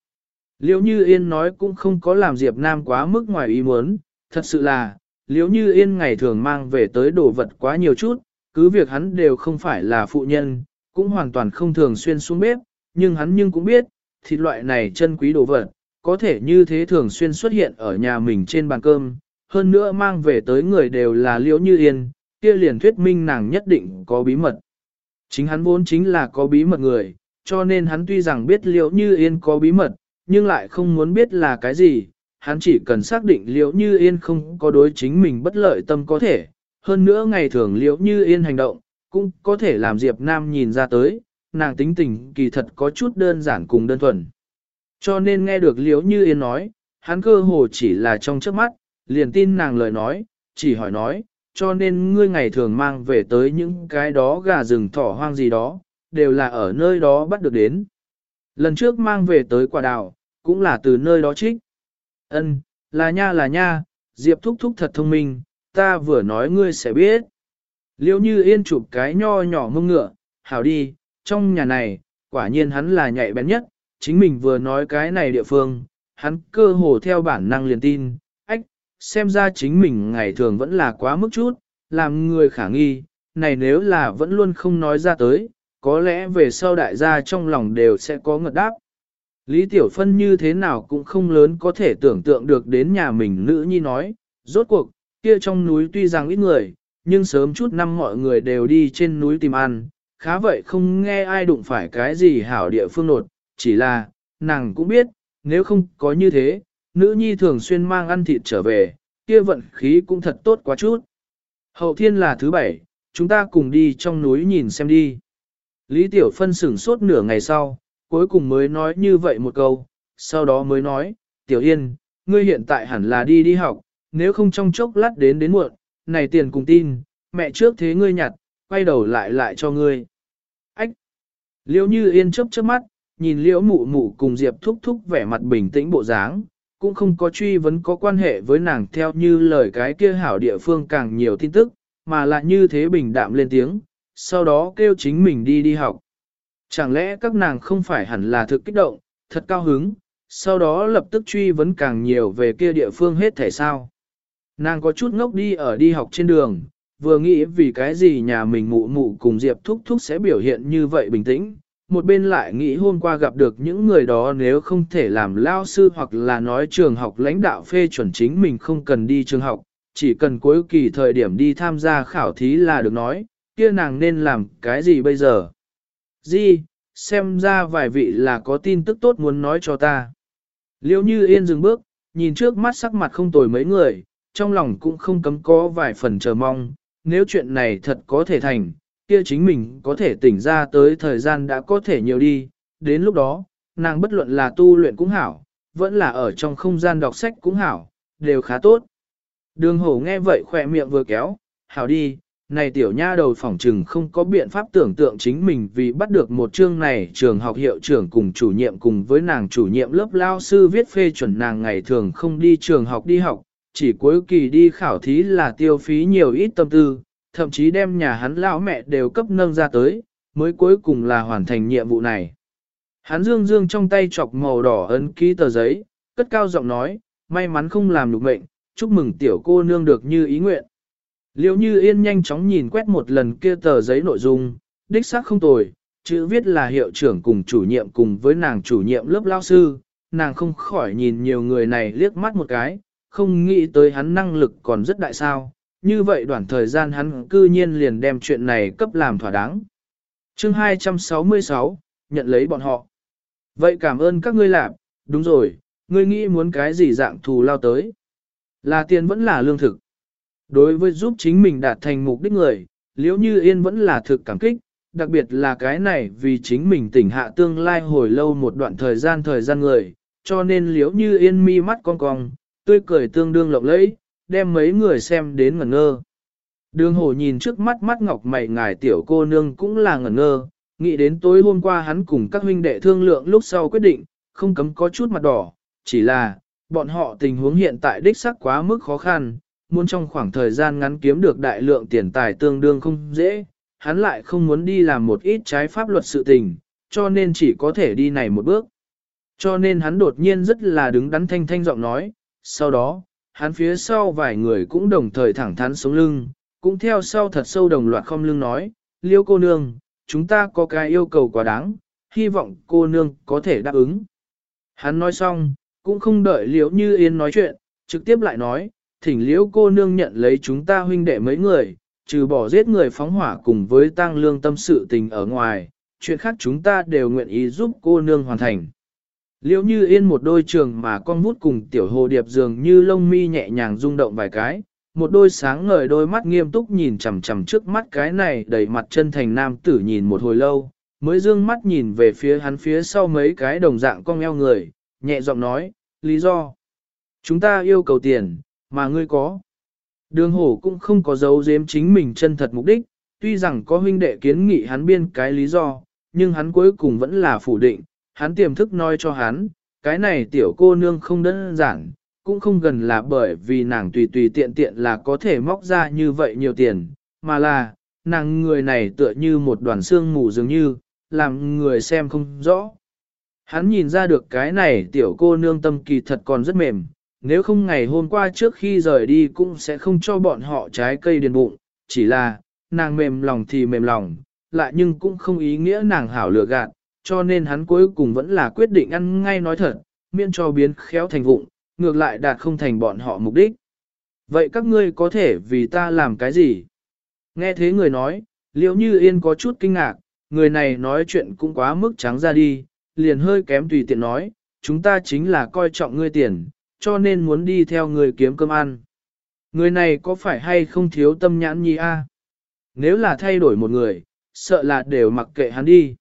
Liễu Như Yên nói cũng không có làm Diệp Nam quá mức ngoài ý muốn, thật sự là, Liễu Như Yên ngày thường mang về tới đồ vật quá nhiều chút, cứ việc hắn đều không phải là phụ nhân, cũng hoàn toàn không thường xuyên xuống bếp, nhưng hắn nhưng cũng biết, thịt loại này chân quý đồ vật, có thể như thế thường xuyên xuất hiện ở nhà mình trên bàn cơm, hơn nữa mang về tới người đều là Liễu Như Yên, kia liền thuyết minh nàng nhất định có bí mật. Chính hắn vốn chính là có bí mật người, cho nên hắn tuy rằng biết Liễu Như Yên có bí mật, nhưng lại không muốn biết là cái gì, hắn chỉ cần xác định Liễu Như Yên không có đối chính mình bất lợi tâm có thể, hơn nữa ngày thường Liễu Như Yên hành động, cũng có thể làm Diệp Nam nhìn ra tới, nàng tính tình kỳ thật có chút đơn giản cùng đơn thuần. Cho nên nghe được Liễu Như Yên nói, hắn cơ hồ chỉ là trong trước mắt, liền tin nàng lời nói, chỉ hỏi nói, cho nên ngươi ngày thường mang về tới những cái đó gà rừng thỏ hoang gì đó, đều là ở nơi đó bắt được đến. Lần trước mang về tới quả đào, cũng là từ nơi đó trích. Ân, là nha là nha, Diệp thúc thúc thật thông minh, ta vừa nói ngươi sẽ biết. Liêu như yên chụp cái nho nhỏ mông ngựa, hảo đi, trong nhà này, quả nhiên hắn là nhạy bén nhất, chính mình vừa nói cái này địa phương, hắn cơ hồ theo bản năng liền tin, xem ra chính mình ngày thường vẫn là quá mức chút, làm người khả nghi, này nếu là vẫn luôn không nói ra tới, có lẽ về sau đại gia trong lòng đều sẽ có ngật đáp. Lý Tiểu Phân như thế nào cũng không lớn có thể tưởng tượng được đến nhà mình nữ nhi nói, rốt cuộc, kia trong núi tuy rằng ít người, nhưng sớm chút năm mọi người đều đi trên núi tìm ăn, khá vậy không nghe ai đụng phải cái gì hảo địa phương nột, chỉ là, nàng cũng biết, nếu không có như thế, nữ nhi thường xuyên mang ăn thịt trở về, kia vận khí cũng thật tốt quá chút. Hậu thiên là thứ bảy, chúng ta cùng đi trong núi nhìn xem đi. Lý Tiểu Phân sửng sốt nửa ngày sau, cuối cùng mới nói như vậy một câu, sau đó mới nói, Tiểu Yên, ngươi hiện tại hẳn là đi đi học, nếu không trong chốc lát đến đến muộn, này tiền cùng tin, mẹ trước thế ngươi nhặt, quay đầu lại lại cho ngươi. Ách! Liễu như Yên chớp chớp mắt, nhìn liễu mụ mụ cùng Diệp thúc thúc vẻ mặt bình tĩnh bộ dáng, cũng không có truy vấn có quan hệ với nàng theo như lời cái kia hảo địa phương càng nhiều tin tức, mà lại như thế bình đạm lên tiếng, sau đó kêu chính mình đi đi học. Chẳng lẽ các nàng không phải hẳn là thực kích động, thật cao hứng, sau đó lập tức truy vấn càng nhiều về kia địa phương hết thể sao. Nàng có chút ngốc đi ở đi học trên đường, vừa nghĩ vì cái gì nhà mình mụ mụ cùng Diệp Thúc Thúc sẽ biểu hiện như vậy bình tĩnh, một bên lại nghĩ hôm qua gặp được những người đó nếu không thể làm lao sư hoặc là nói trường học lãnh đạo phê chuẩn chính mình không cần đi trường học, chỉ cần cuối kỳ thời điểm đi tham gia khảo thí là được nói, kia nàng nên làm cái gì bây giờ? Di, xem ra vài vị là có tin tức tốt muốn nói cho ta. Liêu như yên dừng bước, nhìn trước mắt sắc mặt không tồi mấy người, trong lòng cũng không cấm có vài phần chờ mong, nếu chuyện này thật có thể thành, kia chính mình có thể tỉnh ra tới thời gian đã có thể nhiều đi, đến lúc đó, nàng bất luận là tu luyện cũng hảo, vẫn là ở trong không gian đọc sách cũng hảo, đều khá tốt. Đường hổ nghe vậy khỏe miệng vừa kéo, hảo đi, này tiểu nha đầu phỏng trừng không có biện pháp tưởng tượng chính mình vì bắt được một chương này trường học hiệu trưởng cùng chủ nhiệm cùng với nàng chủ nhiệm lớp lao sư viết phê chuẩn nàng ngày thường không đi trường học đi học, chỉ cuối kỳ đi khảo thí là tiêu phí nhiều ít tâm tư, thậm chí đem nhà hắn lão mẹ đều cấp nâng ra tới, mới cuối cùng là hoàn thành nhiệm vụ này. Hắn dương dương trong tay chọc màu đỏ ấn ký tờ giấy, cất cao giọng nói, may mắn không làm được mệnh, chúc mừng tiểu cô nương được như ý nguyện. Liễu như yên nhanh chóng nhìn quét một lần kia tờ giấy nội dung, đích xác không tồi, chữ viết là hiệu trưởng cùng chủ nhiệm cùng với nàng chủ nhiệm lớp lao sư, nàng không khỏi nhìn nhiều người này liếc mắt một cái, không nghĩ tới hắn năng lực còn rất đại sao, như vậy đoạn thời gian hắn cư nhiên liền đem chuyện này cấp làm thỏa đáng. chương 266, nhận lấy bọn họ. Vậy cảm ơn các ngươi làm, đúng rồi, ngươi nghĩ muốn cái gì dạng thù lao tới. Là tiền vẫn là lương thực. Đối với giúp chính mình đạt thành mục đích người, liễu như yên vẫn là thực cảm kích, đặc biệt là cái này vì chính mình tỉnh hạ tương lai hồi lâu một đoạn thời gian thời gian người, cho nên liễu như yên mi mắt cong cong, tươi cười tương đương lộng lẫy, đem mấy người xem đến ngẩn ngơ. Đường hổ nhìn trước mắt mắt ngọc mày ngài tiểu cô nương cũng là ngẩn ngơ, nghĩ đến tối hôm qua hắn cùng các huynh đệ thương lượng lúc sau quyết định, không cấm có chút mặt đỏ, chỉ là, bọn họ tình huống hiện tại đích sắc quá mức khó khăn, muốn trong khoảng thời gian ngắn kiếm được đại lượng tiền tài tương đương không dễ, hắn lại không muốn đi làm một ít trái pháp luật sự tình, cho nên chỉ có thể đi này một bước. Cho nên hắn đột nhiên rất là đứng đắn thanh thanh giọng nói, sau đó, hắn phía sau vài người cũng đồng thời thẳng thắn sống lưng, cũng theo sau thật sâu đồng loạt không lưng nói, liêu cô nương, chúng ta có cái yêu cầu quá đáng, hy vọng cô nương có thể đáp ứng. Hắn nói xong, cũng không đợi liễu như yên nói chuyện, trực tiếp lại nói, thỉnh liễu cô nương nhận lấy chúng ta huynh đệ mấy người, trừ bỏ giết người phóng hỏa cùng với tăng lương tâm sự tình ở ngoài, chuyện khác chúng ta đều nguyện ý giúp cô nương hoàn thành. Liễu như yên một đôi trường mà con vút cùng tiểu hồ điệp dường như lông mi nhẹ nhàng rung động vài cái, một đôi sáng ngời đôi mắt nghiêm túc nhìn chằm chằm trước mắt cái này đầy mặt chân thành nam tử nhìn một hồi lâu, mới dương mắt nhìn về phía hắn phía sau mấy cái đồng dạng cong eo người, nhẹ giọng nói, lý do. Chúng ta yêu cầu tiền, mà ngươi có. Đường hổ cũng không có dấu giếm chính mình chân thật mục đích, tuy rằng có huynh đệ kiến nghị hắn biên cái lý do, nhưng hắn cuối cùng vẫn là phủ định, hắn tiềm thức nói cho hắn, cái này tiểu cô nương không đơn giản, cũng không gần là bởi vì nàng tùy tùy tiện tiện là có thể móc ra như vậy nhiều tiền, mà là, nàng người này tựa như một đoàn xương mù dường như, làm người xem không rõ. Hắn nhìn ra được cái này tiểu cô nương tâm kỳ thật còn rất mềm, nếu không ngày hôm qua trước khi rời đi cũng sẽ không cho bọn họ trái cây điền bụng, chỉ là, nàng mềm lòng thì mềm lòng, lại nhưng cũng không ý nghĩa nàng hảo lừa gạt, cho nên hắn cuối cùng vẫn là quyết định ăn ngay nói thật, miễn cho biến khéo thành vụng, ngược lại đạt không thành bọn họ mục đích. Vậy các ngươi có thể vì ta làm cái gì? Nghe thế người nói, liệu như yên có chút kinh ngạc, người này nói chuyện cũng quá mức trắng ra đi, liền hơi kém tùy tiện nói, chúng ta chính là coi trọng ngươi tiền, cho nên muốn đi theo người kiếm cơm ăn. Người này có phải hay không thiếu tâm nhãn nhi a? Nếu là thay đổi một người, sợ là đều mặc kệ hắn đi.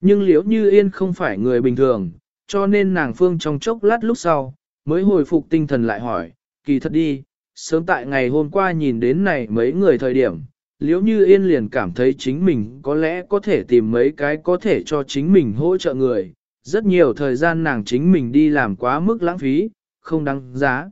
Nhưng liễu như yên không phải người bình thường, cho nên nàng phương trong chốc lát lúc sau, mới hồi phục tinh thần lại hỏi, kỳ thật đi, sớm tại ngày hôm qua nhìn đến này mấy người thời điểm, liễu như yên liền cảm thấy chính mình có lẽ có thể tìm mấy cái có thể cho chính mình hỗ trợ người, rất nhiều thời gian nàng chính mình đi làm quá mức lãng phí, không đáng giá.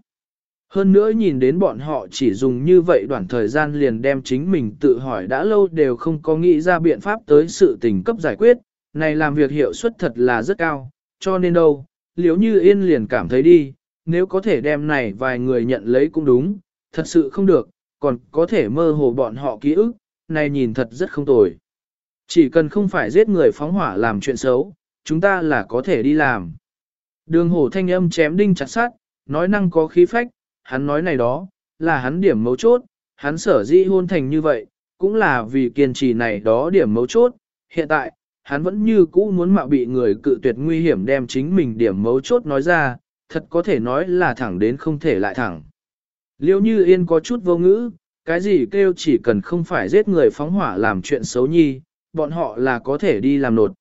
Hơn nữa nhìn đến bọn họ chỉ dùng như vậy đoạn thời gian liền đem chính mình tự hỏi đã lâu đều không có nghĩ ra biện pháp tới sự tình cấp giải quyết, này làm việc hiệu suất thật là rất cao, cho nên đâu, liếu như yên liền cảm thấy đi, nếu có thể đem này vài người nhận lấy cũng đúng, thật sự không được, còn có thể mơ hồ bọn họ ký ức, này nhìn thật rất không tồi. Chỉ cần không phải giết người phóng hỏa làm chuyện xấu, chúng ta là có thể đi làm. Đường hổ thanh âm chém đinh chặt sát, nói năng có khí phách, hắn nói này đó, là hắn điểm mấu chốt, hắn sở dĩ hôn thành như vậy, cũng là vì kiên trì này đó điểm mấu chốt. Hiện tại, hắn vẫn như cũ muốn mạo bị người cự tuyệt nguy hiểm đem chính mình điểm mấu chốt nói ra, thật có thể nói là thẳng đến không thể lại thẳng. Liêu như yên có chút vô ngữ, cái gì kêu chỉ cần không phải giết người phóng hỏa làm chuyện xấu nhi, bọn họ là có thể đi làm nột.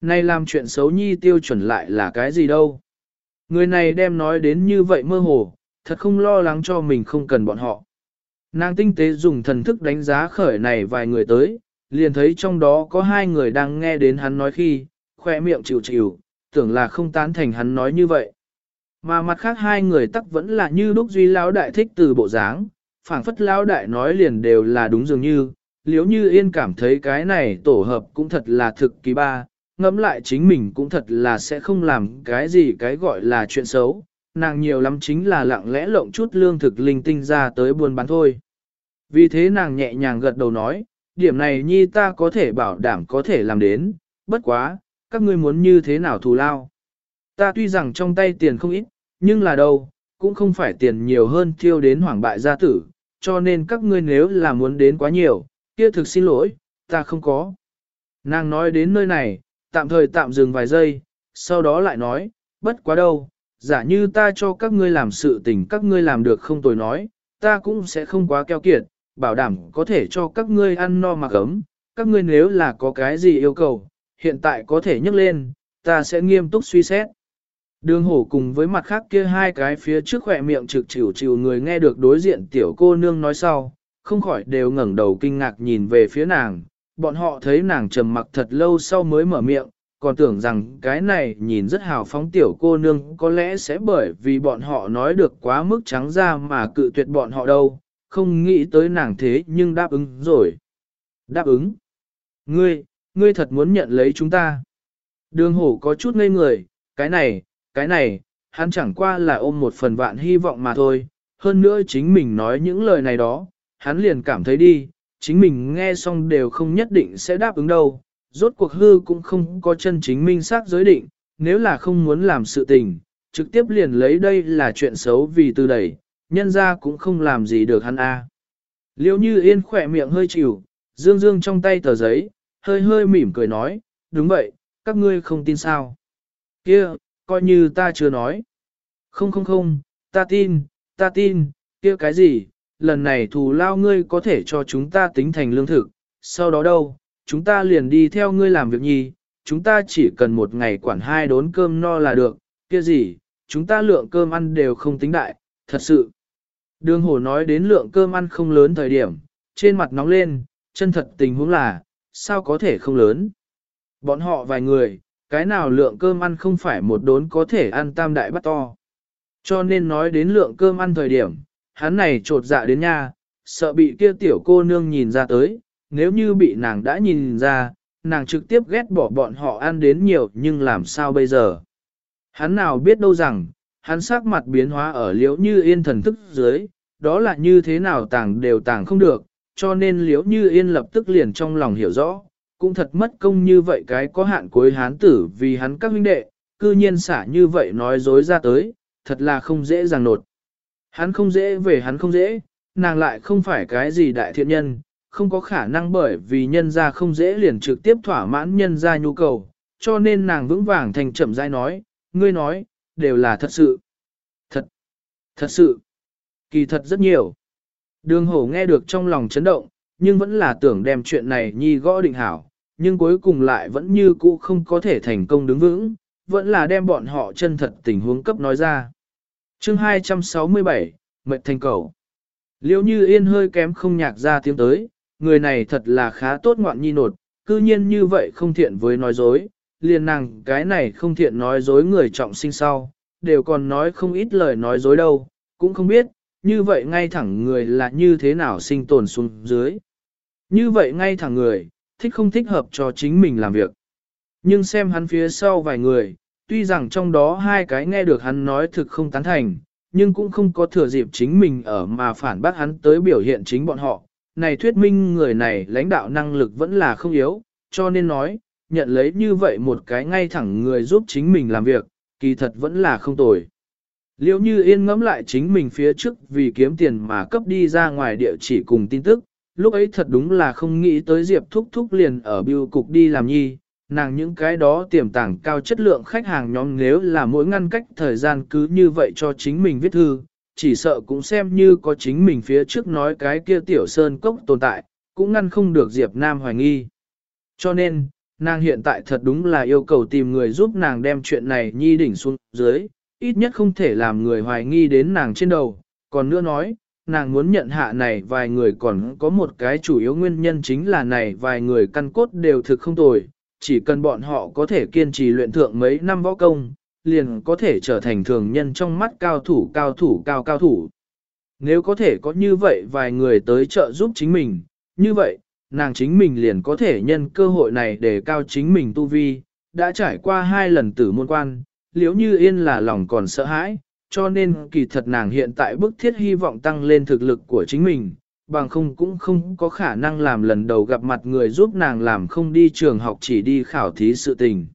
Nay làm chuyện xấu nhi tiêu chuẩn lại là cái gì đâu. Người này đem nói đến như vậy mơ hồ, thật không lo lắng cho mình không cần bọn họ. Nàng tinh tế dùng thần thức đánh giá khởi này vài người tới, liền thấy trong đó có hai người đang nghe đến hắn nói khi, khoe miệng chịu chịu, tưởng là không tán thành hắn nói như vậy. Mà mặt khác hai người tắc vẫn là như đúc duy lão đại thích từ bộ dáng, phảng phất lão đại nói liền đều là đúng dường như, liếu như yên cảm thấy cái này tổ hợp cũng thật là thực kỳ ba, ngẫm lại chính mình cũng thật là sẽ không làm cái gì cái gọi là chuyện xấu, nàng nhiều lắm chính là lặng lẽ lộng chút lương thực linh tinh ra tới buôn bán thôi. Vì thế nàng nhẹ nhàng gật đầu nói, điểm này nhi ta có thể bảo đảm có thể làm đến, bất quá, các ngươi muốn như thế nào thù lao. Ta tuy rằng trong tay tiền không ít, nhưng là đâu, cũng không phải tiền nhiều hơn thiêu đến hoảng bại gia tử, cho nên các ngươi nếu là muốn đến quá nhiều, kia thực xin lỗi, ta không có. Nàng nói đến nơi này, tạm thời tạm dừng vài giây, sau đó lại nói, bất quá đâu, giả như ta cho các ngươi làm sự tình các ngươi làm được không tồi nói, ta cũng sẽ không quá keo kiệt, bảo đảm có thể cho các ngươi ăn no mặc ấm, các ngươi nếu là có cái gì yêu cầu, hiện tại có thể nhấc lên, ta sẽ nghiêm túc suy xét. Đường hổ cùng với mặt khác kia hai cái phía trước khỏe miệng trực chịu chịu người nghe được đối diện tiểu cô nương nói sau, không khỏi đều ngẩng đầu kinh ngạc nhìn về phía nàng, bọn họ thấy nàng trầm mặc thật lâu sau mới mở miệng, còn tưởng rằng cái này nhìn rất hào phóng tiểu cô nương có lẽ sẽ bởi vì bọn họ nói được quá mức trắng ra mà cự tuyệt bọn họ đâu, không nghĩ tới nàng thế nhưng đáp ứng rồi. Đáp ứng. Ngươi, ngươi thật muốn nhận lấy chúng ta. Đường hổ có chút ngây người, cái này, cái này, hắn chẳng qua là ôm một phần vạn hy vọng mà thôi. Hơn nữa chính mình nói những lời này đó, hắn liền cảm thấy đi, chính mình nghe xong đều không nhất định sẽ đáp ứng đâu. Rốt cuộc hư cũng không có chân chính minh xác giới định, nếu là không muốn làm sự tình, trực tiếp liền lấy đây là chuyện xấu vì từ đẩy, nhân ra cũng không làm gì được hắn a. À. Liêu như yên khỏe miệng hơi chịu, dương dương trong tay tờ giấy, hơi hơi mỉm cười nói, đúng vậy, các ngươi không tin sao. Kia, coi như ta chưa nói. Không không không, ta tin, ta tin, kia cái gì, lần này thù lao ngươi có thể cho chúng ta tính thành lương thực, sau đó đâu, chúng ta liền đi theo ngươi làm việc nhi, chúng ta chỉ cần một ngày quản hai đốn cơm no là được, kia gì, chúng ta lượng cơm ăn đều không tính đại, thật sự. Đường hổ nói đến lượng cơm ăn không lớn thời điểm, trên mặt nóng lên, chân thật tình huống là, sao có thể không lớn. Bọn họ vài người, cái nào lượng cơm ăn không phải một đốn có thể ăn tam đại bắt to. Cho nên nói đến lượng cơm ăn thời điểm, hắn này trột dạ đến nha, sợ bị kia tiểu cô nương nhìn ra tới, nếu như bị nàng đã nhìn ra, nàng trực tiếp ghét bỏ bọn họ ăn đến nhiều nhưng làm sao bây giờ. Hắn nào biết đâu rằng, hắn sắc mặt biến hóa ở liễu như yên thần thức dưới, đó là như thế nào tàng đều tàng không được, cho nên liễu như yên lập tức liền trong lòng hiểu rõ, cũng thật mất công như vậy cái có hạn cuối hán tử vì hắn các huynh đệ, cư nhiên xả như vậy nói dối ra tới, thật là không dễ dàng nột. Hắn không dễ về hắn không dễ, nàng lại không phải cái gì đại thiện nhân, không có khả năng bởi vì nhân ra không dễ liền trực tiếp thỏa mãn nhân ra nhu cầu, cho nên nàng vững vàng thành chậm rãi nói, ngươi nói, đều là thật sự. Thật, thật sự, kỳ thật rất nhiều. Đường hổ nghe được trong lòng chấn động, nhưng vẫn là tưởng đem chuyện này nhi gõ định hảo, nhưng cuối cùng lại vẫn như cũ không có thể thành công đứng vững, vẫn là đem bọn họ chân thật tình huống cấp nói ra. chương 267, Mệnh Thành Cầu Liêu như yên hơi kém không nhạc ra tiếng tới, người này thật là khá tốt ngoạn nhi nột, cư nhiên như vậy không thiện với nói dối, liền nàng cái này không thiện nói dối người trọng sinh sau, đều còn nói không ít lời nói dối đâu, cũng không biết, như vậy ngay thẳng người là như thế nào sinh tồn xuống dưới. Như vậy ngay thẳng người, thích không thích hợp cho chính mình làm việc. Nhưng xem hắn phía sau vài người, tuy rằng trong đó hai cái nghe được hắn nói thực không tán thành, nhưng cũng không có thừa dịp chính mình ở mà phản bác hắn tới biểu hiện chính bọn họ. Này thuyết minh người này lãnh đạo năng lực vẫn là không yếu, cho nên nói, nhận lấy như vậy một cái ngay thẳng người giúp chính mình làm việc, kỳ thật vẫn là không tồi. Liệu như yên ngẫm lại chính mình phía trước vì kiếm tiền mà cấp đi ra ngoài địa chỉ cùng tin tức, lúc ấy thật đúng là không nghĩ tới Diệp Thúc Thúc liền ở biêu cục đi làm nhi, nàng những cái đó tiềm tàng cao chất lượng khách hàng nhóm nếu là mỗi ngăn cách thời gian cứ như vậy cho chính mình viết thư, chỉ sợ cũng xem như có chính mình phía trước nói cái kia tiểu sơn cốc tồn tại, cũng ngăn không được Diệp Nam hoài nghi. Cho nên, nàng hiện tại thật đúng là yêu cầu tìm người giúp nàng đem chuyện này nhi đỉnh xuống dưới, ít nhất không thể làm người hoài nghi đến nàng trên đầu, còn nữa nói, nàng muốn nhận hạ này vài người còn có một cái chủ yếu nguyên nhân chính là này vài người căn cốt đều thực không tồi, chỉ cần bọn họ có thể kiên trì luyện thượng mấy năm võ công, liền có thể trở thành thường nhân trong mắt cao thủ cao thủ cao cao thủ. Nếu có thể có như vậy vài người tới trợ giúp chính mình, như vậy, nàng chính mình liền có thể nhân cơ hội này để cao chính mình tu vi, đã trải qua hai lần tử môn quan, liếu như yên là lòng còn sợ hãi, cho nên kỳ thật nàng hiện tại bức thiết hy vọng tăng lên thực lực của chính mình, bằng không cũng không có khả năng làm lần đầu gặp mặt người giúp nàng làm không đi trường học chỉ đi khảo thí sự tình.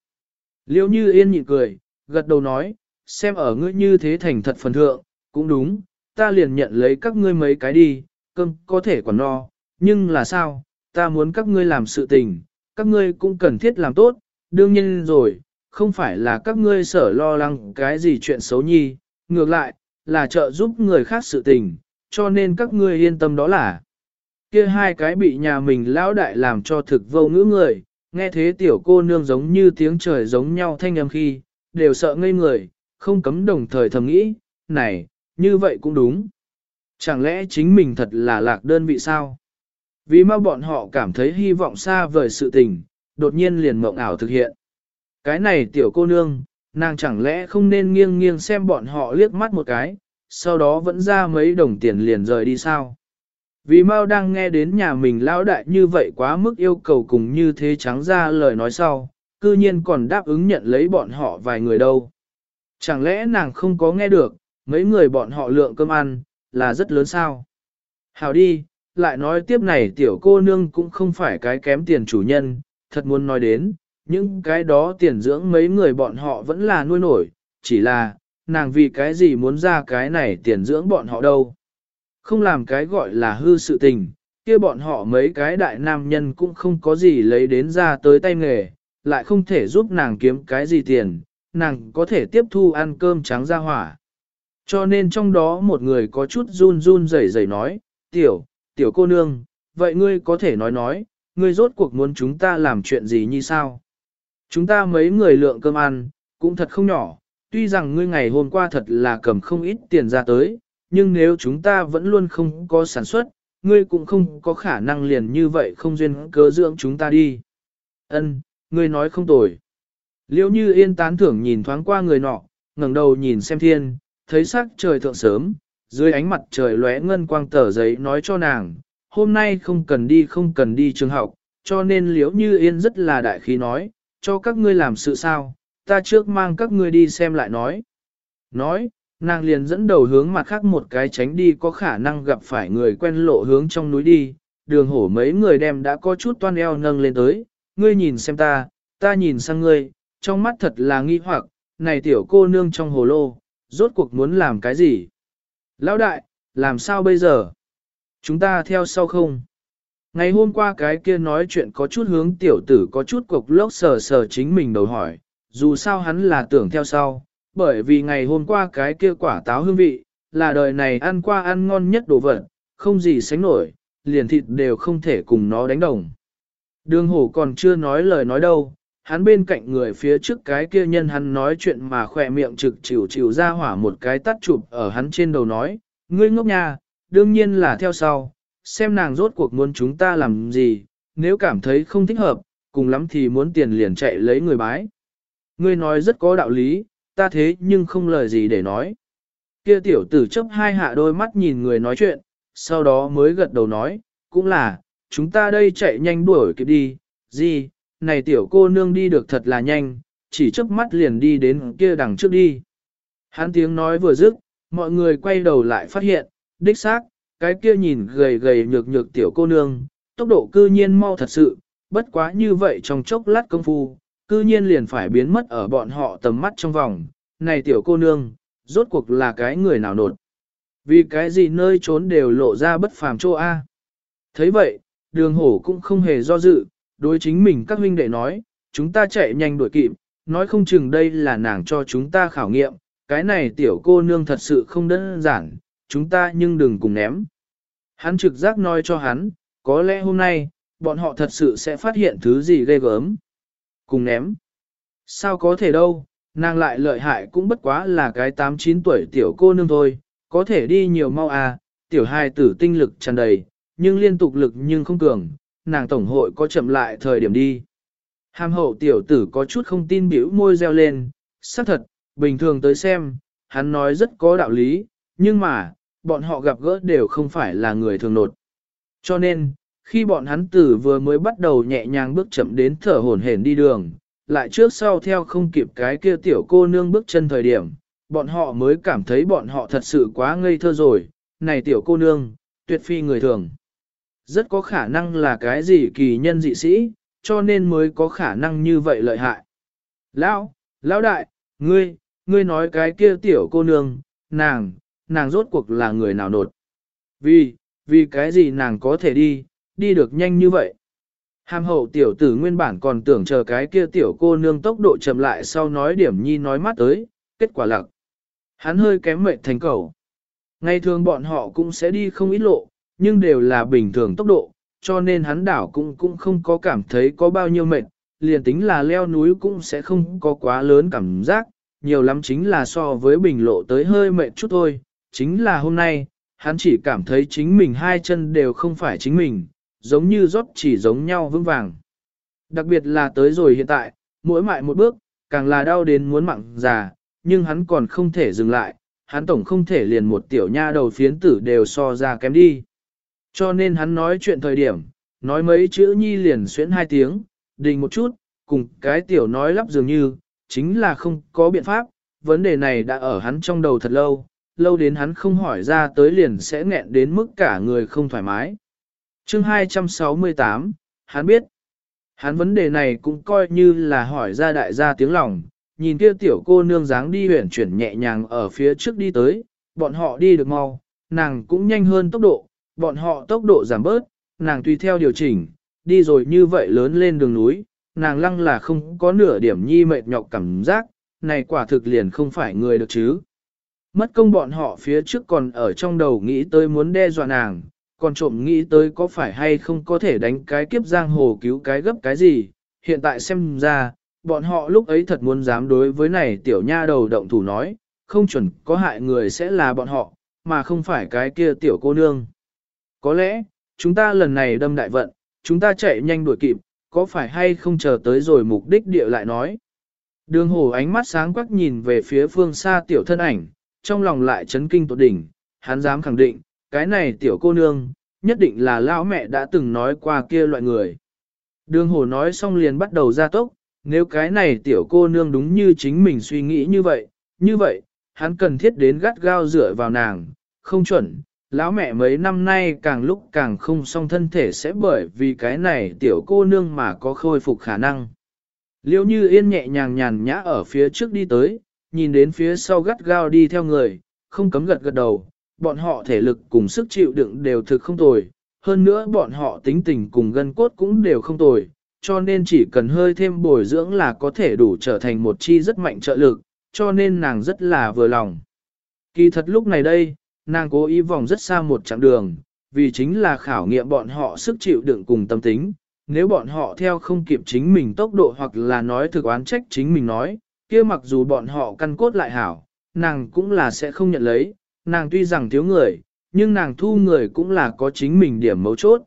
Liêu như yên nhịn cười, gật đầu nói, xem ở ngươi như thế thành thật phần thượng, cũng đúng, ta liền nhận lấy các ngươi mấy cái đi, cơm có thể còn no, nhưng là sao, ta muốn các ngươi làm sự tình, các ngươi cũng cần thiết làm tốt, đương nhiên rồi, không phải là các ngươi sở lo lắng cái gì chuyện xấu nhi, ngược lại, là trợ giúp người khác sự tình, cho nên các ngươi yên tâm đó là. Kia hai cái bị nhà mình lão đại làm cho thực vô ngữ người, nghe thế tiểu cô nương giống như tiếng trời giống nhau thanh âm khi, đều sợ ngây người, không cấm đồng thời thầm nghĩ, này, như vậy cũng đúng. Chẳng lẽ chính mình thật là lạc đơn vị sao? Vì mà bọn họ cảm thấy hy vọng xa vời sự tình, đột nhiên liền mộng ảo thực hiện. Cái này tiểu cô nương, nàng chẳng lẽ không nên nghiêng nghiêng xem bọn họ liếc mắt một cái, sau đó vẫn ra mấy đồng tiền liền rời đi sao? Vì Mao đang nghe đến nhà mình lão đại như vậy quá mức yêu cầu cùng như thế trắng ra lời nói sau, cư nhiên còn đáp ứng nhận lấy bọn họ vài người đâu. Chẳng lẽ nàng không có nghe được, mấy người bọn họ lượng cơm ăn, là rất lớn sao? Hào đi, lại nói tiếp này tiểu cô nương cũng không phải cái kém tiền chủ nhân, thật muốn nói đến, những cái đó tiền dưỡng mấy người bọn họ vẫn là nuôi nổi, chỉ là, nàng vì cái gì muốn ra cái này tiền dưỡng bọn họ đâu. Không làm cái gọi là hư sự tình, kia bọn họ mấy cái đại nam nhân cũng không có gì lấy đến ra tới tay nghề, lại không thể giúp nàng kiếm cái gì tiền, nàng có thể tiếp thu ăn cơm trắng ra hỏa. Cho nên trong đó một người có chút run run rẩy rẩy nói, tiểu, tiểu cô nương, vậy ngươi có thể nói nói, ngươi rốt cuộc muốn chúng ta làm chuyện gì như sao? Chúng ta mấy người lượng cơm ăn, cũng thật không nhỏ, tuy rằng ngươi ngày hôm qua thật là cầm không ít tiền ra tới, nhưng nếu chúng ta vẫn luôn không có sản xuất, ngươi cũng không có khả năng liền như vậy không duyên cớ dưỡng chúng ta đi. Ân, ngươi nói không tồi. Liễu như yên tán thưởng nhìn thoáng qua người nọ, ngẩng đầu nhìn xem thiên, thấy sắc trời thượng sớm, dưới ánh mặt trời lóe ngân quang tờ giấy nói cho nàng, hôm nay không cần đi không cần đi trường học, cho nên liễu như yên rất là đại khí nói, cho các ngươi làm sự sao, ta trước mang các ngươi đi xem lại nói. Nói, nàng liền dẫn đầu hướng mặt khác một cái tránh đi có khả năng gặp phải người quen lộ hướng trong núi đi, đường hổ mấy người đem đã có chút toan eo nâng lên tới, ngươi nhìn xem ta, ta nhìn sang ngươi, trong mắt thật là nghi hoặc, này tiểu cô nương trong hồ lô, rốt cuộc muốn làm cái gì? Lão đại, làm sao bây giờ? Chúng ta theo sau không? Ngày hôm qua cái kia nói chuyện có chút hướng tiểu tử có chút cục lốc sờ sờ chính mình đầu hỏi, dù sao hắn là tưởng theo sau, bởi vì ngày hôm qua cái kia quả táo hương vị, là đời này ăn qua ăn ngon nhất đồ vật, không gì sánh nổi, liền thịt đều không thể cùng nó đánh đồng. Đường hổ còn chưa nói lời nói đâu, hắn bên cạnh người phía trước cái kia nhân hắn nói chuyện mà khỏe miệng trực chịu chịu ra hỏa một cái tắt chụp ở hắn trên đầu nói, ngươi ngốc nha, đương nhiên là theo sau, xem nàng rốt cuộc muốn chúng ta làm gì, nếu cảm thấy không thích hợp, cùng lắm thì muốn tiền liền chạy lấy người bái. Ngươi nói rất có đạo lý, ta thế nhưng không lời gì để nói. Kia tiểu tử chấp hai hạ đôi mắt nhìn người nói chuyện, sau đó mới gật đầu nói, cũng là, chúng ta đây chạy nhanh đuổi kịp đi, gì, này tiểu cô nương đi được thật là nhanh, chỉ chớp mắt liền đi đến kia đằng trước đi. Hắn tiếng nói vừa dứt, mọi người quay đầu lại phát hiện, đích xác, cái kia nhìn gầy gầy nhược nhược tiểu cô nương, tốc độ cư nhiên mau thật sự, bất quá như vậy trong chốc lát công phu, cư nhiên liền phải biến mất ở bọn họ tầm mắt trong vòng. Này tiểu cô nương, rốt cuộc là cái người nào nột. Vì cái gì nơi trốn đều lộ ra bất phàm chỗ A. thấy vậy, đường hổ cũng không hề do dự, đối chính mình các huynh đệ nói, chúng ta chạy nhanh đuổi kịp, nói không chừng đây là nàng cho chúng ta khảo nghiệm, cái này tiểu cô nương thật sự không đơn giản, chúng ta nhưng đừng cùng ném. Hắn trực giác nói cho hắn, có lẽ hôm nay, bọn họ thật sự sẽ phát hiện thứ gì ghê gớm. Cùng ném. Sao có thể đâu, nàng lại lợi hại cũng bất quá là cái 8-9 tuổi tiểu cô nương thôi, có thể đi nhiều mau à, tiểu hài tử tinh lực tràn đầy, nhưng liên tục lực nhưng không cường, nàng tổng hội có chậm lại thời điểm đi. Hàm hậu tiểu tử có chút không tin biểu môi reo lên, xác thật, bình thường tới xem, hắn nói rất có đạo lý, nhưng mà, bọn họ gặp gỡ đều không phải là người thường nột. Cho nên, khi bọn hắn tử vừa mới bắt đầu nhẹ nhàng bước chậm đến thở hổn hển đi đường, lại trước sau theo không kịp cái kia tiểu cô nương bước chân thời điểm, bọn họ mới cảm thấy bọn họ thật sự quá ngây thơ rồi, này tiểu cô nương, tuyệt phi người thường. Rất có khả năng là cái gì kỳ nhân dị sĩ, cho nên mới có khả năng như vậy lợi hại. Lão, lão đại, ngươi, ngươi nói cái kia tiểu cô nương, nàng, nàng rốt cuộc là người nào nột. Vì, vì cái gì nàng có thể đi, đi được nhanh như vậy. Hàm hậu tiểu tử nguyên bản còn tưởng chờ cái kia tiểu cô nương tốc độ chậm lại sau nói điểm nhi nói mắt tới, kết quả lặc. Hắn hơi kém mệt thành cầu. Ngày thường bọn họ cũng sẽ đi không ít lộ, nhưng đều là bình thường tốc độ, cho nên hắn đảo cũng cũng không có cảm thấy có bao nhiêu mệt, liền tính là leo núi cũng sẽ không có quá lớn cảm giác, nhiều lắm chính là so với bình lộ tới hơi mệt chút thôi, chính là hôm nay, hắn chỉ cảm thấy chính mình hai chân đều không phải chính mình, giống như rót chỉ giống nhau vững vàng. Đặc biệt là tới rồi hiện tại, mỗi mại một bước, càng là đau đến muốn mặn già, nhưng hắn còn không thể dừng lại, hắn tổng không thể liền một tiểu nha đầu phiến tử đều so ra kém đi. Cho nên hắn nói chuyện thời điểm, nói mấy chữ nhi liền xuyến hai tiếng, đình một chút, cùng cái tiểu nói lắp dường như, chính là không có biện pháp, vấn đề này đã ở hắn trong đầu thật lâu, lâu đến hắn không hỏi ra tới liền sẽ nghẹn đến mức cả người không thoải mái. chương 268, hắn biết, hắn vấn đề này cũng coi như là hỏi ra đại gia tiếng lòng, nhìn kia tiểu cô nương dáng đi huyển chuyển nhẹ nhàng ở phía trước đi tới, bọn họ đi được mau, nàng cũng nhanh hơn tốc độ, bọn họ tốc độ giảm bớt, nàng tùy theo điều chỉnh, đi rồi như vậy lớn lên đường núi, nàng lăng là không có nửa điểm nhi mệt nhọc cảm giác, này quả thực liền không phải người được chứ. Mất công bọn họ phía trước còn ở trong đầu nghĩ tới muốn đe dọa nàng, còn trộm nghĩ tới có phải hay không có thể đánh cái kiếp giang hồ cứu cái gấp cái gì, hiện tại xem ra, bọn họ lúc ấy thật muốn dám đối với này tiểu nha đầu động thủ nói, không chuẩn có hại người sẽ là bọn họ, mà không phải cái kia tiểu cô nương. Có lẽ, chúng ta lần này đâm đại vận, chúng ta chạy nhanh đuổi kịp, có phải hay không chờ tới rồi mục đích địa lại nói. Đường hồ ánh mắt sáng quắc nhìn về phía phương xa tiểu thân ảnh, trong lòng lại chấn kinh tột đỉnh, hắn dám khẳng định, cái này tiểu cô nương, nhất định là lão mẹ đã từng nói qua kia loại người. Đường hồ nói xong liền bắt đầu ra tốc, nếu cái này tiểu cô nương đúng như chính mình suy nghĩ như vậy, như vậy, hắn cần thiết đến gắt gao dựa vào nàng, không chuẩn, lão mẹ mấy năm nay càng lúc càng không song thân thể sẽ bởi vì cái này tiểu cô nương mà có khôi phục khả năng. Liêu như yên nhẹ nhàng nhàn nhã ở phía trước đi tới, nhìn đến phía sau gắt gao đi theo người, không cấm gật gật đầu, bọn họ thể lực cùng sức chịu đựng đều thực không tồi, hơn nữa bọn họ tính tình cùng gân cốt cũng đều không tồi, cho nên chỉ cần hơi thêm bồi dưỡng là có thể đủ trở thành một chi rất mạnh trợ lực, cho nên nàng rất là vừa lòng. Kỳ thật lúc này đây, nàng cố ý vòng rất xa một chặng đường, vì chính là khảo nghiệm bọn họ sức chịu đựng cùng tâm tính. Nếu bọn họ theo không kịp chính mình tốc độ hoặc là nói thực oán trách chính mình nói, kia mặc dù bọn họ căn cốt lại hảo, nàng cũng là sẽ không nhận lấy, nàng tuy rằng thiếu người, nhưng nàng thu người cũng là có chính mình điểm mấu chốt.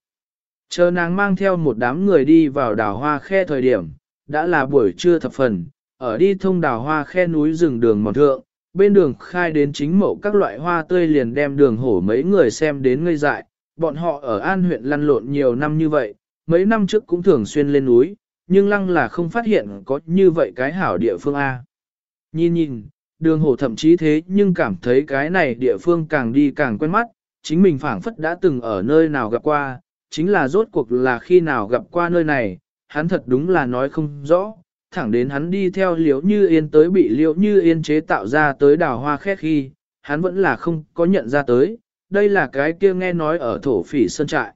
Chờ nàng mang theo một đám người đi vào đảo hoa khe thời điểm, đã là buổi trưa thập phần, ở đi thông đảo hoa khe núi rừng đường mòn thượng, bên đường khai đến chính mộ các loại hoa tươi liền đem đường hổ mấy người xem đến ngây dại, bọn họ ở An huyện lăn lộn nhiều năm như vậy, mấy năm trước cũng thường xuyên lên núi, nhưng lăng là không phát hiện có như vậy cái hảo địa phương A. Nhìn nhìn, đường hổ thậm chí thế nhưng cảm thấy cái này địa phương càng đi càng quen mắt, chính mình phảng phất đã từng ở nơi nào gặp qua, chính là rốt cuộc là khi nào gặp qua nơi này, hắn thật đúng là nói không rõ, thẳng đến hắn đi theo liễu như yên tới bị liễu như yên chế tạo ra tới đào hoa khét khi, hắn vẫn là không có nhận ra tới, đây là cái kia nghe nói ở thổ phỉ sơn trại.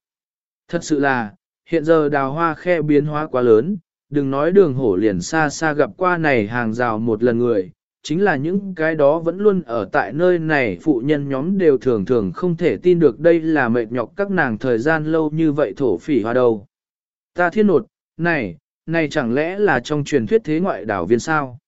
Thật sự là, hiện giờ đào hoa khe biến hóa quá lớn, đừng nói đường hổ liền xa xa gặp qua này hàng rào một lần người, chính là những cái đó vẫn luôn ở tại nơi này phụ nhân nhóm đều thường thường không thể tin được đây là mệt nhọc các nàng thời gian lâu như vậy thổ phỉ hoa đầu. Ta thiên nột, này, này chẳng lẽ là trong truyền thuyết thế ngoại đảo viên sao?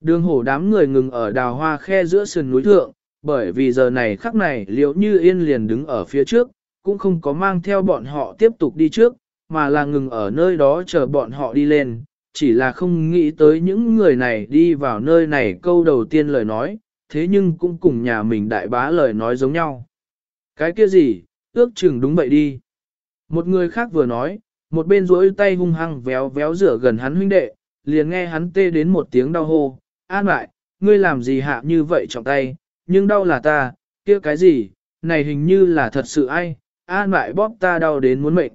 Đường hổ đám người ngừng ở đào hoa khe giữa sườn núi thượng, bởi vì giờ này khắc này liệu như yên liền đứng ở phía trước, cũng không có mang theo bọn họ tiếp tục đi trước, mà là ngừng ở nơi đó chờ bọn họ đi lên, chỉ là không nghĩ tới những người này đi vào nơi này câu đầu tiên lời nói, thế nhưng cũng cùng nhà mình đại bá lời nói giống nhau. Cái kia gì, ước chừng đúng vậy đi. Một người khác vừa nói, một bên duỗi tay hung hăng véo véo rửa gần hắn huynh đệ, liền nghe hắn tê đến một tiếng đau hô, an lại, ngươi làm gì hạ như vậy trọng tay, nhưng đau là ta, kia cái gì, này hình như là thật sự ai, an lại bóp ta đau đến muốn mệnh.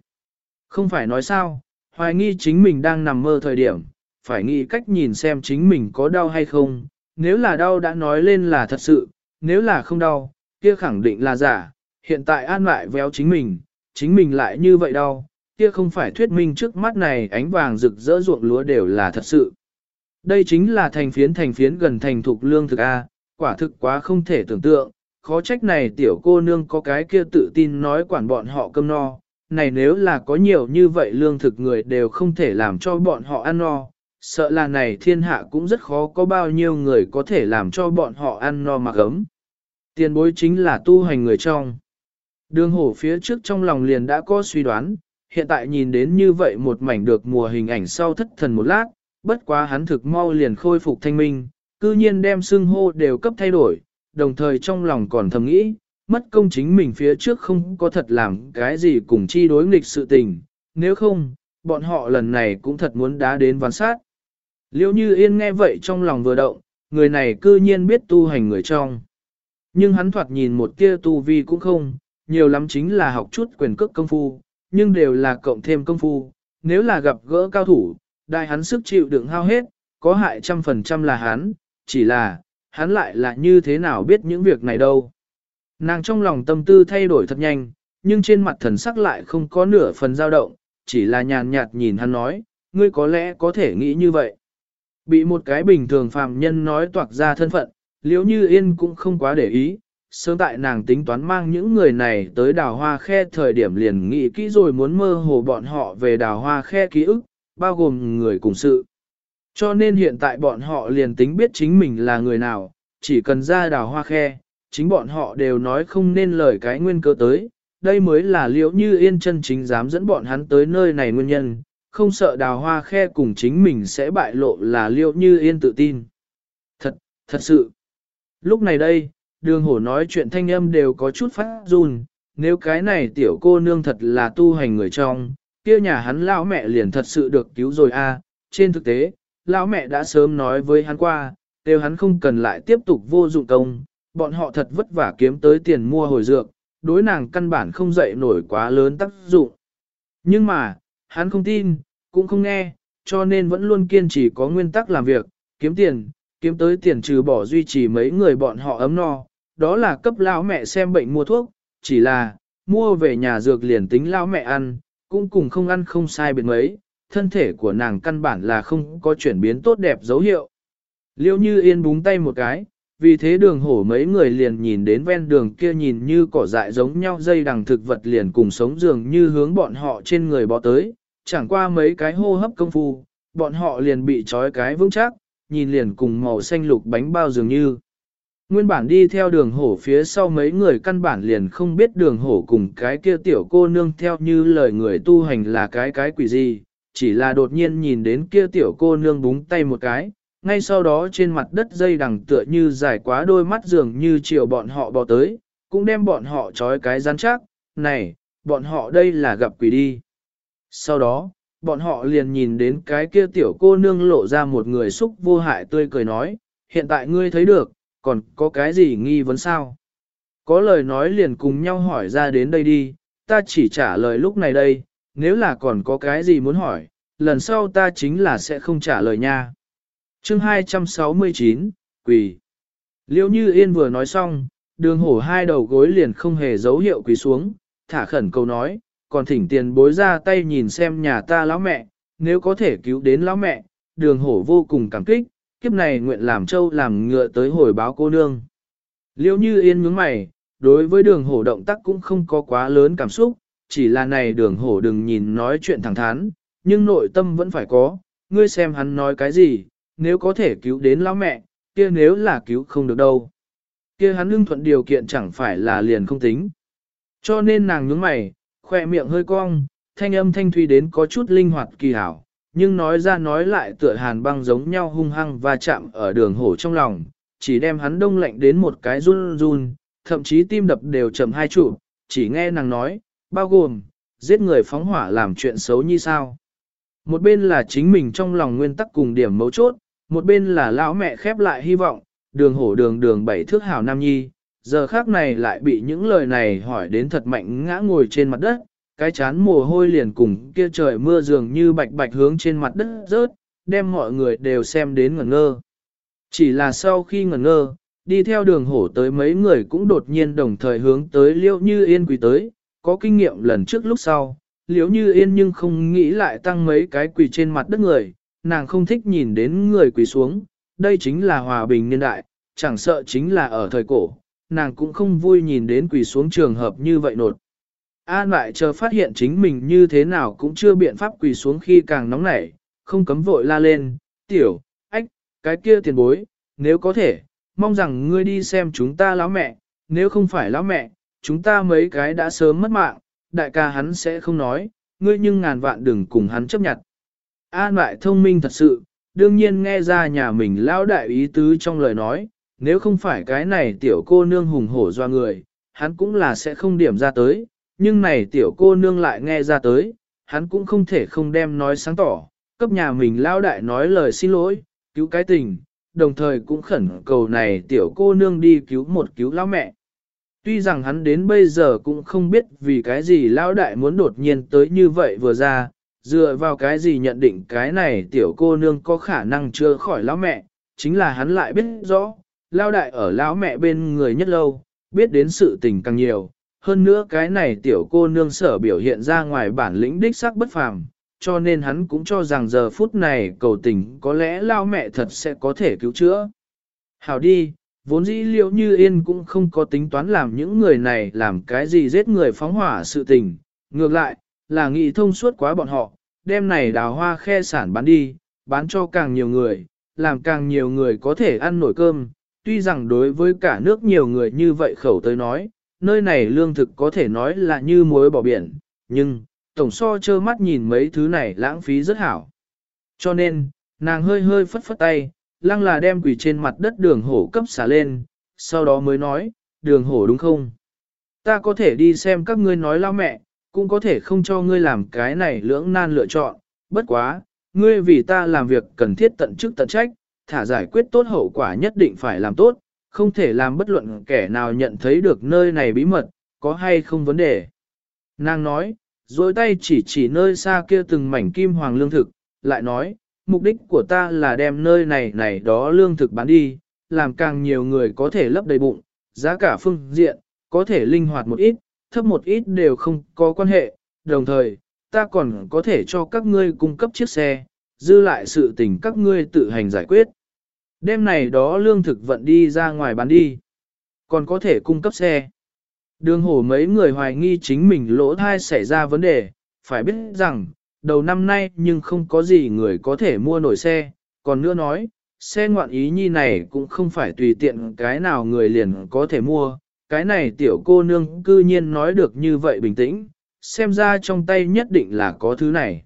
Không phải nói sao, hoài nghi chính mình đang nằm mơ thời điểm, phải nghĩ cách nhìn xem chính mình có đau hay không, nếu là đau đã nói lên là thật sự, nếu là không đau, kia khẳng định là giả, hiện tại an lại véo chính mình, chính mình lại như vậy đau, kia không phải thuyết minh trước mắt này ánh vàng rực rỡ ruộng lúa đều là thật sự. Đây chính là thành phiến thành phiến gần thành thục lương thực A, quả thực quá không thể tưởng tượng, khó trách này tiểu cô nương có cái kia tự tin nói quản bọn họ cơm no, này nếu là có nhiều như vậy lương thực người đều không thể làm cho bọn họ ăn no, sợ là này thiên hạ cũng rất khó có bao nhiêu người có thể làm cho bọn họ ăn no mặc ấm. Tiền bối chính là tu hành người trong. Đường hổ phía trước trong lòng liền đã có suy đoán, hiện tại nhìn đến như vậy một mảnh được mùa hình ảnh sau thất thần một lát, bất quá hắn thực mau liền khôi phục thanh minh, cư nhiên đem xưng hô đều cấp thay đổi, đồng thời trong lòng còn thầm nghĩ, mất công chính mình phía trước không có thật làm cái gì cùng chi đối nghịch sự tình, nếu không, bọn họ lần này cũng thật muốn đá đến ván sát. Liêu như yên nghe vậy trong lòng vừa động, người này cư nhiên biết tu hành người trong. Nhưng hắn thoạt nhìn một kia tu vi cũng không, nhiều lắm chính là học chút quyền cước công phu, nhưng đều là cộng thêm công phu, nếu là gặp gỡ cao thủ, đại hắn sức chịu đựng hao hết, có hại trăm phần trăm là hắn, chỉ là, hắn lại là như thế nào biết những việc này đâu. Nàng trong lòng tâm tư thay đổi thật nhanh, nhưng trên mặt thần sắc lại không có nửa phần dao động, chỉ là nhàn nhạt nhìn hắn nói, ngươi có lẽ có thể nghĩ như vậy. Bị một cái bình thường phàm nhân nói toạc ra thân phận, liếu như yên cũng không quá để ý, sớm tại nàng tính toán mang những người này tới đào hoa khe thời điểm liền nghĩ kỹ rồi muốn mơ hồ bọn họ về đào hoa khe ký ức, bao gồm người cùng sự. Cho nên hiện tại bọn họ liền tính biết chính mình là người nào, chỉ cần ra đào hoa khe, chính bọn họ đều nói không nên lời cái nguyên cơ tới, đây mới là liễu như yên chân chính dám dẫn bọn hắn tới nơi này nguyên nhân, không sợ đào hoa khe cùng chính mình sẽ bại lộ là liễu như yên tự tin. Thật, thật sự. Lúc này đây, đường hổ nói chuyện thanh âm đều có chút phát run, nếu cái này tiểu cô nương thật là tu hành người trong, kia nhà hắn lão mẹ liền thật sự được cứu rồi a. trên thực tế, lão mẹ đã sớm nói với hắn qua, đều hắn không cần lại tiếp tục vô dụng công, bọn họ thật vất vả kiếm tới tiền mua hồi dược, đối nàng căn bản không dậy nổi quá lớn tác dụng. Nhưng mà, hắn không tin, cũng không nghe, cho nên vẫn luôn kiên trì có nguyên tắc làm việc, kiếm tiền, kiếm tới tiền trừ bỏ duy trì mấy người bọn họ ấm no, đó là cấp lão mẹ xem bệnh mua thuốc, chỉ là, mua về nhà dược liền tính lão mẹ ăn, cũng cùng không ăn không sai biệt mấy, thân thể của nàng căn bản là không có chuyển biến tốt đẹp dấu hiệu. Liêu như yên búng tay một cái, vì thế đường hổ mấy người liền nhìn đến ven đường kia nhìn như cỏ dại giống nhau dây đằng thực vật liền cùng sống dường như hướng bọn họ trên người bò tới, chẳng qua mấy cái hô hấp công phu, bọn họ liền bị trói cái vững chắc, nhìn liền cùng màu xanh lục bánh bao dường như. Nguyên bản đi theo đường hổ phía sau mấy người căn bản liền không biết đường hổ cùng cái kia tiểu cô nương theo như lời người tu hành là cái cái quỷ gì, chỉ là đột nhiên nhìn đến kia tiểu cô nương búng tay một cái, ngay sau đó trên mặt đất dây đằng tựa như dài quá đôi mắt dường như chiều bọn họ bò tới, cũng đem bọn họ trói cái rắn chắc, này, bọn họ đây là gặp quỷ đi. Sau đó, bọn họ liền nhìn đến cái kia tiểu cô nương lộ ra một người xúc vô hại tươi cười nói, hiện tại ngươi thấy được, còn có cái gì nghi vấn sao? Có lời nói liền cùng nhau hỏi ra đến đây đi, ta chỉ trả lời lúc này đây, nếu là còn có cái gì muốn hỏi, lần sau ta chính là sẽ không trả lời nha. Chương 269, Quỳ. Liêu như yên vừa nói xong, đường hổ hai đầu gối liền không hề dấu hiệu quỳ xuống, thả khẩn câu nói, còn thỉnh tiền bối ra tay nhìn xem nhà ta lão mẹ, nếu có thể cứu đến lão mẹ, đường hổ vô cùng cảm kích, kiếp này nguyện làm châu làm ngựa tới hồi báo cô nương. Liêu như yên nhướng mày, đối với đường hổ động tác cũng không có quá lớn cảm xúc, chỉ là này đường hổ đừng nhìn nói chuyện thẳng thắn, nhưng nội tâm vẫn phải có, ngươi xem hắn nói cái gì, nếu có thể cứu đến lão mẹ, kia nếu là cứu không được đâu. Kia hắn lương thuận điều kiện chẳng phải là liền không tính. Cho nên nàng nhướng mày, khoe miệng hơi cong, thanh âm thanh thuy đến có chút linh hoạt kỳ hảo, nhưng nói ra nói lại tựa hàn băng giống nhau hung hăng và chạm ở đường hổ trong lòng, chỉ đem hắn đông lạnh đến một cái run run, thậm chí tim đập đều chậm hai trụ, chỉ nghe nàng nói, bao gồm, giết người phóng hỏa làm chuyện xấu như sao. Một bên là chính mình trong lòng nguyên tắc cùng điểm mấu chốt, một bên là lão mẹ khép lại hy vọng, đường hổ đường đường bảy thước hào nam nhi, giờ khác này lại bị những lời này hỏi đến thật mạnh ngã ngồi trên mặt đất, cái chán mồ hôi liền cùng kia trời mưa dường như bạch bạch hướng trên mặt đất rớt, đem mọi người đều xem đến ngẩn ngơ. Chỉ là sau khi ngẩn ngơ, đi theo đường hổ tới mấy người cũng đột nhiên đồng thời hướng tới liễu như yên quỳ tới, có kinh nghiệm lần trước lúc sau, liễu như yên nhưng không nghĩ lại tăng mấy cái quỳ trên mặt đất người, nàng không thích nhìn đến người quỳ xuống, đây chính là hòa bình niên đại, chẳng sợ chính là ở thời cổ, nàng cũng không vui nhìn đến quỳ xuống trường hợp như vậy nột. An lại chờ phát hiện chính mình như thế nào cũng chưa biện pháp quỳ xuống khi càng nóng nảy, không cấm vội la lên, tiểu, ách, cái kia tiền bối, nếu có thể, mong rằng ngươi đi xem chúng ta lão mẹ, nếu không phải lão mẹ, chúng ta mấy cái đã sớm mất mạng, đại ca hắn sẽ không nói, ngươi nhưng ngàn vạn đừng cùng hắn chấp nhận. An lại thông minh thật sự, đương nhiên nghe ra nhà mình lão đại ý tứ trong lời nói, nếu không phải cái này tiểu cô nương hùng hổ doa người, hắn cũng là sẽ không điểm ra tới, nhưng này tiểu cô nương lại nghe ra tới, hắn cũng không thể không đem nói sáng tỏ, cấp nhà mình lão đại nói lời xin lỗi, cứu cái tình, đồng thời cũng khẩn cầu này tiểu cô nương đi cứu một cứu lão mẹ. Tuy rằng hắn đến bây giờ cũng không biết vì cái gì lão đại muốn đột nhiên tới như vậy vừa ra, dựa vào cái gì nhận định cái này tiểu cô nương có khả năng chưa khỏi lão mẹ, chính là hắn lại biết rõ, lão đại ở lão mẹ bên người nhất lâu, biết đến sự tình càng nhiều, hơn nữa cái này tiểu cô nương sở biểu hiện ra ngoài bản lĩnh đích sắc bất phàm, cho nên hắn cũng cho rằng giờ phút này cầu tình có lẽ lao mẹ thật sẽ có thể cứu chữa. Hảo đi, vốn dĩ liệu như yên cũng không có tính toán làm những người này làm cái gì giết người phóng hỏa sự tình, ngược lại, là nghĩ thông suốt quá bọn họ, đem này đào hoa khe sản bán đi, bán cho càng nhiều người, làm càng nhiều người có thể ăn nổi cơm, tuy rằng đối với cả nước nhiều người như vậy khẩu tới nói, nơi này lương thực có thể nói là như muối bỏ biển, nhưng, tổng so trơ mắt nhìn mấy thứ này lãng phí rất hảo. Cho nên, nàng hơi hơi phất phất tay, lăng là đem quỷ trên mặt đất đường hổ cấp xả lên, sau đó mới nói, đường hổ đúng không? Ta có thể đi xem các ngươi nói lao mẹ, cũng có thể không cho ngươi làm cái này lưỡng nan lựa chọn, bất quá, ngươi vì ta làm việc cần thiết tận chức tận trách, thả giải quyết tốt hậu quả nhất định phải làm tốt, không thể làm bất luận kẻ nào nhận thấy được nơi này bí mật, có hay không vấn đề. Nàng nói, dối tay chỉ chỉ nơi xa kia từng mảnh kim hoàng lương thực, lại nói, mục đích của ta là đem nơi này này đó lương thực bán đi, làm càng nhiều người có thể lấp đầy bụng, giá cả phương diện, có thể linh hoạt một ít, thấp một ít đều không có quan hệ, đồng thời, ta còn có thể cho các ngươi cung cấp chiếc xe, dư lại sự tình các ngươi tự hành giải quyết. Đêm này đó lương thực vận đi ra ngoài bán đi, còn có thể cung cấp xe. Đường hổ mấy người hoài nghi chính mình lỗ thai xảy ra vấn đề, phải biết rằng, đầu năm nay nhưng không có gì người có thể mua nổi xe, còn nữa nói, xe ngoạn ý nhi này cũng không phải tùy tiện cái nào người liền có thể mua, cái này tiểu cô nương cư nhiên nói được như vậy bình tĩnh, xem ra trong tay nhất định là có thứ này.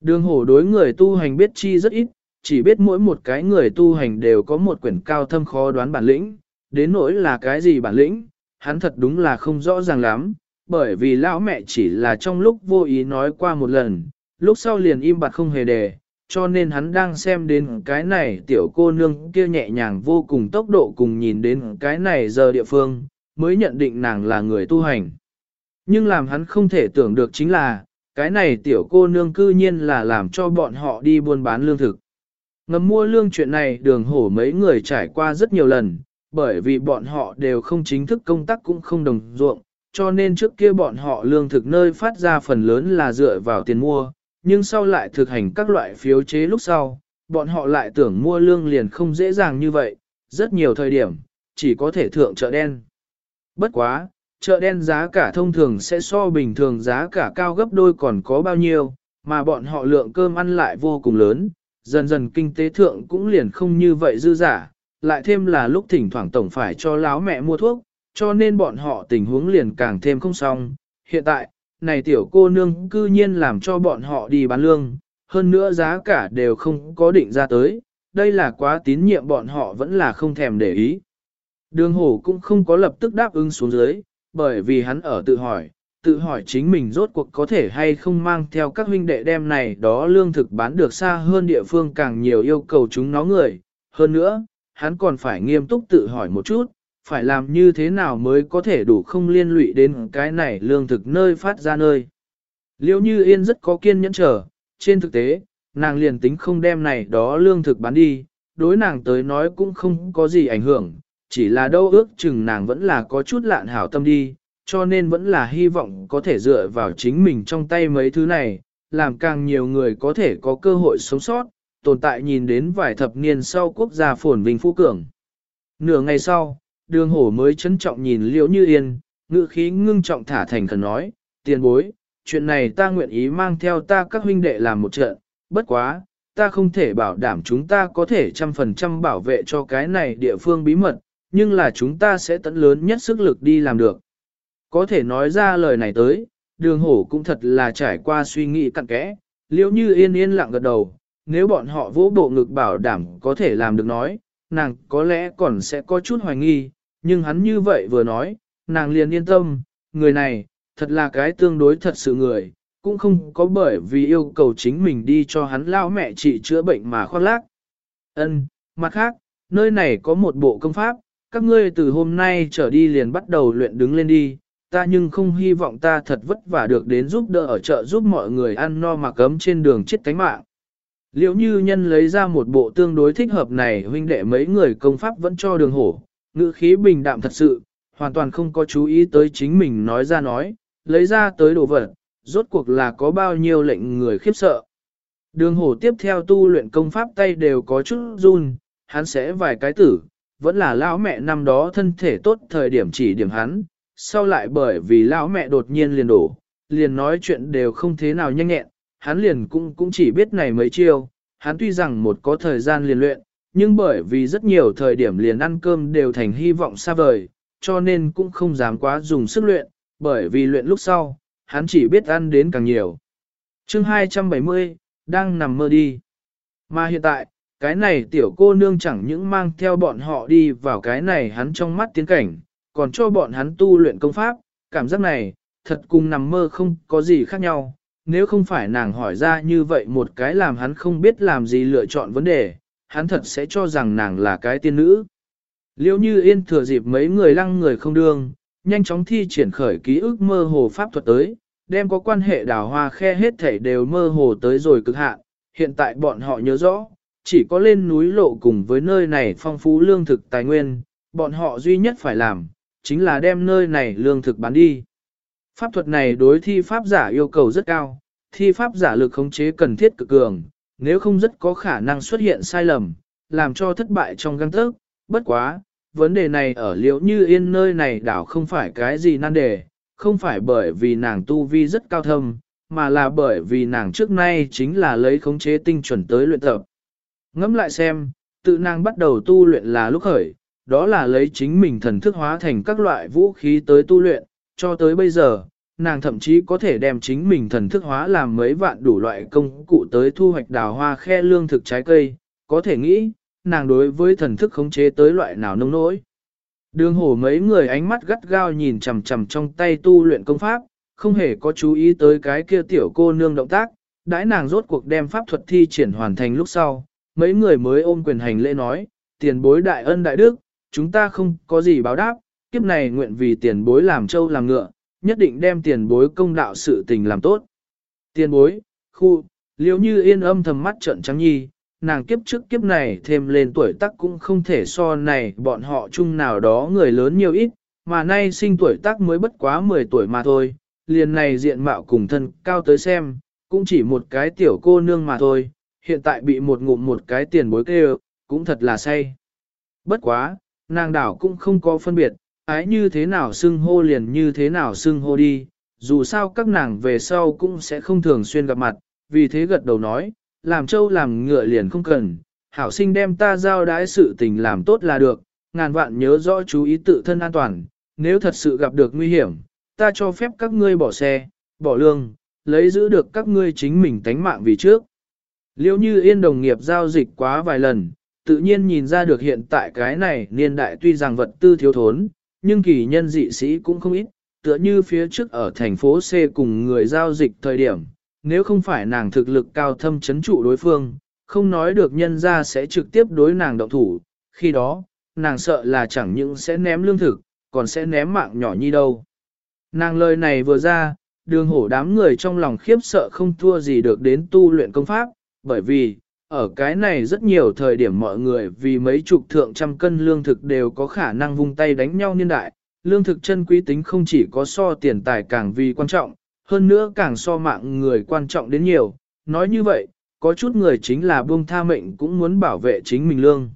Đường hổ đối người tu hành biết chi rất ít, chỉ biết mỗi một cái người tu hành đều có một quyển cao thâm khó đoán bản lĩnh, đến nỗi là cái gì bản lĩnh, hắn thật đúng là không rõ ràng lắm, bởi vì lão mẹ chỉ là trong lúc vô ý nói qua một lần, lúc sau liền im bặt không hề đề, cho nên hắn đang xem đến cái này tiểu cô nương kia nhẹ nhàng vô cùng tốc độ cùng nhìn đến cái này giờ địa phương, mới nhận định nàng là người tu hành. Nhưng làm hắn không thể tưởng được chính là, cái này tiểu cô nương cư nhiên là làm cho bọn họ đi buôn bán lương thực. Ngầm mua lương chuyện này đường hổ mấy người trải qua rất nhiều lần, bởi vì bọn họ đều không chính thức công tác cũng không đồng ruộng, cho nên trước kia bọn họ lương thực nơi phát ra phần lớn là dựa vào tiền mua, nhưng sau lại thực hành các loại phiếu chế lúc sau, bọn họ lại tưởng mua lương liền không dễ dàng như vậy, rất nhiều thời điểm, chỉ có thể thượng chợ đen. Bất quá, chợ đen giá cả thông thường sẽ so bình thường giá cả cao gấp đôi còn có bao nhiêu, mà bọn họ lượng cơm ăn lại vô cùng lớn, dần dần kinh tế thượng cũng liền không như vậy dư giả, lại thêm là lúc thỉnh thoảng tổng phải cho láo mẹ mua thuốc, cho nên bọn họ tình huống liền càng thêm không xong. Hiện tại, này tiểu cô nương cư nhiên làm cho bọn họ đi bán lương, hơn nữa giá cả đều không có định ra tới, đây là quá tín nhiệm bọn họ vẫn là không thèm để ý. Đường hổ cũng không có lập tức đáp ứng xuống dưới, bởi vì hắn ở tự hỏi, tự hỏi chính mình rốt cuộc có thể hay không mang theo các huynh đệ đem này đó lương thực bán được xa hơn địa phương càng nhiều yêu cầu chúng nó người. Hơn nữa, hắn còn phải nghiêm túc tự hỏi một chút, phải làm như thế nào mới có thể đủ không liên lụy đến cái này lương thực nơi phát ra nơi. Liêu như yên rất có kiên nhẫn trở, trên thực tế, nàng liền tính không đem này đó lương thực bán đi, đối nàng tới nói cũng không có gì ảnh hưởng, chỉ là đâu ước chừng nàng vẫn là có chút lạn hảo tâm đi, cho nên vẫn là hy vọng có thể dựa vào chính mình trong tay mấy thứ này, làm càng nhiều người có thể có cơ hội sống sót, tồn tại nhìn đến vài thập niên sau quốc gia phồn vinh phú cường. Nửa ngày sau, đường hổ mới trân trọng nhìn liễu như yên, ngữ khí ngưng trọng thả thành khẩn nói, tiền bối, chuyện này ta nguyện ý mang theo ta các huynh đệ làm một trận, bất quá, ta không thể bảo đảm chúng ta có thể trăm phần trăm bảo vệ cho cái này địa phương bí mật, nhưng là chúng ta sẽ tận lớn nhất sức lực đi làm được. Có thể nói ra lời này tới, đường hổ cũng thật là trải qua suy nghĩ cặn kẽ, liễu như yên yên lặng gật đầu, nếu bọn họ vỗ bộ ngực bảo đảm có thể làm được nói, nàng có lẽ còn sẽ có chút hoài nghi, nhưng hắn như vậy vừa nói, nàng liền yên tâm, người này, thật là cái tương đối thật sự người, cũng không có bởi vì yêu cầu chính mình đi cho hắn lao mẹ trị chữa bệnh mà khoác lác. Ân, mặt khác, nơi này có một bộ công pháp, các ngươi từ hôm nay trở đi liền bắt đầu luyện đứng lên đi, ta nhưng không hy vọng ta thật vất vả được đến giúp đỡ ở chợ giúp mọi người ăn no mà cấm trên đường chết cánh mạng. Liệu như nhân lấy ra một bộ tương đối thích hợp này huynh đệ mấy người công pháp vẫn cho đường hổ, ngữ khí bình đạm thật sự, hoàn toàn không có chú ý tới chính mình nói ra nói, lấy ra tới đồ vật, rốt cuộc là có bao nhiêu lệnh người khiếp sợ. Đường hổ tiếp theo tu luyện công pháp tay đều có chút run, hắn sẽ vài cái tử, vẫn là lão mẹ năm đó thân thể tốt thời điểm chỉ điểm hắn, sau lại bởi vì lão mẹ đột nhiên liền đổ, liền nói chuyện đều không thế nào nhanh nhẹn, hắn liền cũng cũng chỉ biết này mấy chiêu, hắn tuy rằng một có thời gian liền luyện, nhưng bởi vì rất nhiều thời điểm liền ăn cơm đều thành hy vọng xa vời, cho nên cũng không dám quá dùng sức luyện, bởi vì luyện lúc sau, hắn chỉ biết ăn đến càng nhiều. chương 270, đang nằm mơ đi. Mà hiện tại, cái này tiểu cô nương chẳng những mang theo bọn họ đi vào cái này hắn trong mắt tiến cảnh, còn cho bọn hắn tu luyện công pháp, cảm giác này, thật cùng nằm mơ không có gì khác nhau. Nếu không phải nàng hỏi ra như vậy một cái làm hắn không biết làm gì lựa chọn vấn đề, hắn thật sẽ cho rằng nàng là cái tiên nữ. Liêu như yên thừa dịp mấy người lăng người không đương, nhanh chóng thi triển khởi ký ức mơ hồ pháp thuật tới, đem có quan hệ đào hoa khe hết thảy đều mơ hồ tới rồi cực hạn. Hiện tại bọn họ nhớ rõ, chỉ có lên núi lộ cùng với nơi này phong phú lương thực tài nguyên, bọn họ duy nhất phải làm, chính là đem nơi này lương thực bán đi. Pháp thuật này đối thi pháp giả yêu cầu rất cao, thi pháp giả lực khống chế cần thiết cực cường, nếu không rất có khả năng xuất hiện sai lầm, làm cho thất bại trong găng tớc, bất quá, vấn đề này ở liễu như yên nơi này đảo không phải cái gì nan đề, không phải bởi vì nàng tu vi rất cao thâm, mà là bởi vì nàng trước nay chính là lấy khống chế tinh chuẩn tới luyện tập. Ngẫm lại xem, tự nàng bắt đầu tu luyện là lúc khởi, đó là lấy chính mình thần thức hóa thành các loại vũ khí tới tu luyện, cho tới bây giờ, nàng thậm chí có thể đem chính mình thần thức hóa làm mấy vạn đủ loại công cụ tới thu hoạch đào hoa khe lương thực trái cây, có thể nghĩ, nàng đối với thần thức khống chế tới loại nào nông nỗi. Đường hổ mấy người ánh mắt gắt gao nhìn chằm chằm trong tay tu luyện công pháp, không hề có chú ý tới cái kia tiểu cô nương động tác, đãi nàng rốt cuộc đem pháp thuật thi triển hoàn thành lúc sau, mấy người mới ôm quyền hành lễ nói, tiền bối đại ân đại đức, chúng ta không có gì báo đáp, kiếp này nguyện vì tiền bối làm trâu làm ngựa, nhất định đem tiền bối công đạo sự tình làm tốt. Tiền bối, khu, liếu như yên âm thầm mắt trận trắng nhi, nàng kiếp trước kiếp này thêm lên tuổi tác cũng không thể so này bọn họ chung nào đó người lớn nhiều ít, mà nay sinh tuổi tác mới bất quá 10 tuổi mà thôi, liền này diện mạo cùng thân cao tới xem, cũng chỉ một cái tiểu cô nương mà thôi, hiện tại bị một ngụm một cái tiền bối kêu, cũng thật là say. Bất quá, nàng đảo cũng không có phân biệt, ái như thế nào xưng hô liền như thế nào xưng hô đi, dù sao các nàng về sau cũng sẽ không thường xuyên gặp mặt, vì thế gật đầu nói, làm trâu làm ngựa liền không cần, hảo sinh đem ta giao đái sự tình làm tốt là được, ngàn vạn nhớ rõ chú ý tự thân an toàn, nếu thật sự gặp được nguy hiểm, ta cho phép các ngươi bỏ xe, bỏ lương, lấy giữ được các ngươi chính mình tánh mạng vì trước. Liêu như yên đồng nghiệp giao dịch quá vài lần, tự nhiên nhìn ra được hiện tại cái này niên đại tuy rằng vật tư thiếu thốn, nhưng kỳ nhân dị sĩ cũng không ít, tựa như phía trước ở thành phố C cùng người giao dịch thời điểm, nếu không phải nàng thực lực cao thâm chấn trụ đối phương, không nói được nhân ra sẽ trực tiếp đối nàng động thủ, khi đó, nàng sợ là chẳng những sẽ ném lương thực, còn sẽ ném mạng nhỏ nhi đâu. Nàng lời này vừa ra, đường hổ đám người trong lòng khiếp sợ không thua gì được đến tu luyện công pháp, bởi vì, ở cái này rất nhiều thời điểm mọi người vì mấy chục thượng trăm cân lương thực đều có khả năng vung tay đánh nhau niên đại, lương thực chân quý tính không chỉ có so tiền tài càng vì quan trọng, hơn nữa càng so mạng người quan trọng đến nhiều. Nói như vậy, có chút người chính là buông tha mệnh cũng muốn bảo vệ chính mình lương.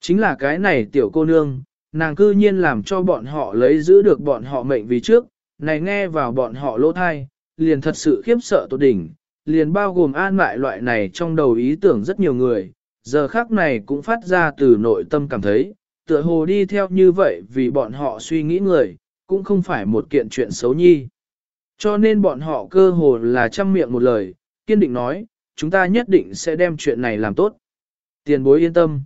Chính là cái này tiểu cô nương, nàng cư nhiên làm cho bọn họ lấy giữ được bọn họ mệnh vì trước, này nghe vào bọn họ lỗ thai, liền thật sự khiếp sợ tột đỉnh, liền bao gồm an lại loại này trong đầu ý tưởng rất nhiều người, giờ khác này cũng phát ra từ nội tâm cảm thấy, tựa hồ đi theo như vậy vì bọn họ suy nghĩ người, cũng không phải một kiện chuyện xấu nhi. Cho nên bọn họ cơ hồ là chăm miệng một lời, kiên định nói, chúng ta nhất định sẽ đem chuyện này làm tốt. Tiền bối yên tâm.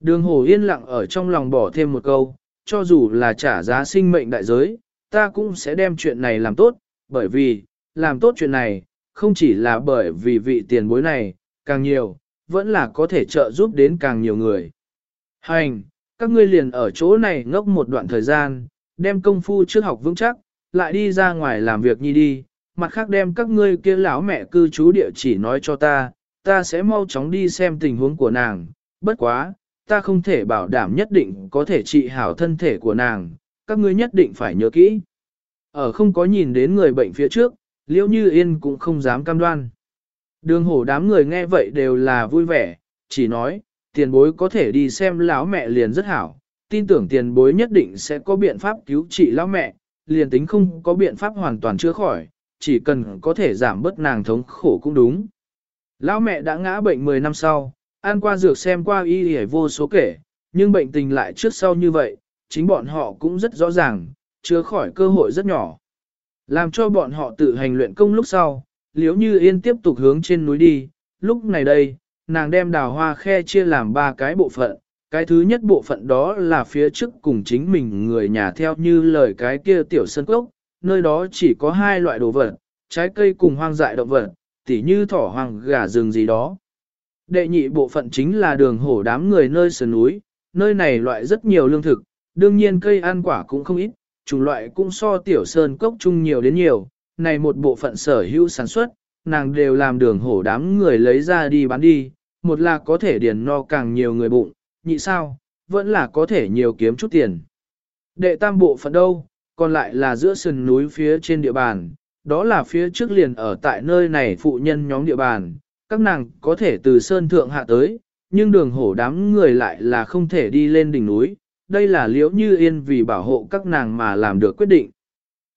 Đường hồ yên lặng ở trong lòng bỏ thêm một câu, cho dù là trả giá sinh mệnh đại giới, ta cũng sẽ đem chuyện này làm tốt, bởi vì, làm tốt chuyện này, không chỉ là bởi vì vị tiền bối này, càng nhiều, vẫn là có thể trợ giúp đến càng nhiều người. Hành, các ngươi liền ở chỗ này ngốc một đoạn thời gian, đem công phu trước học vững chắc, lại đi ra ngoài làm việc nhi đi, mặt khác đem các ngươi kia lão mẹ cư trú địa chỉ nói cho ta, ta sẽ mau chóng đi xem tình huống của nàng, bất quá, ta không thể bảo đảm nhất định có thể trị hảo thân thể của nàng, các ngươi nhất định phải nhớ kỹ. Ở không có nhìn đến người bệnh phía trước, liễu như yên cũng không dám cam đoan. Đường hổ đám người nghe vậy đều là vui vẻ, chỉ nói, tiền bối có thể đi xem lão mẹ liền rất hảo, tin tưởng tiền bối nhất định sẽ có biện pháp cứu trị lão mẹ, liền tính không có biện pháp hoàn toàn chữa khỏi, chỉ cần có thể giảm bớt nàng thống khổ cũng đúng. Lão mẹ đã ngã bệnh 10 năm sau, ăn qua dược xem qua y hề vô số kể, nhưng bệnh tình lại trước sau như vậy, chính bọn họ cũng rất rõ ràng, chữa khỏi cơ hội rất nhỏ. Làm cho bọn họ tự hành luyện công lúc sau, liếu như yên tiếp tục hướng trên núi đi, lúc này đây, nàng đem đào hoa khe chia làm ba cái bộ phận. Cái thứ nhất bộ phận đó là phía trước cùng chính mình người nhà theo như lời cái kia tiểu sân cốc, nơi đó chỉ có hai loại đồ vật, trái cây cùng hoang dại động vật, tỉ như thỏ hoàng gà rừng gì đó. Đệ nhị bộ phận chính là đường hổ đám người nơi sườn núi, nơi này loại rất nhiều lương thực, đương nhiên cây ăn quả cũng không ít, chủng loại cũng so tiểu sơn cốc chung nhiều đến nhiều, này một bộ phận sở hữu sản xuất, nàng đều làm đường hổ đám người lấy ra đi bán đi, một là có thể điền no càng nhiều người bụng, nhị sao, vẫn là có thể nhiều kiếm chút tiền. Đệ tam bộ phận đâu, còn lại là giữa sườn núi phía trên địa bàn, đó là phía trước liền ở tại nơi này phụ nhân nhóm địa bàn, các nàng có thể từ sơn thượng hạ tới, nhưng đường hổ đám người lại là không thể đi lên đỉnh núi, đây là liễu như yên vì bảo hộ các nàng mà làm được quyết định.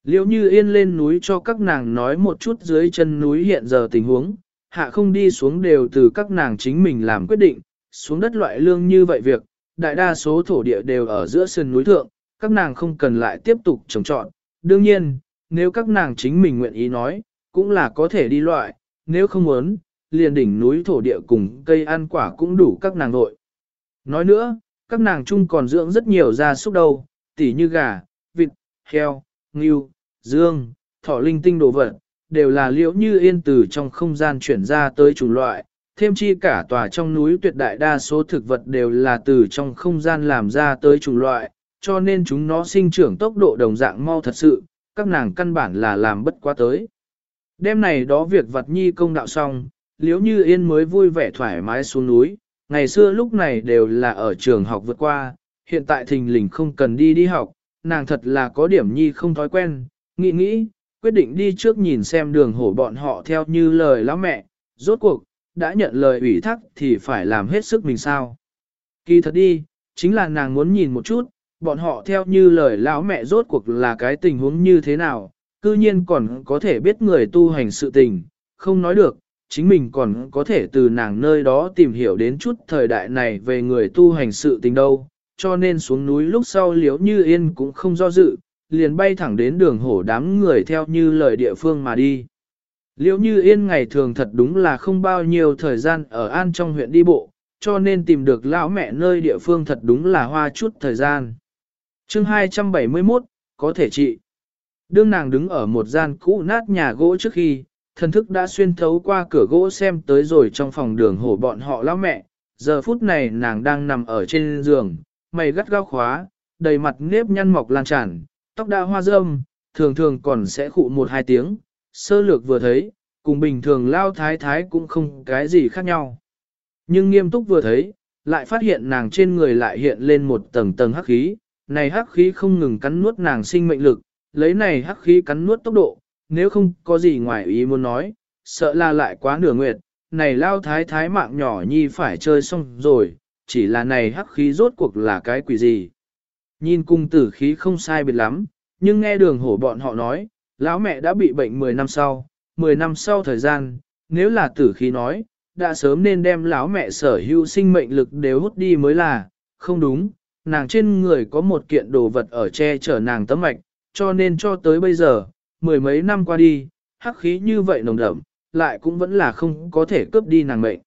Liễu như yên lên núi cho các nàng nói một chút dưới chân núi hiện giờ tình huống, hạ không đi xuống đều từ các nàng chính mình làm quyết định, xuống đất loại lương như vậy việc, đại đa số thổ địa đều ở giữa sườn núi thượng, các nàng không cần lại tiếp tục trồng trọt. Đương nhiên, nếu các nàng chính mình nguyện ý nói, cũng là có thể đi loại, nếu không muốn, liền đỉnh núi thổ địa cùng cây ăn quả cũng đủ các nàng nội. Nói nữa, các nàng chung còn dưỡng rất nhiều gia súc đâu, tỉ như gà, vịt, heo, ngưu, dương, thỏ linh tinh đồ vật, đều là liễu như yên từ trong không gian chuyển ra tới chủng loại, thêm chi cả tòa trong núi tuyệt đại đa số thực vật đều là từ trong không gian làm ra tới chủng loại, cho nên chúng nó sinh trưởng tốc độ đồng dạng mau thật sự, các nàng căn bản là làm bất quá tới. Đêm này đó việc vật nhi công đạo xong, liễu như yên mới vui vẻ thoải mái xuống núi, ngày xưa lúc này đều là ở trường học vượt qua, hiện tại thình lình không cần đi đi học, nàng thật là có điểm nhi không thói quen, nghĩ nghĩ, quyết định đi trước nhìn xem đường hổ bọn họ theo như lời lão mẹ, rốt cuộc, đã nhận lời ủy thác thì phải làm hết sức mình sao. Kỳ thật đi, chính là nàng muốn nhìn một chút, bọn họ theo như lời lão mẹ rốt cuộc là cái tình huống như thế nào, cư nhiên còn có thể biết người tu hành sự tình, không nói được, chính mình còn có thể từ nàng nơi đó tìm hiểu đến chút thời đại này về người tu hành sự tình đâu, cho nên xuống núi lúc sau liếu như yên cũng không do dự, liền bay thẳng đến đường hổ đám người theo như lời địa phương mà đi. Liễu như yên ngày thường thật đúng là không bao nhiêu thời gian ở an trong huyện đi bộ, cho nên tìm được lão mẹ nơi địa phương thật đúng là hoa chút thời gian. chương 271, có thể trị. Đương nàng đứng ở một gian cũ nát nhà gỗ trước khi, thần thức đã xuyên thấu qua cửa gỗ xem tới rồi trong phòng đường hổ bọn họ lão mẹ. Giờ phút này nàng đang nằm ở trên giường, mày gắt gao khóa, đầy mặt nếp nhăn mọc lan tràn, tóc đã hoa râm, thường thường còn sẽ khụ một hai tiếng, sơ lược vừa thấy, cùng bình thường lao thái thái cũng không cái gì khác nhau. Nhưng nghiêm túc vừa thấy, lại phát hiện nàng trên người lại hiện lên một tầng tầng hắc khí, này hắc khí không ngừng cắn nuốt nàng sinh mệnh lực, lấy này hắc khí cắn nuốt tốc độ, nếu không có gì ngoài ý muốn nói, sợ là lại quá nửa nguyệt, này lao thái thái mạng nhỏ nhi phải chơi xong rồi, chỉ là này hắc khí rốt cuộc là cái quỷ gì. Nhìn cung tử khí không sai biệt lắm, nhưng nghe đường hổ bọn họ nói, lão mẹ đã bị bệnh 10 năm sau, 10 năm sau thời gian, nếu là tử khí nói, đã sớm nên đem lão mẹ sở hữu sinh mệnh lực đều hút đi mới là, không đúng, nàng trên người có một kiện đồ vật ở che chở nàng tấm mạch, cho nên cho tới bây giờ, mười mấy năm qua đi, hắc khí như vậy nồng đậm, lại cũng vẫn là không có thể cướp đi nàng mệnh.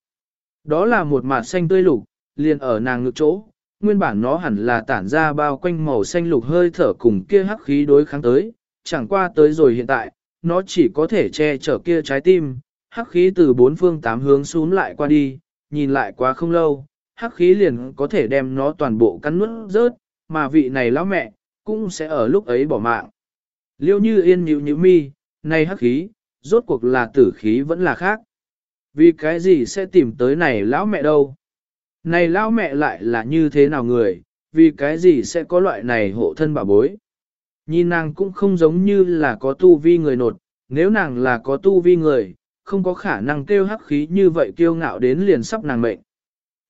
Đó là một mặt xanh tươi lục, liền ở nàng ngực chỗ, nguyên bản nó hẳn là tản ra bao quanh màu xanh lục hơi thở cùng kia hắc khí đối kháng tới, chẳng qua tới rồi hiện tại, nó chỉ có thể che chở kia trái tim, hắc khí từ bốn phương tám hướng xuống lại qua đi, nhìn lại quá không lâu, hắc khí liền có thể đem nó toàn bộ cắn nuốt rớt, mà vị này lão mẹ, cũng sẽ ở lúc ấy bỏ mạng. Liêu như yên nhịu nhịu mi, này hắc khí, rốt cuộc là tử khí vẫn là khác. Vì cái gì sẽ tìm tới này lão mẹ đâu? Này lão mẹ lại là như thế nào người, vì cái gì sẽ có loại này hộ thân bảo bối? Nhìn nàng cũng không giống như là có tu vi người nột, nếu nàng là có tu vi người, không có khả năng kêu hắc khí như vậy kiêu ngạo đến liền sắp nàng mệnh.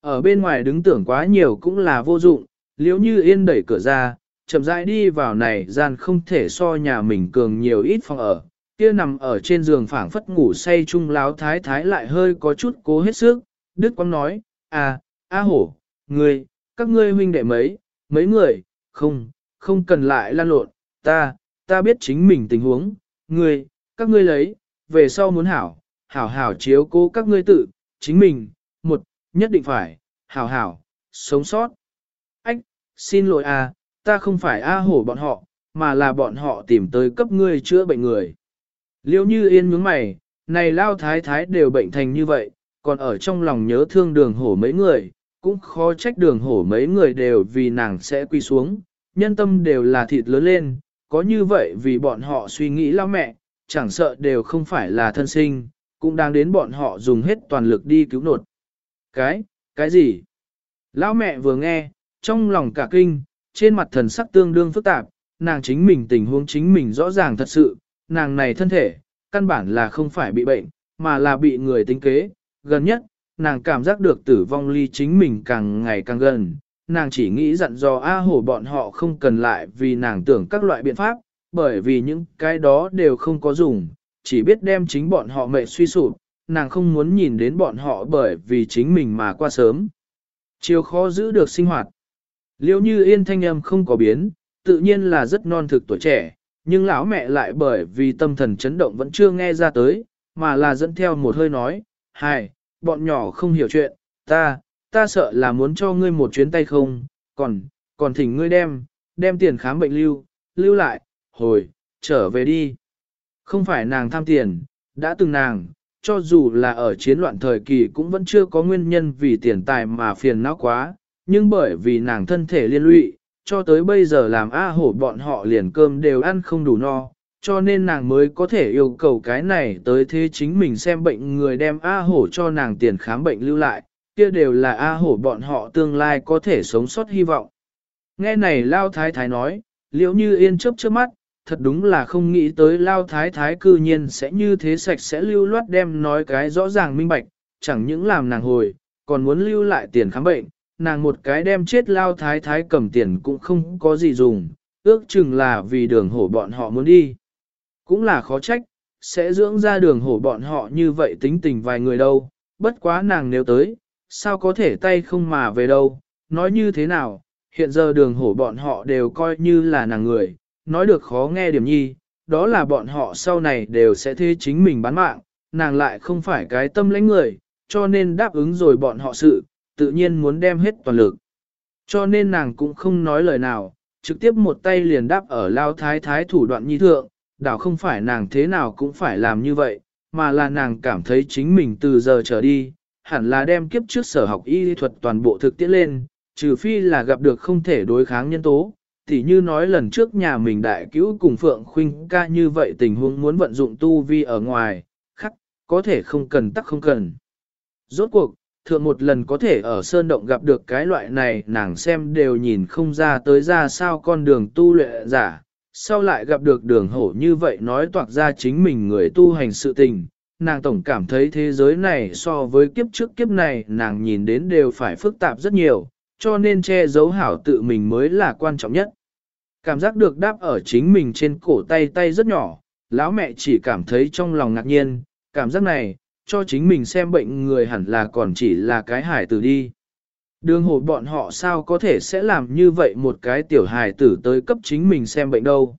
Ở bên ngoài đứng tưởng quá nhiều cũng là vô dụng, liếu như yên đẩy cửa ra, chậm rãi đi vào này gian không thể so nhà mình cường nhiều ít phòng ở. Kia nằm ở trên giường phảng phất ngủ say chung láo thái thái lại hơi có chút cố hết sức, Đức Quang nói, à, a hổ, ngươi, các ngươi huynh đệ mấy, mấy người, không, không cần lại lan lộn, ta, ta biết chính mình tình huống, ngươi, các ngươi lấy, về sau muốn hảo, hảo hảo chiếu cố các ngươi tự, chính mình, một, nhất định phải, hảo hảo, sống sót. Ách, xin lỗi à, ta không phải A hổ bọn họ, mà là bọn họ tìm tới cấp ngươi chữa bệnh người. Liêu như yên nhướng mày, này lao thái thái đều bệnh thành như vậy, còn ở trong lòng nhớ thương đường hổ mấy người, cũng khó trách đường hổ mấy người đều vì nàng sẽ quy xuống, nhân tâm đều là thịt lớn lên, có như vậy vì bọn họ suy nghĩ lao mẹ, chẳng sợ đều không phải là thân sinh, cũng đang đến bọn họ dùng hết toàn lực đi cứu nột. Cái, cái gì? Lão mẹ vừa nghe, trong lòng cả kinh, trên mặt thần sắc tương đương phức tạp, nàng chính mình tình huống chính mình rõ ràng thật sự, nàng này thân thể, căn bản là không phải bị bệnh, mà là bị người tính kế. Gần nhất, nàng cảm giác được tử vong ly chính mình càng ngày càng gần, nàng chỉ nghĩ dặn dò A hổ bọn họ không cần lại vì nàng tưởng các loại biện pháp, bởi vì những cái đó đều không có dùng, chỉ biết đem chính bọn họ mệt suy sụp, nàng không muốn nhìn đến bọn họ bởi vì chính mình mà qua sớm. Chiều khó giữ được sinh hoạt. Liêu như yên thanh âm không có biến, tự nhiên là rất non thực tuổi trẻ, nhưng lão mẹ lại bởi vì tâm thần chấn động vẫn chưa nghe ra tới, mà là dẫn theo một hơi nói, hài, bọn nhỏ không hiểu chuyện, ta, ta sợ là muốn cho ngươi một chuyến tay không, còn, còn thỉnh ngươi đem, đem tiền khám bệnh lưu, lưu lại, hồi, trở về đi. Không phải nàng tham tiền, đã từng nàng, cho dù là ở chiến loạn thời kỳ cũng vẫn chưa có nguyên nhân vì tiền tài mà phiền não quá, nhưng bởi vì nàng thân thể liên lụy, cho tới bây giờ làm A hổ bọn họ liền cơm đều ăn không đủ no, cho nên nàng mới có thể yêu cầu cái này tới thế chính mình xem bệnh người đem A hổ cho nàng tiền khám bệnh lưu lại, kia đều là A hổ bọn họ tương lai có thể sống sót hy vọng. Nghe này Lao Thái Thái nói, liễu như yên chớp chớp mắt, thật đúng là không nghĩ tới Lao Thái Thái cư nhiên sẽ như thế sạch sẽ lưu loát đem nói cái rõ ràng minh bạch, chẳng những làm nàng hồi, còn muốn lưu lại tiền khám bệnh, nàng một cái đem chết lao thái thái cầm tiền cũng không có gì dùng, ước chừng là vì đường hổ bọn họ muốn đi. Cũng là khó trách, sẽ dưỡng ra đường hổ bọn họ như vậy tính tình vài người đâu, bất quá nàng nếu tới, sao có thể tay không mà về đâu, nói như thế nào, hiện giờ đường hổ bọn họ đều coi như là nàng người, nói được khó nghe điểm nhi, đó là bọn họ sau này đều sẽ thế chính mình bán mạng, nàng lại không phải cái tâm lãnh người, cho nên đáp ứng rồi bọn họ sự, tự nhiên muốn đem hết toàn lực. Cho nên nàng cũng không nói lời nào, trực tiếp một tay liền đáp ở lao thái thái thủ đoạn nhi thượng, đảo không phải nàng thế nào cũng phải làm như vậy, mà là nàng cảm thấy chính mình từ giờ trở đi, hẳn là đem kiếp trước sở học y thuật toàn bộ thực tiễn lên, trừ phi là gặp được không thể đối kháng nhân tố. Thì như nói lần trước nhà mình đại cứu cùng Phượng Khuynh ca như vậy tình huống muốn vận dụng tu vi ở ngoài, khắc, có thể không cần tắc không cần. Rốt cuộc, thượng một lần có thể ở sơn động gặp được cái loại này nàng xem đều nhìn không ra tới ra sao con đường tu luyện giả, sau lại gặp được đường hổ như vậy nói toạc ra chính mình người tu hành sự tình, nàng tổng cảm thấy thế giới này so với kiếp trước kiếp này nàng nhìn đến đều phải phức tạp rất nhiều, cho nên che giấu hảo tự mình mới là quan trọng nhất. Cảm giác được đáp ở chính mình trên cổ tay tay rất nhỏ, lão mẹ chỉ cảm thấy trong lòng ngạc nhiên, cảm giác này, cho chính mình xem bệnh người hẳn là còn chỉ là cái hải tử đi. Đường hồ bọn họ sao có thể sẽ làm như vậy một cái tiểu hài tử tới cấp chính mình xem bệnh đâu.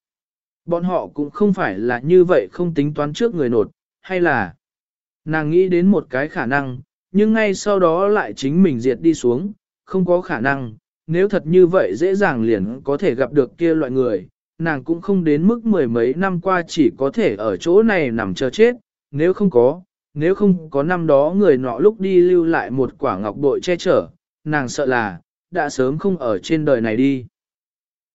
Bọn họ cũng không phải là như vậy không tính toán trước người nột, hay là nàng nghĩ đến một cái khả năng, nhưng ngay sau đó lại chính mình diệt đi xuống, không có khả năng, nếu thật như vậy dễ dàng liền có thể gặp được kia loại người, nàng cũng không đến mức mười mấy năm qua chỉ có thể ở chỗ này nằm chờ chết, nếu không có, nếu không có năm đó người nọ lúc đi lưu lại một quả ngọc bội che chở, nàng sợ là, đã sớm không ở trên đời này đi.